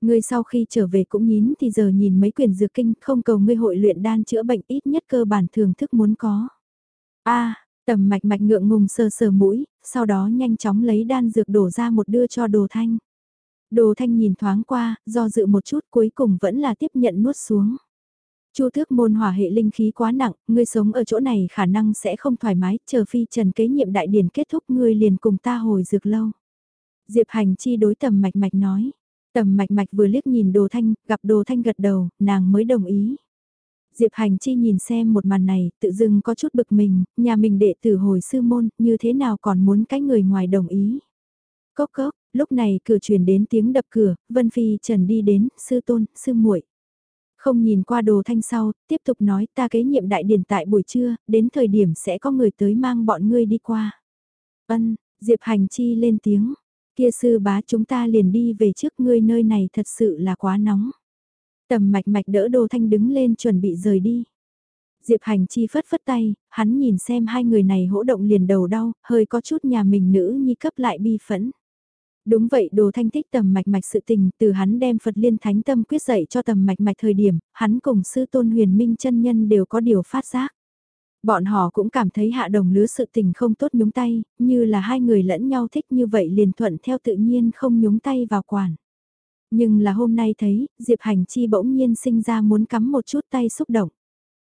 Ngươi sau khi trở về cũng nhín thì giờ nhìn mấy quyển dược kinh không cầu ngươi hội luyện đan chữa bệnh ít nhất cơ bản thường thức muốn có. a tầm mạch mạch ngượng ngùng sờ sờ mũi, sau đó nhanh chóng lấy đan dược đổ ra một đưa cho đồ thanh. Đồ thanh nhìn thoáng qua, do dự một chút cuối cùng vẫn là tiếp nhận nuốt xuống. Chu thước môn hỏa hệ linh khí quá nặng, ngươi sống ở chỗ này khả năng sẽ không thoải mái, chờ phi trần kế nhiệm đại điển kết thúc ngươi liền cùng ta hồi dược lâu. Diệp hành chi đối tầm mạch mạch nói, Tầm mạch mạch vừa liếc nhìn đồ thanh, gặp đồ thanh gật đầu, nàng mới đồng ý. Diệp Hành Chi nhìn xem một màn này, tự dưng có chút bực mình, nhà mình đệ tử hồi sư môn, như thế nào còn muốn cái người ngoài đồng ý. Cốc cốc, lúc này cửa truyền đến tiếng đập cửa, Vân Phi Trần đi đến, sư tôn, sư muội. Không nhìn qua đồ thanh sau, tiếp tục nói ta kế nhiệm đại điển tại buổi trưa, đến thời điểm sẽ có người tới mang bọn ngươi đi qua. Ân, Diệp Hành Chi lên tiếng, Kia sư bá chúng ta liền đi về trước ngươi nơi này thật sự là quá nóng. Tầm mạch mạch đỡ đồ thanh đứng lên chuẩn bị rời đi. Diệp hành chi phất phất tay, hắn nhìn xem hai người này hỗ động liền đầu đau, hơi có chút nhà mình nữ nhi cấp lại bi phẫn. Đúng vậy đồ thanh thích tầm mạch mạch sự tình từ hắn đem Phật liên thánh tâm quyết dạy cho tầm mạch mạch thời điểm, hắn cùng sư tôn huyền minh chân nhân đều có điều phát giác. Bọn họ cũng cảm thấy hạ đồng lứa sự tình không tốt nhúng tay, như là hai người lẫn nhau thích như vậy liền thuận theo tự nhiên không nhúng tay vào quản. Nhưng là hôm nay thấy, Diệp Hành Chi bỗng nhiên sinh ra muốn cắm một chút tay xúc động.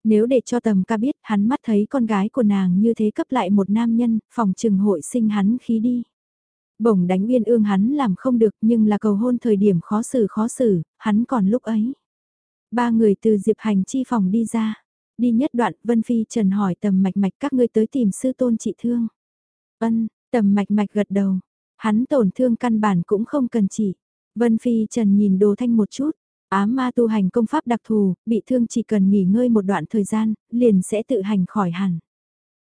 Nếu để cho tầm ca biết hắn mắt thấy con gái của nàng như thế cấp lại một nam nhân, phòng trừng hội sinh hắn khí đi. Bổng đánh uyên ương hắn làm không được nhưng là cầu hôn thời điểm khó xử khó xử, hắn còn lúc ấy. Ba người từ Diệp Hành Chi phòng đi ra. Đi nhất đoạn, Vân Phi Trần hỏi tầm mạch mạch các ngươi tới tìm sư tôn trị thương. Ân, tầm mạch mạch gật đầu. Hắn tổn thương căn bản cũng không cần trị. Vân Phi Trần nhìn đồ thanh một chút. Ám ma tu hành công pháp đặc thù, bị thương chỉ cần nghỉ ngơi một đoạn thời gian, liền sẽ tự hành khỏi hẳn.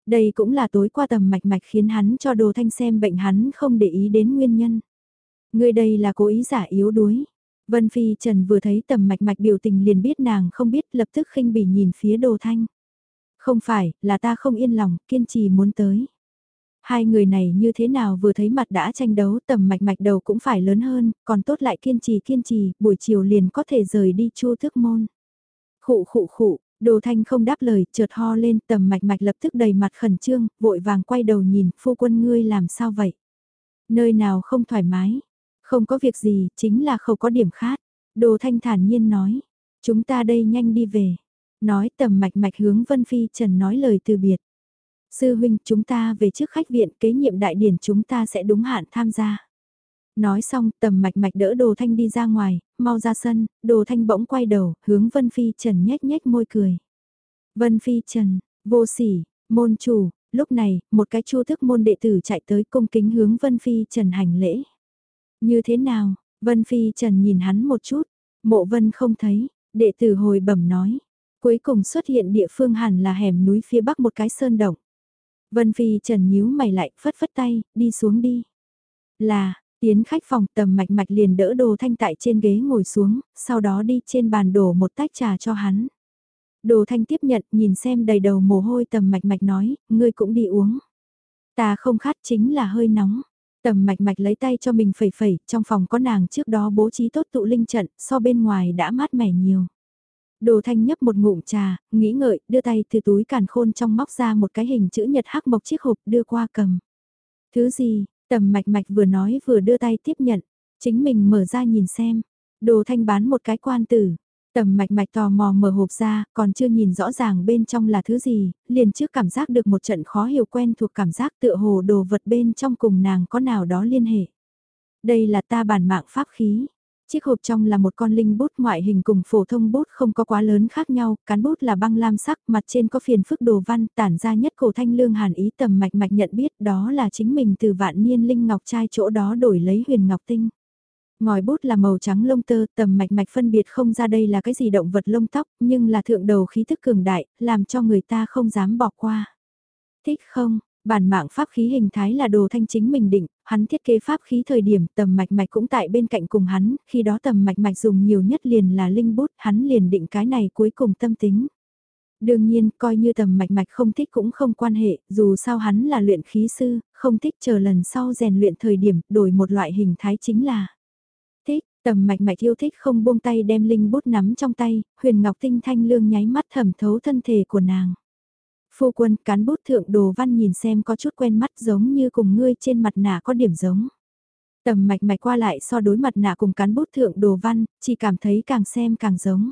Đây cũng là tối qua tầm mạch mạch khiến hắn cho đồ thanh xem bệnh hắn không để ý đến nguyên nhân. Người đây là cố ý giả yếu đuối. Vân Phi Trần vừa thấy tầm mạch mạch biểu tình liền biết nàng không biết lập tức khinh bỉ nhìn phía đồ thanh. Không phải, là ta không yên lòng, kiên trì muốn tới. Hai người này như thế nào vừa thấy mặt đã tranh đấu tầm mạch mạch đầu cũng phải lớn hơn, còn tốt lại kiên trì kiên trì, buổi chiều liền có thể rời đi chu thức môn. Khụ khụ khụ, đồ thanh không đáp lời, chợt ho lên tầm mạch mạch lập tức đầy mặt khẩn trương, vội vàng quay đầu nhìn, phu quân ngươi làm sao vậy? Nơi nào không thoải mái? Không có việc gì, chính là không có điểm khác. Đồ thanh thản nhiên nói, chúng ta đây nhanh đi về. Nói tầm mạch mạch hướng Vân Phi Trần nói lời từ biệt. Sư huynh chúng ta về trước khách viện kế nhiệm đại điển chúng ta sẽ đúng hạn tham gia. Nói xong tầm mạch mạch đỡ đồ thanh đi ra ngoài, mau ra sân, đồ thanh bỗng quay đầu, hướng Vân Phi Trần nhếch nhếch môi cười. Vân Phi Trần, vô sỉ, môn chủ, lúc này, một cái chu thức môn đệ tử chạy tới cung kính hướng Vân Phi Trần hành lễ. Như thế nào, Vân Phi Trần nhìn hắn một chút, mộ Vân không thấy, đệ tử hồi bẩm nói. Cuối cùng xuất hiện địa phương hẳn là hẻm núi phía bắc một cái sơn động. Vân Phi Trần nhíu mày lại, phất phất tay, đi xuống đi. Là, tiến khách phòng tầm mạch mạch liền đỡ đồ thanh tại trên ghế ngồi xuống, sau đó đi trên bàn đổ một tách trà cho hắn. Đồ thanh tiếp nhận, nhìn xem đầy đầu mồ hôi tầm mạch mạch nói, ngươi cũng đi uống. Ta không khát chính là hơi nóng. Tầm mạch mạch lấy tay cho mình phẩy phẩy, trong phòng có nàng trước đó bố trí tốt tụ linh trận, so bên ngoài đã mát mẻ nhiều. Đồ thanh nhấp một ngụm trà, nghĩ ngợi, đưa tay từ túi càn khôn trong móc ra một cái hình chữ nhật hắc mộc chiếc hộp đưa qua cầm. Thứ gì, tầm mạch mạch vừa nói vừa đưa tay tiếp nhận, chính mình mở ra nhìn xem. Đồ thanh bán một cái quan tử, Tầm mạch mạch tò mò mở hộp ra, còn chưa nhìn rõ ràng bên trong là thứ gì, liền trước cảm giác được một trận khó hiểu quen thuộc cảm giác tựa hồ đồ vật bên trong cùng nàng có nào đó liên hệ. Đây là ta bản mạng pháp khí. Chiếc hộp trong là một con linh bút ngoại hình cùng phổ thông bút không có quá lớn khác nhau, cán bút là băng lam sắc, mặt trên có phiền phức đồ văn tản ra nhất cổ thanh lương hàn ý tầm mạch mạch nhận biết đó là chính mình từ vạn niên linh ngọc trai chỗ đó đổi lấy huyền ngọc tinh. Ngòi bút là màu trắng lông tơ, tầm mạch mạch phân biệt không ra đây là cái gì động vật lông tóc, nhưng là thượng đầu khí thức cường đại, làm cho người ta không dám bỏ qua. Thích không, bản mạng pháp khí hình thái là đồ thanh chính mình định, hắn thiết kế pháp khí thời điểm tầm mạch mạch cũng tại bên cạnh cùng hắn, khi đó tầm mạch mạch dùng nhiều nhất liền là linh bút, hắn liền định cái này cuối cùng tâm tính. Đương nhiên, coi như tầm mạch mạch không thích cũng không quan hệ, dù sao hắn là luyện khí sư, không thích chờ lần sau rèn luyện thời điểm, đổi một loại hình thái chính là Tầm mạch mạch yêu thích không buông tay đem linh bút nắm trong tay, huyền ngọc tinh thanh lương nháy mắt thẩm thấu thân thể của nàng. Phu quân cán bút thượng đồ văn nhìn xem có chút quen mắt giống như cùng ngươi trên mặt nạ có điểm giống. Tầm mạch mạch qua lại so đối mặt nạ cùng cán bút thượng đồ văn, chỉ cảm thấy càng xem càng giống.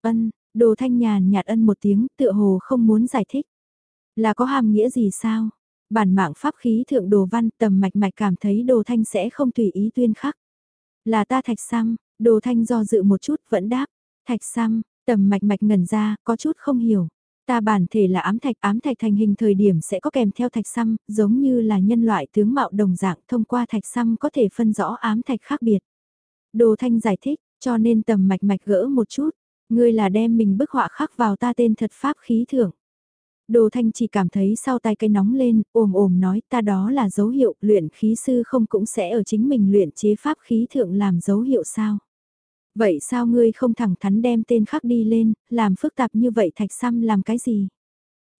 Ân, đồ thanh nhàn nhạt ân một tiếng tựa hồ không muốn giải thích. Là có hàm nghĩa gì sao? Bản mạng pháp khí thượng đồ văn tầm mạch mạch cảm thấy đồ thanh sẽ không tùy ý tuyên khắc. Là ta thạch xăm, đồ thanh do dự một chút vẫn đáp. Thạch xăm, tầm mạch mạch ngẩn ra, có chút không hiểu. Ta bản thể là ám thạch, ám thạch thành hình thời điểm sẽ có kèm theo thạch xăm, giống như là nhân loại tướng mạo đồng dạng thông qua thạch xăm có thể phân rõ ám thạch khác biệt. Đồ thanh giải thích, cho nên tầm mạch mạch gỡ một chút, ngươi là đem mình bức họa khắc vào ta tên thật pháp khí thưởng. Đồ Thanh chỉ cảm thấy sau tay cái nóng lên, ồm ồm nói ta đó là dấu hiệu luyện khí sư không cũng sẽ ở chính mình luyện chế pháp khí thượng làm dấu hiệu sao. Vậy sao ngươi không thẳng thắn đem tên khắc đi lên, làm phức tạp như vậy thạch xăm làm cái gì?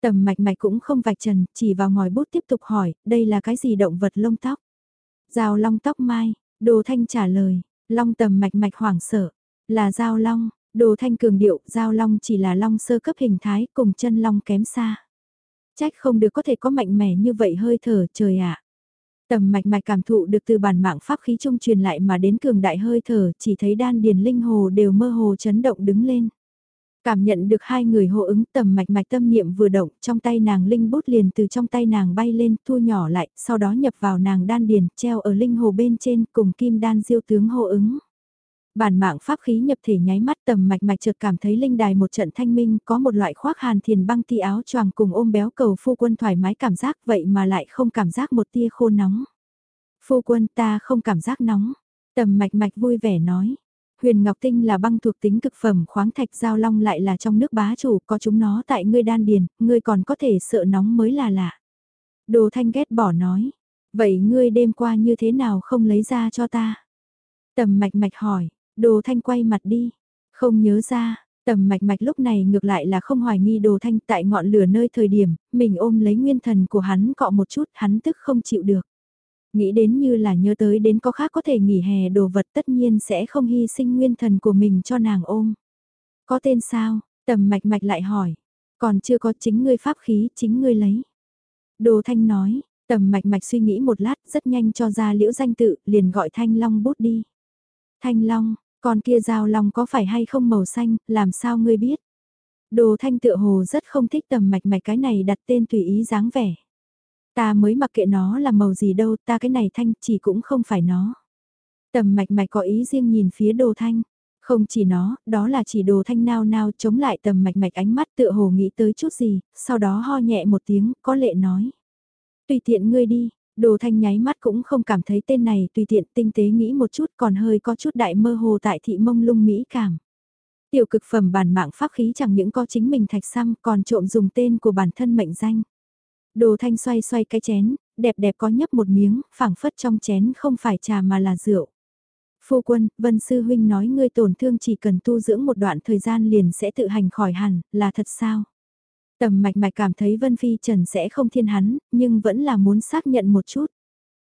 Tầm mạch mạch cũng không vạch trần, chỉ vào ngòi bút tiếp tục hỏi, đây là cái gì động vật lông tóc? Giao long tóc mai, đồ thanh trả lời, long tầm mạch mạch hoảng sợ, là giao long, đồ thanh cường điệu, giao long chỉ là long sơ cấp hình thái cùng chân long kém xa. Trách không được có thể có mạnh mẽ như vậy hơi thở trời ạ. Tầm mạch mạch cảm thụ được từ bản mạng pháp khí trung truyền lại mà đến cường đại hơi thở, chỉ thấy đan điền linh hồ đều mơ hồ chấn động đứng lên. Cảm nhận được hai người hô ứng tầm mạch mạch tâm niệm vừa động, trong tay nàng linh bút liền từ trong tay nàng bay lên, thu nhỏ lại, sau đó nhập vào nàng đan điền, treo ở linh hồ bên trên, cùng kim đan diêu tướng hô ứng. Bản mạng pháp khí nhập thể nháy mắt tầm mạch mạch chợt cảm thấy linh đài một trận thanh minh có một loại khoác hàn thiền băng ti áo choàng cùng ôm béo cầu phu quân thoải mái cảm giác vậy mà lại không cảm giác một tia khô nóng. Phu quân ta không cảm giác nóng. Tầm mạch mạch vui vẻ nói. Huyền Ngọc Tinh là băng thuộc tính cực phẩm khoáng thạch giao long lại là trong nước bá chủ có chúng nó tại ngươi đan điền, ngươi còn có thể sợ nóng mới là lạ. Đồ thanh ghét bỏ nói. Vậy ngươi đêm qua như thế nào không lấy ra cho ta? Tầm mạch mạch hỏi, đồ thanh quay mặt đi. Không nhớ ra, tầm mạch mạch lúc này ngược lại là không hoài nghi đồ thanh tại ngọn lửa nơi thời điểm, mình ôm lấy nguyên thần của hắn cọ một chút hắn tức không chịu được. Nghĩ đến như là nhớ tới đến có khác có thể nghỉ hè đồ vật tất nhiên sẽ không hy sinh nguyên thần của mình cho nàng ôm. Có tên sao? Tầm mạch mạch lại hỏi. Còn chưa có chính ngươi pháp khí, chính ngươi lấy. Đồ thanh nói, tầm mạch mạch suy nghĩ một lát rất nhanh cho ra liễu danh tự, liền gọi thanh long bút đi. Thanh long, con kia dao long có phải hay không màu xanh, làm sao ngươi biết? Đồ thanh tựa hồ rất không thích tầm mạch mạch cái này đặt tên tùy ý dáng vẻ. Ta mới mặc kệ nó là màu gì đâu, ta cái này thanh chỉ cũng không phải nó. Tầm mạch mạch có ý riêng nhìn phía đồ thanh. Không chỉ nó, đó là chỉ đồ thanh nao nao chống lại tầm mạch mạch ánh mắt tựa hồ nghĩ tới chút gì, sau đó ho nhẹ một tiếng, có lệ nói. Tùy tiện ngươi đi, đồ thanh nháy mắt cũng không cảm thấy tên này tùy tiện tinh tế nghĩ một chút còn hơi có chút đại mơ hồ tại thị mông lung mỹ cảm. Tiểu cực phẩm bản mạng pháp khí chẳng những có chính mình thạch xăm còn trộm dùng tên của bản thân mệnh danh. Đồ thanh xoay xoay cái chén, đẹp đẹp có nhấp một miếng, phảng phất trong chén không phải trà mà là rượu. Phu quân, Vân Sư Huynh nói ngươi tổn thương chỉ cần tu dưỡng một đoạn thời gian liền sẽ tự hành khỏi hẳn, là thật sao? Tầm mạch mạch cảm thấy Vân Phi Trần sẽ không thiên hắn, nhưng vẫn là muốn xác nhận một chút.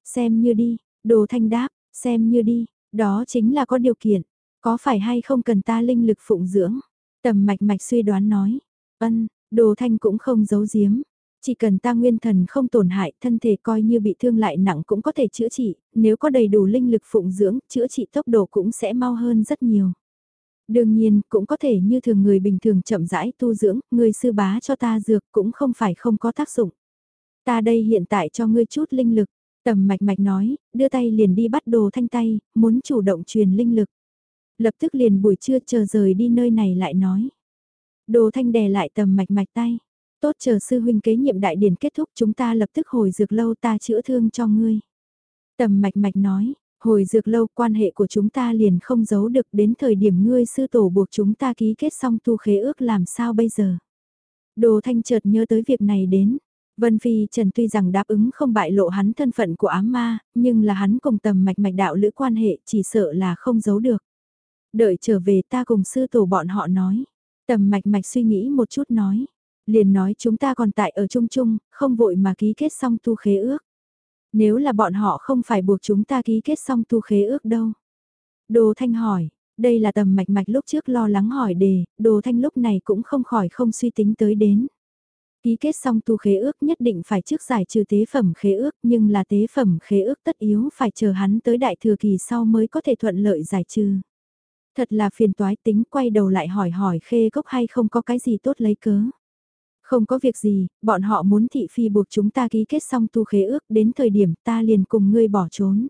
Xem như đi, đồ thanh đáp, xem như đi, đó chính là có điều kiện, có phải hay không cần ta linh lực phụng dưỡng? Tầm mạch mạch suy đoán nói, ân, đồ thanh cũng không giấu giếm, chỉ cần ta nguyên thần không tổn hại, thân thể coi như bị thương lại nặng cũng có thể chữa trị, nếu có đầy đủ linh lực phụng dưỡng, chữa trị tốc độ cũng sẽ mau hơn rất nhiều. Đương nhiên, cũng có thể như thường người bình thường chậm rãi tu dưỡng, người sư bá cho ta dược cũng không phải không có tác dụng. Ta đây hiện tại cho ngươi chút linh lực, tầm mạch mạch nói, đưa tay liền đi bắt đồ thanh tay, muốn chủ động truyền linh lực. Lập tức liền buổi trưa chờ rời đi nơi này lại nói. Đồ thanh đè lại tầm mạch mạch tay. Tốt chờ sư huynh kế nhiệm đại điển kết thúc chúng ta lập tức hồi dược lâu ta chữa thương cho ngươi. Tầm mạch mạch nói, hồi dược lâu quan hệ của chúng ta liền không giấu được đến thời điểm ngươi sư tổ buộc chúng ta ký kết xong tu khế ước làm sao bây giờ. Đồ thanh chợt nhớ tới việc này đến. Vân Phi Trần tuy rằng đáp ứng không bại lộ hắn thân phận của ám ma, nhưng là hắn cùng tầm mạch mạch đạo lữ quan hệ chỉ sợ là không giấu được. Đợi trở về ta cùng sư tổ bọn họ nói. Tầm mạch mạch suy nghĩ một chút nói liền nói chúng ta còn tại ở chung chung, không vội mà ký kết xong tu khế ước. Nếu là bọn họ không phải buộc chúng ta ký kết xong tu khế ước đâu. Đồ Thanh hỏi, đây là tầm mạch mạch lúc trước lo lắng hỏi đề, Đồ Thanh lúc này cũng không khỏi không suy tính tới đến. Ký kết xong tu khế ước nhất định phải trước giải trừ tế phẩm khế ước nhưng là tế phẩm khế ước tất yếu phải chờ hắn tới đại thừa kỳ sau mới có thể thuận lợi giải trừ. Thật là phiền toái tính quay đầu lại hỏi hỏi khê gốc hay không có cái gì tốt lấy cớ. Không có việc gì, bọn họ muốn thị phi buộc chúng ta ký kết xong tu khế ước đến thời điểm ta liền cùng ngươi bỏ trốn.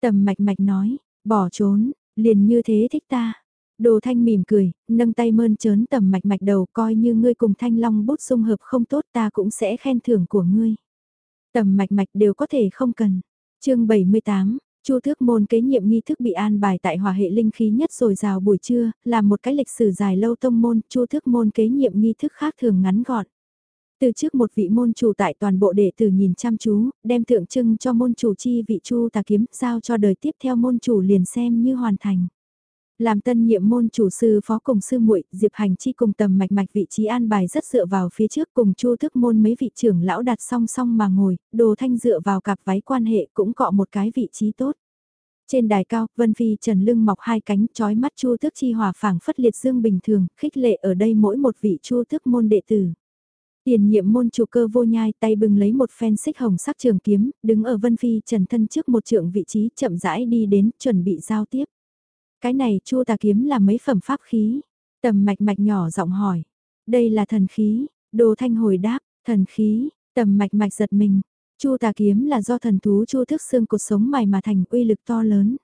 Tầm mạch mạch nói, bỏ trốn, liền như thế thích ta. Đồ thanh mỉm cười, nâng tay mơn trớn tầm mạch mạch đầu coi như ngươi cùng thanh long bút dung hợp không tốt ta cũng sẽ khen thưởng của ngươi. Tầm mạch mạch đều có thể không cần. chương 78, Chu thước môn kế nhiệm nghi thức bị an bài tại hòa hệ linh khí nhất rồi rào buổi trưa, là một cái lịch sử dài lâu tông môn, chu thước môn kế nhiệm nghi thức khác thường ngắn gọn. Từ trước một vị môn chủ tại toàn bộ đệ tử nhìn chăm chú, đem tượng trưng cho môn chủ chi vị chu tà kiếm, giao cho đời tiếp theo môn chủ liền xem như hoàn thành. Làm tân nhiệm môn chủ sư phó cùng sư muội Diệp Hành Chi cùng tầm mạch mạch vị trí an bài rất dựa vào phía trước cùng chu thức môn mấy vị trưởng lão đặt song song mà ngồi, đồ thanh dựa vào cặp váy quan hệ cũng cọ một cái vị trí tốt. Trên đài cao, Vân Phi trần lưng mọc hai cánh trói mắt chu thức chi hòa phảng phất liệt dương bình thường, khích lệ ở đây mỗi một vị chu thức môn đệ tử. Tiền nhiệm môn chủ cơ vô nhai tay bừng lấy một phen xích hồng sắc trường kiếm, đứng ở Vân Phi trần thân trước một trượng vị trí chậm rãi đi đến, chuẩn bị giao tiếp. Cái này chu tà kiếm là mấy phẩm pháp khí. Tầm mạch mạch nhỏ giọng hỏi. Đây là thần khí, đồ thanh hồi đáp, thần khí, tầm mạch mạch giật mình. Chu tà kiếm là do thần thú chu thức xương cột sống mài mà thành uy lực to lớn.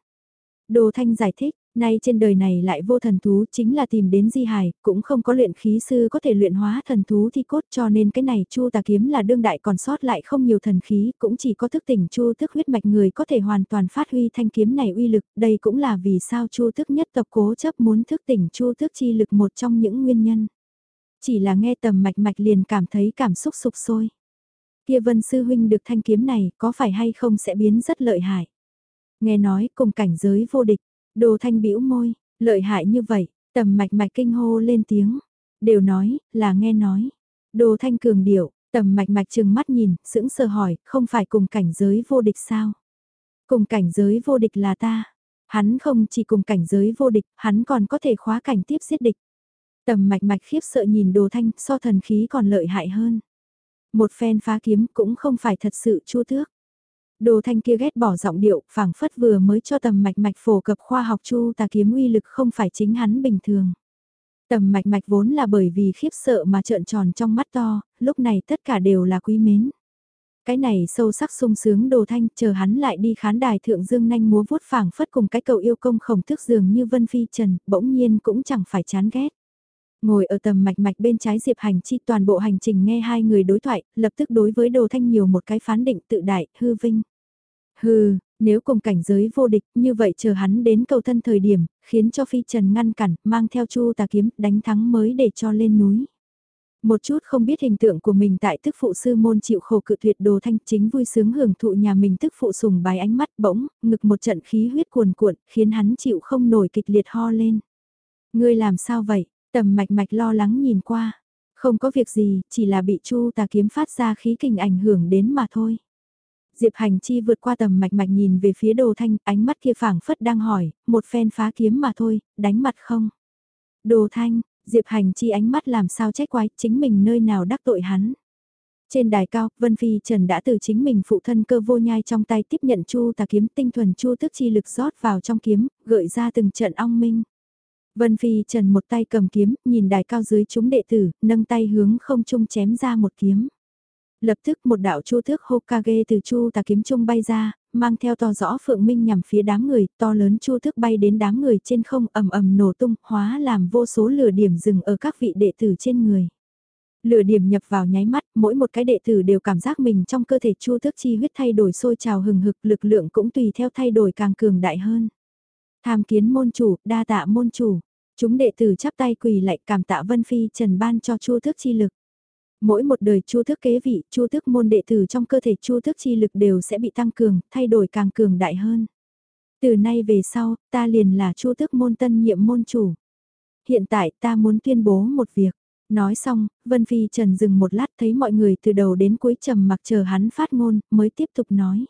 Đồ thanh giải thích, Nay trên đời này lại vô thần thú chính là tìm đến di hài, cũng không có luyện khí sư có thể luyện hóa thần thú thi cốt cho nên cái này chu tà kiếm là đương đại còn sót lại không nhiều thần khí, cũng chỉ có thức tỉnh chu thức huyết mạch người có thể hoàn toàn phát huy thanh kiếm này uy lực, đây cũng là vì sao chu thức nhất tộc cố chấp muốn thức tỉnh chu thức chi lực một trong những nguyên nhân. Chỉ là nghe tầm mạch mạch liền cảm thấy cảm xúc sụp sôi. Kia vân sư huynh được thanh kiếm này có phải hay không sẽ biến rất lợi hại. Nghe nói cùng cảnh giới vô địch, Đồ thanh bĩu môi, lợi hại như vậy, tầm mạch mạch kinh hô lên tiếng. Đều nói, là nghe nói. Đồ thanh cường điệu, tầm mạch mạch chừng mắt nhìn, sững sờ hỏi, không phải cùng cảnh giới vô địch sao? Cùng cảnh giới vô địch là ta. Hắn không chỉ cùng cảnh giới vô địch, hắn còn có thể khóa cảnh tiếp giết địch. Tầm mạch mạch khiếp sợ nhìn đồ thanh so thần khí còn lợi hại hơn. Một phen phá kiếm cũng không phải thật sự chua thước. Đồ thanh kia ghét bỏ giọng điệu, phảng phất vừa mới cho tầm mạch mạch phổ cập khoa học chu tà kiếm uy lực không phải chính hắn bình thường. Tầm mạch mạch vốn là bởi vì khiếp sợ mà trợn tròn trong mắt to, lúc này tất cả đều là quý mến. Cái này sâu sắc sung sướng đồ thanh chờ hắn lại đi khán đài thượng dương nanh múa vuốt phảng phất cùng cái cậu yêu công khổng thức dường như Vân Phi Trần, bỗng nhiên cũng chẳng phải chán ghét. Ngồi ở tầm mạch mạch bên trái Diệp Hành Chi toàn bộ hành trình nghe hai người đối thoại, lập tức đối với Đồ Thanh nhiều một cái phán định tự đại, hư vinh. Hừ, nếu cùng cảnh giới vô địch như vậy chờ hắn đến cầu thân thời điểm, khiến cho Phi Trần ngăn cản, mang theo chu tà kiếm, đánh thắng mới để cho lên núi. Một chút không biết hình tượng của mình tại tức phụ sư môn chịu khổ cự tuyệt đồ thanh chính vui sướng hưởng thụ nhà mình tức phụ sùng bài ánh mắt bỗng, ngực một trận khí huyết cuồn cuộn, khiến hắn chịu không nổi kịch liệt ho lên. Ngươi làm sao vậy? Tầm mạch mạch lo lắng nhìn qua. Không có việc gì, chỉ là bị chu tà kiếm phát ra khí kình ảnh hưởng đến mà thôi. Diệp Hành Chi vượt qua tầm mạch mạch nhìn về phía đồ thanh, ánh mắt kia phảng phất đang hỏi, một phen phá kiếm mà thôi, đánh mặt không? Đồ thanh, Diệp Hành Chi ánh mắt làm sao trách quái, chính mình nơi nào đắc tội hắn. Trên đài cao, Vân Phi Trần đã từ chính mình phụ thân cơ vô nhai trong tay tiếp nhận chu tà kiếm tinh thuần chu tức chi lực rót vào trong kiếm, gợi ra từng trận ong minh. Vân Phi Trần một tay cầm kiếm, nhìn đài cao dưới chúng đệ tử, nâng tay hướng không trung chém ra một kiếm. Lập tức một đạo chu thước Hokage từ chu tà kiếm trung bay ra, mang theo to rõ phượng minh nhằm phía đám người, to lớn chu thước bay đến đám người trên không ầm ầm nổ tung, hóa làm vô số lửa điểm dừng ở các vị đệ tử trên người. Lửa điểm nhập vào nháy mắt, mỗi một cái đệ tử đều cảm giác mình trong cơ thể chu thước chi huyết thay đổi sôi trào hừng hực, lực lượng cũng tùy theo thay đổi càng cường đại hơn. Tham kiến môn chủ, đa tạ môn chủ. Chúng đệ tử chắp tay quỳ lại cảm tạ Vân Phi Trần ban cho chu thước chi lực. Mỗi một đời chu thức kế vị, chu thức môn đệ tử trong cơ thể chu thức chi lực đều sẽ bị tăng cường, thay đổi càng cường đại hơn. Từ nay về sau, ta liền là chu thức môn tân nhiệm môn chủ. Hiện tại ta muốn tuyên bố một việc. Nói xong, Vân Phi Trần dừng một lát thấy mọi người từ đầu đến cuối trầm mặc chờ hắn phát ngôn, mới tiếp tục nói.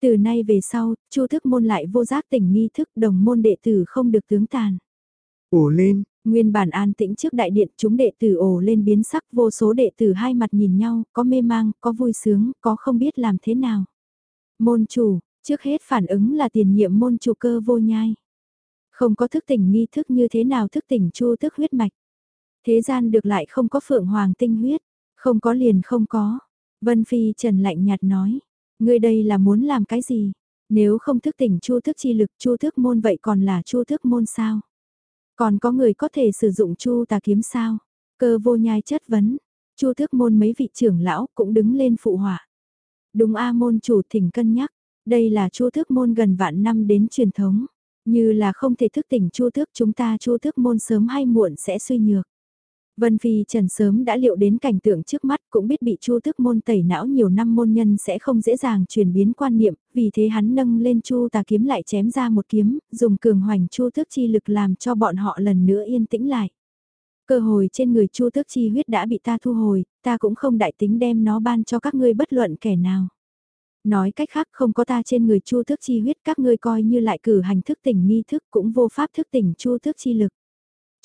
Từ nay về sau, chu thức môn lại vô giác tỉnh nghi thức đồng môn đệ tử không được tướng tàn. Ổ lên, Nguyên bản an tĩnh trước đại điện chúng đệ tử ồ lên biến sắc vô số đệ tử hai mặt nhìn nhau, có mê mang, có vui sướng, có không biết làm thế nào. Môn chủ, trước hết phản ứng là tiền nhiệm môn chủ cơ vô nhai. Không có thức tỉnh nghi thức như thế nào thức tỉnh chu thức huyết mạch. Thế gian được lại không có phượng hoàng tinh huyết, không có liền không có. Vân Phi Trần lạnh nhạt nói, ngươi đây là muốn làm cái gì? Nếu không thức tỉnh chu thức chi lực chu thức môn vậy còn là chu thức môn sao? Còn có người có thể sử dụng chu tà kiếm sao? Cơ vô nhai chất vấn. Chu thước môn mấy vị trưởng lão cũng đứng lên phụ họa. Đúng A môn chủ thỉnh cân nhắc. Đây là chu thước môn gần vạn năm đến truyền thống. Như là không thể thức tỉnh chu thước, chúng ta chu thước môn sớm hay muộn sẽ suy nhược. Vân Phi Trần sớm đã liệu đến cảnh tượng trước mắt cũng biết bị Chu Tước môn tẩy não nhiều năm môn nhân sẽ không dễ dàng chuyển biến quan niệm, vì thế hắn nâng lên Chu Tà kiếm lại chém ra một kiếm, dùng cường hoành Chu Tước chi lực làm cho bọn họ lần nữa yên tĩnh lại. Cơ hồi trên người Chu Tước chi huyết đã bị ta thu hồi, ta cũng không đại tính đem nó ban cho các ngươi bất luận kẻ nào. Nói cách khác không có ta trên người Chu Tước chi huyết các ngươi coi như lại cử hành thức tỉnh nghi thức cũng vô pháp thức tỉnh Chu Tước chi lực.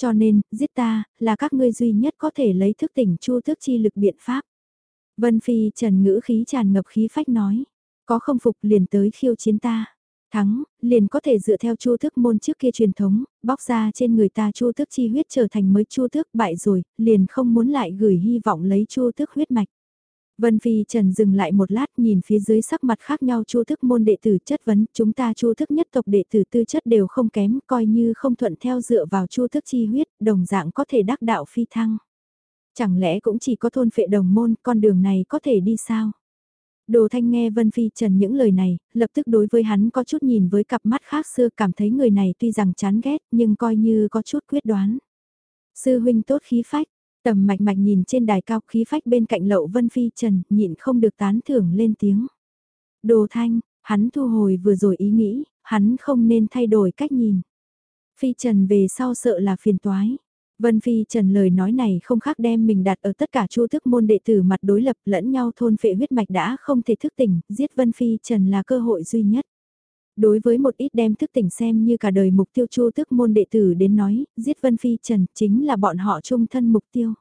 Cho nên, giết ta, là các ngươi duy nhất có thể lấy thức tỉnh chu thức chi lực biện pháp. Vân Phi trần ngữ khí tràn ngập khí phách nói, có không phục liền tới khiêu chiến ta. Thắng, liền có thể dựa theo chu thức môn trước kia truyền thống, bóc ra trên người ta chu thức chi huyết trở thành mới chu thức bại rồi, liền không muốn lại gửi hy vọng lấy chu thức huyết mạch. Vân Phi Trần dừng lại một lát nhìn phía dưới sắc mặt khác nhau chu thức môn đệ tử chất vấn, chúng ta chu thức nhất tộc đệ tử tư chất đều không kém, coi như không thuận theo dựa vào chu thức chi huyết, đồng dạng có thể đắc đạo phi thăng. Chẳng lẽ cũng chỉ có thôn phệ đồng môn, con đường này có thể đi sao? Đồ Thanh nghe Vân Phi Trần những lời này, lập tức đối với hắn có chút nhìn với cặp mắt khác xưa cảm thấy người này tuy rằng chán ghét nhưng coi như có chút quyết đoán. Sư huynh tốt khí phách, Tầm mạch mạch nhìn trên đài cao khí phách bên cạnh lậu Vân Phi Trần, nhịn không được tán thưởng lên tiếng. Đồ thanh, hắn thu hồi vừa rồi ý nghĩ, hắn không nên thay đổi cách nhìn. Phi Trần về sau sợ là phiền toái. Vân Phi Trần lời nói này không khác đem mình đặt ở tất cả chu thức môn đệ tử mặt đối lập lẫn nhau thôn phệ huyết mạch đã không thể thức tỉnh, giết Vân Phi Trần là cơ hội duy nhất. Đối với một ít đem thức tỉnh xem như cả đời mục tiêu chu tước môn đệ tử đến nói, giết Vân Phi Trần chính là bọn họ chung thân mục tiêu.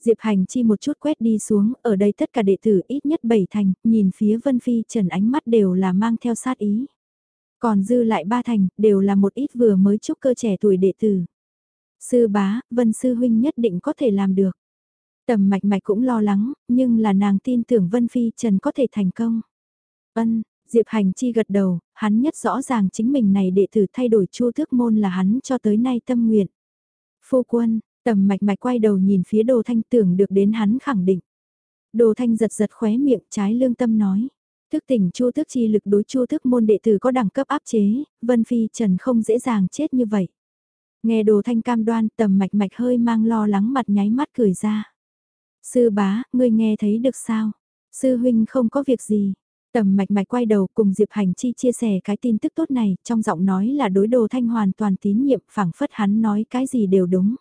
Diệp Hành chi một chút quét đi xuống, ở đây tất cả đệ tử ít nhất bảy thành, nhìn phía Vân Phi Trần ánh mắt đều là mang theo sát ý. Còn dư lại ba thành, đều là một ít vừa mới chúc cơ trẻ tuổi đệ tử. Sư bá, Vân Sư Huynh nhất định có thể làm được. Tầm mạch mạch cũng lo lắng, nhưng là nàng tin tưởng Vân Phi Trần có thể thành công. Ân, Diệp Hành Chi gật đầu, hắn nhất rõ ràng chính mình này đệ tử thay đổi chu thước môn là hắn cho tới nay tâm nguyện. Phu quân, tầm mạch mạch quay đầu nhìn phía đồ thanh tưởng được đến hắn khẳng định. Đồ thanh giật giật khóe miệng trái lương tâm nói. Thức tỉnh chu thức chi lực đối chu thức môn đệ tử có đẳng cấp áp chế, Vân Phi Trần không dễ dàng chết như vậy. Nghe đồ thanh cam đoan tầm mạch mạch hơi mang lo lắng mặt nháy mắt cười ra. Sư bá, ngươi nghe thấy được sao? Sư huynh không có việc gì, Tầm mạch mạch quay đầu cùng Diệp Hành Chi chia sẻ cái tin tức tốt này, trong giọng nói là đối đồ thanh hoàn toàn tín nhiệm, phảng phất hắn nói cái gì đều đúng.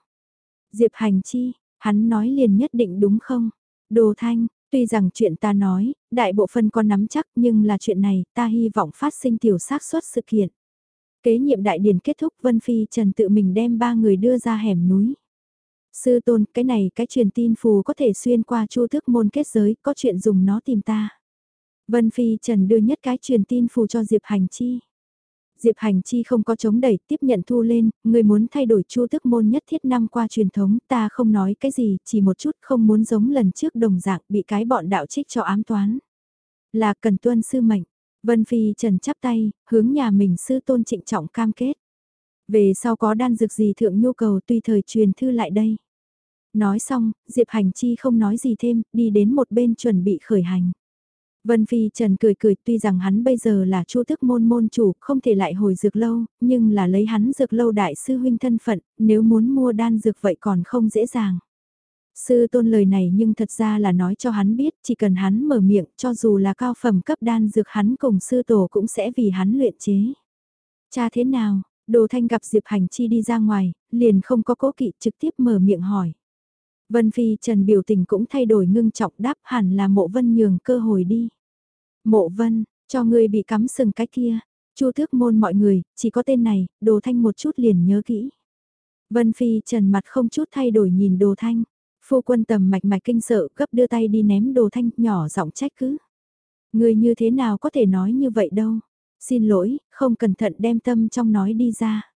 Diệp Hành Chi, hắn nói liền nhất định đúng không? Đồ thanh, tuy rằng chuyện ta nói, đại bộ phân con nắm chắc nhưng là chuyện này ta hy vọng phát sinh tiểu xác suất sự kiện. Kế nhiệm đại điển kết thúc Vân Phi Trần tự mình đem ba người đưa ra hẻm núi. Sư tôn, cái này cái truyền tin phù có thể xuyên qua chu thức môn kết giới, có chuyện dùng nó tìm ta. Vân Phi Trần đưa nhất cái truyền tin phù cho Diệp Hành Chi. Diệp Hành Chi không có chống đẩy tiếp nhận thu lên, người muốn thay đổi chu tức môn nhất thiết năm qua truyền thống ta không nói cái gì, chỉ một chút không muốn giống lần trước đồng dạng bị cái bọn đạo trích cho ám toán. Là cần tuân sư mệnh, Vân Phi Trần chắp tay, hướng nhà mình sư tôn trịnh trọng cam kết. Về sau có đan dược gì thượng nhu cầu tùy thời truyền thư lại đây. Nói xong, Diệp Hành Chi không nói gì thêm, đi đến một bên chuẩn bị khởi hành. Vân Phi Trần cười cười tuy rằng hắn bây giờ là chu thức môn môn chủ không thể lại hồi dược lâu, nhưng là lấy hắn dược lâu đại sư huynh thân phận, nếu muốn mua đan dược vậy còn không dễ dàng. Sư tôn lời này nhưng thật ra là nói cho hắn biết chỉ cần hắn mở miệng cho dù là cao phẩm cấp đan dược hắn cùng sư tổ cũng sẽ vì hắn luyện chế. Cha thế nào, đồ thanh gặp Diệp Hành Chi đi ra ngoài, liền không có cố kỵ trực tiếp mở miệng hỏi. Vân Phi Trần biểu tình cũng thay đổi ngưng trọng đáp hẳn là mộ vân nhường cơ hội đi. Mộ vân, cho người bị cắm sừng cái kia, chu thước môn mọi người, chỉ có tên này, đồ thanh một chút liền nhớ kỹ. Vân Phi Trần mặt không chút thay đổi nhìn đồ thanh, phu quân tầm mạch mạch kinh sợ gấp đưa tay đi ném đồ thanh nhỏ giọng trách cứ. Người như thế nào có thể nói như vậy đâu, xin lỗi, không cẩn thận đem tâm trong nói đi ra.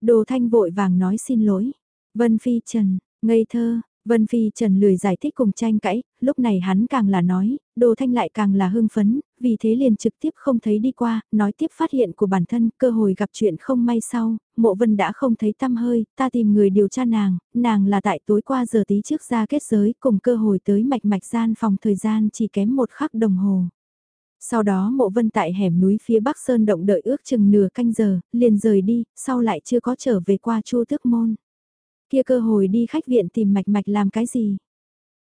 Đồ thanh vội vàng nói xin lỗi. Vân Phi Trần, ngây thơ, Vân Phi Trần lười giải thích cùng tranh cãi, lúc này hắn càng là nói, đồ thanh lại càng là hưng phấn, vì thế liền trực tiếp không thấy đi qua, nói tiếp phát hiện của bản thân, cơ hội gặp chuyện không may sau, mộ vân đã không thấy tâm hơi, ta tìm người điều tra nàng, nàng là tại tối qua giờ tí trước ra kết giới, cùng cơ hội tới mạch mạch gian phòng thời gian chỉ kém một khắc đồng hồ. Sau đó mộ vân tại hẻm núi phía bắc sơn động đợi ước chừng nửa canh giờ, liền rời đi, sau lại chưa có trở về qua chu tước môn. Kia cơ hội đi khách viện tìm mạch mạch làm cái gì?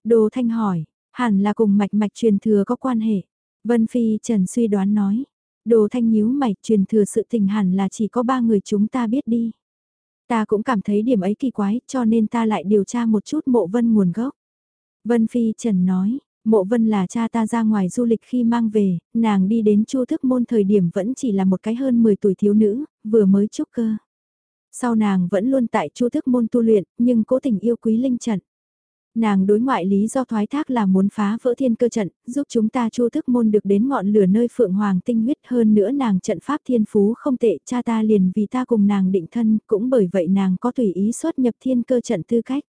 Đồ Thanh hỏi, hẳn là cùng mạch mạch truyền thừa có quan hệ. Vân Phi Trần suy đoán nói. Đồ Thanh nhíu mày truyền thừa sự tình hẳn là chỉ có ba người chúng ta biết đi. Ta cũng cảm thấy điểm ấy kỳ quái cho nên ta lại điều tra một chút mộ vân nguồn gốc. Vân Phi Trần nói, Mộ Vân là cha ta ra ngoài du lịch khi mang về, nàng đi đến Chu Thức Môn thời điểm vẫn chỉ là một cái hơn 10 tuổi thiếu nữ, vừa mới trúc cơ. Sau nàng vẫn luôn tại Chu Thức Môn tu luyện, nhưng cố tình yêu quý linh trận. Nàng đối ngoại lý do thoái thác là muốn phá vỡ thiên cơ trận, giúp chúng ta Chu Thức Môn được đến ngọn lửa nơi Phượng Hoàng tinh huyết hơn nữa nàng trận pháp thiên phú không tệ, cha ta liền vì ta cùng nàng định thân, cũng bởi vậy nàng có tùy ý xuất nhập thiên cơ trận tư cách.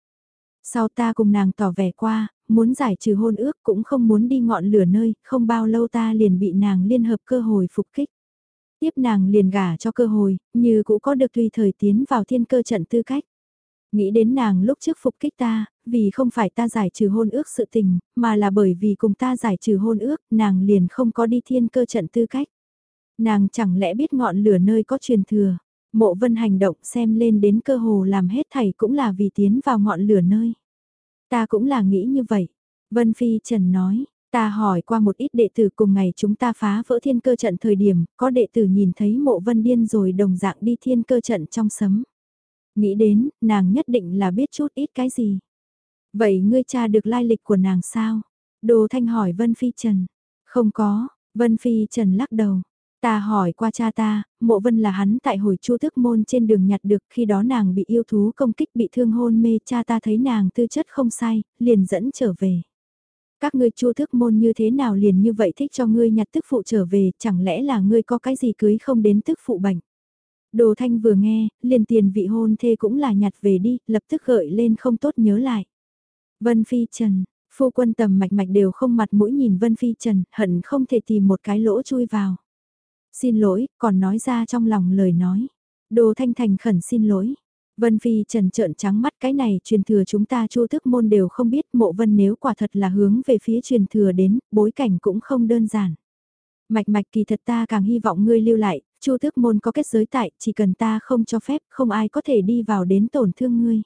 Sau ta cùng nàng tỏ vẻ qua, muốn giải trừ hôn ước cũng không muốn đi ngọn lửa nơi, không bao lâu ta liền bị nàng liên hợp cơ hội phục kích. Tiếp nàng liền gả cho cơ hội, như cũng có được tùy thời tiến vào thiên cơ trận tư cách. Nghĩ đến nàng lúc trước phục kích ta, vì không phải ta giải trừ hôn ước sự tình, mà là bởi vì cùng ta giải trừ hôn ước, nàng liền không có đi thiên cơ trận tư cách. Nàng chẳng lẽ biết ngọn lửa nơi có truyền thừa, mộ vân hành động xem lên đến cơ hồ làm hết thảy cũng là vì tiến vào ngọn lửa nơi. Ta cũng là nghĩ như vậy. Vân Phi Trần nói, ta hỏi qua một ít đệ tử cùng ngày chúng ta phá vỡ thiên cơ trận thời điểm, có đệ tử nhìn thấy mộ vân điên rồi đồng dạng đi thiên cơ trận trong sấm. Nghĩ đến, nàng nhất định là biết chút ít cái gì. Vậy ngươi cha được lai lịch của nàng sao? Đồ Thanh hỏi Vân Phi Trần. Không có, Vân Phi Trần lắc đầu. Ta hỏi qua cha ta, mộ vân là hắn tại hồi chu thức môn trên đường nhặt được khi đó nàng bị yêu thú công kích bị thương hôn mê cha ta thấy nàng tư chất không sai, liền dẫn trở về. Các ngươi chu thức môn như thế nào liền như vậy thích cho ngươi nhặt tức phụ trở về, chẳng lẽ là ngươi có cái gì cưới không đến tức phụ bệnh. Đồ thanh vừa nghe, liền tiền vị hôn thê cũng là nhặt về đi, lập tức gợi lên không tốt nhớ lại. Vân Phi Trần, phu quân tầm mạch mạch đều không mặt mũi nhìn Vân Phi Trần, hận không thể tìm một cái lỗ chui vào. Xin lỗi, còn nói ra trong lòng lời nói. Đồ Thanh Thành khẩn xin lỗi. Vân Phi trần trợn trắng mắt cái này truyền thừa chúng ta chu thức môn đều không biết mộ vân nếu quả thật là hướng về phía truyền thừa đến, bối cảnh cũng không đơn giản. Mạch mạch kỳ thật ta càng hy vọng ngươi lưu lại, chu thức môn có kết giới tại, chỉ cần ta không cho phép, không ai có thể đi vào đến tổn thương ngươi.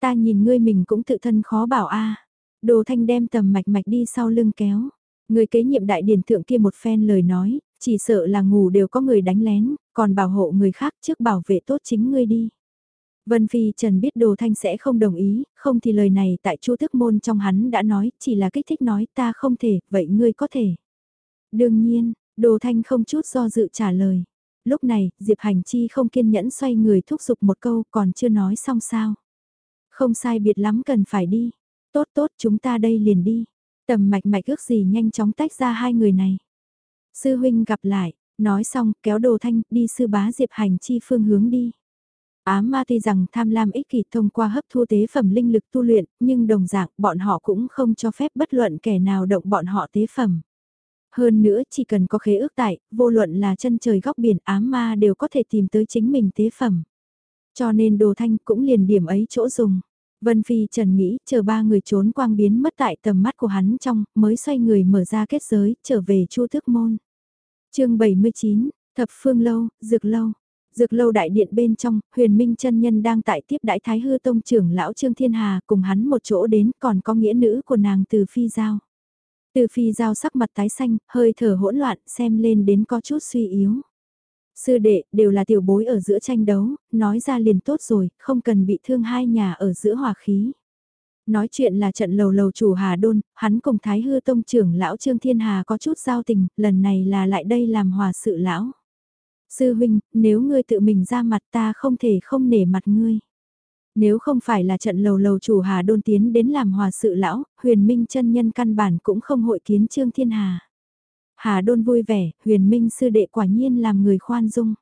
Ta nhìn ngươi mình cũng tự thân khó bảo a Đồ thanh đem tầm mạch mạch đi sau lưng kéo. Người kế nhiệm đại điển thượng kia một phen lời nói, chỉ sợ là ngủ đều có người đánh lén, còn bảo hộ người khác trước bảo vệ tốt chính ngươi đi. Vân Phi Trần biết Đồ Thanh sẽ không đồng ý, không thì lời này tại chu thức môn trong hắn đã nói, chỉ là kích thích nói ta không thể, vậy ngươi có thể. Đương nhiên, Đồ Thanh không chút do dự trả lời. Lúc này, Diệp Hành Chi không kiên nhẫn xoay người thúc giục một câu còn chưa nói xong sao. Không sai biệt lắm cần phải đi. Tốt tốt chúng ta đây liền đi. Tầm mạch mạch ước gì nhanh chóng tách ra hai người này. Sư huynh gặp lại, nói xong kéo đồ thanh đi sư bá diệp hành chi phương hướng đi. Á ma tuy rằng tham lam ích kỷ thông qua hấp thu tế phẩm linh lực tu luyện, nhưng đồng dạng bọn họ cũng không cho phép bất luận kẻ nào động bọn họ tế phẩm. Hơn nữa chỉ cần có khế ước tại, vô luận là chân trời góc biển ám ma đều có thể tìm tới chính mình tế phẩm. Cho nên đồ thanh cũng liền điểm ấy chỗ dùng. Vân Phi Trần nghĩ chờ ba người trốn quang biến mất tại tầm mắt của hắn trong, mới xoay người mở ra kết giới, trở về chu thức môn. chương 79, Thập Phương Lâu, Dược Lâu. Dược Lâu đại điện bên trong, huyền minh chân nhân đang tại tiếp đại thái hư tông trưởng lão Trương Thiên Hà cùng hắn một chỗ đến còn có nghĩa nữ của nàng từ phi giao. Từ phi giao sắc mặt tái xanh, hơi thở hỗn loạn, xem lên đến có chút suy yếu. Sư đệ, đều là tiểu bối ở giữa tranh đấu, nói ra liền tốt rồi, không cần bị thương hai nhà ở giữa hòa khí. Nói chuyện là trận lầu lầu chủ Hà Đôn, hắn cùng Thái Hư Tông trưởng lão Trương Thiên Hà có chút giao tình, lần này là lại đây làm hòa sự lão. Sư huynh, nếu ngươi tự mình ra mặt ta không thể không nể mặt ngươi. Nếu không phải là trận lầu lầu chủ Hà Đôn tiến đến làm hòa sự lão, huyền minh chân nhân căn bản cũng không hội kiến Trương Thiên Hà. Hà Đôn vui vẻ, huyền minh sư đệ quả nhiên làm người khoan dung.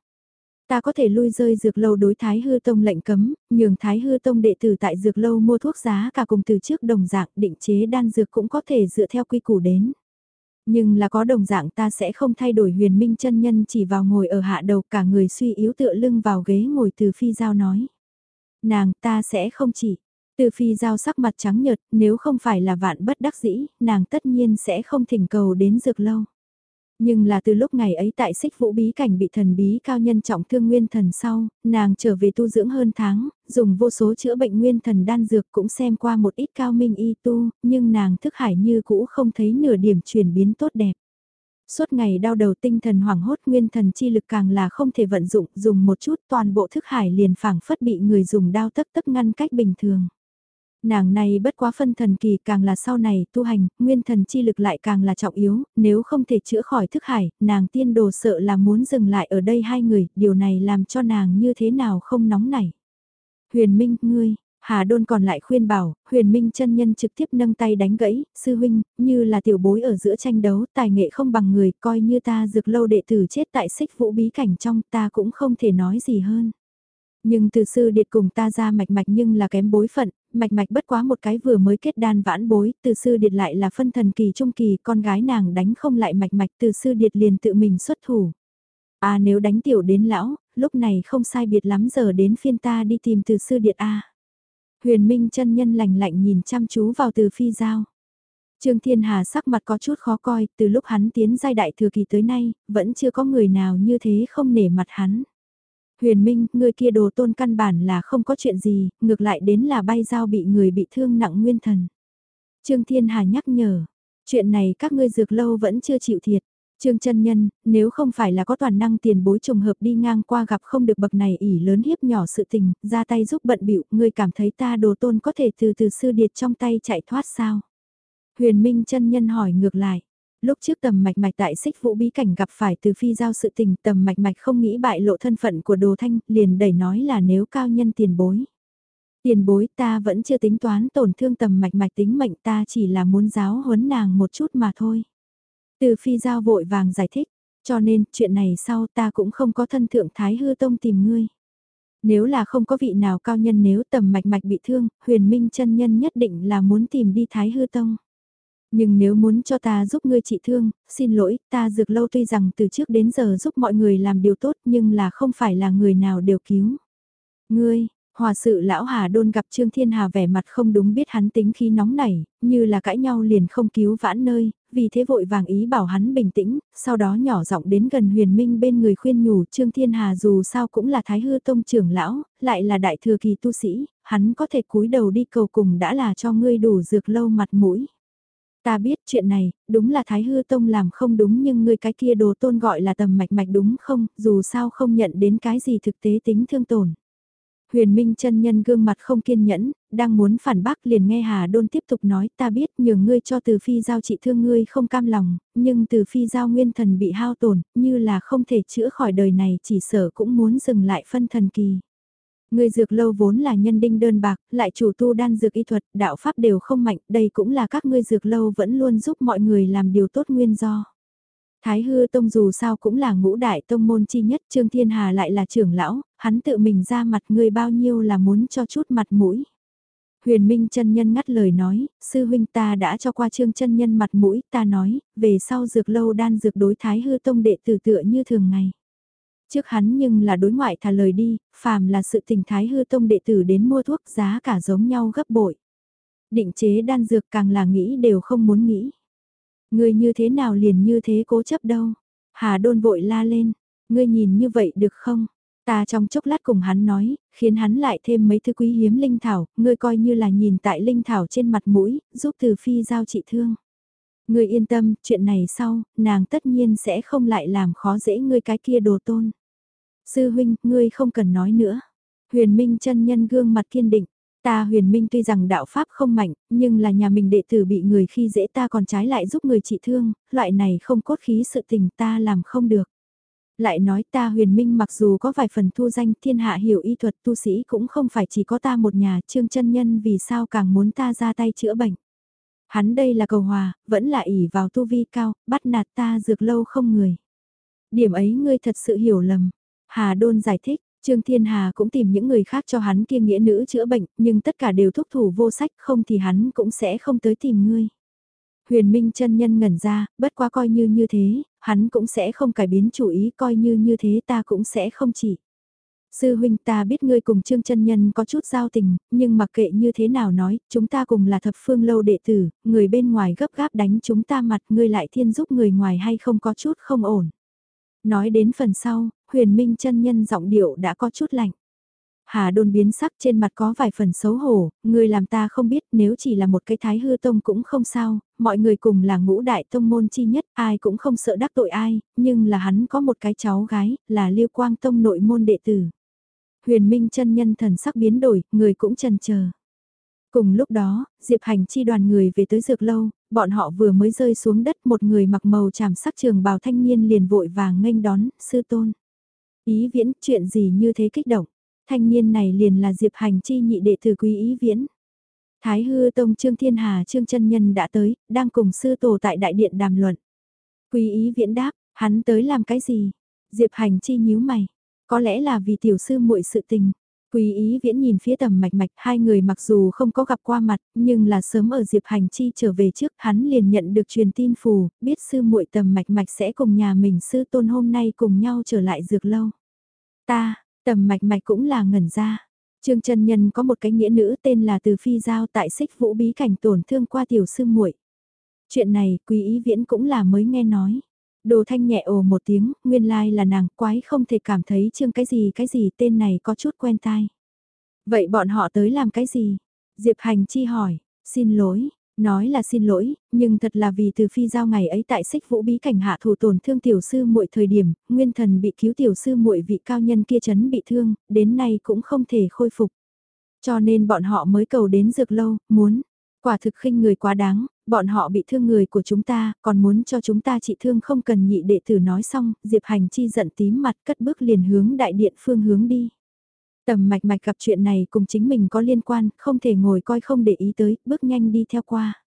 Ta có thể lui rơi dược lâu đối Thái Hư Tông lệnh cấm, nhường Thái Hư Tông đệ tử tại dược lâu mua thuốc giá cả cùng từ trước đồng dạng định chế đan dược cũng có thể dựa theo quy củ đến. Nhưng là có đồng dạng ta sẽ không thay đổi huyền minh chân nhân chỉ vào ngồi ở hạ đầu cả người suy yếu tựa lưng vào ghế ngồi từ phi giao nói. Nàng ta sẽ không chỉ, từ phi giao sắc mặt trắng nhợt nếu không phải là vạn bất đắc dĩ, nàng tất nhiên sẽ không thỉnh cầu đến dược lâu. Nhưng là từ lúc ngày ấy tại xích vũ bí cảnh bị thần bí cao nhân trọng thương nguyên thần sau, nàng trở về tu dưỡng hơn tháng, dùng vô số chữa bệnh nguyên thần đan dược cũng xem qua một ít cao minh y tu, nhưng nàng thức hải như cũ không thấy nửa điểm chuyển biến tốt đẹp. Suốt ngày đau đầu tinh thần hoảng hốt nguyên thần chi lực càng là không thể vận dụng, dùng một chút toàn bộ thức hải liền phảng phất bị người dùng đao tấp tấp ngăn cách bình thường. Nàng này bất quá phân thần kỳ càng là sau này tu hành, nguyên thần chi lực lại càng là trọng yếu, nếu không thể chữa khỏi thức hải, nàng tiên đồ sợ là muốn dừng lại ở đây hai người, điều này làm cho nàng như thế nào không nóng nảy. Huyền Minh, ngươi, Hà Đôn còn lại khuyên bảo, huyền minh chân nhân trực tiếp nâng tay đánh gãy, sư huynh, như là tiểu bối ở giữa tranh đấu, tài nghệ không bằng người, coi như ta dược lâu đệ tử chết tại xích vũ bí cảnh trong ta cũng không thể nói gì hơn. Nhưng từ sư điệt cùng ta ra mạch mạch nhưng là kém bối phận, mạch mạch bất quá một cái vừa mới kết đan vãn bối, từ sư điệt lại là phân thần kỳ trung kỳ, con gái nàng đánh không lại mạch mạch từ sư điệt liền tự mình xuất thủ. À nếu đánh tiểu đến lão, lúc này không sai biệt lắm giờ đến phiên ta đi tìm từ sư điệt A. Huyền Minh chân nhân lạnh lạnh nhìn chăm chú vào từ phi giao. Trương Thiên Hà sắc mặt có chút khó coi, từ lúc hắn tiến giai đại thừa kỳ tới nay, vẫn chưa có người nào như thế không nể mặt hắn. Huyền Minh, người kia đồ tôn căn bản là không có chuyện gì, ngược lại đến là bay dao bị người bị thương nặng nguyên thần. Trương Thiên Hà nhắc nhở, chuyện này các ngươi dược lâu vẫn chưa chịu thiệt. Trương chân nhân, nếu không phải là có toàn năng tiền bối trùng hợp đi ngang qua gặp không được bậc này ỉ lớn hiếp nhỏ sự tình, ra tay giúp bận bịu, ngươi cảm thấy ta đồ tôn có thể từ từ sư điệt trong tay chạy thoát sao? Huyền Minh chân nhân hỏi ngược lại. Lúc trước tầm mạch mạch tại xích vũ bí cảnh gặp phải từ phi giao sự tình tầm mạch mạch không nghĩ bại lộ thân phận của đồ thanh, liền đẩy nói là nếu cao nhân tiền bối. Tiền bối ta vẫn chưa tính toán tổn thương tầm mạch mạch tính mệnh ta chỉ là muốn giáo huấn nàng một chút mà thôi. Từ phi giao vội vàng giải thích, cho nên chuyện này sau ta cũng không có thân thượng thái hư tông tìm ngươi. Nếu là không có vị nào cao nhân nếu tầm mạch mạch bị thương, huyền minh chân nhân nhất định là muốn tìm đi thái hư tông. Nhưng nếu muốn cho ta giúp ngươi trị thương, xin lỗi, ta dược lâu tuy rằng từ trước đến giờ giúp mọi người làm điều tốt nhưng là không phải là người nào đều cứu. Ngươi, Hòa sự lão Hà Đôn gặp Trương Thiên Hà vẻ mặt không đúng biết hắn tính khi nóng nảy, như là cãi nhau liền không cứu vãn nơi, vì thế vội vàng ý bảo hắn bình tĩnh, sau đó nhỏ giọng đến gần huyền minh bên người khuyên nhủ Trương Thiên Hà dù sao cũng là Thái Hư Tông trưởng lão, lại là đại thừa kỳ tu sĩ, hắn có thể cúi đầu đi cầu cùng đã là cho ngươi đủ dược lâu mặt mũi. Ta biết chuyện này, đúng là Thái Hư Tông làm không đúng nhưng ngươi cái kia đồ tôn gọi là tầm mạch mạch đúng không, dù sao không nhận đến cái gì thực tế tính thương tổn. Huyền Minh chân nhân gương mặt không kiên nhẫn, đang muốn phản bác liền nghe Hà Đôn tiếp tục nói ta biết nhường ngươi cho từ phi giao trị thương ngươi không cam lòng, nhưng từ phi giao nguyên thần bị hao tổn, như là không thể chữa khỏi đời này chỉ sở cũng muốn dừng lại phân thần kỳ. Ngươi dược lâu vốn là nhân đinh đơn bạc, lại chủ tu đan dược y thuật, đạo pháp đều không mạnh, đây cũng là các ngươi dược lâu vẫn luôn giúp mọi người làm điều tốt nguyên do. Thái hư tông dù sao cũng là ngũ đại tông môn chi nhất, Trương Thiên Hà lại là trưởng lão, hắn tự mình ra mặt người bao nhiêu là muốn cho chút mặt mũi. Huyền Minh chân nhân ngắt lời nói, sư huynh ta đã cho qua trương chân nhân mặt mũi, ta nói, về sau dược lâu đan dược đối thái hư tông đệ tử tựa như thường ngày. Trước hắn nhưng là đối ngoại thả lời đi, phàm là sự tình thái hư tông đệ tử đến mua thuốc giá cả giống nhau gấp bội. Định chế đan dược càng là nghĩ đều không muốn nghĩ. người như thế nào liền như thế cố chấp đâu. Hà đôn vội la lên, ngươi nhìn như vậy được không? Ta trong chốc lát cùng hắn nói, khiến hắn lại thêm mấy thứ quý hiếm linh thảo, ngươi coi như là nhìn tại linh thảo trên mặt mũi, giúp từ phi giao trị thương. Ngươi yên tâm, chuyện này sau, nàng tất nhiên sẽ không lại làm khó dễ ngươi cái kia đồ tôn. Sư huynh, ngươi không cần nói nữa. Huyền Minh chân nhân gương mặt kiên định, Ta huyền minh tuy rằng đạo pháp không mạnh, nhưng là nhà mình đệ tử bị người khi dễ ta còn trái lại giúp người trị thương, loại này không cốt khí sự tình ta làm không được. Lại nói ta huyền minh mặc dù có vài phần thu danh thiên hạ hiểu y thuật tu sĩ cũng không phải chỉ có ta một nhà trương chân nhân vì sao càng muốn ta ra tay chữa bệnh. Hắn đây là cầu hòa, vẫn là ỉ vào tu vi cao, bắt nạt ta dược lâu không người. Điểm ấy ngươi thật sự hiểu lầm. Hà Đôn giải thích, Trương Thiên Hà cũng tìm những người khác cho hắn kia nghĩa nữ chữa bệnh, nhưng tất cả đều thúc thủ vô sách không thì hắn cũng sẽ không tới tìm ngươi. Huyền Minh chân nhân ngẩn ra, bất quá coi như như thế, hắn cũng sẽ không cải biến chủ ý coi như như thế ta cũng sẽ không chỉ. Sư huynh ta biết ngươi cùng Trương chân Nhân có chút giao tình, nhưng mặc kệ như thế nào nói, chúng ta cùng là thập phương lâu đệ tử, người bên ngoài gấp gáp đánh chúng ta mặt ngươi lại thiên giúp người ngoài hay không có chút không ổn. Nói đến phần sau, huyền minh chân nhân giọng điệu đã có chút lạnh. Hà đôn biến sắc trên mặt có vài phần xấu hổ, người làm ta không biết nếu chỉ là một cái thái hư tông cũng không sao, mọi người cùng là ngũ đại tông môn chi nhất, ai cũng không sợ đắc tội ai, nhưng là hắn có một cái cháu gái, là liêu quang tông nội môn đệ tử. Huyền Minh chân nhân thần sắc biến đổi, người cũng trần chờ. Cùng lúc đó, Diệp Hành chi đoàn người về tới dược lâu, bọn họ vừa mới rơi xuống đất một người mặc màu tràm sắc trường bào thanh niên liền vội vàng nghênh đón, sư tôn. Ý viễn, chuyện gì như thế kích động? Thanh niên này liền là Diệp Hành chi nhị đệ tử quý ý viễn. Thái hư tông Trương Thiên Hà Trương chân Nhân đã tới, đang cùng sư tổ tại đại điện đàm luận. Quý ý viễn đáp, hắn tới làm cái gì? Diệp Hành chi nhíu mày, có lẽ là vì tiểu sư muội sự tình. Quý ý viễn nhìn phía tầm mạch mạch hai người mặc dù không có gặp qua mặt nhưng là sớm ở Diệp Hành Chi trở về trước hắn liền nhận được truyền tin phù, biết sư muội tầm mạch mạch sẽ cùng nhà mình sư tôn hôm nay cùng nhau trở lại dược lâu. Ta, tầm mạch mạch cũng là ngẩn ra. Trương chân Nhân có một cái nghĩa nữ tên là Từ Phi Giao tại xích vũ bí cảnh tổn thương qua tiểu sư muội. Chuyện này quý ý viễn cũng là mới nghe nói. Đồ thanh nhẹ ồ một tiếng, nguyên lai là nàng, quái không thể cảm thấy chương cái gì cái gì tên này có chút quen tai. Vậy bọn họ tới làm cái gì? Diệp Hành Chi hỏi, xin lỗi, nói là xin lỗi, nhưng thật là vì từ phi giao ngày ấy tại xích vũ bí cảnh hạ thủ tổn thương tiểu sư muội thời điểm, nguyên thần bị cứu tiểu sư muội vị cao nhân kia chấn bị thương, đến nay cũng không thể khôi phục. Cho nên bọn họ mới cầu đến dược lâu, muốn, quả thực khinh người quá đáng, bọn họ bị thương người của chúng ta, còn muốn cho chúng ta trị thương không cần nhị đệ tử nói xong, Diệp Hành Chi giận tím mặt cất bước liền hướng đại điện phương hướng đi. Tầm mạch mạch gặp chuyện này cùng chính mình có liên quan, không thể ngồi coi không để ý tới, bước nhanh đi theo qua.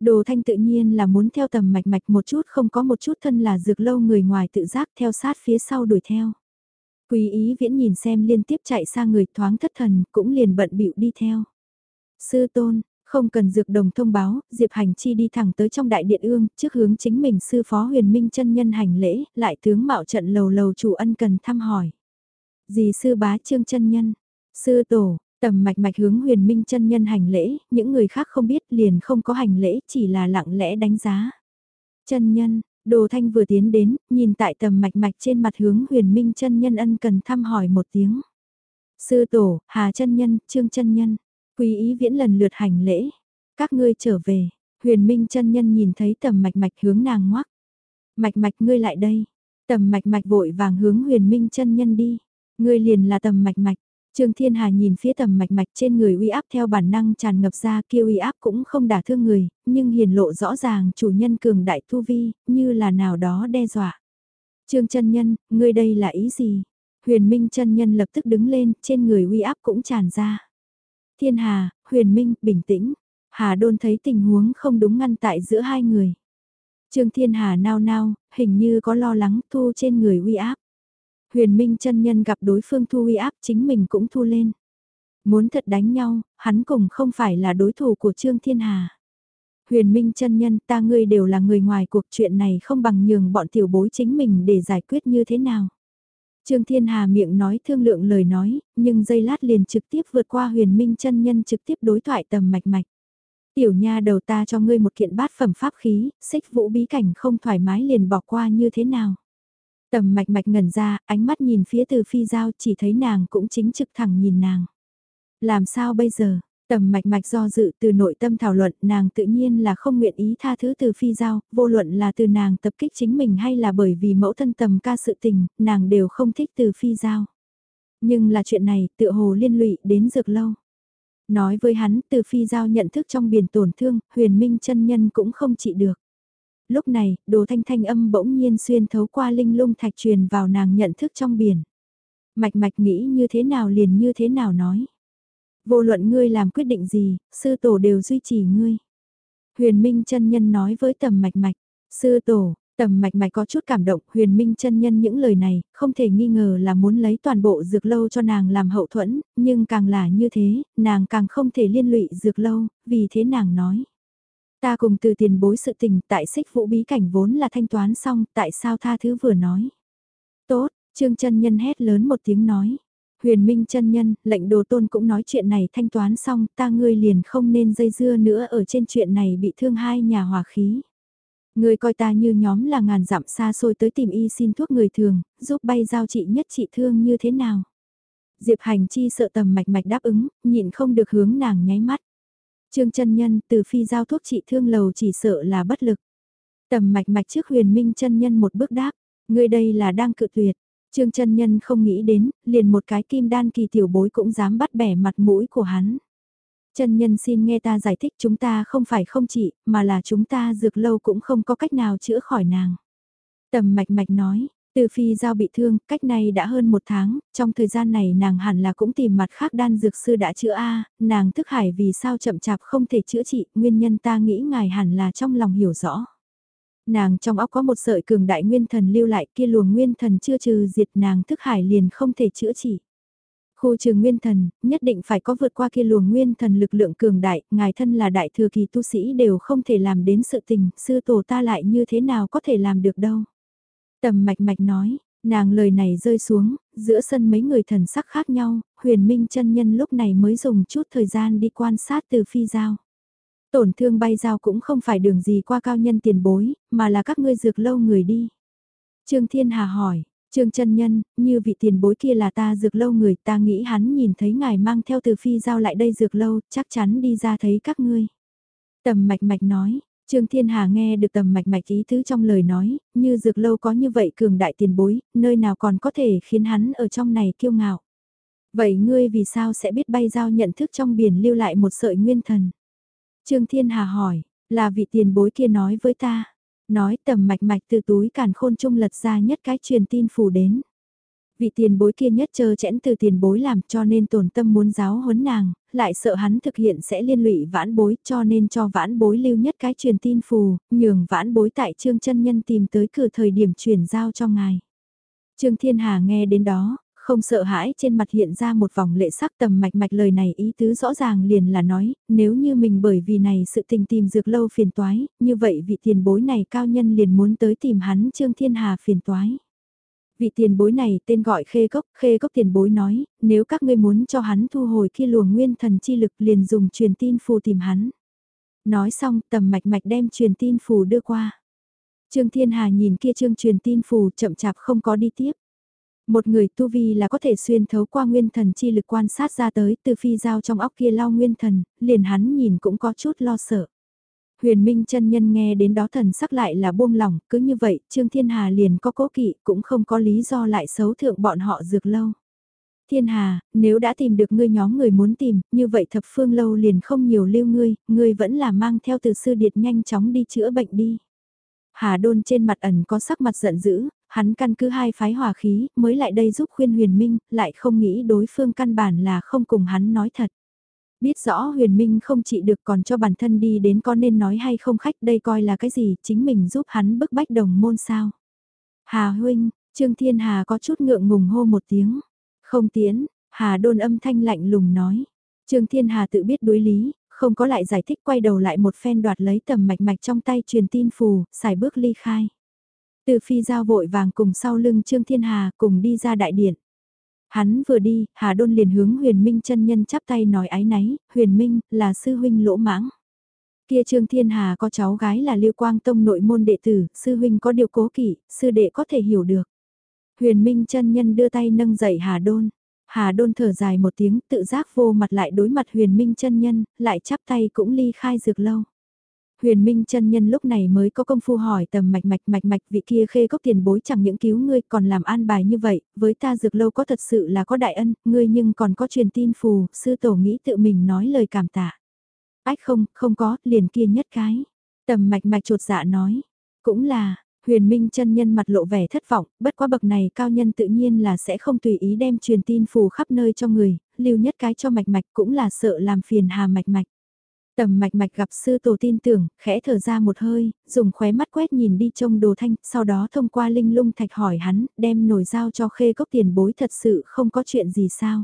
Đồ thanh tự nhiên là muốn theo tầm mạch mạch một chút không có một chút thân là dược lâu người ngoài tự giác theo sát phía sau đuổi theo. Quý ý viễn nhìn xem liên tiếp chạy xa người thoáng thất thần cũng liền bận bịu đi theo. Sư tôn, không cần dược đồng thông báo, Diệp Hành Chi đi thẳng tới trong đại điện ương, trước hướng chính mình sư phó huyền minh chân nhân hành lễ, lại tướng mạo trận lầu lầu chủ ân cần thăm hỏi. Dì sư bá trương chân nhân, sư tổ, tầm mạch mạch hướng huyền minh chân nhân hành lễ, những người khác không biết liền không có hành lễ, chỉ là lặng lẽ đánh giá. Chân nhân, đồ thanh vừa tiến đến, nhìn tại tầm mạch mạch trên mặt hướng huyền minh chân nhân ân cần thăm hỏi một tiếng. Sư tổ, hà chân nhân, trương chân nhân. Quý ý viễn lần lượt hành lễ. Các ngươi trở về, huyền minh chân nhân nhìn thấy tầm mạch mạch hướng nàng ngoắc. Mạch mạch ngươi lại đây. Tầm mạch mạch vội vàng hướng huyền minh chân nhân đi. Ngươi liền là tầm mạch mạch. Trương Thiên Hà nhìn phía tầm mạch mạch trên người uy áp theo bản năng tràn ngập ra kia uy áp cũng không đả thương người, nhưng hiền lộ rõ ràng chủ nhân cường đại tu vi, như là nào đó đe dọa. Trương chân nhân, ngươi đây là ý gì? Huyền Minh chân nhân lập tức đứng lên, trên người uy áp cũng tràn ra. Thiên Hà, Huyền Minh, bình tĩnh. Hà Đôn thấy tình huống không đúng ngăn tại giữa hai người. Trương Thiên Hà nao nao, hình như có lo lắng thu trên người uy áp. Huyền Minh chân nhân gặp đối phương thu uy áp chính mình cũng thu lên. Muốn thật đánh nhau, hắn cùng không phải là đối thủ của Trương Thiên Hà. Huyền Minh chân nhân ta ngươi đều là người ngoài cuộc chuyện này không bằng nhường bọn tiểu bối chính mình để giải quyết như thế nào. Trương Thiên Hà miệng nói thương lượng lời nói, nhưng giây lát liền trực tiếp vượt qua huyền minh chân nhân trực tiếp đối thoại tầm mạch mạch. Tiểu nha đầu ta cho ngươi một kiện bát phẩm pháp khí, xích vũ bí cảnh không thoải mái liền bỏ qua như thế nào. Tầm mạch mạch ngẩn ra, ánh mắt nhìn phía từ phi giao chỉ thấy nàng cũng chính trực thẳng nhìn nàng. Làm sao bây giờ, Tầm mạch mạch do dự từ nội tâm thảo luận nàng tự nhiên là không nguyện ý tha thứ từ phi giao, vô luận là từ nàng tập kích chính mình hay là bởi vì mẫu thân tầm ca sự tình, nàng đều không thích từ phi giao. Nhưng là chuyện này tựa hồ liên lụy đến dược lâu. Nói với hắn từ phi giao nhận thức trong biển tổn thương, huyền minh chân nhân cũng không trị được. Lúc này, đồ thanh thanh âm bỗng nhiên xuyên thấu qua linh lung thạch truyền vào nàng nhận thức trong biển. Mạch mạch nghĩ như thế nào liền như thế nào nói Vô luận ngươi làm quyết định gì, sư tổ đều duy trì ngươi. Huyền Minh chân nhân nói với tầm mạch mạch, sư tổ, tầm mạch mạch có chút cảm động, huyền minh chân nhân những lời này, không thể nghi ngờ là muốn lấy toàn bộ dược lâu cho nàng làm hậu thuẫn, nhưng càng là như thế, nàng càng không thể liên lụy dược lâu, vì thế nàng nói. Ta cùng từ tiền bối sự tình tại xích vũ bí cảnh vốn là thanh toán xong, tại sao tha thứ vừa nói. Tốt, trương chân nhân hét lớn một tiếng nói. Huyền Minh chân nhân, lệnh đồ tôn cũng nói chuyện này thanh toán xong, ta ngươi liền không nên dây dưa nữa ở trên chuyện này bị thương hai nhà hòa khí. Ngươi coi ta như nhóm là ngàn dặm xa xôi tới tìm y xin thuốc người thường, giúp bay giao trị nhất trị thương như thế nào. Diệp Hành Chi sợ tầm mạch mạch đáp ứng, nhịn không được hướng nàng nháy mắt. Trương chân nhân từ phi giao thuốc trị thương lầu chỉ sợ là bất lực. Tầm mạch mạch trước huyền minh chân nhân một bước đáp, ngươi đây là đang cự tuyệt. Trương chân nhân không nghĩ đến, liền một cái kim đan kỳ tiểu bối cũng dám bắt bẻ mặt mũi của hắn. Chân nhân xin nghe ta giải thích chúng ta không phải không trị, mà là chúng ta dược lâu cũng không có cách nào chữa khỏi nàng. Tầm mạch mạch nói, từ phi giao bị thương, cách này đã hơn một tháng, trong thời gian này nàng hẳn là cũng tìm mặt khác đan dược sư đã chữa A, nàng thức hải vì sao chậm chạp không thể chữa trị, nguyên nhân ta nghĩ ngài hẳn là trong lòng hiểu rõ. Nàng trong óc có một sợi cường đại nguyên thần lưu lại kia luồng nguyên thần chưa trừ diệt nàng thức hải liền không thể chữa trị. Khu trường nguyên thần, nhất định phải có vượt qua kia luồng nguyên thần lực lượng cường đại, ngài thân là đại thừa kỳ tu sĩ đều không thể làm đến sự tình, sư tổ ta lại như thế nào có thể làm được đâu. Tầm mạch mạch nói, nàng lời này rơi xuống, giữa sân mấy người thần sắc khác nhau, huyền minh chân nhân lúc này mới dùng chút thời gian đi quan sát từ phi giao. Tổn thương bay giao cũng không phải đường gì qua cao nhân tiền bối, mà là các ngươi dược lâu người đi. Trương Thiên Hà hỏi, Trương chân Nhân, như vị tiền bối kia là ta dược lâu người ta nghĩ hắn nhìn thấy ngài mang theo từ phi giao lại đây dược lâu, chắc chắn đi ra thấy các ngươi. Tầm mạch mạch nói, Trương Thiên Hà nghe được tầm mạch mạch ý tứ trong lời nói, như dược lâu có như vậy cường đại tiền bối, nơi nào còn có thể khiến hắn ở trong này kiêu ngạo. Vậy ngươi vì sao sẽ biết bay giao nhận thức trong biển lưu lại một sợi nguyên thần? Trương Thiên Hà hỏi, là vị tiền bối kia nói với ta. Nói tầm mạch mạch từ túi càn khôn trung lật ra nhất cái truyền tin phủ đến. Vị tiền bối kia nhất chờ chẽn từ tiền bối làm cho nên tổn tâm muốn giáo huấn nàng, lại sợ hắn thực hiện sẽ liên lụy vãn bối cho nên cho vãn bối lưu nhất cái truyền tin phù, nhường vãn bối tại trương chân nhân tìm tới cửa thời điểm chuyển giao cho ngài. Trương Thiên Hà nghe đến đó, không sợ hãi trên mặt hiện ra một vòng lệ sắc tầm mạch mạch lời này ý tứ rõ ràng liền là nói, nếu như mình bởi vì này sự tình tìm dược lâu phiền toái, như vậy vị tiền bối này cao nhân liền muốn tới tìm hắn Trương Thiên Hà phiền toái. Vị tiền bối này tên gọi Khê Cốc, Khê Cốc tiền bối nói, nếu các ngươi muốn cho hắn thu hồi kia luồng nguyên thần chi lực liền dùng truyền tin phù tìm hắn. Nói xong tầm mạch mạch đem truyền tin phù đưa qua. Trương Thiên Hà nhìn kia trương truyền tin phù chậm chạp không có đi tiếp. Một người tu vi là có thể xuyên thấu qua nguyên thần chi lực quan sát ra tới từ phi giao trong óc kia lao nguyên thần, liền hắn nhìn cũng có chút lo sợ. Huyền Minh chân nhân nghe đến đó thần sắc lại là buông lỏng, cứ như vậy, Trương Thiên Hà liền có cố kỵ, cũng không có lý do lại xấu thượng bọn họ dược lâu. Thiên Hà, nếu đã tìm được ngươi nhóm người muốn tìm, như vậy thập phương lâu liền không nhiều lưu ngươi, ngươi vẫn là mang theo từ sư điệt nhanh chóng đi chữa bệnh đi. Hà đôn trên mặt ẩn có sắc mặt giận dữ, hắn căn cứ hai phái hòa khí, mới lại đây giúp khuyên huyền minh, lại không nghĩ đối phương căn bản là không cùng hắn nói thật. Biết rõ huyền minh không trị được còn cho bản thân đi đến có nên nói hay không khách đây coi là cái gì, chính mình giúp hắn bức bách đồng môn sao. Hà huynh, Trương Thiên Hà có chút ngượng ngùng hô một tiếng. Không tiến, Hà đôn âm thanh lạnh lùng nói. Trương Thiên Hà tự biết đối lý, không có lại giải thích quay đầu lại một phen đoạt lấy tầm mạch mạch trong tay truyền tin phù, xài bước ly khai. Từ phi giao vội vàng cùng sau lưng Trương Thiên Hà cùng đi ra đại điện. Hắn vừa đi, Hà Đôn liền hướng huyền minh chân nhân chắp tay nói ái náy, huyền minh, là sư huynh lỗ mãng. Kia Trương Thiên Hà có cháu gái là Lưu Quang Tông nội môn đệ tử, sư huynh có điều cố kỵ, sư đệ có thể hiểu được. Huyền minh chân nhân đưa tay nâng dậy Hà Đôn. Hà Đôn thở dài một tiếng tự giác vô mặt lại đối mặt huyền minh chân nhân, lại chắp tay cũng ly khai dược lâu. Huyền Minh chân nhân lúc này mới có công phu hỏi tầm mạch mạch mạch mạch vị kia khê cốc tiền bối chẳng những cứu ngươi còn làm an bài như vậy, với ta dược lâu có thật sự là có đại ân, ngươi nhưng còn có truyền tin phù, sư tổ nghĩ tự mình nói lời cảm tạ. Ách không, không có, liền kia nhất cái. Tầm mạch mạch trột dạ nói, cũng là, Huyền Minh chân nhân mặt lộ vẻ thất vọng, bất quá bậc này cao nhân tự nhiên là sẽ không tùy ý đem truyền tin phù khắp nơi cho người, lưu nhất cái cho mạch mạch cũng là sợ làm phiền hà mạch mạch. Tầm mạch mạch gặp sư tổ tin tưởng, khẽ thở ra một hơi, dùng khóe mắt quét nhìn đi trông đồ thanh, sau đó thông qua linh lung thạch hỏi hắn, đem nổi dao cho khê cốc tiền bối thật sự không có chuyện gì sao.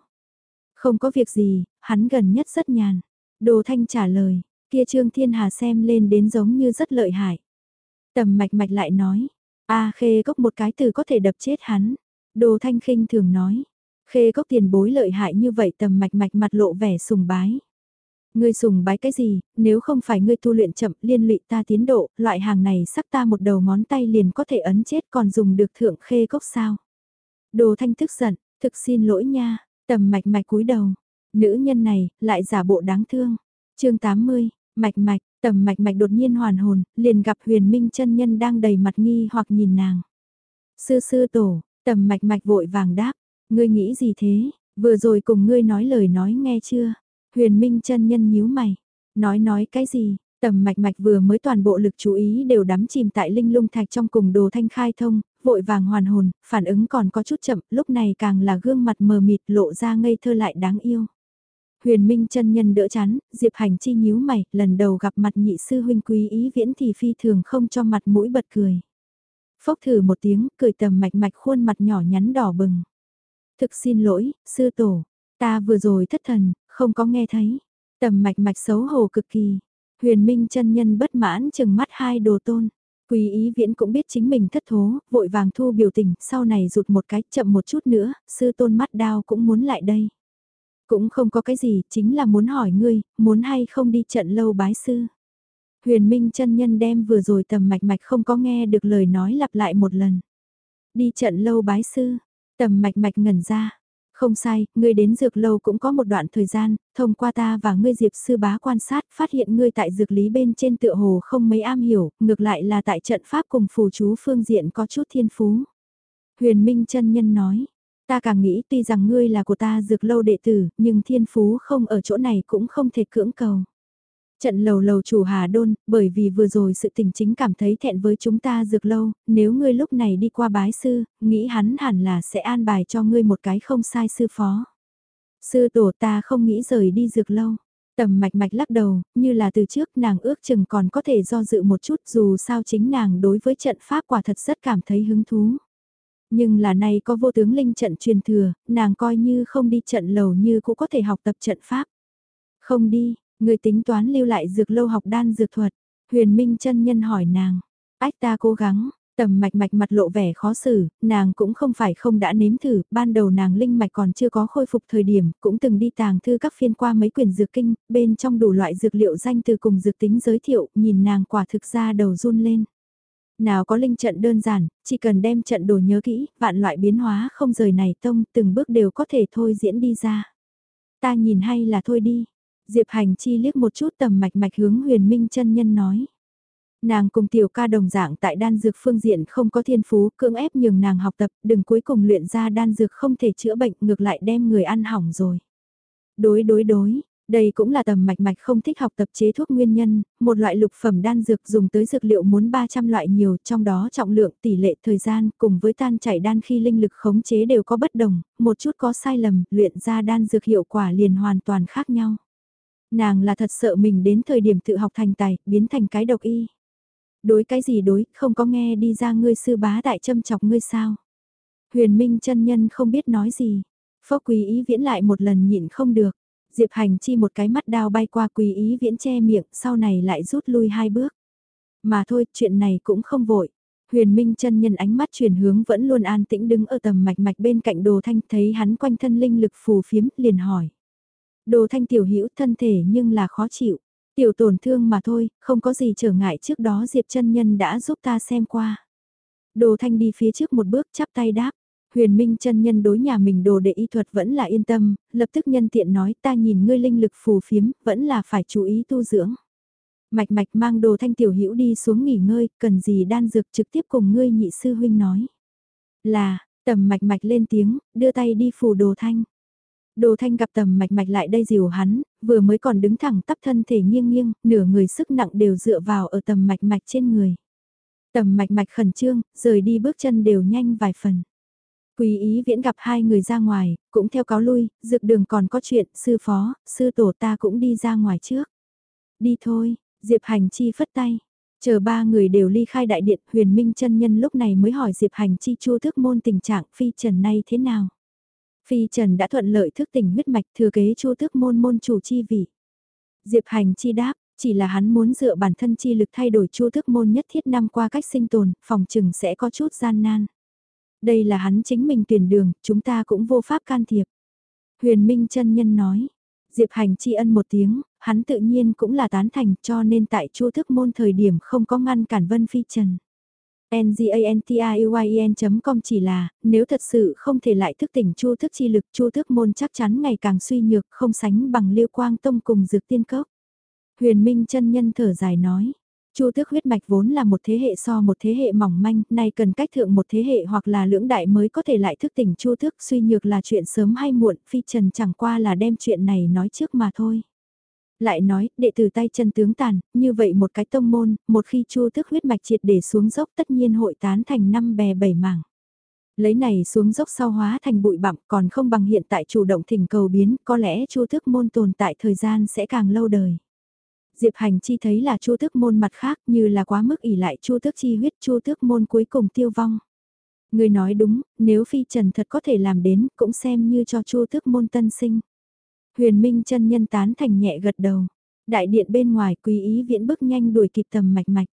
Không có việc gì, hắn gần nhất rất nhàn. Đồ thanh trả lời, kia trương thiên hà xem lên đến giống như rất lợi hại. Tầm mạch mạch lại nói, a khê cốc một cái từ có thể đập chết hắn. Đồ thanh khinh thường nói, Khê cốc tiền bối lợi hại như vậy tầm mạch mạch mặt lộ vẻ sùng bái. Ngươi sùng bái cái gì, nếu không phải ngươi tu luyện chậm liên lụy ta tiến độ, loại hàng này sắc ta một đầu ngón tay liền có thể ấn chết còn dùng được thượng khê cốc sao. Đồ thanh tức giận, thực xin lỗi nha, tầm mạch mạch cúi đầu. Nữ nhân này, lại giả bộ đáng thương. chương 80, mạch mạch, tầm mạch mạch đột nhiên hoàn hồn, liền gặp huyền minh chân nhân đang đầy mặt nghi hoặc nhìn nàng. Sư sư tổ, tầm mạch mạch vội vàng đáp, ngươi nghĩ gì thế, vừa rồi cùng ngươi nói lời nói nghe chưa? Huyền minh chân nhân nhíu mày, nói nói cái gì? Tầm mạch mạch vừa mới toàn bộ lực chú ý đều đắm chìm tại linh lung thạch trong cùng đồ thanh khai thông, vội vàng hoàn hồn, phản ứng còn có chút chậm, lúc này càng là gương mặt mờ mịt lộ ra ngây thơ lại đáng yêu. Huyền Minh chân nhân đỡ chán, Diệp Hành chi nhíu mày, lần đầu gặp mặt nhị sư huynh quý ý viễn thì phi thường không cho mặt mũi bật cười. Phốc thử một tiếng, cười tầm mạch mạch khuôn mặt nhỏ nhắn đỏ bừng. Thực xin lỗi, sư tổ, ta vừa rồi thất thần, không có nghe thấy. Tầm mạch mạch xấu hổ cực kỳ. Huyền Minh chân nhân bất mãn chừng mắt hai đồ tôn. Quý ý viễn cũng biết chính mình thất thố, vội vàng thu biểu tình, sau này rụt một cái chậm một chút nữa, sư tôn mắt đao cũng muốn lại đây. Cũng không có cái gì, chính là muốn hỏi ngươi, muốn hay không đi trận lâu bái sư. Huyền Minh chân nhân đem vừa rồi tầm mạch mạch không có nghe được lời nói lặp lại một lần. Đi trận lâu bái sư, tầm mạch mạch ngẩn ra. Không sai, ngươi đến dược lâu cũng có một đoạn thời gian, thông qua ta và ngươi diệp sư bá quan sát, phát hiện ngươi tại dược lý bên trên tựa hồ không mấy am hiểu, ngược lại là tại trận pháp cùng phù chú phương diện có chút thiên phú. Huyền Minh chân nhân nói, Ta càng nghĩ tuy rằng ngươi là của ta dược lâu đệ tử, nhưng thiên phú không ở chỗ này cũng không thể cưỡng cầu. Trận lầu lầu chủ Hà Đôn, bởi vì vừa rồi sự tình chính cảm thấy thẹn với chúng ta dược lâu, nếu ngươi lúc này đi qua bái sư, nghĩ hắn hẳn là sẽ an bài cho ngươi một cái không sai sư phó. Sư tổ ta không nghĩ rời đi dược lâu. Tầm mạch mạch lắc đầu, như là từ trước nàng ước chừng còn có thể do dự một chút dù sao chính nàng đối với trận pháp quả thật rất cảm thấy hứng thú. Nhưng là nay có vô tướng linh trận truyền thừa, nàng coi như không đi trận lầu như cũng có thể học tập trận pháp. Không đi, người tính toán lưu lại dược lâu học đan dược thuật. Huyền Minh chân nhân hỏi nàng, ách ta cố gắng, tầm mạch mạch mặt lộ vẻ khó xử, nàng cũng không phải không đã nếm thử, ban đầu nàng linh mạch còn chưa có khôi phục thời điểm, cũng từng đi tàng thư các phiên qua mấy quyển dược kinh, bên trong đủ loại dược liệu danh từ cùng dược tính giới thiệu, nhìn nàng quả thực ra đầu run lên. Nào có linh trận đơn giản, chỉ cần đem trận đồ nhớ kỹ, vạn loại biến hóa không rời này tông, từng bước đều có thể thôi diễn đi ra. Ta nhìn hay là thôi đi. Diệp Hành Chi liếc một chút tầm mạch mạch hướng huyền minh chân nhân nói. Nàng cùng tiểu ca đồng dạng tại đan dược phương diện không có thiên phú, cưỡng ép nhường nàng học tập, đừng cuối cùng luyện ra đan dược không thể chữa bệnh, ngược lại đem người ăn hỏng rồi. Đối đối đối, đây cũng là tầm mạch mạch không thích học tập chế thuốc nguyên nhân, một loại lục phẩm đan dược dùng tới dược liệu muốn 300 loại nhiều, trong đó trọng lượng, tỷ lệ, thời gian, cùng với tan chảy đan khi linh lực khống chế đều có bất đồng, một chút có sai lầm, luyện ra đan dược hiệu quả liền hoàn toàn khác nhau. Nàng là thật sợ mình đến thời điểm tự học thành tài, biến thành cái độc y. Đối cái gì đối, không có nghe đi ra ngươi sư bá đại châm chọc ngươi sao. Huyền Minh chân nhân không biết nói gì, phó quý ý viễn lại một lần nhịn không được Diệp Hành chi một cái mắt đao bay qua quý ý viễn che miệng, sau này lại rút lui hai bước. Mà thôi, chuyện này cũng không vội. Huyền Minh chân nhân ánh mắt chuyển hướng vẫn luôn an tĩnh đứng ở tầm mạch mạch bên cạnh Đồ Thanh thấy hắn quanh thân linh lực phù phiếm liền hỏi. Đồ Thanh tiểu hữu thân thể nhưng là khó chịu. Tiểu tổn thương mà thôi, không có gì trở ngại trước đó Diệp chân nhân đã giúp ta xem qua. Đồ Thanh đi phía trước một bước chắp tay đáp. Huyền Minh chân nhân đối nhà mình đồ đệ y thuật vẫn là yên tâm, lập tức nhân tiện nói ta nhìn ngươi linh lực phù phiếm, vẫn là phải chú ý tu dưỡng. Mạch mạch mang đồ thanh tiểu hữu đi xuống nghỉ ngơi, cần gì đan dược trực tiếp cùng ngươi nhị sư huynh nói. Là, tầm mạch mạch lên tiếng, đưa tay đi phù đồ thanh. Đồ thanh gặp tầm mạch mạch lại đây dìu hắn, vừa mới còn đứng thẳng tắp thân thể nghiêng nghiêng, nửa người sức nặng đều dựa vào ở tầm mạch mạch trên người. Tầm mạch mạch khẩn trương, rời đi bước chân đều nhanh vài phần. Quý ý viễn gặp hai người ra ngoài, cũng theo cáo lui, dược đường còn có chuyện, sư phó, sư tổ ta cũng đi ra ngoài trước. Đi thôi, Diệp Hành Chi phất tay. Chờ ba người đều ly khai đại điện, huyền minh chân nhân lúc này mới hỏi Diệp Hành Chi chu thức môn tình trạng phi trần nay thế nào. Phi trần đã thuận lợi thức tỉnh huyết mạch thừa kế chu thức môn môn chủ chi vị. Diệp Hành Chi đáp, chỉ là hắn muốn dựa bản thân chi lực thay đổi chu thức môn nhất thiết năm qua cách sinh tồn, phòng trừng sẽ có chút gian nan. Đây là hắn chính mình tuyển đường, chúng ta cũng vô pháp can thiệp. Huyền Minh chân Nhân nói, Diệp Hành tri ân một tiếng, hắn tự nhiên cũng là tán thành cho nên tại chu thức môn thời điểm không có ngăn cản Vân Phi Trần ngantien.com chỉ là, nếu thật sự không thể lại thức tỉnh chu thức chi lực chu thức môn chắc chắn ngày càng suy nhược không sánh bằng liêu quang tông cùng dược tiên cốc. Huyền Minh chân nhân thở dài nói, Chu tước huyết mạch vốn là một thế hệ so một thế hệ mỏng manh, nay cần cách thượng một thế hệ hoặc là lưỡng đại mới có thể lại thức tỉnh chu tước suy nhược là chuyện sớm hay muộn, phi trần chẳng qua là đem chuyện này nói trước mà thôi. Lại nói, đệ tử tay chân tướng tàn, như vậy một cái tông môn, một khi chu tước huyết mạch triệt để xuống dốc tất nhiên hội tán thành năm bè bảy mảng. Lấy này xuống dốc sau hóa thành bụi bặm còn không bằng hiện tại chủ động thỉnh cầu biến, có lẽ chu tước môn tồn tại thời gian sẽ càng lâu đời. Diệp Hành Chi thấy là Chu Tước môn mặt khác như là quá mức ỉ lại Chu Tước chi huyết Chu Tước môn cuối cùng tiêu vong. Người nói đúng, nếu Phi Trần thật có thể làm đến, cũng xem như cho Chu Tước môn tân sinh. Huyền Minh chân nhân tán thành nhẹ gật đầu. Đại điện bên ngoài quý ý viễn bước nhanh đuổi kịp tầm mạch mạch.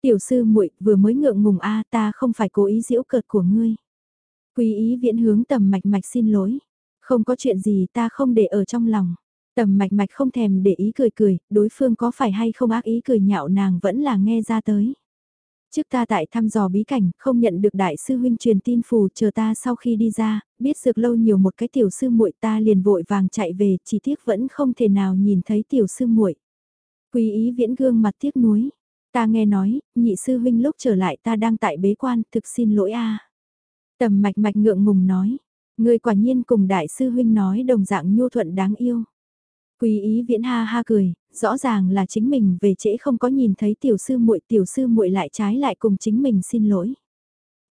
Tiểu sư muội vừa mới ngượng ngùng a ta không phải cố ý giễu cợt của ngươi. Quý ý viễn hướng tầm mạch mạch xin lỗi. Không có chuyện gì ta không để ở trong lòng. Tầm mạch mạch không thèm để ý cười cười, đối phương có phải hay không ác ý cười nhạo nàng vẫn là nghe ra tới. Trước ta tại thăm dò bí cảnh, không nhận được đại sư huynh truyền tin phù chờ ta sau khi đi ra, biết dược lâu nhiều một cái tiểu sư muội ta liền vội vàng chạy về, chỉ tiếc vẫn không thể nào nhìn thấy tiểu sư muội. Quý ý viễn gương mặt tiếc nuối. Ta nghe nói, nhị sư huynh lúc trở lại ta đang tại bế quan, thực xin lỗi a. Tầm mạch mạch ngượng ngùng nói, người quả nhiên cùng đại sư huynh nói đồng dạng nhu thuận đáng yêu. Quý ý viễn ha ha cười, rõ ràng là chính mình về trễ không có nhìn thấy tiểu sư muội tiểu sư muội lại trái lại cùng chính mình xin lỗi.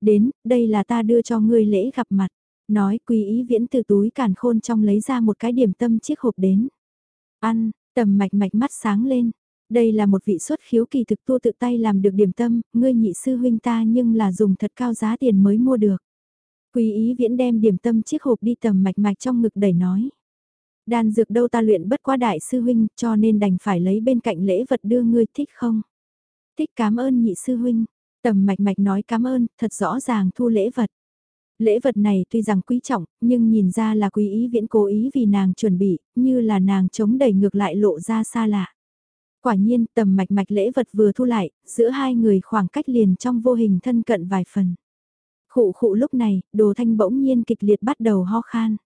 Đến, đây là ta đưa cho ngươi lễ gặp mặt. Nói quý ý viễn từ túi càn khôn trong lấy ra một cái điểm tâm chiếc hộp đến. Ăn, tầm mạch mạch mắt sáng lên. Đây là một vị xuất khiếu kỳ thực tu tự tay làm được điểm tâm, ngươi nhị sư huynh ta nhưng là dùng thật cao giá tiền mới mua được. Quý ý viễn đem điểm tâm chiếc hộp đi tầm mạch mạch trong ngực đẩy nói. Đan dược đâu ta luyện bất quá đại sư huynh cho nên đành phải lấy bên cạnh lễ vật đưa ngươi thích không? Thích cảm ơn nhị sư huynh. Tầm mạch mạch nói cảm ơn, thật rõ ràng thu lễ vật. Lễ vật này tuy rằng quý trọng, nhưng nhìn ra là quý ý viễn cố ý vì nàng chuẩn bị, như là nàng chống đẩy ngược lại lộ ra xa lạ. Quả nhiên tầm mạch mạch lễ vật vừa thu lại, giữa hai người khoảng cách liền trong vô hình thân cận vài phần. Khụ khụ lúc này, đồ thanh bỗng nhiên kịch liệt bắt đầu ho khan.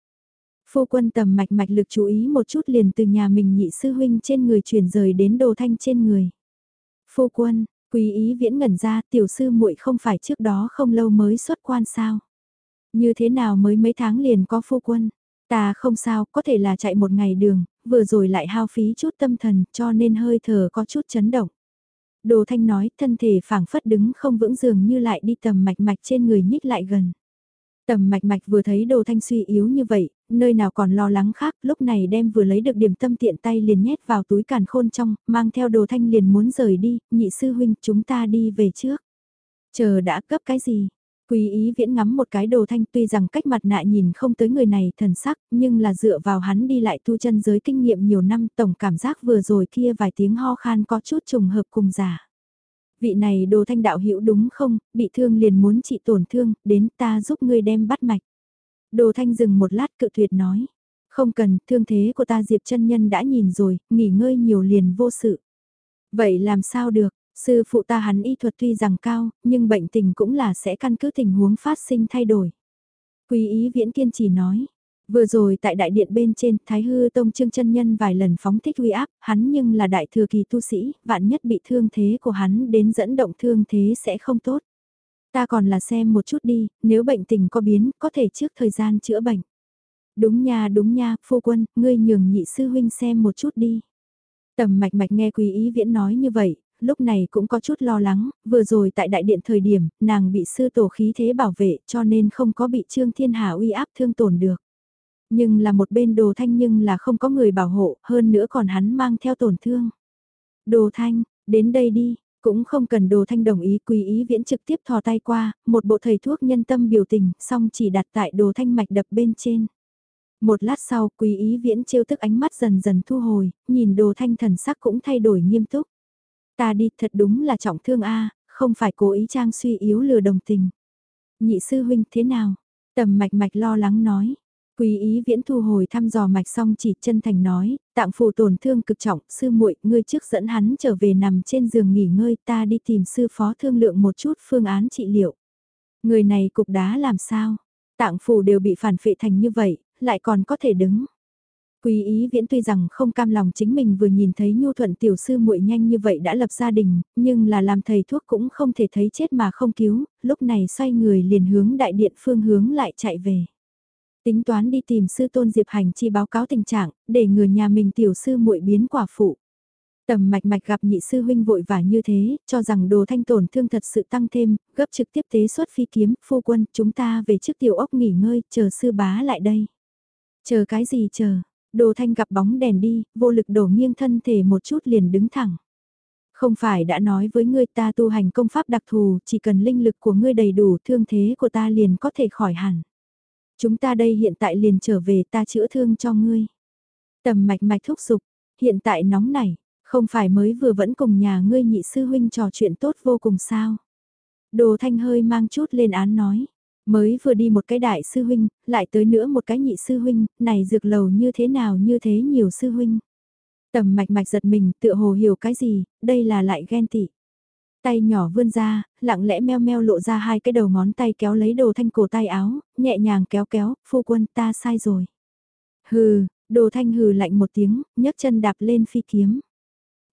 Phu quân tầm mạch mạch lực chú ý một chút liền từ nhà mình nhị sư huynh trên người chuyển rời đến đồ thanh trên người. Phu quân, quý ý viễn ngẩn ra tiểu sư muội không phải trước đó không lâu mới xuất quan sao. Như thế nào mới mấy tháng liền có phu quân. Ta không sao, có thể là chạy một ngày đường, vừa rồi lại hao phí chút tâm thần cho nên hơi thở có chút chấn động. Đồ thanh nói thân thể phảng phất đứng không vững dường như lại đi tầm mạch mạch trên người nhích lại gần. Tầm mạch mạch vừa thấy đồ thanh suy yếu như vậy, nơi nào còn lo lắng khác, lúc này đem vừa lấy được điểm tâm tiện tay liền nhét vào túi càn khôn trong, mang theo đồ thanh liền muốn rời đi, nhị sư huynh chúng ta đi về trước. Chờ đã cấp cái gì? Quý ý viễn ngắm một cái đồ thanh tuy rằng cách mặt nạ nhìn không tới người này thần sắc, nhưng là dựa vào hắn đi lại tu chân giới kinh nghiệm nhiều năm tổng cảm giác vừa rồi kia vài tiếng ho khan có chút trùng hợp cùng giả vị này đồ thanh đạo hữu đúng không, bị thương liền muốn trị tổn thương, đến ta giúp ngươi đem bắt mạch. Đồ thanh dừng một lát cự tuyệt nói, không cần, thương thế của ta Diệp chân nhân đã nhìn rồi, nghỉ ngơi nhiều liền vô sự. Vậy làm sao được, sư phụ ta hắn y thuật tuy rằng cao, nhưng bệnh tình cũng là sẽ căn cứ tình huống phát sinh thay đổi. Quý ý viễn kiên trì nói, Vừa rồi tại đại điện bên trên, Thái Hư Tông Trương chân Nhân vài lần phóng thích uy áp, hắn nhưng là đại thừa kỳ tu sĩ, vạn nhất bị thương thế của hắn đến dẫn động thương thế sẽ không tốt. Ta còn là xem một chút đi, nếu bệnh tình có biến, có thể trước thời gian chữa bệnh. Đúng nha đúng nha, phu quân, ngươi nhường nhị sư huynh xem một chút đi. Tầm mạch mạch nghe quý ý viễn nói như vậy, lúc này cũng có chút lo lắng, vừa rồi tại đại điện thời điểm, nàng bị sư tổ khí thế bảo vệ cho nên không có bị trương thiên hà uy áp thương tổn được. Nhưng là một bên đồ thanh nhưng là không có người bảo hộ, hơn nữa còn hắn mang theo tổn thương. Đồ thanh, đến đây đi, cũng không cần đồ thanh đồng ý quý ý viễn trực tiếp thò tay qua, một bộ thầy thuốc nhân tâm biểu tình, xong chỉ đặt tại đồ thanh mạch đập bên trên. Một lát sau quý ý viễn trêu tức ánh mắt dần dần thu hồi, nhìn đồ thanh thần sắc cũng thay đổi nghiêm túc. Ta đi thật đúng là trọng thương a không phải cố ý trang suy yếu lừa đồng tình. Nhị sư huynh thế nào? Tầm mạch mạch lo lắng nói. Quý ý viễn thu hồi thăm dò mạch xong chỉ chân thành nói, tạng phù tổn thương cực trọng, sư muội ngươi trước dẫn hắn trở về nằm trên giường nghỉ ngơi ta đi tìm sư phó thương lượng một chút phương án trị liệu. Người này cục đá làm sao? Tạng phù đều bị phản phệ thành như vậy, lại còn có thể đứng. Quý ý viễn tuy rằng không cam lòng chính mình vừa nhìn thấy nhu thuận tiểu sư muội nhanh như vậy đã lập gia đình, nhưng là làm thầy thuốc cũng không thể thấy chết mà không cứu, lúc này xoay người liền hướng đại điện phương hướng lại chạy về. Tính toán đi tìm sư tôn Diệp Hành chi báo cáo tình trạng, để người nhà mình tiểu sư muội biến quả phụ. Tầm mạch mạch gặp nhị sư huynh vội vả như thế, cho rằng đồ thanh tổn thương thật sự tăng thêm, gấp trực tiếp tế xuất phi kiếm, phu quân, chúng ta về trước tiểu ốc nghỉ ngơi, chờ sư bá lại đây. Chờ cái gì chờ, đồ thanh gặp bóng đèn đi, vô lực đổ nghiêng thân thể một chút liền đứng thẳng. Không phải đã nói với ngươi ta tu hành công pháp đặc thù, chỉ cần linh lực của ngươi đầy đủ thương thế của ta liền có thể khỏi hẳn. Chúng ta đây hiện tại liền trở về ta chữa thương cho ngươi. Tầm mạch mạch thúc giục, hiện tại nóng nảy, không phải mới vừa vẫn cùng nhà ngươi nhị sư huynh trò chuyện tốt vô cùng sao. Đồ thanh hơi mang chút lên án nói, mới vừa đi một cái đại sư huynh, lại tới nữa một cái nhị sư huynh, này dược lầu như thế nào như thế nhiều sư huynh. Tầm mạch mạch giật mình, tựa hồ hiểu cái gì, đây là lại ghen tị. Tay nhỏ vươn ra, lặng lẽ meo meo lộ ra hai cái đầu ngón tay kéo lấy đồ thanh cổ tay áo, nhẹ nhàng kéo kéo, phu quân ta sai rồi. Hừ, đồ thanh hừ lạnh một tiếng, nhấc chân đạp lên phi kiếm.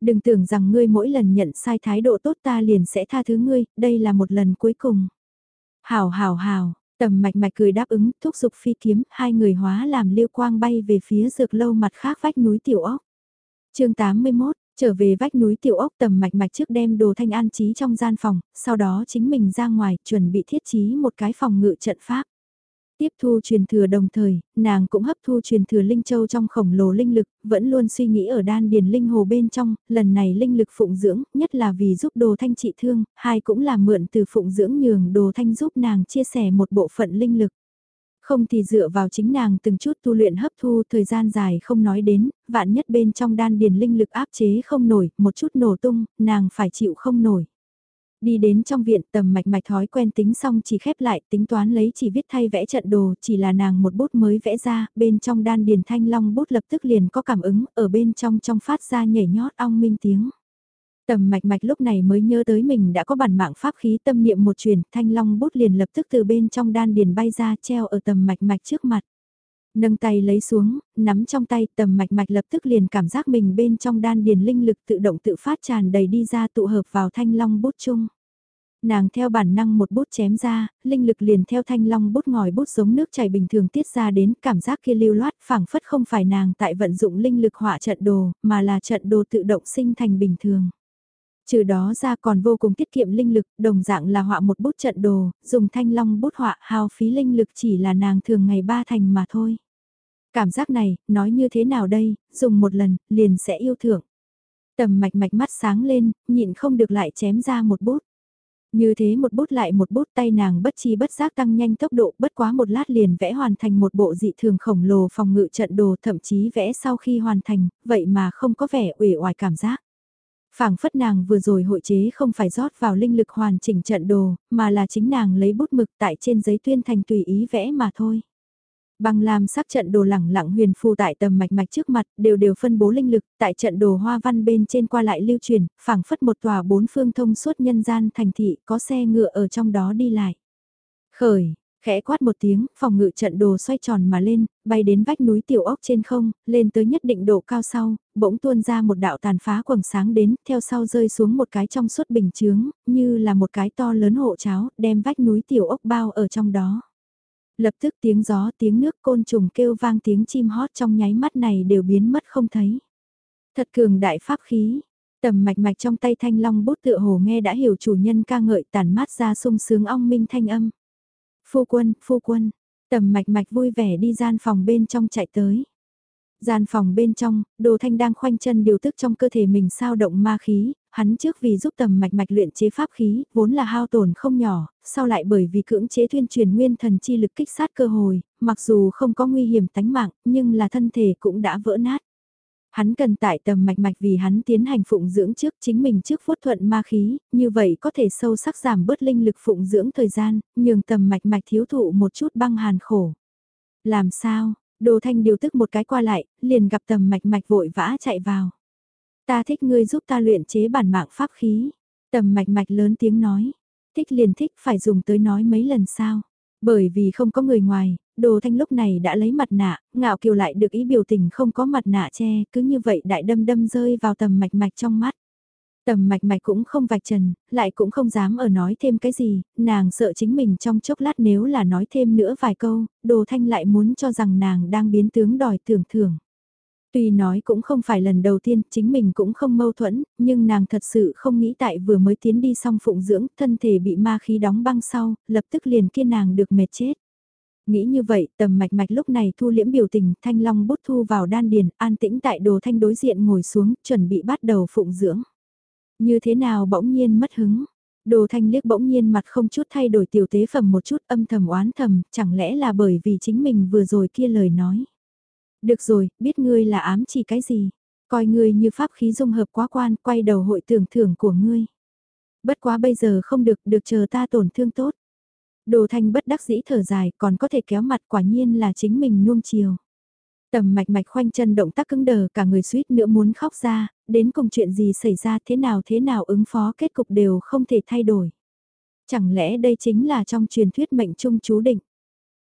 Đừng tưởng rằng ngươi mỗi lần nhận sai thái độ tốt ta liền sẽ tha thứ ngươi, đây là một lần cuối cùng. Hảo hảo hảo, tầm mạch mạch cười đáp ứng, thúc giục phi kiếm, hai người hóa làm liêu quang bay về phía dược lâu mặt khác vách núi tiểu ốc. chương 81, Trở về vách núi tiểu ốc tầm mạch mạch trước đem đồ thanh an trí trong gian phòng, sau đó chính mình ra ngoài chuẩn bị thiết trí một cái phòng ngự trận pháp. Tiếp thu truyền thừa đồng thời, nàng cũng hấp thu truyền thừa linh châu trong khổng lồ linh lực, vẫn luôn suy nghĩ ở đan điền linh hồ bên trong, lần này linh lực phụng dưỡng, nhất là vì giúp đồ thanh trị thương, hai cũng là mượn từ phụng dưỡng nhường đồ thanh giúp nàng chia sẻ một bộ phận linh lực. Không thì dựa vào chính nàng từng chút tu luyện hấp thu thời gian dài không nói đến, vạn nhất bên trong đan điền linh lực áp chế không nổi, một chút nổ tung, nàng phải chịu không nổi. Đi đến trong viện tầm mạch mạch thói quen tính xong chỉ khép lại tính toán lấy chỉ viết thay vẽ trận đồ chỉ là nàng một bút mới vẽ ra, bên trong đan điền thanh long bút lập tức liền có cảm ứng, ở bên trong trong phát ra nhảy nhót ong minh tiếng. Tầm mạch mạch lúc này mới nhớ tới mình đã có bản mạng pháp khí tâm niệm một truyền, thanh long bút liền lập tức từ bên trong đan điền bay ra treo ở tầm mạch mạch trước mặt. Nâng tay lấy xuống, nắm trong tay tầm mạch mạch lập tức liền cảm giác mình bên trong đan điền linh lực tự động tự phát tràn đầy đi ra tụ hợp vào thanh long bút chung. Nàng theo bản năng một bút chém ra, linh lực liền theo thanh long bút ngòi bút giống nước chảy bình thường tiết ra đến cảm giác kia lưu loát phảng phất không phải nàng tại vận dụng linh lực họa trận đồ, mà là trận đồ tự động sinh thành bình thường. Trừ đó ra còn vô cùng tiết kiệm linh lực, đồng dạng là họa một bút trận đồ, dùng thanh long bút họa hao phí linh lực chỉ là nàng thường ngày ba thành mà thôi. Cảm giác này, nói như thế nào đây, dùng một lần, liền sẽ yêu thưởng. Tầm mạch mạch mắt sáng lên, nhịn không được lại chém ra một bút. Như thế một bút lại một bút tay nàng bất chi bất giác tăng nhanh tốc độ bất quá một lát liền vẽ hoàn thành một bộ dị thường khổng lồ phòng ngự trận đồ thậm chí vẽ sau khi hoàn thành, vậy mà không có vẻ uể oải cảm giác phảng phất nàng vừa rồi hội chế không phải rót vào linh lực hoàn chỉnh trận đồ, mà là chính nàng lấy bút mực tại trên giấy tuyên thành tùy ý vẽ mà thôi. Băng lam sắc trận đồ lẳng lặng huyền phù tại tầm mạch mạch trước mặt, đều đều phân bố linh lực, tại trận đồ hoa văn bên trên qua lại lưu truyền, phảng phất một tòa bốn phương thông suốt nhân gian thành thị, có xe ngựa ở trong đó đi lại. Khởi, Khẽ quát một tiếng, phòng ngự trận đồ xoay tròn mà lên, bay đến vách núi tiểu ốc trên không, lên tới nhất định độ cao sau, bỗng tuôn ra một đạo tàn phá quầng sáng đến, theo sau rơi xuống một cái trong suốt bình chướng, như là một cái to lớn hộ cháo, đem vách núi tiểu ốc bao ở trong đó. Lập tức tiếng gió, tiếng nước côn trùng kêu vang tiếng chim hót trong nháy mắt này đều biến mất không thấy. Thật cường đại pháp khí, tầm mạch mạch trong tay thanh long bút tựa hồ nghe đã hiểu chủ nhân ca ngợi tàn mát ra sung sướng ong minh thanh âm. Phu quân, phu quân, tầm mạch mạch vui vẻ đi gian phòng bên trong chạy tới. Gian phòng bên trong, đồ thanh đang khoanh chân điều tức trong cơ thể mình sao động ma khí, hắn trước vì giúp tầm mạch mạch luyện chế pháp khí, vốn là hao tổn không nhỏ, sau lại bởi vì cưỡng chế thuyên truyền nguyên thần chi lực kích sát cơ hồi, mặc dù không có nguy hiểm tánh mạng, nhưng là thân thể cũng đã vỡ nát. Hắn cần tại tầm mạch mạch vì hắn tiến hành phụng dưỡng trước chính mình trước phốt thuận ma khí, như vậy có thể sâu sắc giảm bớt linh lực phụng dưỡng thời gian, nhường tầm mạch mạch thiếu thụ một chút băng hàn khổ. Làm sao, đồ thanh điều tức một cái qua lại, liền gặp tầm mạch mạch vội vã chạy vào. Ta thích ngươi giúp ta luyện chế bản mạng pháp khí. Tầm mạch mạch lớn tiếng nói. Thích liền thích phải dùng tới nói mấy lần sao. Bởi vì không có người ngoài, đồ thanh lúc này đã lấy mặt nạ, ngạo kiều lại được ý biểu tình không có mặt nạ che, cứ như vậy đại đâm đâm rơi vào tầm mạch mạch trong mắt. Tầm mạch mạch cũng không vạch trần, lại cũng không dám ở nói thêm cái gì, nàng sợ chính mình trong chốc lát nếu là nói thêm nữa vài câu, đồ thanh lại muốn cho rằng nàng đang biến tướng đòi tưởng thưởng. Tuy nói cũng không phải lần đầu tiên, chính mình cũng không mâu thuẫn, nhưng nàng thật sự không nghĩ tại vừa mới tiến đi xong phụng dưỡng, thân thể bị ma khí đóng băng sau, lập tức liền kia nàng được mệt chết. Nghĩ như vậy, tầm mạch mạch lúc này thu liễm biểu tình, thanh long bút thu vào đan điền, an tĩnh tại đồ thanh đối diện ngồi xuống, chuẩn bị bắt đầu phụng dưỡng. Như thế nào bỗng nhiên mất hứng, Đồ thanh liếc bỗng nhiên mặt không chút thay đổi tiểu tế phẩm một chút âm thầm oán thầm, chẳng lẽ là bởi vì chính mình vừa rồi kia lời nói. Được rồi, biết ngươi là ám chỉ cái gì. Coi ngươi như pháp khí dung hợp quá quan, quay đầu hội tưởng thưởng của ngươi. Bất quá bây giờ không được, được chờ ta tổn thương tốt. Đồ thanh bất đắc dĩ thở dài, còn có thể kéo mặt quả nhiên là chính mình nuông chiều. Tầm mạch mạch khoanh chân động tác cứng đờ cả người suýt nữa muốn khóc ra, đến cùng chuyện gì xảy ra thế nào thế nào ứng phó kết cục đều không thể thay đổi. Chẳng lẽ đây chính là trong truyền thuyết mệnh trung chú định.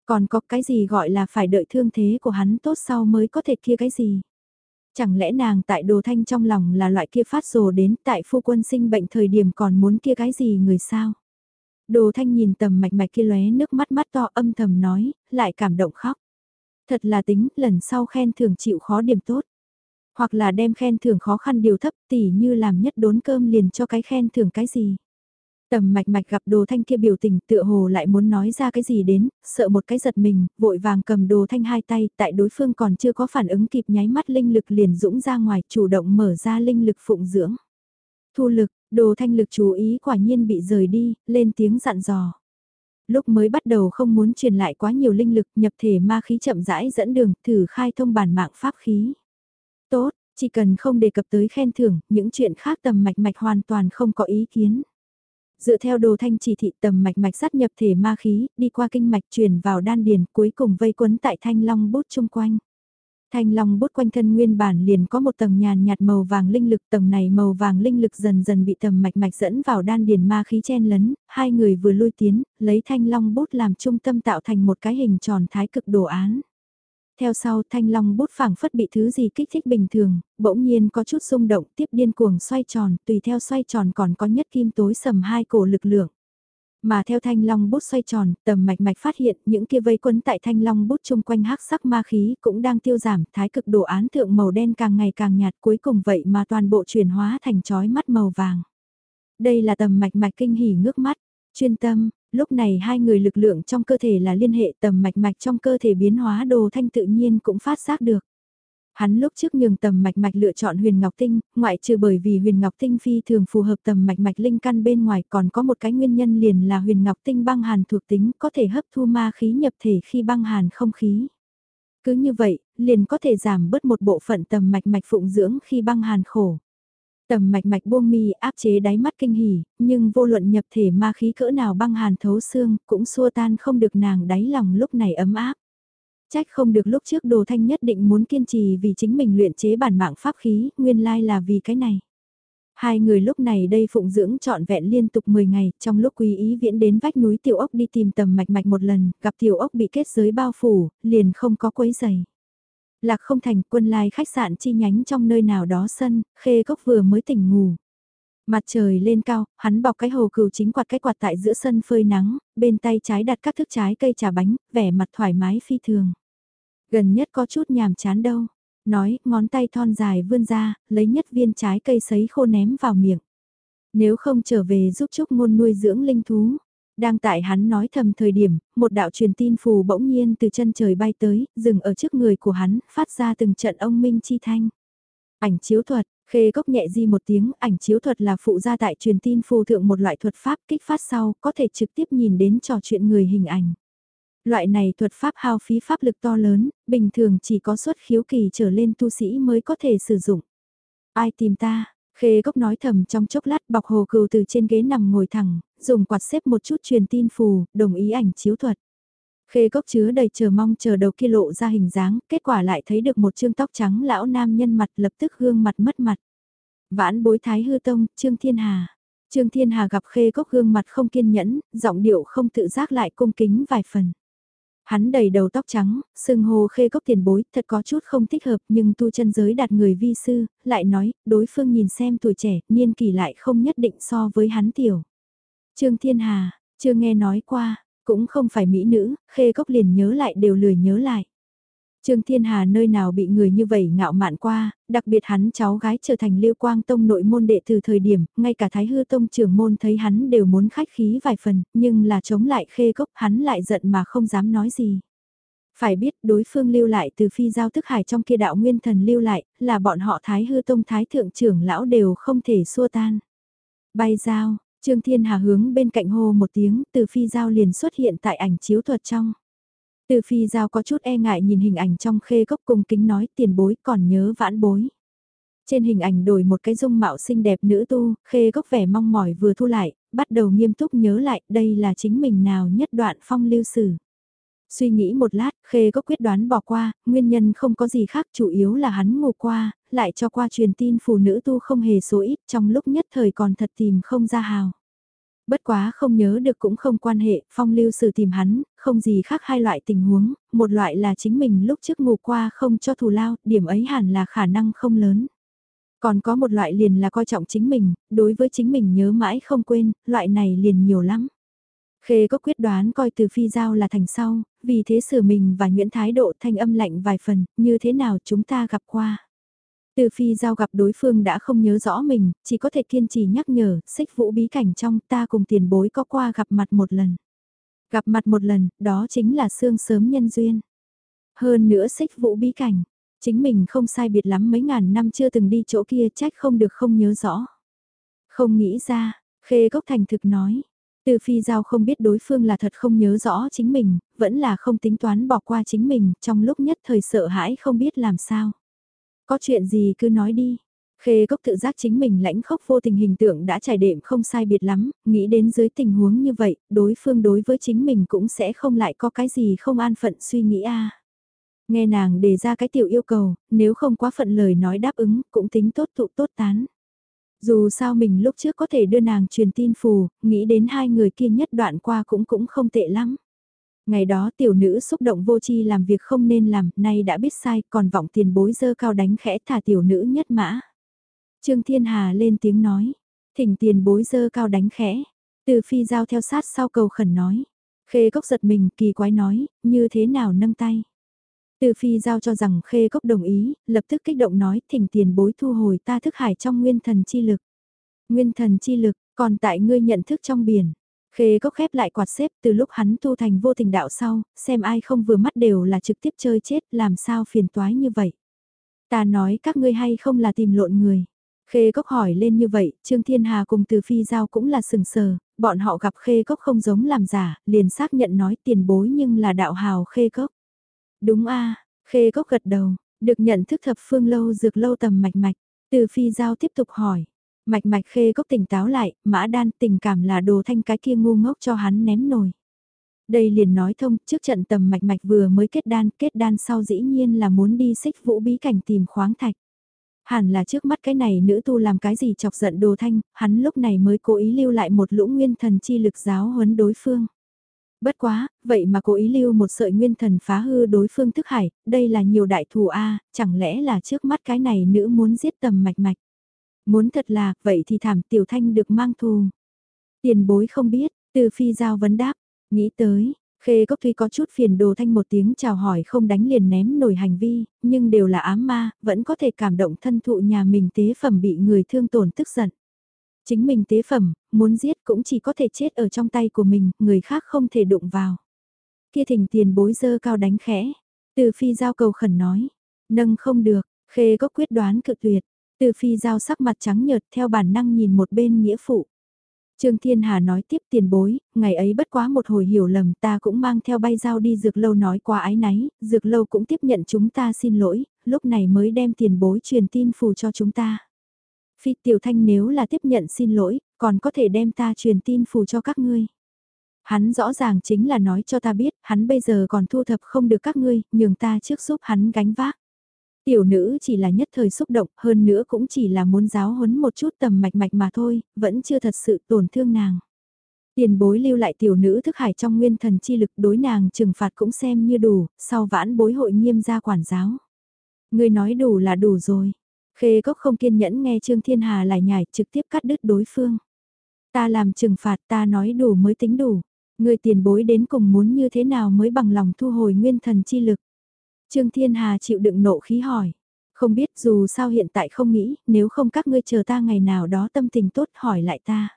Còn có cái gì gọi là phải đợi thương thế của hắn tốt sau mới có thể kia cái gì? Chẳng lẽ nàng tại đồ thanh trong lòng là loại kia phát rồ đến tại phu quân sinh bệnh thời điểm còn muốn kia cái gì người sao? Đồ thanh nhìn tầm mạch mạch kia lóe nước mắt mắt to âm thầm nói, lại cảm động khóc. Thật là tính, lần sau khen thưởng chịu khó điểm tốt. Hoặc là đem khen thưởng khó khăn điều thấp tỉ như làm nhất đốn cơm liền cho cái khen thưởng cái gì. Tầm mạch mạch gặp đồ thanh kia biểu tình tựa hồ lại muốn nói ra cái gì đến, sợ một cái giật mình, vội vàng cầm đồ thanh hai tay, tại đối phương còn chưa có phản ứng kịp nháy mắt linh lực liền dũng ra ngoài chủ động mở ra linh lực phụng dưỡng. Thu lực, đồ thanh lực chú ý quả nhiên bị rời đi, lên tiếng dặn dò. Lúc mới bắt đầu không muốn truyền lại quá nhiều linh lực nhập thể ma khí chậm rãi dẫn đường thử khai thông bản mạng pháp khí. Tốt, chỉ cần không đề cập tới khen thưởng, những chuyện khác tầm mạch mạch hoàn toàn không có ý kiến. Dựa theo đồ thanh chỉ thị tầm mạch mạch sát nhập thể ma khí, đi qua kinh mạch truyền vào đan điền cuối cùng vây quấn tại thanh long bút chung quanh. Thanh long bút quanh thân nguyên bản liền có một tầng nhàn nhạt màu vàng linh lực, tầng này màu vàng linh lực dần dần bị tầm mạch mạch dẫn vào đan điền ma khí chen lấn, hai người vừa lui tiến, lấy thanh long bút làm trung tâm tạo thành một cái hình tròn thái cực đồ án. Theo sau thanh long bút phảng phất bị thứ gì kích thích bình thường, bỗng nhiên có chút rung động tiếp điên cuồng xoay tròn, tùy theo xoay tròn còn có nhất kim tối sầm hai cổ lực lượng. Mà theo thanh long bút xoay tròn, tầm mạch mạch phát hiện những kia vây quấn tại thanh long bút chung quanh hắc sắc ma khí cũng đang tiêu giảm, thái cực đồ án thượng màu đen càng ngày càng nhạt cuối cùng vậy mà toàn bộ chuyển hóa thành chói mắt màu vàng. Đây là tầm mạch mạch kinh hỉ ngước mắt, chuyên tâm, lúc này hai người lực lượng trong cơ thể là liên hệ tầm mạch mạch trong cơ thể biến hóa đồ thanh tự nhiên cũng phát giác được. Hắn lúc trước nhường tầm mạch mạch lựa chọn huyền ngọc tinh, ngoại trừ bởi vì huyền ngọc tinh phi thường phù hợp tầm mạch mạch linh căn bên ngoài còn có một cái nguyên nhân liền là huyền ngọc tinh băng hàn thuộc tính có thể hấp thu ma khí nhập thể khi băng hàn không khí. Cứ như vậy, liền có thể giảm bớt một bộ phận tầm mạch mạch phụng dưỡng khi băng hàn khổ. Tầm mạch mạch buông mi áp chế đáy mắt kinh hỉ, nhưng vô luận nhập thể ma khí cỡ nào băng hàn thấu xương cũng xua tan không được nàng đáy lòng lúc này ấm áp. Trách không được lúc trước đồ thanh nhất định muốn kiên trì vì chính mình luyện chế bản mạng pháp khí, nguyên lai là vì cái này. Hai người lúc này đây phụng dưỡng trọn vẹn liên tục 10 ngày, trong lúc quý ý viễn đến vách núi tiểu ốc đi tìm tầm mạch mạch một lần, gặp tiểu ốc bị kết giới bao phủ, liền không có quấy giày. Lạc không thành quân lai khách sạn chi nhánh trong nơi nào đó sân, khê cốc vừa mới tỉnh ngủ. Mặt trời lên cao, hắn bọc cái hồ cừu chính quạt cái quạt tại giữa sân phơi nắng, bên tay trái đặt các thức trái cây trà bánh, vẻ mặt thoải mái phi thường. Gần nhất có chút nhàm chán đâu. Nói, ngón tay thon dài vươn ra, lấy nhất viên trái cây sấy khô ném vào miệng. Nếu không trở về giúp Trúc Ngôn nuôi dưỡng linh thú. Đang tại hắn nói thầm thời điểm, một đạo truyền tin phù bỗng nhiên từ chân trời bay tới, dừng ở trước người của hắn, phát ra từng trận ông minh chi thanh. Ảnh chiếu thuật, khê cốc nhẹ di một tiếng, ảnh chiếu thuật là phụ gia tại truyền tin phù thượng một loại thuật pháp kích phát sau, có thể trực tiếp nhìn đến trò chuyện người hình ảnh. Loại này thuật pháp hao phí pháp lực to lớn, bình thường chỉ có xuất khiếu kỳ trở lên tu sĩ mới có thể sử dụng. Ai tìm ta? Khê Cốc nói thầm trong chốc lát bọc hồ cừu từ trên ghế nằm ngồi thẳng, dùng quạt xếp một chút truyền tin phù, đồng ý ảnh chiếu thuật. Khê Cốc chứa đầy chờ mong chờ đầu kia lộ ra hình dáng, kết quả lại thấy được một trương tóc trắng lão nam nhân mặt lập tức gương mặt mất mặt. Vãn bối thái hư tông, Trương Thiên Hà. Trương Thiên Hà gặp Khê Cốc gương mặt không kiên nhẫn, giọng điệu không tự giác lại cung kính vài phần. Hắn đầy đầu tóc trắng, sưng hồ khê cốc tiền bối, thật có chút không thích hợp nhưng tu chân giới đạt người vi sư, lại nói, đối phương nhìn xem tuổi trẻ, niên kỳ lại không nhất định so với hắn tiểu. Trương Thiên Hà, chưa nghe nói qua, cũng không phải mỹ nữ, khê cốc liền nhớ lại đều lười nhớ lại. Trương Thiên Hà nơi nào bị người như vậy ngạo mạn qua, đặc biệt hắn cháu gái trở thành Liêu Quang Tông nội môn đệ từ thời điểm, ngay cả Thái Hư Tông trưởng môn thấy hắn đều muốn khách khí vài phần, nhưng là chống lại khê cốc hắn lại giận mà không dám nói gì. Phải biết đối phương lưu lại từ phi giao thức hải trong kia đạo nguyên thần lưu lại, là bọn họ Thái Hư Tông Thái Thượng trưởng lão đều không thể xua tan. Bay giao, Trương Thiên Hà hướng bên cạnh hô một tiếng, từ phi giao liền xuất hiện tại ảnh chiếu thuật trong. Từ phi giao có chút e ngại nhìn hình ảnh trong khê cốc cung kính nói tiền bối còn nhớ vãn bối. Trên hình ảnh đổi một cái dung mạo xinh đẹp nữ tu, khê cốc vẻ mong mỏi vừa thu lại, bắt đầu nghiêm túc nhớ lại đây là chính mình nào nhất đoạn phong lưu sử. Suy nghĩ một lát, khê gốc quyết đoán bỏ qua, nguyên nhân không có gì khác chủ yếu là hắn ngủ qua, lại cho qua truyền tin phụ nữ tu không hề số ít trong lúc nhất thời còn thật tìm không ra hào. Bất quá không nhớ được cũng không quan hệ, phong lưu sử tìm hắn, không gì khác hai loại tình huống, một loại là chính mình lúc trước ngủ qua không cho thù lao, điểm ấy hẳn là khả năng không lớn. Còn có một loại liền là coi trọng chính mình, đối với chính mình nhớ mãi không quên, loại này liền nhiều lắm. Khê có quyết đoán coi từ phi giao là thành sau, vì thế sửa mình và nguyễn thái độ thanh âm lạnh vài phần, như thế nào chúng ta gặp qua. Từ phi giao gặp đối phương đã không nhớ rõ mình, chỉ có thể kiên trì nhắc nhở, xích vũ bí cảnh trong ta cùng tiền bối có qua gặp mặt một lần. Gặp mặt một lần, đó chính là xương sớm nhân duyên. Hơn nữa xích vũ bí cảnh, chính mình không sai biệt lắm mấy ngàn năm chưa từng đi chỗ kia trách không được không nhớ rõ. Không nghĩ ra, khê gốc thành thực nói. Từ phi giao không biết đối phương là thật không nhớ rõ chính mình, vẫn là không tính toán bỏ qua chính mình, trong lúc nhất thời sợ hãi không biết làm sao. Có chuyện gì cứ nói đi. Khê cốc tự giác chính mình lãnh khốc vô tình hình tượng đã trải đệm không sai biệt lắm, nghĩ đến dưới tình huống như vậy, đối phương đối với chính mình cũng sẽ không lại có cái gì không an phận suy nghĩ a. Nghe nàng đề ra cái tiểu yêu cầu, nếu không quá phận lời nói đáp ứng, cũng tính tốt tụ tốt tán. Dù sao mình lúc trước có thể đưa nàng truyền tin phù, nghĩ đến hai người kia nhất đoạn qua cũng cũng không tệ lắm. Ngày đó tiểu nữ xúc động vô chi làm việc không nên làm, nay đã biết sai, còn vọng tiền bối dơ cao đánh khẽ thả tiểu nữ nhất mã. Trương Thiên Hà lên tiếng nói, thỉnh tiền bối dơ cao đánh khẽ, từ phi giao theo sát sau cầu khẩn nói. Khê cốc giật mình kỳ quái nói, như thế nào nâng tay. Từ phi giao cho rằng khê cốc đồng ý, lập tức kích động nói thỉnh tiền bối thu hồi ta thức hải trong nguyên thần chi lực. Nguyên thần chi lực, còn tại ngươi nhận thức trong biển. Khê cốc khép lại quạt xếp từ lúc hắn tu thành vô tình đạo sau, xem ai không vừa mắt đều là trực tiếp chơi chết làm sao phiền toái như vậy. Ta nói các ngươi hay không là tìm lộn người. Khê cốc hỏi lên như vậy, Trương Thiên Hà cùng từ phi giao cũng là sừng sờ, bọn họ gặp khê cốc không giống làm giả, liền xác nhận nói tiền bối nhưng là đạo hào khê cốc. Đúng a khê cốc gật đầu, được nhận thức thập phương lâu dược lâu tầm mạch mạch, từ phi giao tiếp tục hỏi. Mạch mạch khê cốc tỉnh táo lại, mã đan tình cảm là đồ thanh cái kia ngu ngốc cho hắn ném nồi. Đây liền nói thông, trước trận tầm mạch mạch vừa mới kết đan, kết đan sau dĩ nhiên là muốn đi xích vũ bí cảnh tìm khoáng thạch. Hẳn là trước mắt cái này nữ tu làm cái gì chọc giận đồ thanh, hắn lúc này mới cố ý lưu lại một lũ nguyên thần chi lực giáo huấn đối phương. Bất quá, vậy mà cố ý lưu một sợi nguyên thần phá hư đối phương thức hải, đây là nhiều đại thù A, chẳng lẽ là trước mắt cái này nữ muốn giết tầm mạch mạch. Muốn thật là, vậy thì thảm tiểu thanh được mang thù. Tiền bối không biết, từ phi giao vấn đáp, nghĩ tới, Khê Cốc tuy có chút phiền đồ thanh một tiếng chào hỏi không đánh liền ném nổi hành vi, nhưng đều là ám ma, vẫn có thể cảm động thân thụ nhà mình tế phẩm bị người thương tổn tức giận. Chính mình tế phẩm, muốn giết cũng chỉ có thể chết ở trong tay của mình, người khác không thể đụng vào. Kia thỉnh tiền bối dơ cao đánh khẽ, từ phi giao cầu khẩn nói, nâng không được, khê có quyết đoán cự tuyệt, từ phi giao sắc mặt trắng nhợt theo bản năng nhìn một bên nghĩa phụ. Trương Thiên Hà nói tiếp tiền bối, ngày ấy bất quá một hồi hiểu lầm ta cũng mang theo bay dao đi dược lâu nói qua ái náy, dược lâu cũng tiếp nhận chúng ta xin lỗi, lúc này mới đem tiền bối truyền tin phù cho chúng ta. Phi Tiểu Thanh nếu là tiếp nhận xin lỗi, còn có thể đem ta truyền tin phù cho các ngươi. Hắn rõ ràng chính là nói cho ta biết, hắn bây giờ còn thu thập không được các ngươi, nhường ta trước giúp hắn gánh vác. Tiểu nữ chỉ là nhất thời xúc động, hơn nữa cũng chỉ là muốn giáo huấn một chút tầm mạch mạch mà thôi, vẫn chưa thật sự tổn thương nàng. Tiền bối lưu lại tiểu nữ thức hải trong nguyên thần chi lực đối nàng trừng phạt cũng xem như đủ, sau vãn bối hội nghiêm gia quản giáo. Người nói đủ là đủ rồi. Khê cốc không kiên nhẫn nghe Trương Thiên Hà lại nhảy trực tiếp cắt đứt đối phương. Ta làm trừng phạt ta nói đủ mới tính đủ. Người tiền bối đến cùng muốn như thế nào mới bằng lòng thu hồi nguyên thần chi lực. Trương Thiên Hà chịu đựng nộ khí hỏi. Không biết dù sao hiện tại không nghĩ, nếu không các ngươi chờ ta ngày nào đó tâm tình tốt hỏi lại ta.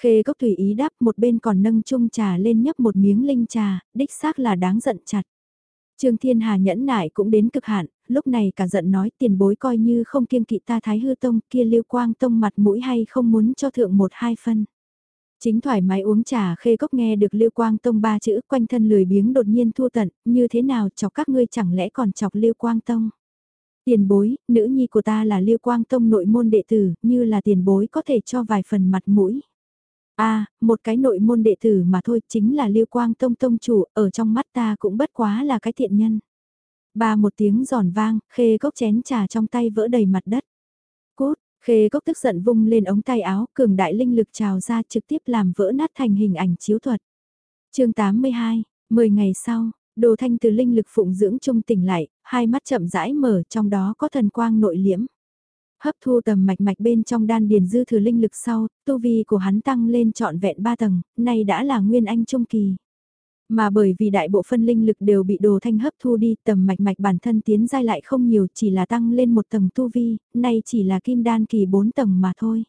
Khê cốc tùy ý đáp một bên còn nâng chung trà lên nhấp một miếng linh trà, đích xác là đáng giận chặt. Trương Thiên Hà nhẫn nại cũng đến cực hạn, lúc này cả giận nói tiền bối coi như không kiêng kỵ ta thái hư tông kia liêu quang tông mặt mũi hay không muốn cho thượng một hai phân. Chính thoải mái uống trà khê cốc nghe được Liêu Quang Tông ba chữ quanh thân lười biếng đột nhiên thua tận, như thế nào chọc các ngươi chẳng lẽ còn chọc Liêu Quang Tông. Tiền bối, nữ nhi của ta là Liêu Quang Tông nội môn đệ tử, như là tiền bối có thể cho vài phần mặt mũi. a à, một cái nội môn đệ tử mà thôi, chính là Liêu Quang Tông Tông chủ, ở trong mắt ta cũng bất quá là cái thiện nhân. Ba một tiếng giòn vang, khê cốc chén trà trong tay vỡ đầy mặt đất. Cút, Khê cốc tức giận vung lên ống tay áo, cường đại linh lực trào ra trực tiếp làm vỡ nát thành hình ảnh chiếu thuật. chương 82, 10 ngày sau, đồ thanh từ linh lực phụng dưỡng trung tỉnh lại, hai mắt chậm rãi mở trong đó có thần quang nội liễm. Hấp thu tầm mạch mạch bên trong đan điền dư thừa linh lực sau, tu vi của hắn tăng lên trọn vẹn 3 tầng, nay đã là nguyên anh trung kỳ. Mà bởi vì đại bộ phân linh lực đều bị đồ thanh hấp thu đi tầm mạch mạch bản thân tiến giai lại không nhiều chỉ là tăng lên một tầng tu vi, nay chỉ là kim đan kỳ 4 tầng mà thôi.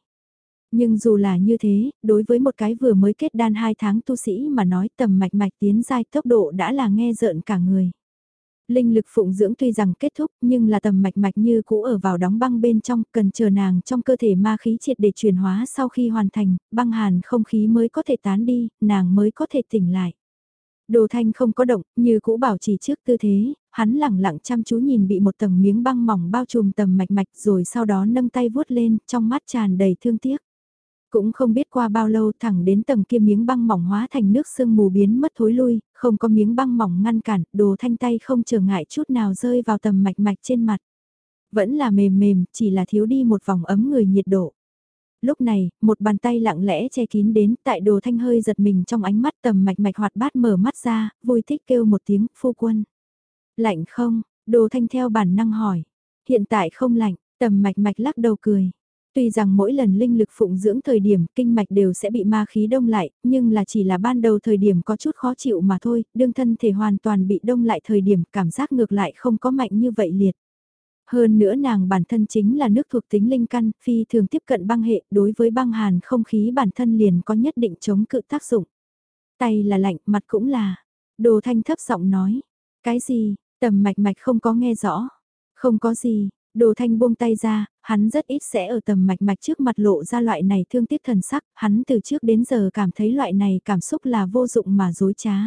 Nhưng dù là như thế, đối với một cái vừa mới kết đan 2 tháng tu sĩ mà nói tầm mạch mạch tiến giai tốc độ đã là nghe rợn cả người. Linh lực phụng dưỡng tuy rằng kết thúc nhưng là tầm mạch mạch như cũ ở vào đóng băng bên trong, cần chờ nàng trong cơ thể ma khí triệt để chuyển hóa sau khi hoàn thành, băng hàn không khí mới có thể tán đi, nàng mới có thể tỉnh lại. Đồ thanh không có động, như cũ bảo trì trước tư thế, hắn lẳng lặng chăm chú nhìn bị một tầng miếng băng mỏng bao trùm tầm mạch mạch rồi sau đó nâng tay vuốt lên, trong mắt tràn đầy thương tiếc. Cũng không biết qua bao lâu thẳng đến tầng kia miếng băng mỏng hóa thành nước sương mù biến mất thối lui, không có miếng băng mỏng ngăn cản, đồ thanh tay không trở ngại chút nào rơi vào tầm mạch mạch trên mặt. Vẫn là mềm mềm, chỉ là thiếu đi một vòng ấm người nhiệt độ lúc này, một bàn tay lặng lẽ che kín đến, tại đồ thanh hơi giật mình trong ánh mắt tầm mạch mạch hoạt bát mở mắt ra, vui thích kêu một tiếng, phu quân. Lạnh không, đồ thanh theo bản năng hỏi. Hiện tại không lạnh, tầm mạch mạch lắc đầu cười. Tuy rằng mỗi lần linh lực phụng dưỡng thời điểm kinh mạch đều sẽ bị ma khí đông lại, nhưng là chỉ là ban đầu thời điểm có chút khó chịu mà thôi, đương thân thể hoàn toàn bị đông lại thời điểm cảm giác ngược lại không có mạnh như vậy liệt. Hơn nữa nàng bản thân chính là nước thuộc tính linh căn, phi thường tiếp cận băng hệ, đối với băng hàn không khí bản thân liền có nhất định chống cự tác dụng. Tay là lạnh, mặt cũng là. Đồ thanh thấp giọng nói. Cái gì, tầm mạch mạch không có nghe rõ. Không có gì, đồ thanh buông tay ra, hắn rất ít sẽ ở tầm mạch mạch trước mặt lộ ra loại này thương tiếc thần sắc, hắn từ trước đến giờ cảm thấy loại này cảm xúc là vô dụng mà dối trá.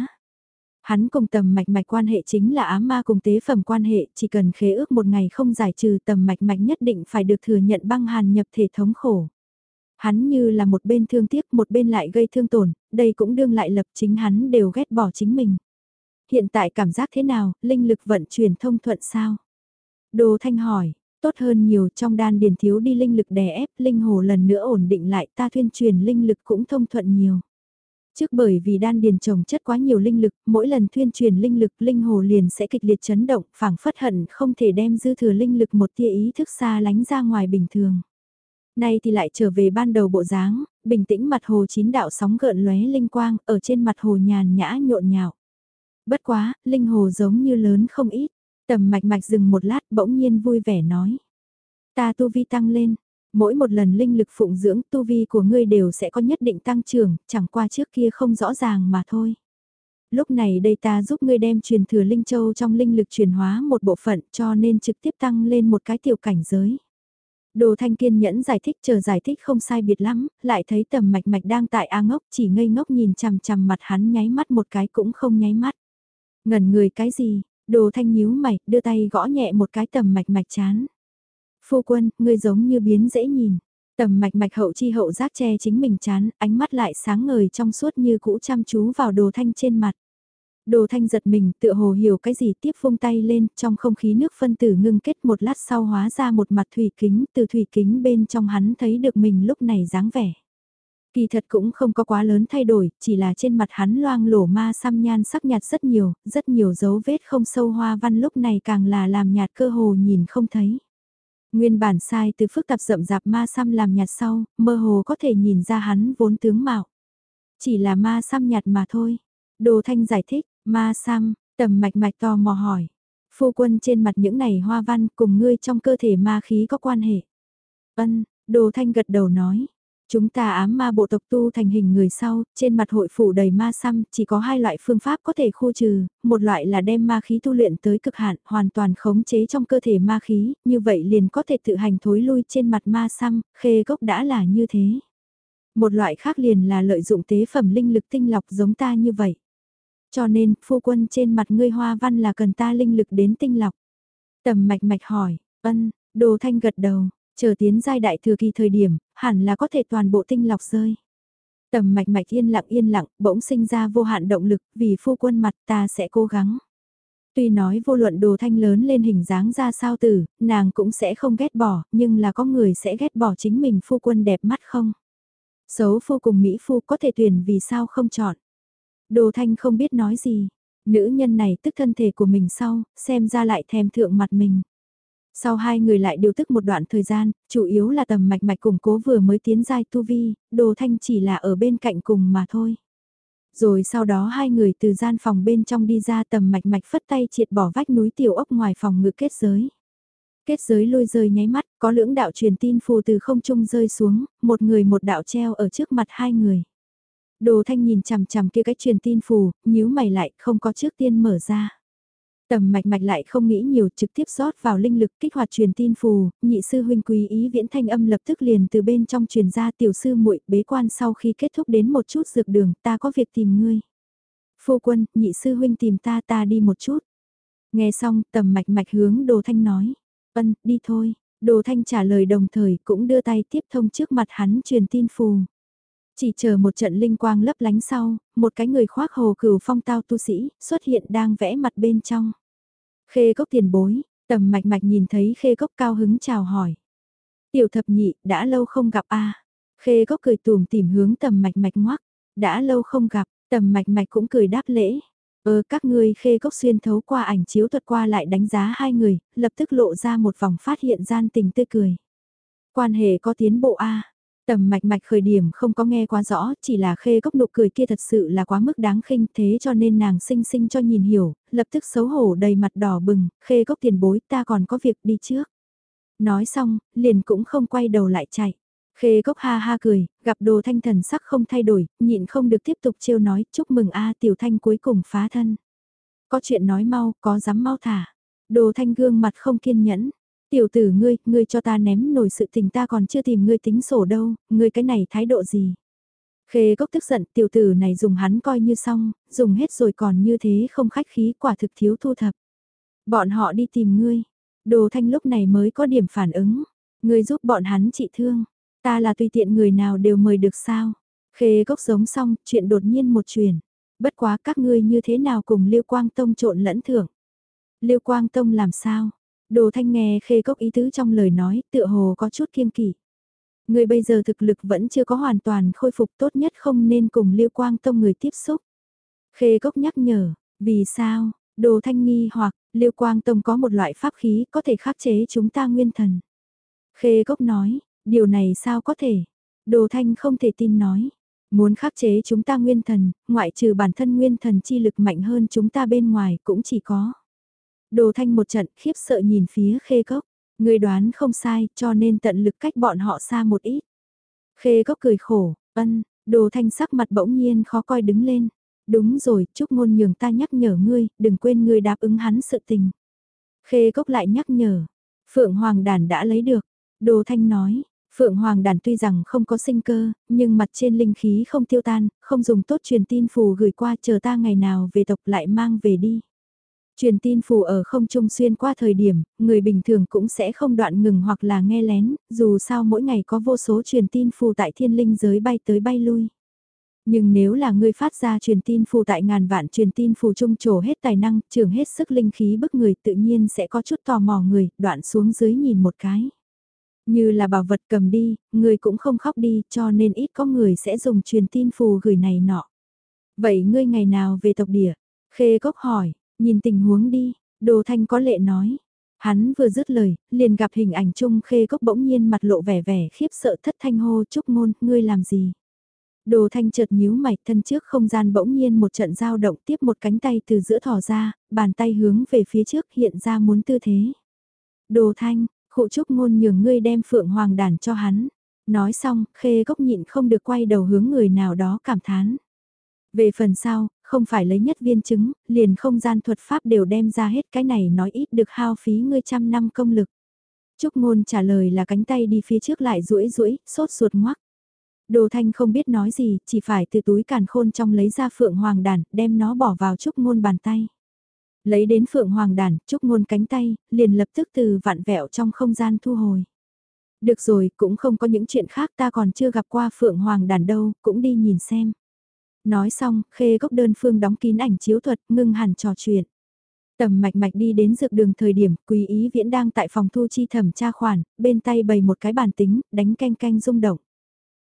Hắn cùng tầm mạch mạch quan hệ chính là ám ma cùng tế phẩm quan hệ, chỉ cần khế ước một ngày không giải trừ tầm mạch mạch nhất định phải được thừa nhận băng hàn nhập thể thống khổ. Hắn như là một bên thương tiếc một bên lại gây thương tổn, đây cũng đương lại lập chính hắn đều ghét bỏ chính mình. Hiện tại cảm giác thế nào, linh lực vận chuyển thông thuận sao? Đồ Thanh hỏi, tốt hơn nhiều trong đan điền thiếu đi linh lực đè ép, linh hồ lần nữa ổn định lại ta thuyên truyền linh lực cũng thông thuận nhiều. Trước bởi vì đan điền trồng chất quá nhiều linh lực, mỗi lần thuyên truyền linh lực linh hồ liền sẽ kịch liệt chấn động, phảng phất hận không thể đem dư thừa linh lực một tia ý thức xa lánh ra ngoài bình thường. Nay thì lại trở về ban đầu bộ dáng, bình tĩnh mặt hồ chín đạo sóng gợn lóe linh quang, ở trên mặt hồ nhàn nhã nhộn nhạo. Bất quá, linh hồ giống như lớn không ít, tầm mạch mạch dừng một lát bỗng nhiên vui vẻ nói. Ta tu vi tăng lên, Mỗi một lần linh lực phụng dưỡng tu vi của ngươi đều sẽ có nhất định tăng trưởng, chẳng qua trước kia không rõ ràng mà thôi. Lúc này đây ta giúp ngươi đem truyền thừa linh châu trong linh lực truyền hóa một bộ phận cho nên trực tiếp tăng lên một cái tiểu cảnh giới. Đồ Thanh kiên nhẫn giải thích chờ giải thích không sai biệt lắm, lại thấy tầm mạch mạch đang tại A ngốc chỉ ngây ngốc nhìn chằm chằm mặt hắn nháy mắt một cái cũng không nháy mắt. Ngẩn người cái gì, đồ thanh nhíu mày, đưa tay gõ nhẹ một cái tầm mạch mạch chán. Phu quân, ngươi giống như biến dễ nhìn. Tầm mạch mạch hậu chi hậu giác che chính mình chán, ánh mắt lại sáng ngời trong suốt như cũ chăm chú vào đồ thanh trên mặt. Đồ thanh giật mình tựa hồ hiểu cái gì tiếp vung tay lên trong không khí nước phân tử ngưng kết một lát sau hóa ra một mặt thủy kính từ thủy kính bên trong hắn thấy được mình lúc này dáng vẻ. Kỳ thật cũng không có quá lớn thay đổi, chỉ là trên mặt hắn loang lổ ma xăm nhan sắc nhạt rất nhiều, rất nhiều dấu vết không sâu hoa văn lúc này càng là làm nhạt cơ hồ nhìn không thấy. Nguyên bản sai từ phức tạp rậm rạp ma xăm làm nhạt sau, mơ hồ có thể nhìn ra hắn vốn tướng mạo. Chỉ là ma xăm nhạt mà thôi. Đồ Thanh giải thích, ma xăm, tầm mạch mạch to mò hỏi. Phu quân trên mặt những này hoa văn cùng ngươi trong cơ thể ma khí có quan hệ. Ân, Đồ Thanh gật đầu nói, Chúng ta ám ma bộ tộc tu thành hình người sau, trên mặt hội phủ đầy ma xăm, chỉ có hai loại phương pháp có thể khu trừ, một loại là đem ma khí tu luyện tới cực hạn, hoàn toàn khống chế trong cơ thể ma khí, như vậy liền có thể tự hành thối lui trên mặt ma xăm, khê gốc đã là như thế. Một loại khác liền là lợi dụng tế phẩm linh lực tinh lọc giống ta như vậy. Cho nên, phu quân trên mặt ngươi hoa văn là cần ta linh lực đến tinh lọc. Tầm mạch mạch hỏi, ân, đồ thanh gật đầu, Chờ tiến giai đại thừa kỳ thời điểm, hẳn là có thể toàn bộ tinh lọc rơi. Tầm mạch mạch yên lặng yên lặng, bỗng sinh ra vô hạn động lực, vì phu quân mặt ta sẽ cố gắng. Tuy nói vô luận đồ thanh lớn lên hình dáng ra sao tử, nàng cũng sẽ không ghét bỏ, nhưng là có người sẽ ghét bỏ chính mình phu quân đẹp mắt không? Xấu phu cùng Mỹ phu có thể tuyển vì sao không chọn? Đồ thanh không biết nói gì, nữ nhân này tức thân thể của mình sau, xem ra lại thèm thượng mặt mình. Sau hai người lại điều tức một đoạn thời gian, chủ yếu là tầm mạch mạch củng cố vừa mới tiến giai tu vi, đồ thanh chỉ là ở bên cạnh cùng mà thôi. Rồi sau đó hai người từ gian phòng bên trong đi ra tầm mạch mạch phất tay triệt bỏ vách núi tiểu ốc ngoài phòng ngự kết giới. Kết giới lôi rơi nháy mắt, có lưỡng đạo truyền tin phù từ không trung rơi xuống, một người một đạo treo ở trước mặt hai người. Đồ thanh nhìn chằm chằm kia cái truyền tin phù, nhíu mày lại, không có trước tiên mở ra. Tầm mạch mạch lại không nghĩ nhiều trực tiếp rót vào linh lực kích hoạt truyền tin phù, nhị sư huynh quý ý viễn thanh âm lập tức liền từ bên trong truyền ra tiểu sư muội bế quan sau khi kết thúc đến một chút dược đường ta có việc tìm ngươi. Phu quân, nhị sư huynh tìm ta ta đi một chút. Nghe xong tầm mạch mạch hướng đồ thanh nói. Ân, đi thôi. Đồ thanh trả lời đồng thời cũng đưa tay tiếp thông trước mặt hắn truyền tin phù. Chỉ chờ một trận linh quang lấp lánh sau, một cái người khoác hồ cửu phong tao tu sĩ xuất hiện đang vẽ mặt bên trong. Khê cốc tiền bối, tầm mạch mạch nhìn thấy khê cốc cao hứng chào hỏi. Tiểu thập nhị, đã lâu không gặp a Khê cốc cười tùm tìm hướng tầm mạch mạch ngoắc. Đã lâu không gặp, tầm mạch mạch cũng cười đáp lễ. Ơ các ngươi khê cốc xuyên thấu qua ảnh chiếu thuật qua lại đánh giá hai người, lập tức lộ ra một vòng phát hiện gian tình tươi cười. Quan hệ có tiến bộ a Tầm mạch mạch khởi điểm không có nghe quá rõ, chỉ là khê gốc nụ cười kia thật sự là quá mức đáng khinh thế cho nên nàng sinh sinh cho nhìn hiểu, lập tức xấu hổ đầy mặt đỏ bừng, khê gốc tiền bối ta còn có việc đi trước. Nói xong, liền cũng không quay đầu lại chạy. Khê gốc ha ha cười, gặp đồ thanh thần sắc không thay đổi, nhịn không được tiếp tục trêu nói chúc mừng a tiểu thanh cuối cùng phá thân. Có chuyện nói mau, có dám mau thả. Đồ thanh gương mặt không kiên nhẫn, Tiểu tử ngươi, ngươi cho ta ném nổi sự tình ta còn chưa tìm ngươi tính sổ đâu, ngươi cái này thái độ gì? Khê cốc tức giận tiểu tử này dùng hắn coi như xong, dùng hết rồi còn như thế không khách khí quả thực thiếu thu thập. Bọn họ đi tìm ngươi, đồ thanh lúc này mới có điểm phản ứng, ngươi giúp bọn hắn trị thương, ta là tùy tiện người nào đều mời được sao. Khê cốc giống xong, chuyện đột nhiên một chuyện. Bất quá các ngươi như thế nào cùng Liêu Quang Tông trộn lẫn thưởng. Liêu Quang Tông làm sao? Đồ thanh nghe khê cốc ý tứ trong lời nói tựa hồ có chút kiêng kỵ. Người bây giờ thực lực vẫn chưa có hoàn toàn khôi phục tốt nhất không nên cùng Liêu Quang Tông người tiếp xúc. Khê cốc nhắc nhở, vì sao, đồ thanh nghi hoặc Liêu Quang Tông có một loại pháp khí có thể khắc chế chúng ta nguyên thần. Khê cốc nói, điều này sao có thể? Đồ thanh không thể tin nói. Muốn khắc chế chúng ta nguyên thần, ngoại trừ bản thân nguyên thần chi lực mạnh hơn chúng ta bên ngoài cũng chỉ có. Đồ thanh một trận khiếp sợ nhìn phía khê cốc. Người đoán không sai cho nên tận lực cách bọn họ xa một ít. Khê cốc cười khổ, ân, đồ thanh sắc mặt bỗng nhiên khó coi đứng lên. Đúng rồi, chúc ngôn nhường ta nhắc nhở ngươi, đừng quên ngươi đáp ứng hắn sự tình. Khê cốc lại nhắc nhở, Phượng Hoàng đàn đã lấy được. Đồ Thanh nói, Phượng Hoàng đàn tuy rằng không có sinh cơ, nhưng mặt trên linh khí không tiêu tan, không dùng tốt truyền tin phù gửi qua chờ ta ngày nào về tộc lại mang về đi. Truyền tin phù ở không trung xuyên qua thời điểm, người bình thường cũng sẽ không đoạn ngừng hoặc là nghe lén, dù sao mỗi ngày có vô số truyền tin phù tại thiên linh giới bay tới bay lui. Nhưng nếu là người phát ra truyền tin phù tại ngàn vạn truyền tin phù trung trổ hết tài năng, trường hết sức linh khí bức người tự nhiên sẽ có chút tò mò người, đoạn xuống dưới nhìn một cái. Như là bảo vật cầm đi, người cũng không khóc đi cho nên ít có người sẽ dùng truyền tin phù gửi này nọ. Vậy ngươi ngày nào về tộc địa? Khê Cốc hỏi, nhìn tình huống đi, Đồ Thanh có lệ nói. Hắn vừa dứt lời, liền gặp hình ảnh chung Khê Cốc bỗng nhiên mặt lộ vẻ vẻ khiếp sợ thất thanh hô chúc ngôn, ngươi làm gì? Đồ Thanh chợt nhíu mày thân trước không gian bỗng nhiên một trận dao động tiếp một cánh tay từ giữa thò ra, bàn tay hướng về phía trước hiện ra muốn tư thế. Đồ Thanh, Khụ trúc ngôn nhường ngươi đem phượng hoàng đàn cho hắn. Nói xong, khê gốc nhịn không được quay đầu hướng người nào đó cảm thán. Về phần sau, không phải lấy nhất viên chứng, liền không gian thuật pháp đều đem ra hết cái này nói ít được hao phí ngươi trăm năm công lực. Trúc ngôn trả lời là cánh tay đi phía trước lại rũi rũi, sốt ruột ngoắc. Đồ thanh không biết nói gì, chỉ phải từ túi càn khôn trong lấy ra phượng hoàng đàn, đem nó bỏ vào trúc ngôn bàn tay. Lấy đến phượng hoàng đàn, trúc ngôn cánh tay, liền lập tức từ vạn vẹo trong không gian thu hồi. Được rồi, cũng không có những chuyện khác ta còn chưa gặp qua phượng hoàng đàn đâu, cũng đi nhìn xem. Nói xong, khê gốc đơn phương đóng kín ảnh chiếu thuật, ngưng hẳn trò chuyện. Tầm mạch mạch đi đến dược đường thời điểm, quý ý viễn đang tại phòng thu chi thẩm tra khoản, bên tay bày một cái bàn tính, đánh canh canh rung động.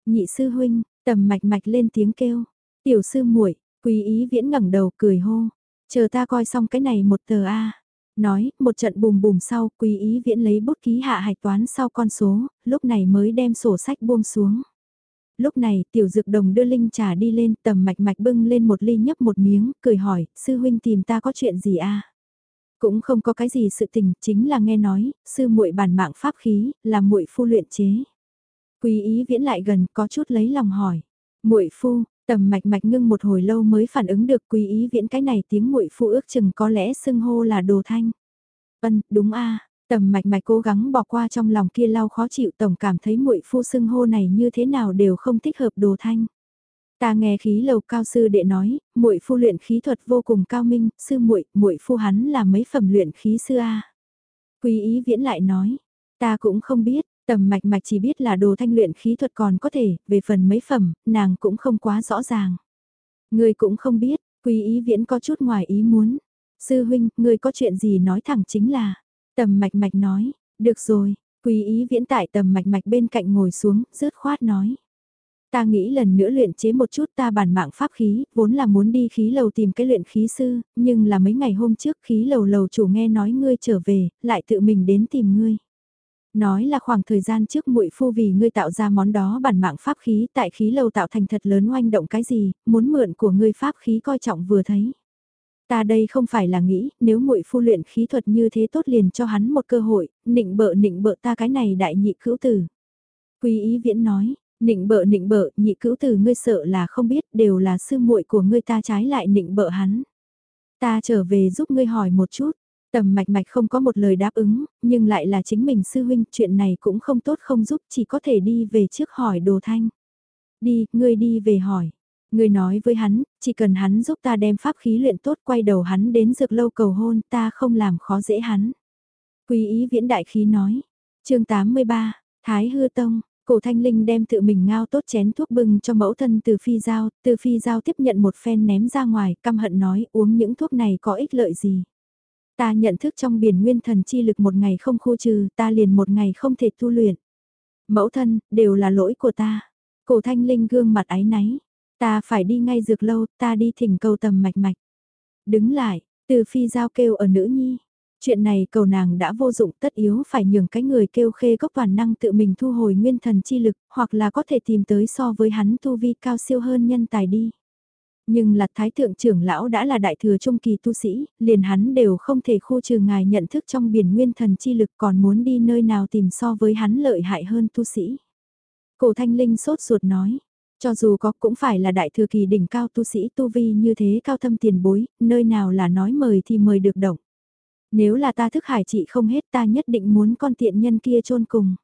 Nhị sư huynh, tầm mạch mạch lên tiếng kêu. Tiểu sư muội quý ý viễn ngẩng đầu cười hô. Chờ ta coi xong cái này một tờ A. Nói, một trận bùm bùm sau, quý ý viễn lấy bút ký hạ hạch toán sau con số, lúc này mới đem sổ sách buông xuống. Lúc này, tiểu dược đồng đưa linh trà đi lên, tầm mạch mạch bưng lên một ly nhấp một miếng, cười hỏi, sư huynh tìm ta có chuyện gì a Cũng không có cái gì sự tình, chính là nghe nói, sư muội bản mạng pháp khí, là muội phu luyện chế. Quý ý viễn lại gần, có chút lấy lòng hỏi. muội phu, Tầm mạch mạch ngưng một hồi lâu mới phản ứng được quý ý viễn cái này tiếng muội phu ước chừng có lẽ xưng hô là đồ thanh. Ân, đúng a tầm mạch mạch cố gắng bỏ qua trong lòng kia lau khó chịu tổng cảm thấy muội phu xưng hô này như thế nào đều không thích hợp đồ thanh. Ta nghe khí lầu cao sư đệ nói, muội phu luyện khí thuật vô cùng cao minh, sư muội, muội phu hắn là mấy phẩm luyện khí sư a. Quý ý viễn lại nói, ta cũng không biết, Tầm mạch mạch chỉ biết là đồ thanh luyện khí thuật còn có thể, về phần mấy phẩm, nàng cũng không quá rõ ràng. Người cũng không biết, quý ý viễn có chút ngoài ý muốn. Sư huynh, người có chuyện gì nói thẳng chính là. Tầm mạch mạch nói, được rồi, quý ý viễn tại tầm mạch mạch bên cạnh ngồi xuống, rớt khoát nói. Ta nghĩ lần nữa luyện chế một chút ta bản mạng pháp khí, vốn là muốn đi khí lầu tìm cái luyện khí sư, nhưng là mấy ngày hôm trước khí lầu lầu chủ nghe nói ngươi trở về, lại tự mình đến tìm ngươi nói là khoảng thời gian trước muội phu vì ngươi tạo ra món đó bản mạng pháp khí tại khí lầu tạo thành thật lớn oanh động cái gì, muốn mượn của ngươi pháp khí coi trọng vừa thấy. Ta đây không phải là nghĩ, nếu muội phu luyện khí thuật như thế tốt liền cho hắn một cơ hội, nịnh bợ nịnh bợ ta cái này đại nhị cữu tử. Quý ý viễn nói, nịnh bợ nịnh bợ nhị cữu tử ngươi sợ là không biết đều là sư muội của ngươi ta trái lại nịnh bợ hắn. Ta trở về giúp ngươi hỏi một chút, Tầm mạch mạch không có một lời đáp ứng, nhưng lại là chính mình sư huynh, chuyện này cũng không tốt không giúp, chỉ có thể đi về trước hỏi đồ thanh. Đi, ngươi đi về hỏi. Ngươi nói với hắn, chỉ cần hắn giúp ta đem pháp khí luyện tốt quay đầu hắn đến dược lâu cầu hôn ta không làm khó dễ hắn. Quý ý viễn đại khí nói. chương 83, Thái Hư Tông, cổ thanh linh đem tự mình ngao tốt chén thuốc bưng cho mẫu thân từ phi giao, từ phi giao tiếp nhận một phen ném ra ngoài, căm hận nói uống những thuốc này có ích lợi gì. Ta nhận thức trong biển nguyên thần chi lực một ngày không khu trừ, ta liền một ngày không thể tu luyện. Mẫu thân, đều là lỗi của ta. Cổ thanh linh gương mặt ái náy. Ta phải đi ngay dược lâu, ta đi thỉnh cầu tầm mạch mạch. Đứng lại, từ phi giao kêu ở nữ nhi. Chuyện này cầu nàng đã vô dụng tất yếu phải nhường cái người kêu khê gốc toàn năng tự mình thu hồi nguyên thần chi lực, hoặc là có thể tìm tới so với hắn tu vi cao siêu hơn nhân tài đi nhưng là thái thượng trưởng lão đã là đại thừa trung kỳ tu sĩ, liền hắn đều không thể khu trừ ngài nhận thức trong biển nguyên thần chi lực còn muốn đi nơi nào tìm so với hắn lợi hại hơn tu sĩ. Cổ thanh linh sốt ruột nói, cho dù có cũng phải là đại thừa kỳ đỉnh cao tu sĩ tu vi như thế cao thâm tiền bối, nơi nào là nói mời thì mời được động. Nếu là ta thức hải trị không hết ta nhất định muốn con tiện nhân kia chôn cùng.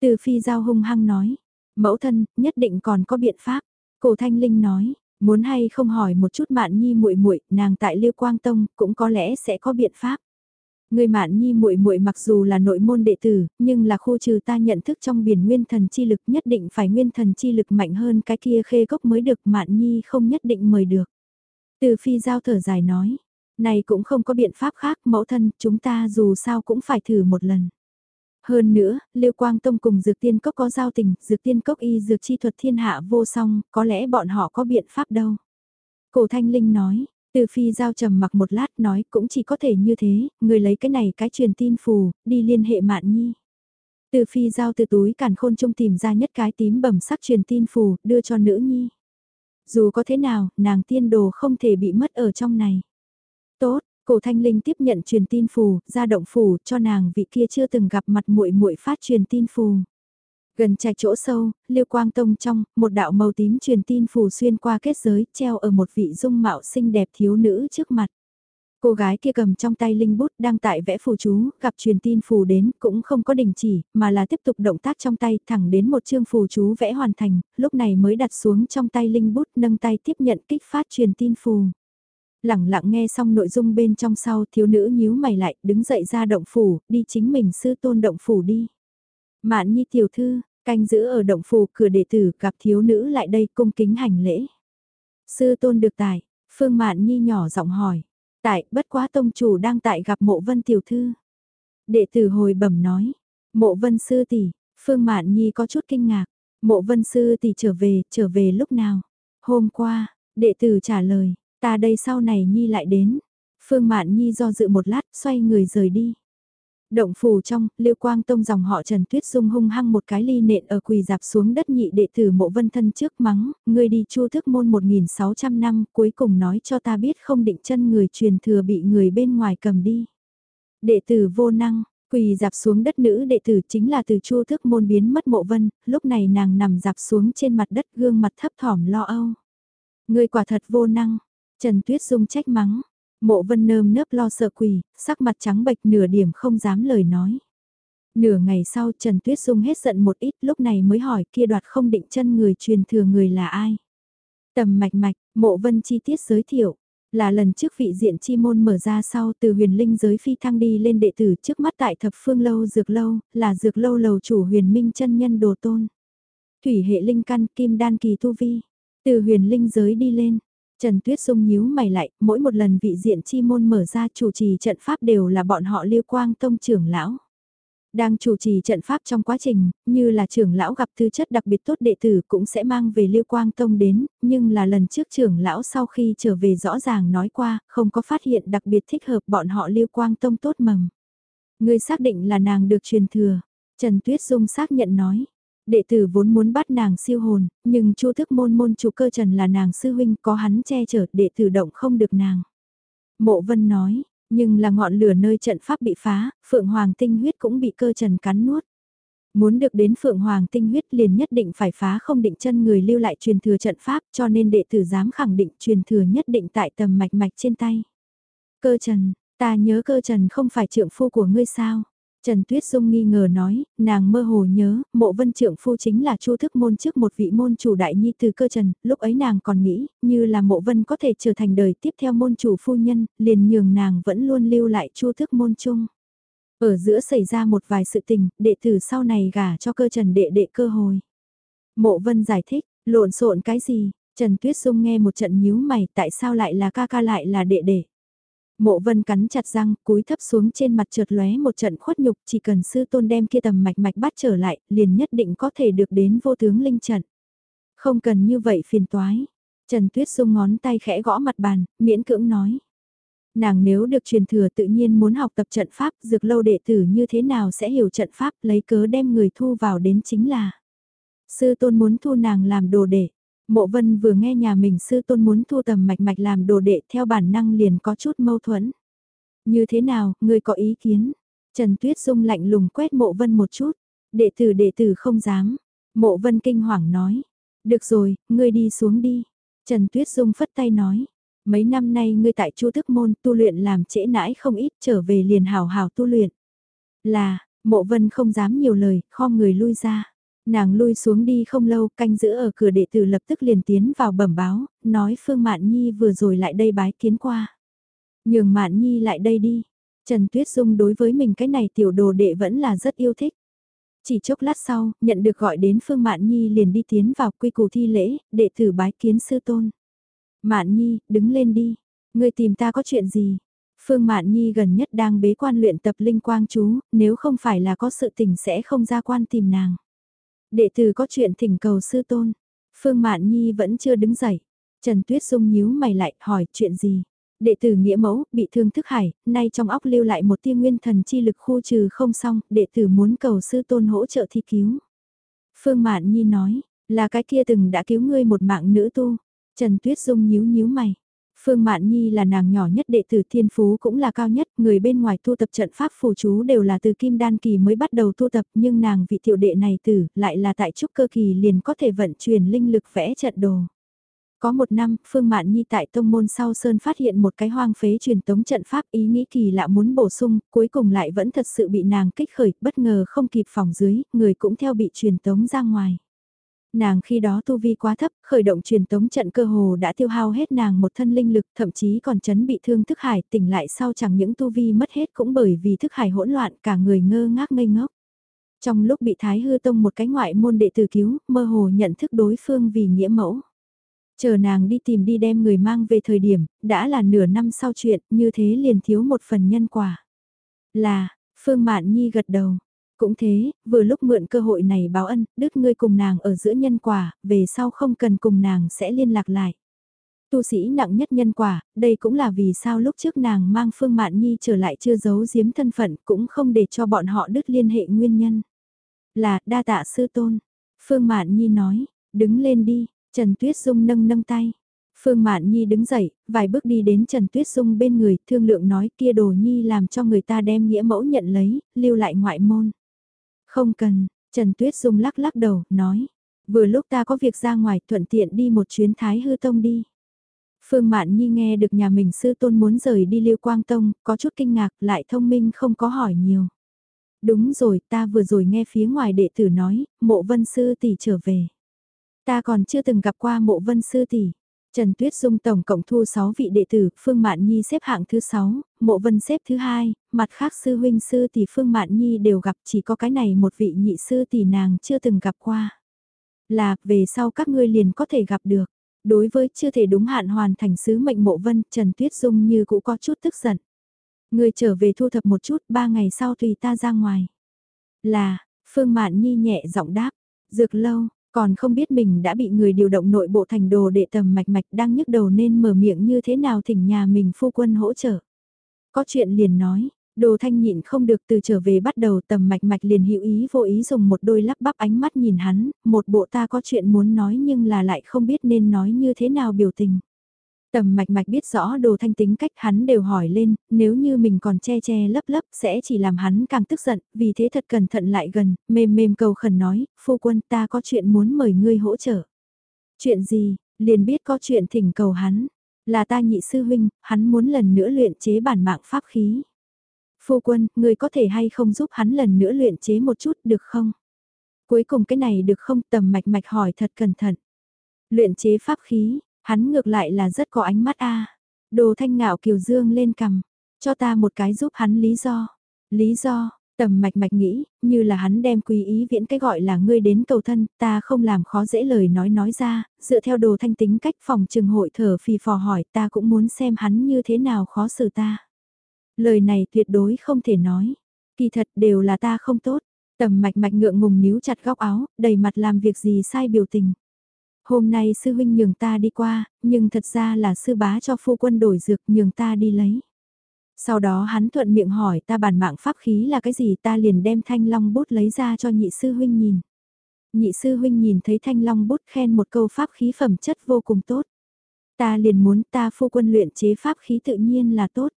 Từ phi giao hung hăng nói, mẫu thân, nhất định còn có biện pháp. Cổ thanh linh nói, muốn hay không hỏi một chút mạn nhi muội muội nàng tại liêu quang tông cũng có lẽ sẽ có biện pháp. Người mạn nhi muội muội mặc dù là nội môn đệ tử, nhưng là khu trừ ta nhận thức trong biển nguyên thần chi lực nhất định phải nguyên thần chi lực mạnh hơn cái kia khê gốc mới được mạn nhi không nhất định mời được. Từ phi giao thở dài nói, này cũng không có biện pháp khác mẫu thân chúng ta dù sao cũng phải thử một lần. Hơn nữa, Liêu Quang Tông cùng Dược Tiên Cốc có giao tình, Dược Tiên Cốc y dược chi thuật thiên hạ vô song, có lẽ bọn họ có biện pháp đâu. Cổ Thanh Linh nói, từ phi giao trầm mặc một lát nói cũng chỉ có thể như thế, người lấy cái này cái truyền tin phù, đi liên hệ mạn nhi. Từ phi giao từ túi càn khôn trung tìm ra nhất cái tím bẩm sắc truyền tin phù, đưa cho nữ nhi. Dù có thế nào, nàng tiên đồ không thể bị mất ở trong này. Tốt, cổ thanh linh tiếp nhận truyền tin phù, ra động phù, cho nàng vị kia chưa từng gặp mặt muội muội phát truyền tin phù. Gần trạch chỗ sâu, liêu quang tông trong, một đạo màu tím truyền tin phù xuyên qua kết giới, treo ở một vị dung mạo xinh đẹp thiếu nữ trước mặt. Cô gái kia cầm trong tay linh bút đang tại vẽ phù chú, gặp truyền tin phù đến cũng không có đình chỉ, mà là tiếp tục động tác trong tay thẳng đến một chương phù chú vẽ hoàn thành, lúc này mới đặt xuống trong tay linh bút nâng tay tiếp nhận kích phát truyền tin phù. Lặng lặng nghe xong nội dung bên trong sau thiếu nữ nhíu mày lại đứng dậy ra động phủ, đi chính mình sư tôn động phủ đi. Mạn nhi tiểu thư, canh giữ ở động phủ cửa đệ tử gặp thiếu nữ lại đây cung kính hành lễ. Sư tôn được tại Phương Mạn Nhi nhỏ giọng hỏi. Tại, bất quá tông chủ đang tại gặp mộ vân tiểu thư. Đệ tử hồi bẩm nói. Mộ vân sư tỷ, Phương Mạn Nhi có chút kinh ngạc. Mộ vân sư tỷ trở về, trở về lúc nào? Hôm qua, đệ tử trả lời, ta đây sau này Nhi lại đến. Phương Mạn Nhi do dự một lát, xoay người rời đi. Động phủ trong, Liêu Quang Tông dòng họ Trần Tuyết Dung hung hăng một cái ly nện ở quỳ dạp xuống đất nhị đệ tử mộ vân thân trước mắng, người đi chu thức môn 1.600 năm, cuối cùng nói cho ta biết không định chân người truyền thừa bị người bên ngoài cầm đi. Đệ tử vô năng, quỳ dạp xuống đất nữ đệ tử chính là từ chu thức môn biến mất mộ vân, lúc này nàng nằm dạp xuống trên mặt đất gương mặt thấp thỏm lo âu. người quả thật vô năng, Trần Tuyết Dung trách mắng, Mộ vân nơm nớp lo sợ quỳ, sắc mặt trắng bệch nửa điểm không dám lời nói. Nửa ngày sau Trần Tuyết Dung hết giận một ít lúc này mới hỏi kia đoạt không định chân người truyền thừa người là ai. Tầm mạch mạch, mộ vân chi tiết giới thiệu, là lần trước vị diện chi môn mở ra sau từ huyền linh giới phi thăng đi lên đệ tử trước mắt tại thập phương lâu dược lâu, là dược lâu lầu chủ huyền minh chân nhân đồ tôn. Thủy hệ linh căn kim đan kỳ tu vi, từ huyền linh giới đi lên, Trần Tuyết Dung nhíu mày lại, mỗi một lần vị diện chi môn mở ra chủ trì trận pháp đều là bọn họ liêu quang tông trưởng lão. Đang chủ trì trận pháp trong quá trình, như là trưởng lão gặp tư chất đặc biệt tốt đệ tử cũng sẽ mang về liêu quang tông đến, nhưng là lần trước trưởng lão sau khi trở về rõ ràng nói qua, không có phát hiện đặc biệt thích hợp bọn họ liêu quang tông tốt mầm. Người xác định là nàng được truyền thừa, Trần Tuyết Dung xác nhận nói đệ tử vốn muốn bắt nàng siêu hồn, nhưng chu thức môn môn chủ cơ trần là nàng sư huynh có hắn che chở đệ tử động không được nàng. Mộ vân nói, nhưng là ngọn lửa nơi trận pháp bị phá, phượng hoàng tinh huyết cũng bị cơ trần cắn nuốt. Muốn được đến phượng hoàng tinh huyết liền nhất định phải phá không định chân người lưu lại truyền thừa trận pháp cho nên đệ tử dám khẳng định truyền thừa nhất định tại tầm mạch mạch trên tay. Cơ trần, ta nhớ cơ trần không phải trượng phu của ngươi sao? Trần Tuyết Dung nghi ngờ nói, nàng mơ hồ nhớ, mộ vân trưởng phu chính là chu thức môn trước một vị môn chủ đại nhi từ cơ trần, lúc ấy nàng còn nghĩ, như là mộ vân có thể trở thành đời tiếp theo môn chủ phu nhân, liền nhường nàng vẫn luôn lưu lại chu thức môn chung. Ở giữa xảy ra một vài sự tình, đệ tử sau này gả cho cơ trần đệ đệ cơ hồi. Mộ vân giải thích, lộn xộn cái gì, Trần Tuyết Dung nghe một trận nhíu mày tại sao lại là ca ca lại là đệ đệ. Mộ vân cắn chặt răng, cúi thấp xuống trên mặt trượt lóe một trận khuất nhục, chỉ cần sư tôn đem kia tầm mạch mạch bắt trở lại, liền nhất định có thể được đến vô tướng linh trận. Không cần như vậy phiền toái. Trần Tuyết Dung ngón tay khẽ gõ mặt bàn, miễn cưỡng nói. Nàng nếu được truyền thừa tự nhiên muốn học tập trận pháp, dược lâu đệ tử như thế nào sẽ hiểu trận pháp, lấy cớ đem người thu vào đến chính là. Sư tôn muốn thu nàng làm đồ đệ, Mộ vân vừa nghe nhà mình sư tôn muốn thu tầm mạch mạch làm đồ đệ theo bản năng liền có chút mâu thuẫn. Như thế nào, ngươi có ý kiến? Trần Tuyết Dung lạnh lùng quét mộ vân một chút. Đệ tử đệ tử không dám. Mộ vân kinh hoàng nói. Được rồi, ngươi đi xuống đi. Trần Tuyết Dung phất tay nói. Mấy năm nay ngươi tại chu thức môn tu luyện làm trễ nãi không ít trở về liền hào hào tu luyện. Là, Mộ vân không dám nhiều lời, kho người lui ra. Nàng lui xuống đi không lâu, canh giữ ở cửa đệ tử lập tức liền tiến vào bẩm báo, nói Phương Mạn Nhi vừa rồi lại đây bái kiến qua. Nhường Mạn Nhi lại đây đi. Trần Tuyết Dung đối với mình cái này tiểu đồ đệ vẫn là rất yêu thích. Chỉ chốc lát sau, nhận được gọi đến Phương Mạn Nhi liền đi tiến vào quy củ thi lễ, đệ tử bái kiến sư tôn. Mạn Nhi, đứng lên đi. Người tìm ta có chuyện gì? Phương Mạn Nhi gần nhất đang bế quan luyện tập linh quang chú, nếu không phải là có sự tình sẽ không ra quan tìm nàng. Đệ tử có chuyện thỉnh cầu sư tôn. Phương Mạn Nhi vẫn chưa đứng dậy. Trần Tuyết Dung nhíu mày lại hỏi chuyện gì. Đệ tử nghĩa mẫu, bị thương thức hải, nay trong óc lưu lại một tia nguyên thần chi lực khu trừ không xong, đệ tử muốn cầu sư tôn hỗ trợ thi cứu. Phương Mạn Nhi nói, là cái kia từng đã cứu ngươi một mạng nữ tu. Trần Tuyết Dung nhíu nhíu mày. Phương Mạn Nhi là nàng nhỏ nhất đệ tử thiên phú cũng là cao nhất, người bên ngoài tu tập trận pháp phù chú đều là từ kim đan kỳ mới bắt đầu tu tập nhưng nàng vị tiểu đệ này tử lại là tại trúc cơ kỳ liền có thể vận chuyển linh lực vẽ trận đồ. Có một năm, Phương Mạn Nhi tại tông môn sau Sơn phát hiện một cái hoang phế truyền tống trận pháp ý nghĩ kỳ lạ muốn bổ sung, cuối cùng lại vẫn thật sự bị nàng kích khởi, bất ngờ không kịp phòng dưới, người cũng theo bị truyền tống ra ngoài. Nàng khi đó tu vi quá thấp, khởi động truyền tống trận cơ hồ đã tiêu hao hết nàng một thân linh lực, thậm chí còn chấn bị thương thức hải, tỉnh lại sau chẳng những tu vi mất hết cũng bởi vì thức hải hỗn loạn cả người ngơ ngác ngây ngốc. Trong lúc bị Thái Hư Tông một cái ngoại môn đệ tử cứu, mơ hồ nhận thức đối phương vì nghĩa mẫu. Chờ nàng đi tìm đi đem người mang về thời điểm, đã là nửa năm sau chuyện, như thế liền thiếu một phần nhân quả. Là, Phương Mạn Nhi gật đầu. Cũng thế, vừa lúc mượn cơ hội này báo ân, đức ngươi cùng nàng ở giữa nhân quả, về sau không cần cùng nàng sẽ liên lạc lại. Tu sĩ nặng nhất nhân quả, đây cũng là vì sao lúc trước nàng mang Phương Mạn Nhi trở lại chưa giấu giếm thân phận cũng không để cho bọn họ đứt liên hệ nguyên nhân. Là, đa tạ sư tôn. Phương Mạn Nhi nói, đứng lên đi, Trần Tuyết Dung nâng nâng tay. Phương Mạn Nhi đứng dậy, vài bước đi đến Trần Tuyết Dung bên người, thương lượng nói kia đồ nhi làm cho người ta đem nghĩa mẫu nhận lấy, lưu lại ngoại môn. Không cần, Trần Tuyết Dung lắc lắc đầu, nói. Vừa lúc ta có việc ra ngoài thuận tiện đi một chuyến Thái Hư Tông đi. Phương Mạn Nhi nghe được nhà mình sư tôn muốn rời đi Liêu Quang Tông, có chút kinh ngạc, lại thông minh không có hỏi nhiều. Đúng rồi, ta vừa rồi nghe phía ngoài đệ tử nói, mộ vân sư tỷ trở về. Ta còn chưa từng gặp qua mộ vân sư tỷ. Trần Tuyết Dung tổng cộng thu 6 vị đệ tử, Phương Mạn Nhi xếp hạng thứ 6, Mộ Vân xếp thứ 2, mặt khác sư huynh sư tỷ Phương Mạn Nhi đều gặp chỉ có cái này một vị nhị sư tỷ nàng chưa từng gặp qua. Là, về sau các ngươi liền có thể gặp được. Đối với chưa thể đúng hạn hoàn thành sứ mệnh Mộ Vân, Trần Tuyết Dung như cũng có chút tức giận. Ngươi trở về thu thập một chút, ba ngày sau tùy ta ra ngoài. Là, Phương Mạn Nhi nhẹ giọng đáp, dược lâu, còn không biết mình đã bị người điều động nội bộ thành đồ đệ tầm mạch mạch đang nhức đầu nên mở miệng như thế nào thỉnh nhà mình phu quân hỗ trợ. Có chuyện liền nói, đồ thanh nhịn không được từ trở về bắt đầu tầm mạch mạch liền hữu ý vô ý dùng một đôi lắp bắp ánh mắt nhìn hắn, một bộ ta có chuyện muốn nói nhưng là lại không biết nên nói như thế nào biểu tình. Tầm mạch mạch biết rõ đồ thanh tính cách hắn đều hỏi lên, nếu như mình còn che che lấp lấp sẽ chỉ làm hắn càng tức giận, vì thế thật cẩn thận lại gần, mềm mềm cầu khẩn nói, phu quân ta có chuyện muốn mời ngươi hỗ trợ. Chuyện gì, liền biết có chuyện thỉnh cầu hắn, là ta nhị sư huynh, hắn muốn lần nữa luyện chế bản mạng pháp khí. Phu quân, ngươi có thể hay không giúp hắn lần nữa luyện chế một chút được không? Cuối cùng cái này được không tầm mạch mạch hỏi thật cẩn thận. Luyện chế pháp khí, Hắn ngược lại là rất có ánh mắt a. Đồ thanh ngạo kiều dương lên cầm, cho ta một cái giúp hắn lý do. Lý do, tầm mạch mạch nghĩ, như là hắn đem quý ý viễn cái gọi là ngươi đến cầu thân, ta không làm khó dễ lời nói nói ra, dựa theo đồ thanh tính cách phòng trừng hội thở phì phò hỏi ta cũng muốn xem hắn như thế nào khó xử ta. Lời này tuyệt đối không thể nói, kỳ thật đều là ta không tốt, tầm mạch mạch ngượng ngùng níu chặt góc áo, đầy mặt làm việc gì sai biểu tình. Hôm nay sư huynh nhường ta đi qua, nhưng thật ra là sư bá cho phu quân đổi dược nhường ta đi lấy. Sau đó hắn thuận miệng hỏi ta bản mạng pháp khí là cái gì ta liền đem thanh long bút lấy ra cho nhị sư huynh nhìn. Nhị sư huynh nhìn thấy thanh long bút khen một câu pháp khí phẩm chất vô cùng tốt. Ta liền muốn ta phu quân luyện chế pháp khí tự nhiên là tốt.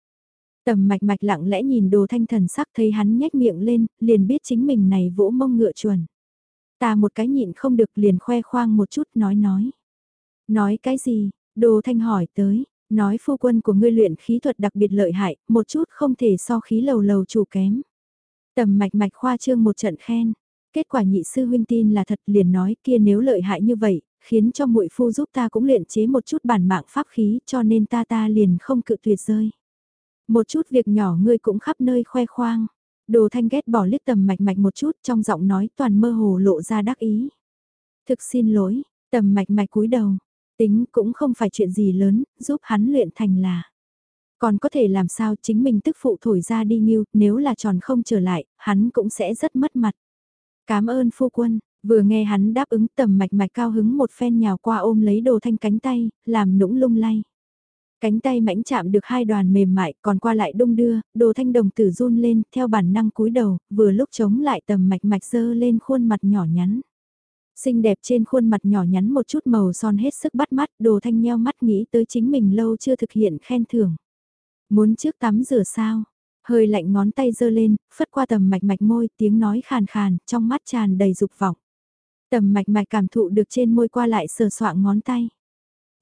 Tầm mạch mạch lặng lẽ nhìn đồ thanh thần sắc thấy hắn nhếch miệng lên, liền biết chính mình này vỗ mông ngựa chuẩn. Ta một cái nhịn không được liền khoe khoang một chút nói nói. Nói cái gì, đồ thanh hỏi tới, nói phu quân của ngươi luyện khí thuật đặc biệt lợi hại, một chút không thể so khí lầu lầu chủ kém. Tầm mạch mạch khoa trương một trận khen. Kết quả nhị sư huynh tin là thật liền nói kia nếu lợi hại như vậy, khiến cho muội phu giúp ta cũng luyện chế một chút bản mạng pháp khí cho nên ta ta liền không cự tuyệt rơi. Một chút việc nhỏ ngươi cũng khắp nơi khoe khoang. Đồ thanh ghét bỏ liếc tầm mạch mạch một chút trong giọng nói toàn mơ hồ lộ ra đắc ý. Thực xin lỗi, tầm mạch mạch cúi đầu. Tính cũng không phải chuyện gì lớn, giúp hắn luyện thành là. Còn có thể làm sao chính mình tức phụ thổi ra đi nghiêu, nếu là tròn không trở lại, hắn cũng sẽ rất mất mặt. Cảm ơn phu quân, vừa nghe hắn đáp ứng tầm mạch mạch cao hứng một phen nhào qua ôm lấy đồ thanh cánh tay, làm nũng lung lay. Cánh tay mảnh chạm được hai đoàn mềm mại còn qua lại đung đưa, đồ thanh đồng tử run lên theo bản năng cúi đầu, vừa lúc chống lại tầm mạch mạch dơ lên khuôn mặt nhỏ nhắn. Xinh đẹp trên khuôn mặt nhỏ nhắn một chút màu son hết sức bắt mắt, đồ thanh nheo mắt nghĩ tới chính mình lâu chưa thực hiện khen thưởng. Muốn trước tắm rửa sao? Hơi lạnh ngón tay dơ lên, phất qua tầm mạch mạch môi, tiếng nói khàn khàn, trong mắt tràn đầy dục vọng. Tầm mạch mạch cảm thụ được trên môi qua lại sờ soạng ngón tay.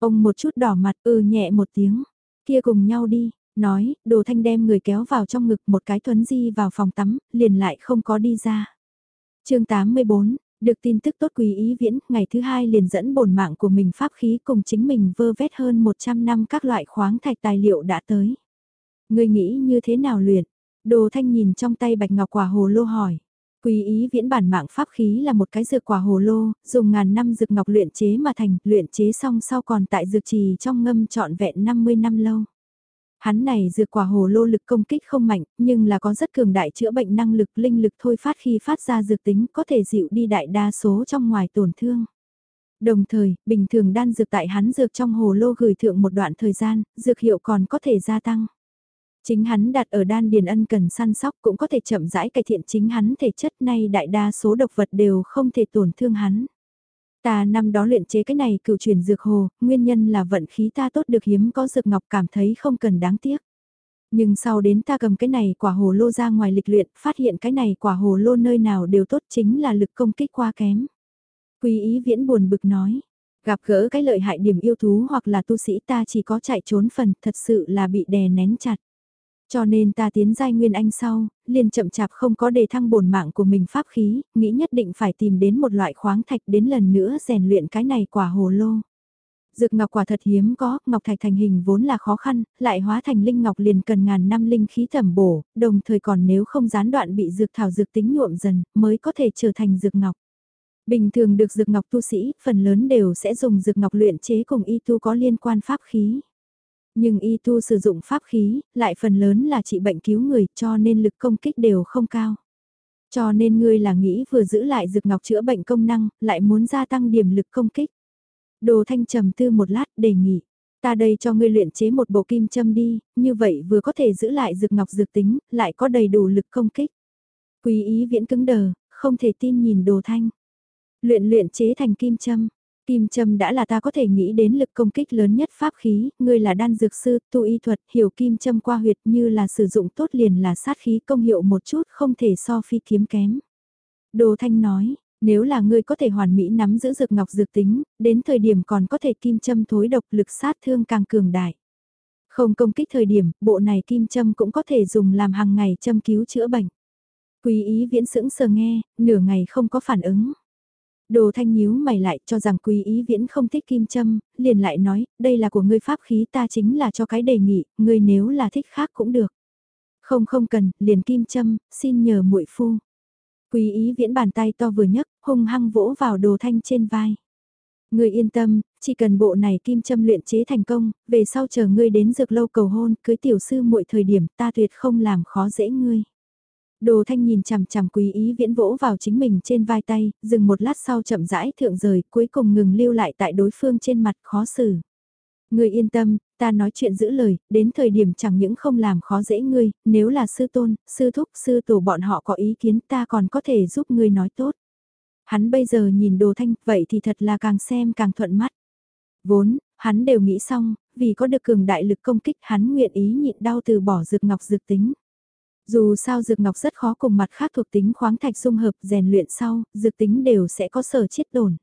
Ông một chút đỏ mặt ư ừ nhẹ một tiếng, kia cùng nhau đi, nói, đồ thanh đem người kéo vào trong ngực một cái thuấn di vào phòng tắm, liền lại không có đi ra. chương 84, được tin tức tốt quý ý viễn, ngày thứ hai liền dẫn bổn mạng của mình pháp khí cùng chính mình vơ vét hơn 100 năm các loại khoáng thạch tài liệu đã tới. Người nghĩ như thế nào luyện? Đồ thanh nhìn trong tay bạch ngọc quả hồ lô hỏi. Quý ý viễn bản mạng pháp khí là một cái dược quả hồ lô, dùng ngàn năm dược ngọc luyện chế mà thành, luyện chế xong sau còn tại dược trì trong ngâm trọn vẹn 50 năm lâu. Hắn này dược quả hồ lô lực công kích không mạnh, nhưng là có rất cường đại chữa bệnh năng lực linh lực thôi phát khi phát ra dược tính có thể dịu đi đại đa số trong ngoài tổn thương. Đồng thời, bình thường đan dược tại hắn dược trong hồ lô gửi thượng một đoạn thời gian, dược hiệu còn có thể gia tăng. Chính hắn đặt ở đan điền ân cần săn sóc cũng có thể chậm rãi cải thiện chính hắn thể chất nay đại đa số độc vật đều không thể tổn thương hắn. Ta năm đó luyện chế cái này cựu truyền dược hồ, nguyên nhân là vận khí ta tốt được hiếm có dược ngọc cảm thấy không cần đáng tiếc. Nhưng sau đến ta cầm cái này quả hồ lô ra ngoài lịch luyện, phát hiện cái này quả hồ lô nơi nào đều tốt chính là lực công kích qua kém. Quý ý viễn buồn bực nói, gặp gỡ cái lợi hại điểm yêu thú hoặc là tu sĩ ta chỉ có chạy trốn phần thật sự là bị đè nén chặt. Cho nên ta tiến giai nguyên anh sau, liền chậm chạp không có đề thăng bổn mạng của mình pháp khí, nghĩ nhất định phải tìm đến một loại khoáng thạch đến lần nữa rèn luyện cái này quả hồ lô. Dược ngọc quả thật hiếm có, ngọc thạch thành hình vốn là khó khăn, lại hóa thành linh ngọc liền cần ngàn năm linh khí thẩm bổ, đồng thời còn nếu không gián đoạn bị dược thảo dược tính nhuộm dần, mới có thể trở thành dược ngọc. Bình thường được dược ngọc tu sĩ, phần lớn đều sẽ dùng dược ngọc luyện chế cùng y tu có liên quan pháp khí. Nhưng y tu sử dụng pháp khí, lại phần lớn là trị bệnh cứu người cho nên lực công kích đều không cao. Cho nên ngươi là nghĩ vừa giữ lại dược ngọc chữa bệnh công năng, lại muốn gia tăng điểm lực công kích. Đồ thanh trầm tư một lát đề nghị. Ta đây cho ngươi luyện chế một bộ kim châm đi, như vậy vừa có thể giữ lại dược ngọc dược tính, lại có đầy đủ lực công kích. Quý ý viễn cứng đờ, không thể tin nhìn đồ thanh. Luyện luyện chế thành kim châm, Kim châm đã là ta có thể nghĩ đến lực công kích lớn nhất pháp khí, ngươi là đan dược sư, tu y thuật, hiểu kim châm qua huyệt như là sử dụng tốt liền là sát khí công hiệu một chút không thể so phi kiếm kém. Đồ Thanh nói, nếu là ngươi có thể hoàn mỹ nắm giữ dược ngọc dược tính, đến thời điểm còn có thể kim châm thối độc lực sát thương càng cường đại. Không công kích thời điểm, bộ này kim châm cũng có thể dùng làm hàng ngày châm cứu chữa bệnh. Quý ý viễn sững sờ nghe, nửa ngày không có phản ứng. Đồ thanh nhíu mày lại cho rằng quý ý viễn không thích kim châm, liền lại nói, đây là của ngươi pháp khí ta chính là cho cái đề nghị, ngươi nếu là thích khác cũng được. Không không cần, liền kim châm, xin nhờ muội phu. Quý ý viễn bàn tay to vừa nhấc, hung hăng vỗ vào đồ thanh trên vai. Ngươi yên tâm, chỉ cần bộ này kim châm luyện chế thành công, về sau chờ ngươi đến dược lâu cầu hôn, cưới tiểu sư muội thời điểm ta tuyệt không làm khó dễ ngươi. Đồ thanh nhìn chằm chằm quý ý viễn vỗ vào chính mình trên vai tay, dừng một lát sau chậm rãi thượng rời, cuối cùng ngừng lưu lại tại đối phương trên mặt khó xử. Người yên tâm, ta nói chuyện giữ lời, đến thời điểm chẳng những không làm khó dễ ngươi, nếu là sư tôn, sư thúc, sư tổ bọn họ có ý kiến ta còn có thể giúp ngươi nói tốt. Hắn bây giờ nhìn đồ thanh, vậy thì thật là càng xem càng thuận mắt. Vốn, hắn đều nghĩ xong, vì có được cường đại lực công kích hắn nguyện ý nhịn đau từ bỏ dược ngọc dược tính. Dù sao dược ngọc rất khó cùng mặt khác thuộc tính khoáng thạch dung hợp rèn luyện sau, dược tính đều sẽ có sở chiết đồn.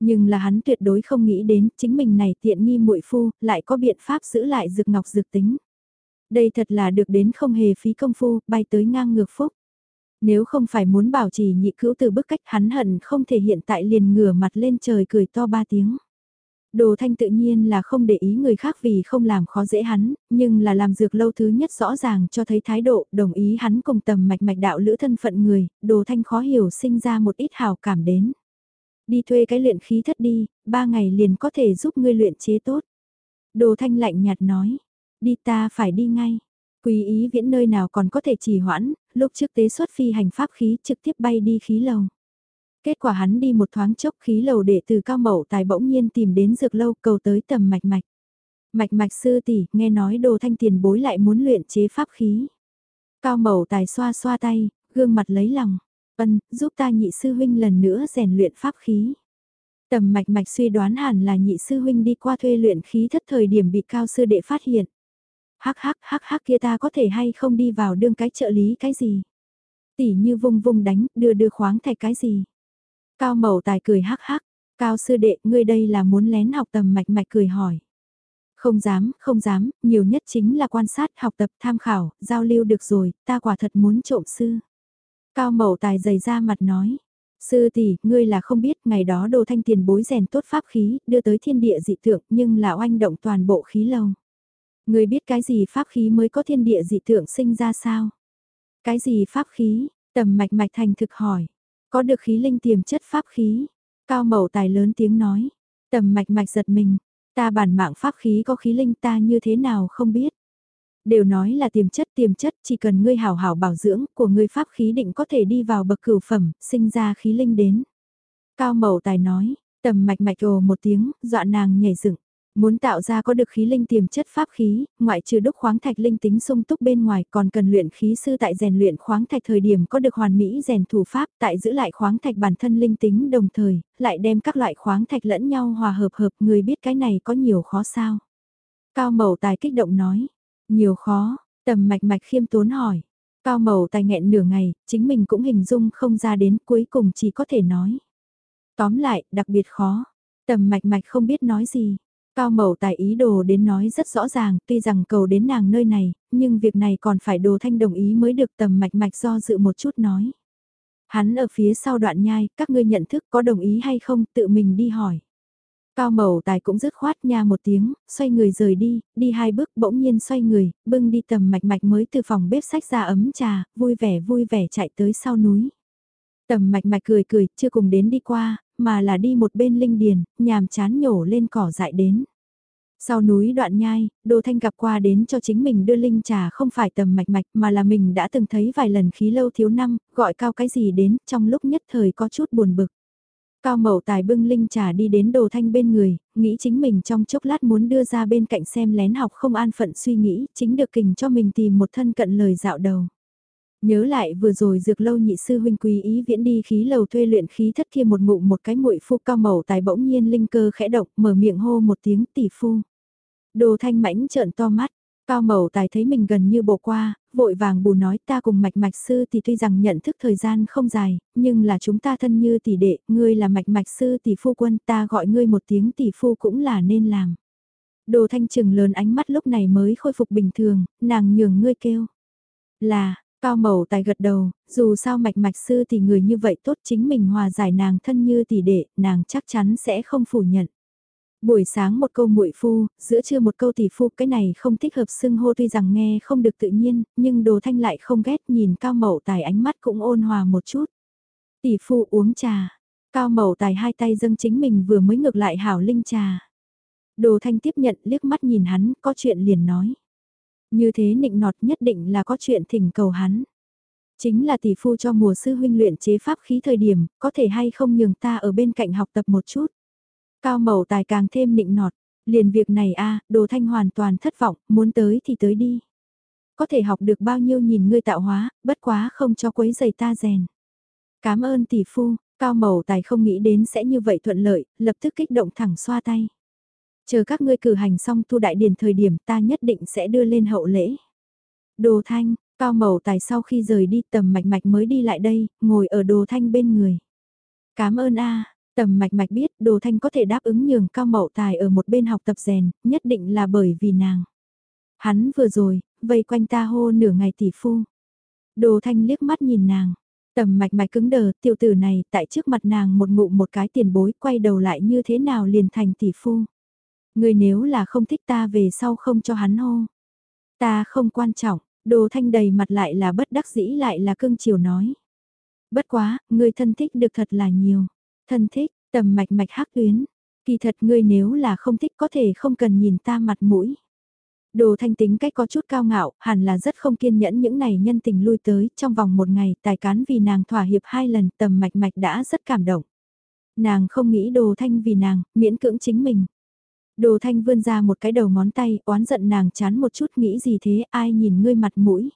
Nhưng là hắn tuyệt đối không nghĩ đến chính mình này tiện nghi muội phu, lại có biện pháp giữ lại dược ngọc dược tính. Đây thật là được đến không hề phí công phu, bay tới ngang ngược phúc. Nếu không phải muốn bảo trì nhị cữu từ bức cách hắn hận không thể hiện tại liền ngửa mặt lên trời cười to ba tiếng. Đồ thanh tự nhiên là không để ý người khác vì không làm khó dễ hắn, nhưng là làm dược lâu thứ nhất rõ ràng cho thấy thái độ, đồng ý hắn cùng tầm mạch mạch đạo lữ thân phận người, đồ thanh khó hiểu sinh ra một ít hào cảm đến. Đi thuê cái luyện khí thất đi, ba ngày liền có thể giúp ngươi luyện chế tốt. Đồ thanh lạnh nhạt nói, đi ta phải đi ngay. Quý ý viễn nơi nào còn có thể trì hoãn, lúc trước tế xuất phi hành pháp khí trực tiếp bay đi khí lầu. Kết quả hắn đi một thoáng chốc khí lầu để từ cao mậu tài bỗng nhiên tìm đến dược lâu cầu tới tầm mạch mạch. Mạch mạch sư tỷ nghe nói đồ thanh tiền bối lại muốn luyện chế pháp khí. Cao mậu tài xoa xoa tay, gương mặt lấy lòng. Ân, giúp ta nhị sư huynh lần nữa rèn luyện pháp khí. Tầm mạch mạch suy đoán hẳn là nhị sư huynh đi qua thuê luyện khí thất thời điểm bị cao sư đệ phát hiện. Hắc hắc hắc hắc kia ta có thể hay không đi vào đương cái trợ lý cái gì. Tỷ như vung vung đánh, đưa đưa khoáng thạch cái gì. Cao mậu tài cười hắc hắc, cao sư đệ ngươi đây là muốn lén học tầm mạch mạch cười hỏi. Không dám, không dám, nhiều nhất chính là quan sát, học tập, tham khảo, giao lưu được rồi, ta quả thật muốn trộm sư. Cao mậu tài dày ra mặt nói, sư tỷ, ngươi là không biết, ngày đó đồ thanh tiền bối rèn tốt pháp khí, đưa tới thiên địa dị tượng, nhưng là oanh động toàn bộ khí lâu. Ngươi biết cái gì pháp khí mới có thiên địa dị tượng sinh ra sao? Cái gì pháp khí? Tầm mạch mạch thành thực hỏi. Có được khí linh tiềm chất pháp khí. Cao mậu tài lớn tiếng nói. Tầm mạch mạch giật mình. Ta bản mạng pháp khí có khí linh ta như thế nào không biết. Đều nói là tiềm chất tiềm chất chỉ cần ngươi hảo hảo bảo dưỡng của ngươi pháp khí định có thể đi vào bậc cửu phẩm, sinh ra khí linh đến. Cao mậu tài nói, tầm mạch mạch ồ một tiếng, dọa nàng nhảy dựng. Muốn tạo ra có được khí linh tiềm chất pháp khí, ngoại trừ đúc khoáng thạch linh tính sung túc bên ngoài còn cần luyện khí sư tại rèn luyện khoáng thạch thời điểm có được hoàn mỹ rèn thủ pháp tại giữ lại khoáng thạch bản thân linh tính đồng thời, lại đem các loại khoáng thạch lẫn nhau hòa hợp hợp người biết cái này có nhiều khó sao. Cao mậu tài kích động nói, nhiều khó, tầm mạch mạch khiêm tốn hỏi. Cao mậu tài nghẹn nửa ngày, chính mình cũng hình dung không ra đến cuối cùng chỉ có thể nói. Tóm lại, đặc biệt khó. Tầm mạch mạch không biết nói gì. Cao mậu tài ý đồ đến nói rất rõ ràng, tuy rằng cầu đến nàng nơi này, nhưng việc này còn phải đồ thanh đồng ý mới được tầm mạch mạch do dự một chút nói. Hắn ở phía sau đoạn nhai, các ngươi nhận thức có đồng ý hay không, tự mình đi hỏi. Cao mậu tài cũng dứt khoát nha một tiếng, xoay người rời đi, đi hai bước bỗng nhiên xoay người, bưng đi tầm mạch mạch mới từ phòng bếp sách ra ấm trà, vui vẻ vui vẻ chạy tới sau núi. Tầm mạch mạch cười cười, chưa cùng đến đi qua, mà là đi một bên linh điền, nhàm chán nhổ lên cỏ dại đến. Sau núi đoạn nhai, Đô Thanh gặp qua đến cho chính mình đưa linh trà không phải tầm mạch mạch mà là mình đã từng thấy vài lần khí lâu thiếu năm, gọi cao cái gì đến, trong lúc nhất thời có chút buồn bực. Cao mậu tài bưng linh trà đi đến Đồ Thanh bên người, nghĩ chính mình trong chốc lát muốn đưa ra bên cạnh xem lén học không an phận suy nghĩ, chính được kình cho mình tìm một thân cận lời dạo đầu. Nhớ lại vừa rồi dược lâu nhị sư huynh quý ý viễn đi khí lầu thuê luyện khí thất kia một ngụ một cái muội phu cao màu tài bỗng nhiên linh cơ khẽ động mở miệng hô một tiếng tỷ phu. Đồ thanh mãnh trợn to mắt, cao màu tài thấy mình gần như bộ qua, vội vàng bù nói ta cùng mạch mạch sư thì tuy rằng nhận thức thời gian không dài, nhưng là chúng ta thân như tỷ đệ, ngươi là mạch mạch sư tỷ phu quân ta gọi ngươi một tiếng tỷ phu cũng là nên làm. Đồ thanh trừng lớn ánh mắt lúc này mới khôi phục bình thường, nàng nhường ngươi kêu. Là, Cao mậu tài gật đầu, dù sao mạch mạch sư thì người như vậy tốt chính mình hòa giải nàng thân như tỷ đệ, nàng chắc chắn sẽ không phủ nhận. Buổi sáng một câu muội phu, giữa trưa một câu tỷ phu, cái này không thích hợp xưng hô tuy rằng nghe không được tự nhiên, nhưng đồ thanh lại không ghét nhìn cao mậu tài ánh mắt cũng ôn hòa một chút. Tỷ phu uống trà, cao mậu tài hai tay dâng chính mình vừa mới ngược lại hảo linh trà. Đồ thanh tiếp nhận liếc mắt nhìn hắn, có chuyện liền nói. Như thế nịnh nọt nhất định là có chuyện thỉnh cầu hắn. Chính là tỷ phu cho mùa sư huynh luyện chế pháp khí thời điểm, có thể hay không nhường ta ở bên cạnh học tập một chút. Cao mẫu tài càng thêm nịnh nọt, liền việc này a đồ thanh hoàn toàn thất vọng, muốn tới thì tới đi. Có thể học được bao nhiêu nhìn ngươi tạo hóa, bất quá không cho quấy giày ta rèn. Cảm ơn tỷ phu, cao mẫu tài không nghĩ đến sẽ như vậy thuận lợi, lập tức kích động thẳng xoa tay. Chờ các ngươi cử hành xong thu đại điển thời điểm ta nhất định sẽ đưa lên hậu lễ. Đồ thanh, cao mậu tài sau khi rời đi tầm mạch mạch mới đi lại đây, ngồi ở đồ thanh bên người. Cảm ơn a tầm mạch mạch biết đồ thanh có thể đáp ứng nhường cao mậu tài ở một bên học tập rèn, nhất định là bởi vì nàng. Hắn vừa rồi, vây quanh ta hô nửa ngày tỷ phu. Đồ thanh liếc mắt nhìn nàng, Tầm mạch mạch cứng đờ, tiểu tử này, tại trước mặt nàng một ngụ một cái tiền bối, quay đầu lại như thế nào liền thành tỷ phu. Người nếu là không thích ta về sau không cho hắn hô. Ta không quan trọng, đồ thanh đầy mặt lại là bất đắc dĩ lại là cưng chiều nói. Bất quá, người thân thích được thật là nhiều. Thân thích, tầm mạch mạch hắc tuyến. Kỳ thật ngươi nếu là không thích có thể không cần nhìn ta mặt mũi. Đồ thanh tính cách có chút cao ngạo, hẳn là rất không kiên nhẫn những này nhân tình lui tới, trong vòng một ngày tài cán vì nàng thỏa hiệp hai lần tầm mạch mạch đã rất cảm động. Nàng không nghĩ đồ thanh vì nàng, miễn cưỡng chính mình. Đồ thanh vươn ra một cái đầu ngón tay, oán giận nàng chán một chút nghĩ gì thế, ai nhìn ngươi mặt mũi.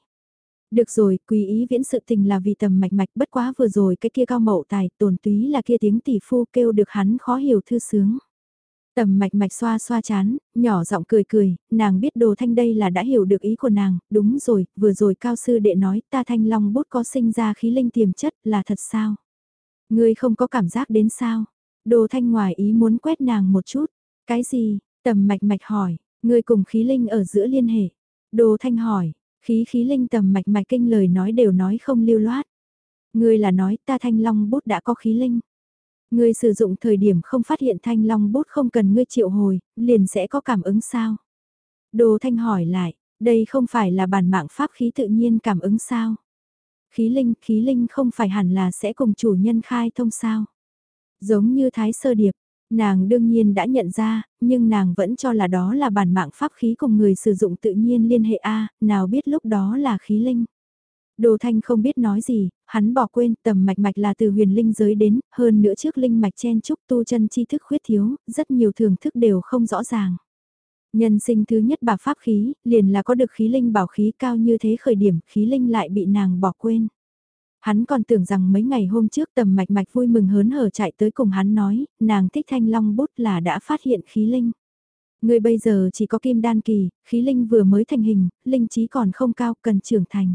Được rồi, quý ý viễn sự tình là vì tầm mạch mạch bất quá vừa rồi cái kia cao mậu tài, tồn túy là kia tiếng tỷ phu kêu được hắn khó hiểu thư sướng. Tầm mạch mạch xoa xoa chán, nhỏ giọng cười cười, nàng biết đồ thanh đây là đã hiểu được ý của nàng, đúng rồi, vừa rồi cao sư đệ nói ta thanh long bút có sinh ra khí linh tiềm chất là thật sao? Ngươi không có cảm giác đến sao? Đồ thanh ngoài ý muốn quét nàng một chút, cái gì? Tầm mạch mạch hỏi, người cùng khí linh ở giữa liên hệ. Đồ thanh hỏi, khí khí linh tầm mạch mạch kinh lời nói đều nói không lưu loát. người là nói ta thanh long bút đã có khí linh. người sử dụng thời điểm không phát hiện thanh long bút không cần ngươi triệu hồi, liền sẽ có cảm ứng sao? Đồ thanh hỏi lại, đây không phải là bản mạng pháp khí tự nhiên cảm ứng sao? Khí linh, khí linh không phải hẳn là sẽ cùng chủ nhân khai thông sao? Giống như thái sơ điệp, nàng đương nhiên đã nhận ra, nhưng nàng vẫn cho là đó là bản mạng pháp khí cùng người sử dụng tự nhiên liên hệ A, nào biết lúc đó là khí linh. Đồ Thanh không biết nói gì, hắn bỏ quên tầm mạch mạch là từ huyền linh giới đến, hơn nữa trước linh mạch chen trúc tu chân chi thức khuyết thiếu, rất nhiều thưởng thức đều không rõ ràng. Nhân sinh thứ nhất bà pháp khí, liền là có được khí linh bảo khí cao như thế khởi điểm, khí linh lại bị nàng bỏ quên. Hắn còn tưởng rằng mấy ngày hôm trước tầm mạch mạch vui mừng hớn hở chạy tới cùng hắn nói, nàng thích thanh long bút là đã phát hiện khí linh. Người bây giờ chỉ có kim đan kỳ, khí linh vừa mới thành hình, linh trí còn không cao, cần trưởng thành.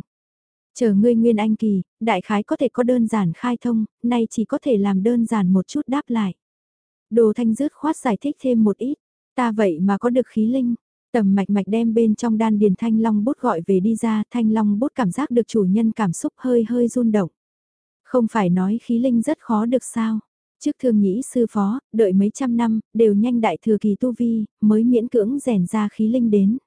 Chờ ngươi nguyên anh kỳ, đại khái có thể có đơn giản khai thông, nay chỉ có thể làm đơn giản một chút đáp lại. Đồ thanh dứt khoát giải thích thêm một ít, ta vậy mà có được khí linh. Tầm mạch mạch đem bên trong đan điền thanh long bút gọi về đi ra, thanh long bút cảm giác được chủ nhân cảm xúc hơi hơi run động. Không phải nói khí linh rất khó được sao. Trước thương nhĩ sư phó, đợi mấy trăm năm, đều nhanh đại thừa kỳ tu vi, mới miễn cưỡng rèn ra khí linh đến.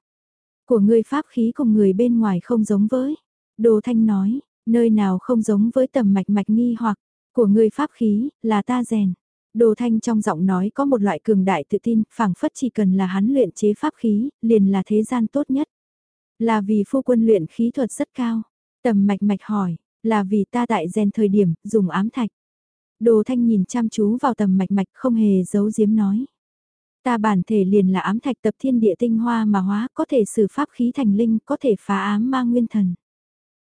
Của người pháp khí cùng người bên ngoài không giống với. Đồ Thanh nói, nơi nào không giống với tầm mạch mạch nghi hoặc, của người pháp khí, là ta rèn. Đồ Thanh trong giọng nói có một loại cường đại tự tin, phảng phất chỉ cần là hắn luyện chế pháp khí, liền là thế gian tốt nhất. Là vì phu quân luyện khí thuật rất cao. Tầm mạch mạch hỏi, là vì ta tại rèn thời điểm, dùng ám thạch. Đồ Thanh nhìn chăm chú vào tầm mạch mạch không hề giấu giếm nói. Ta bản thể liền là ám thạch tập thiên địa tinh hoa mà hóa, có thể sử pháp khí thành linh, có thể phá ám ma nguyên thần.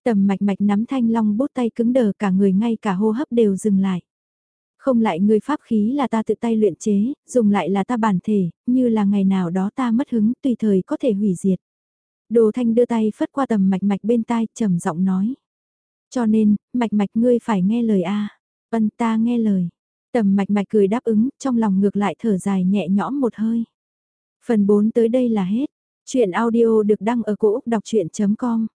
Tầm mạch mạch nắm thanh long bút tay cứng đờ cả người ngay cả hô hấp đều dừng lại. Không lại người pháp khí là ta tự tay luyện chế, dùng lại là ta bản thể, như là ngày nào đó ta mất hứng tùy thời có thể hủy diệt. Đồ thanh đưa tay phất qua tầm mạch mạch bên tai trầm giọng nói. Cho nên, mạch mạch ngươi phải nghe lời a Vân ta nghe lời. Tầm mạch mạch cười đáp ứng, trong lòng ngược lại thở dài nhẹ nhõm một hơi. Phần 4 tới đây là hết. Chuyện audio được đăng ở cổ Úc đọc chuyện.com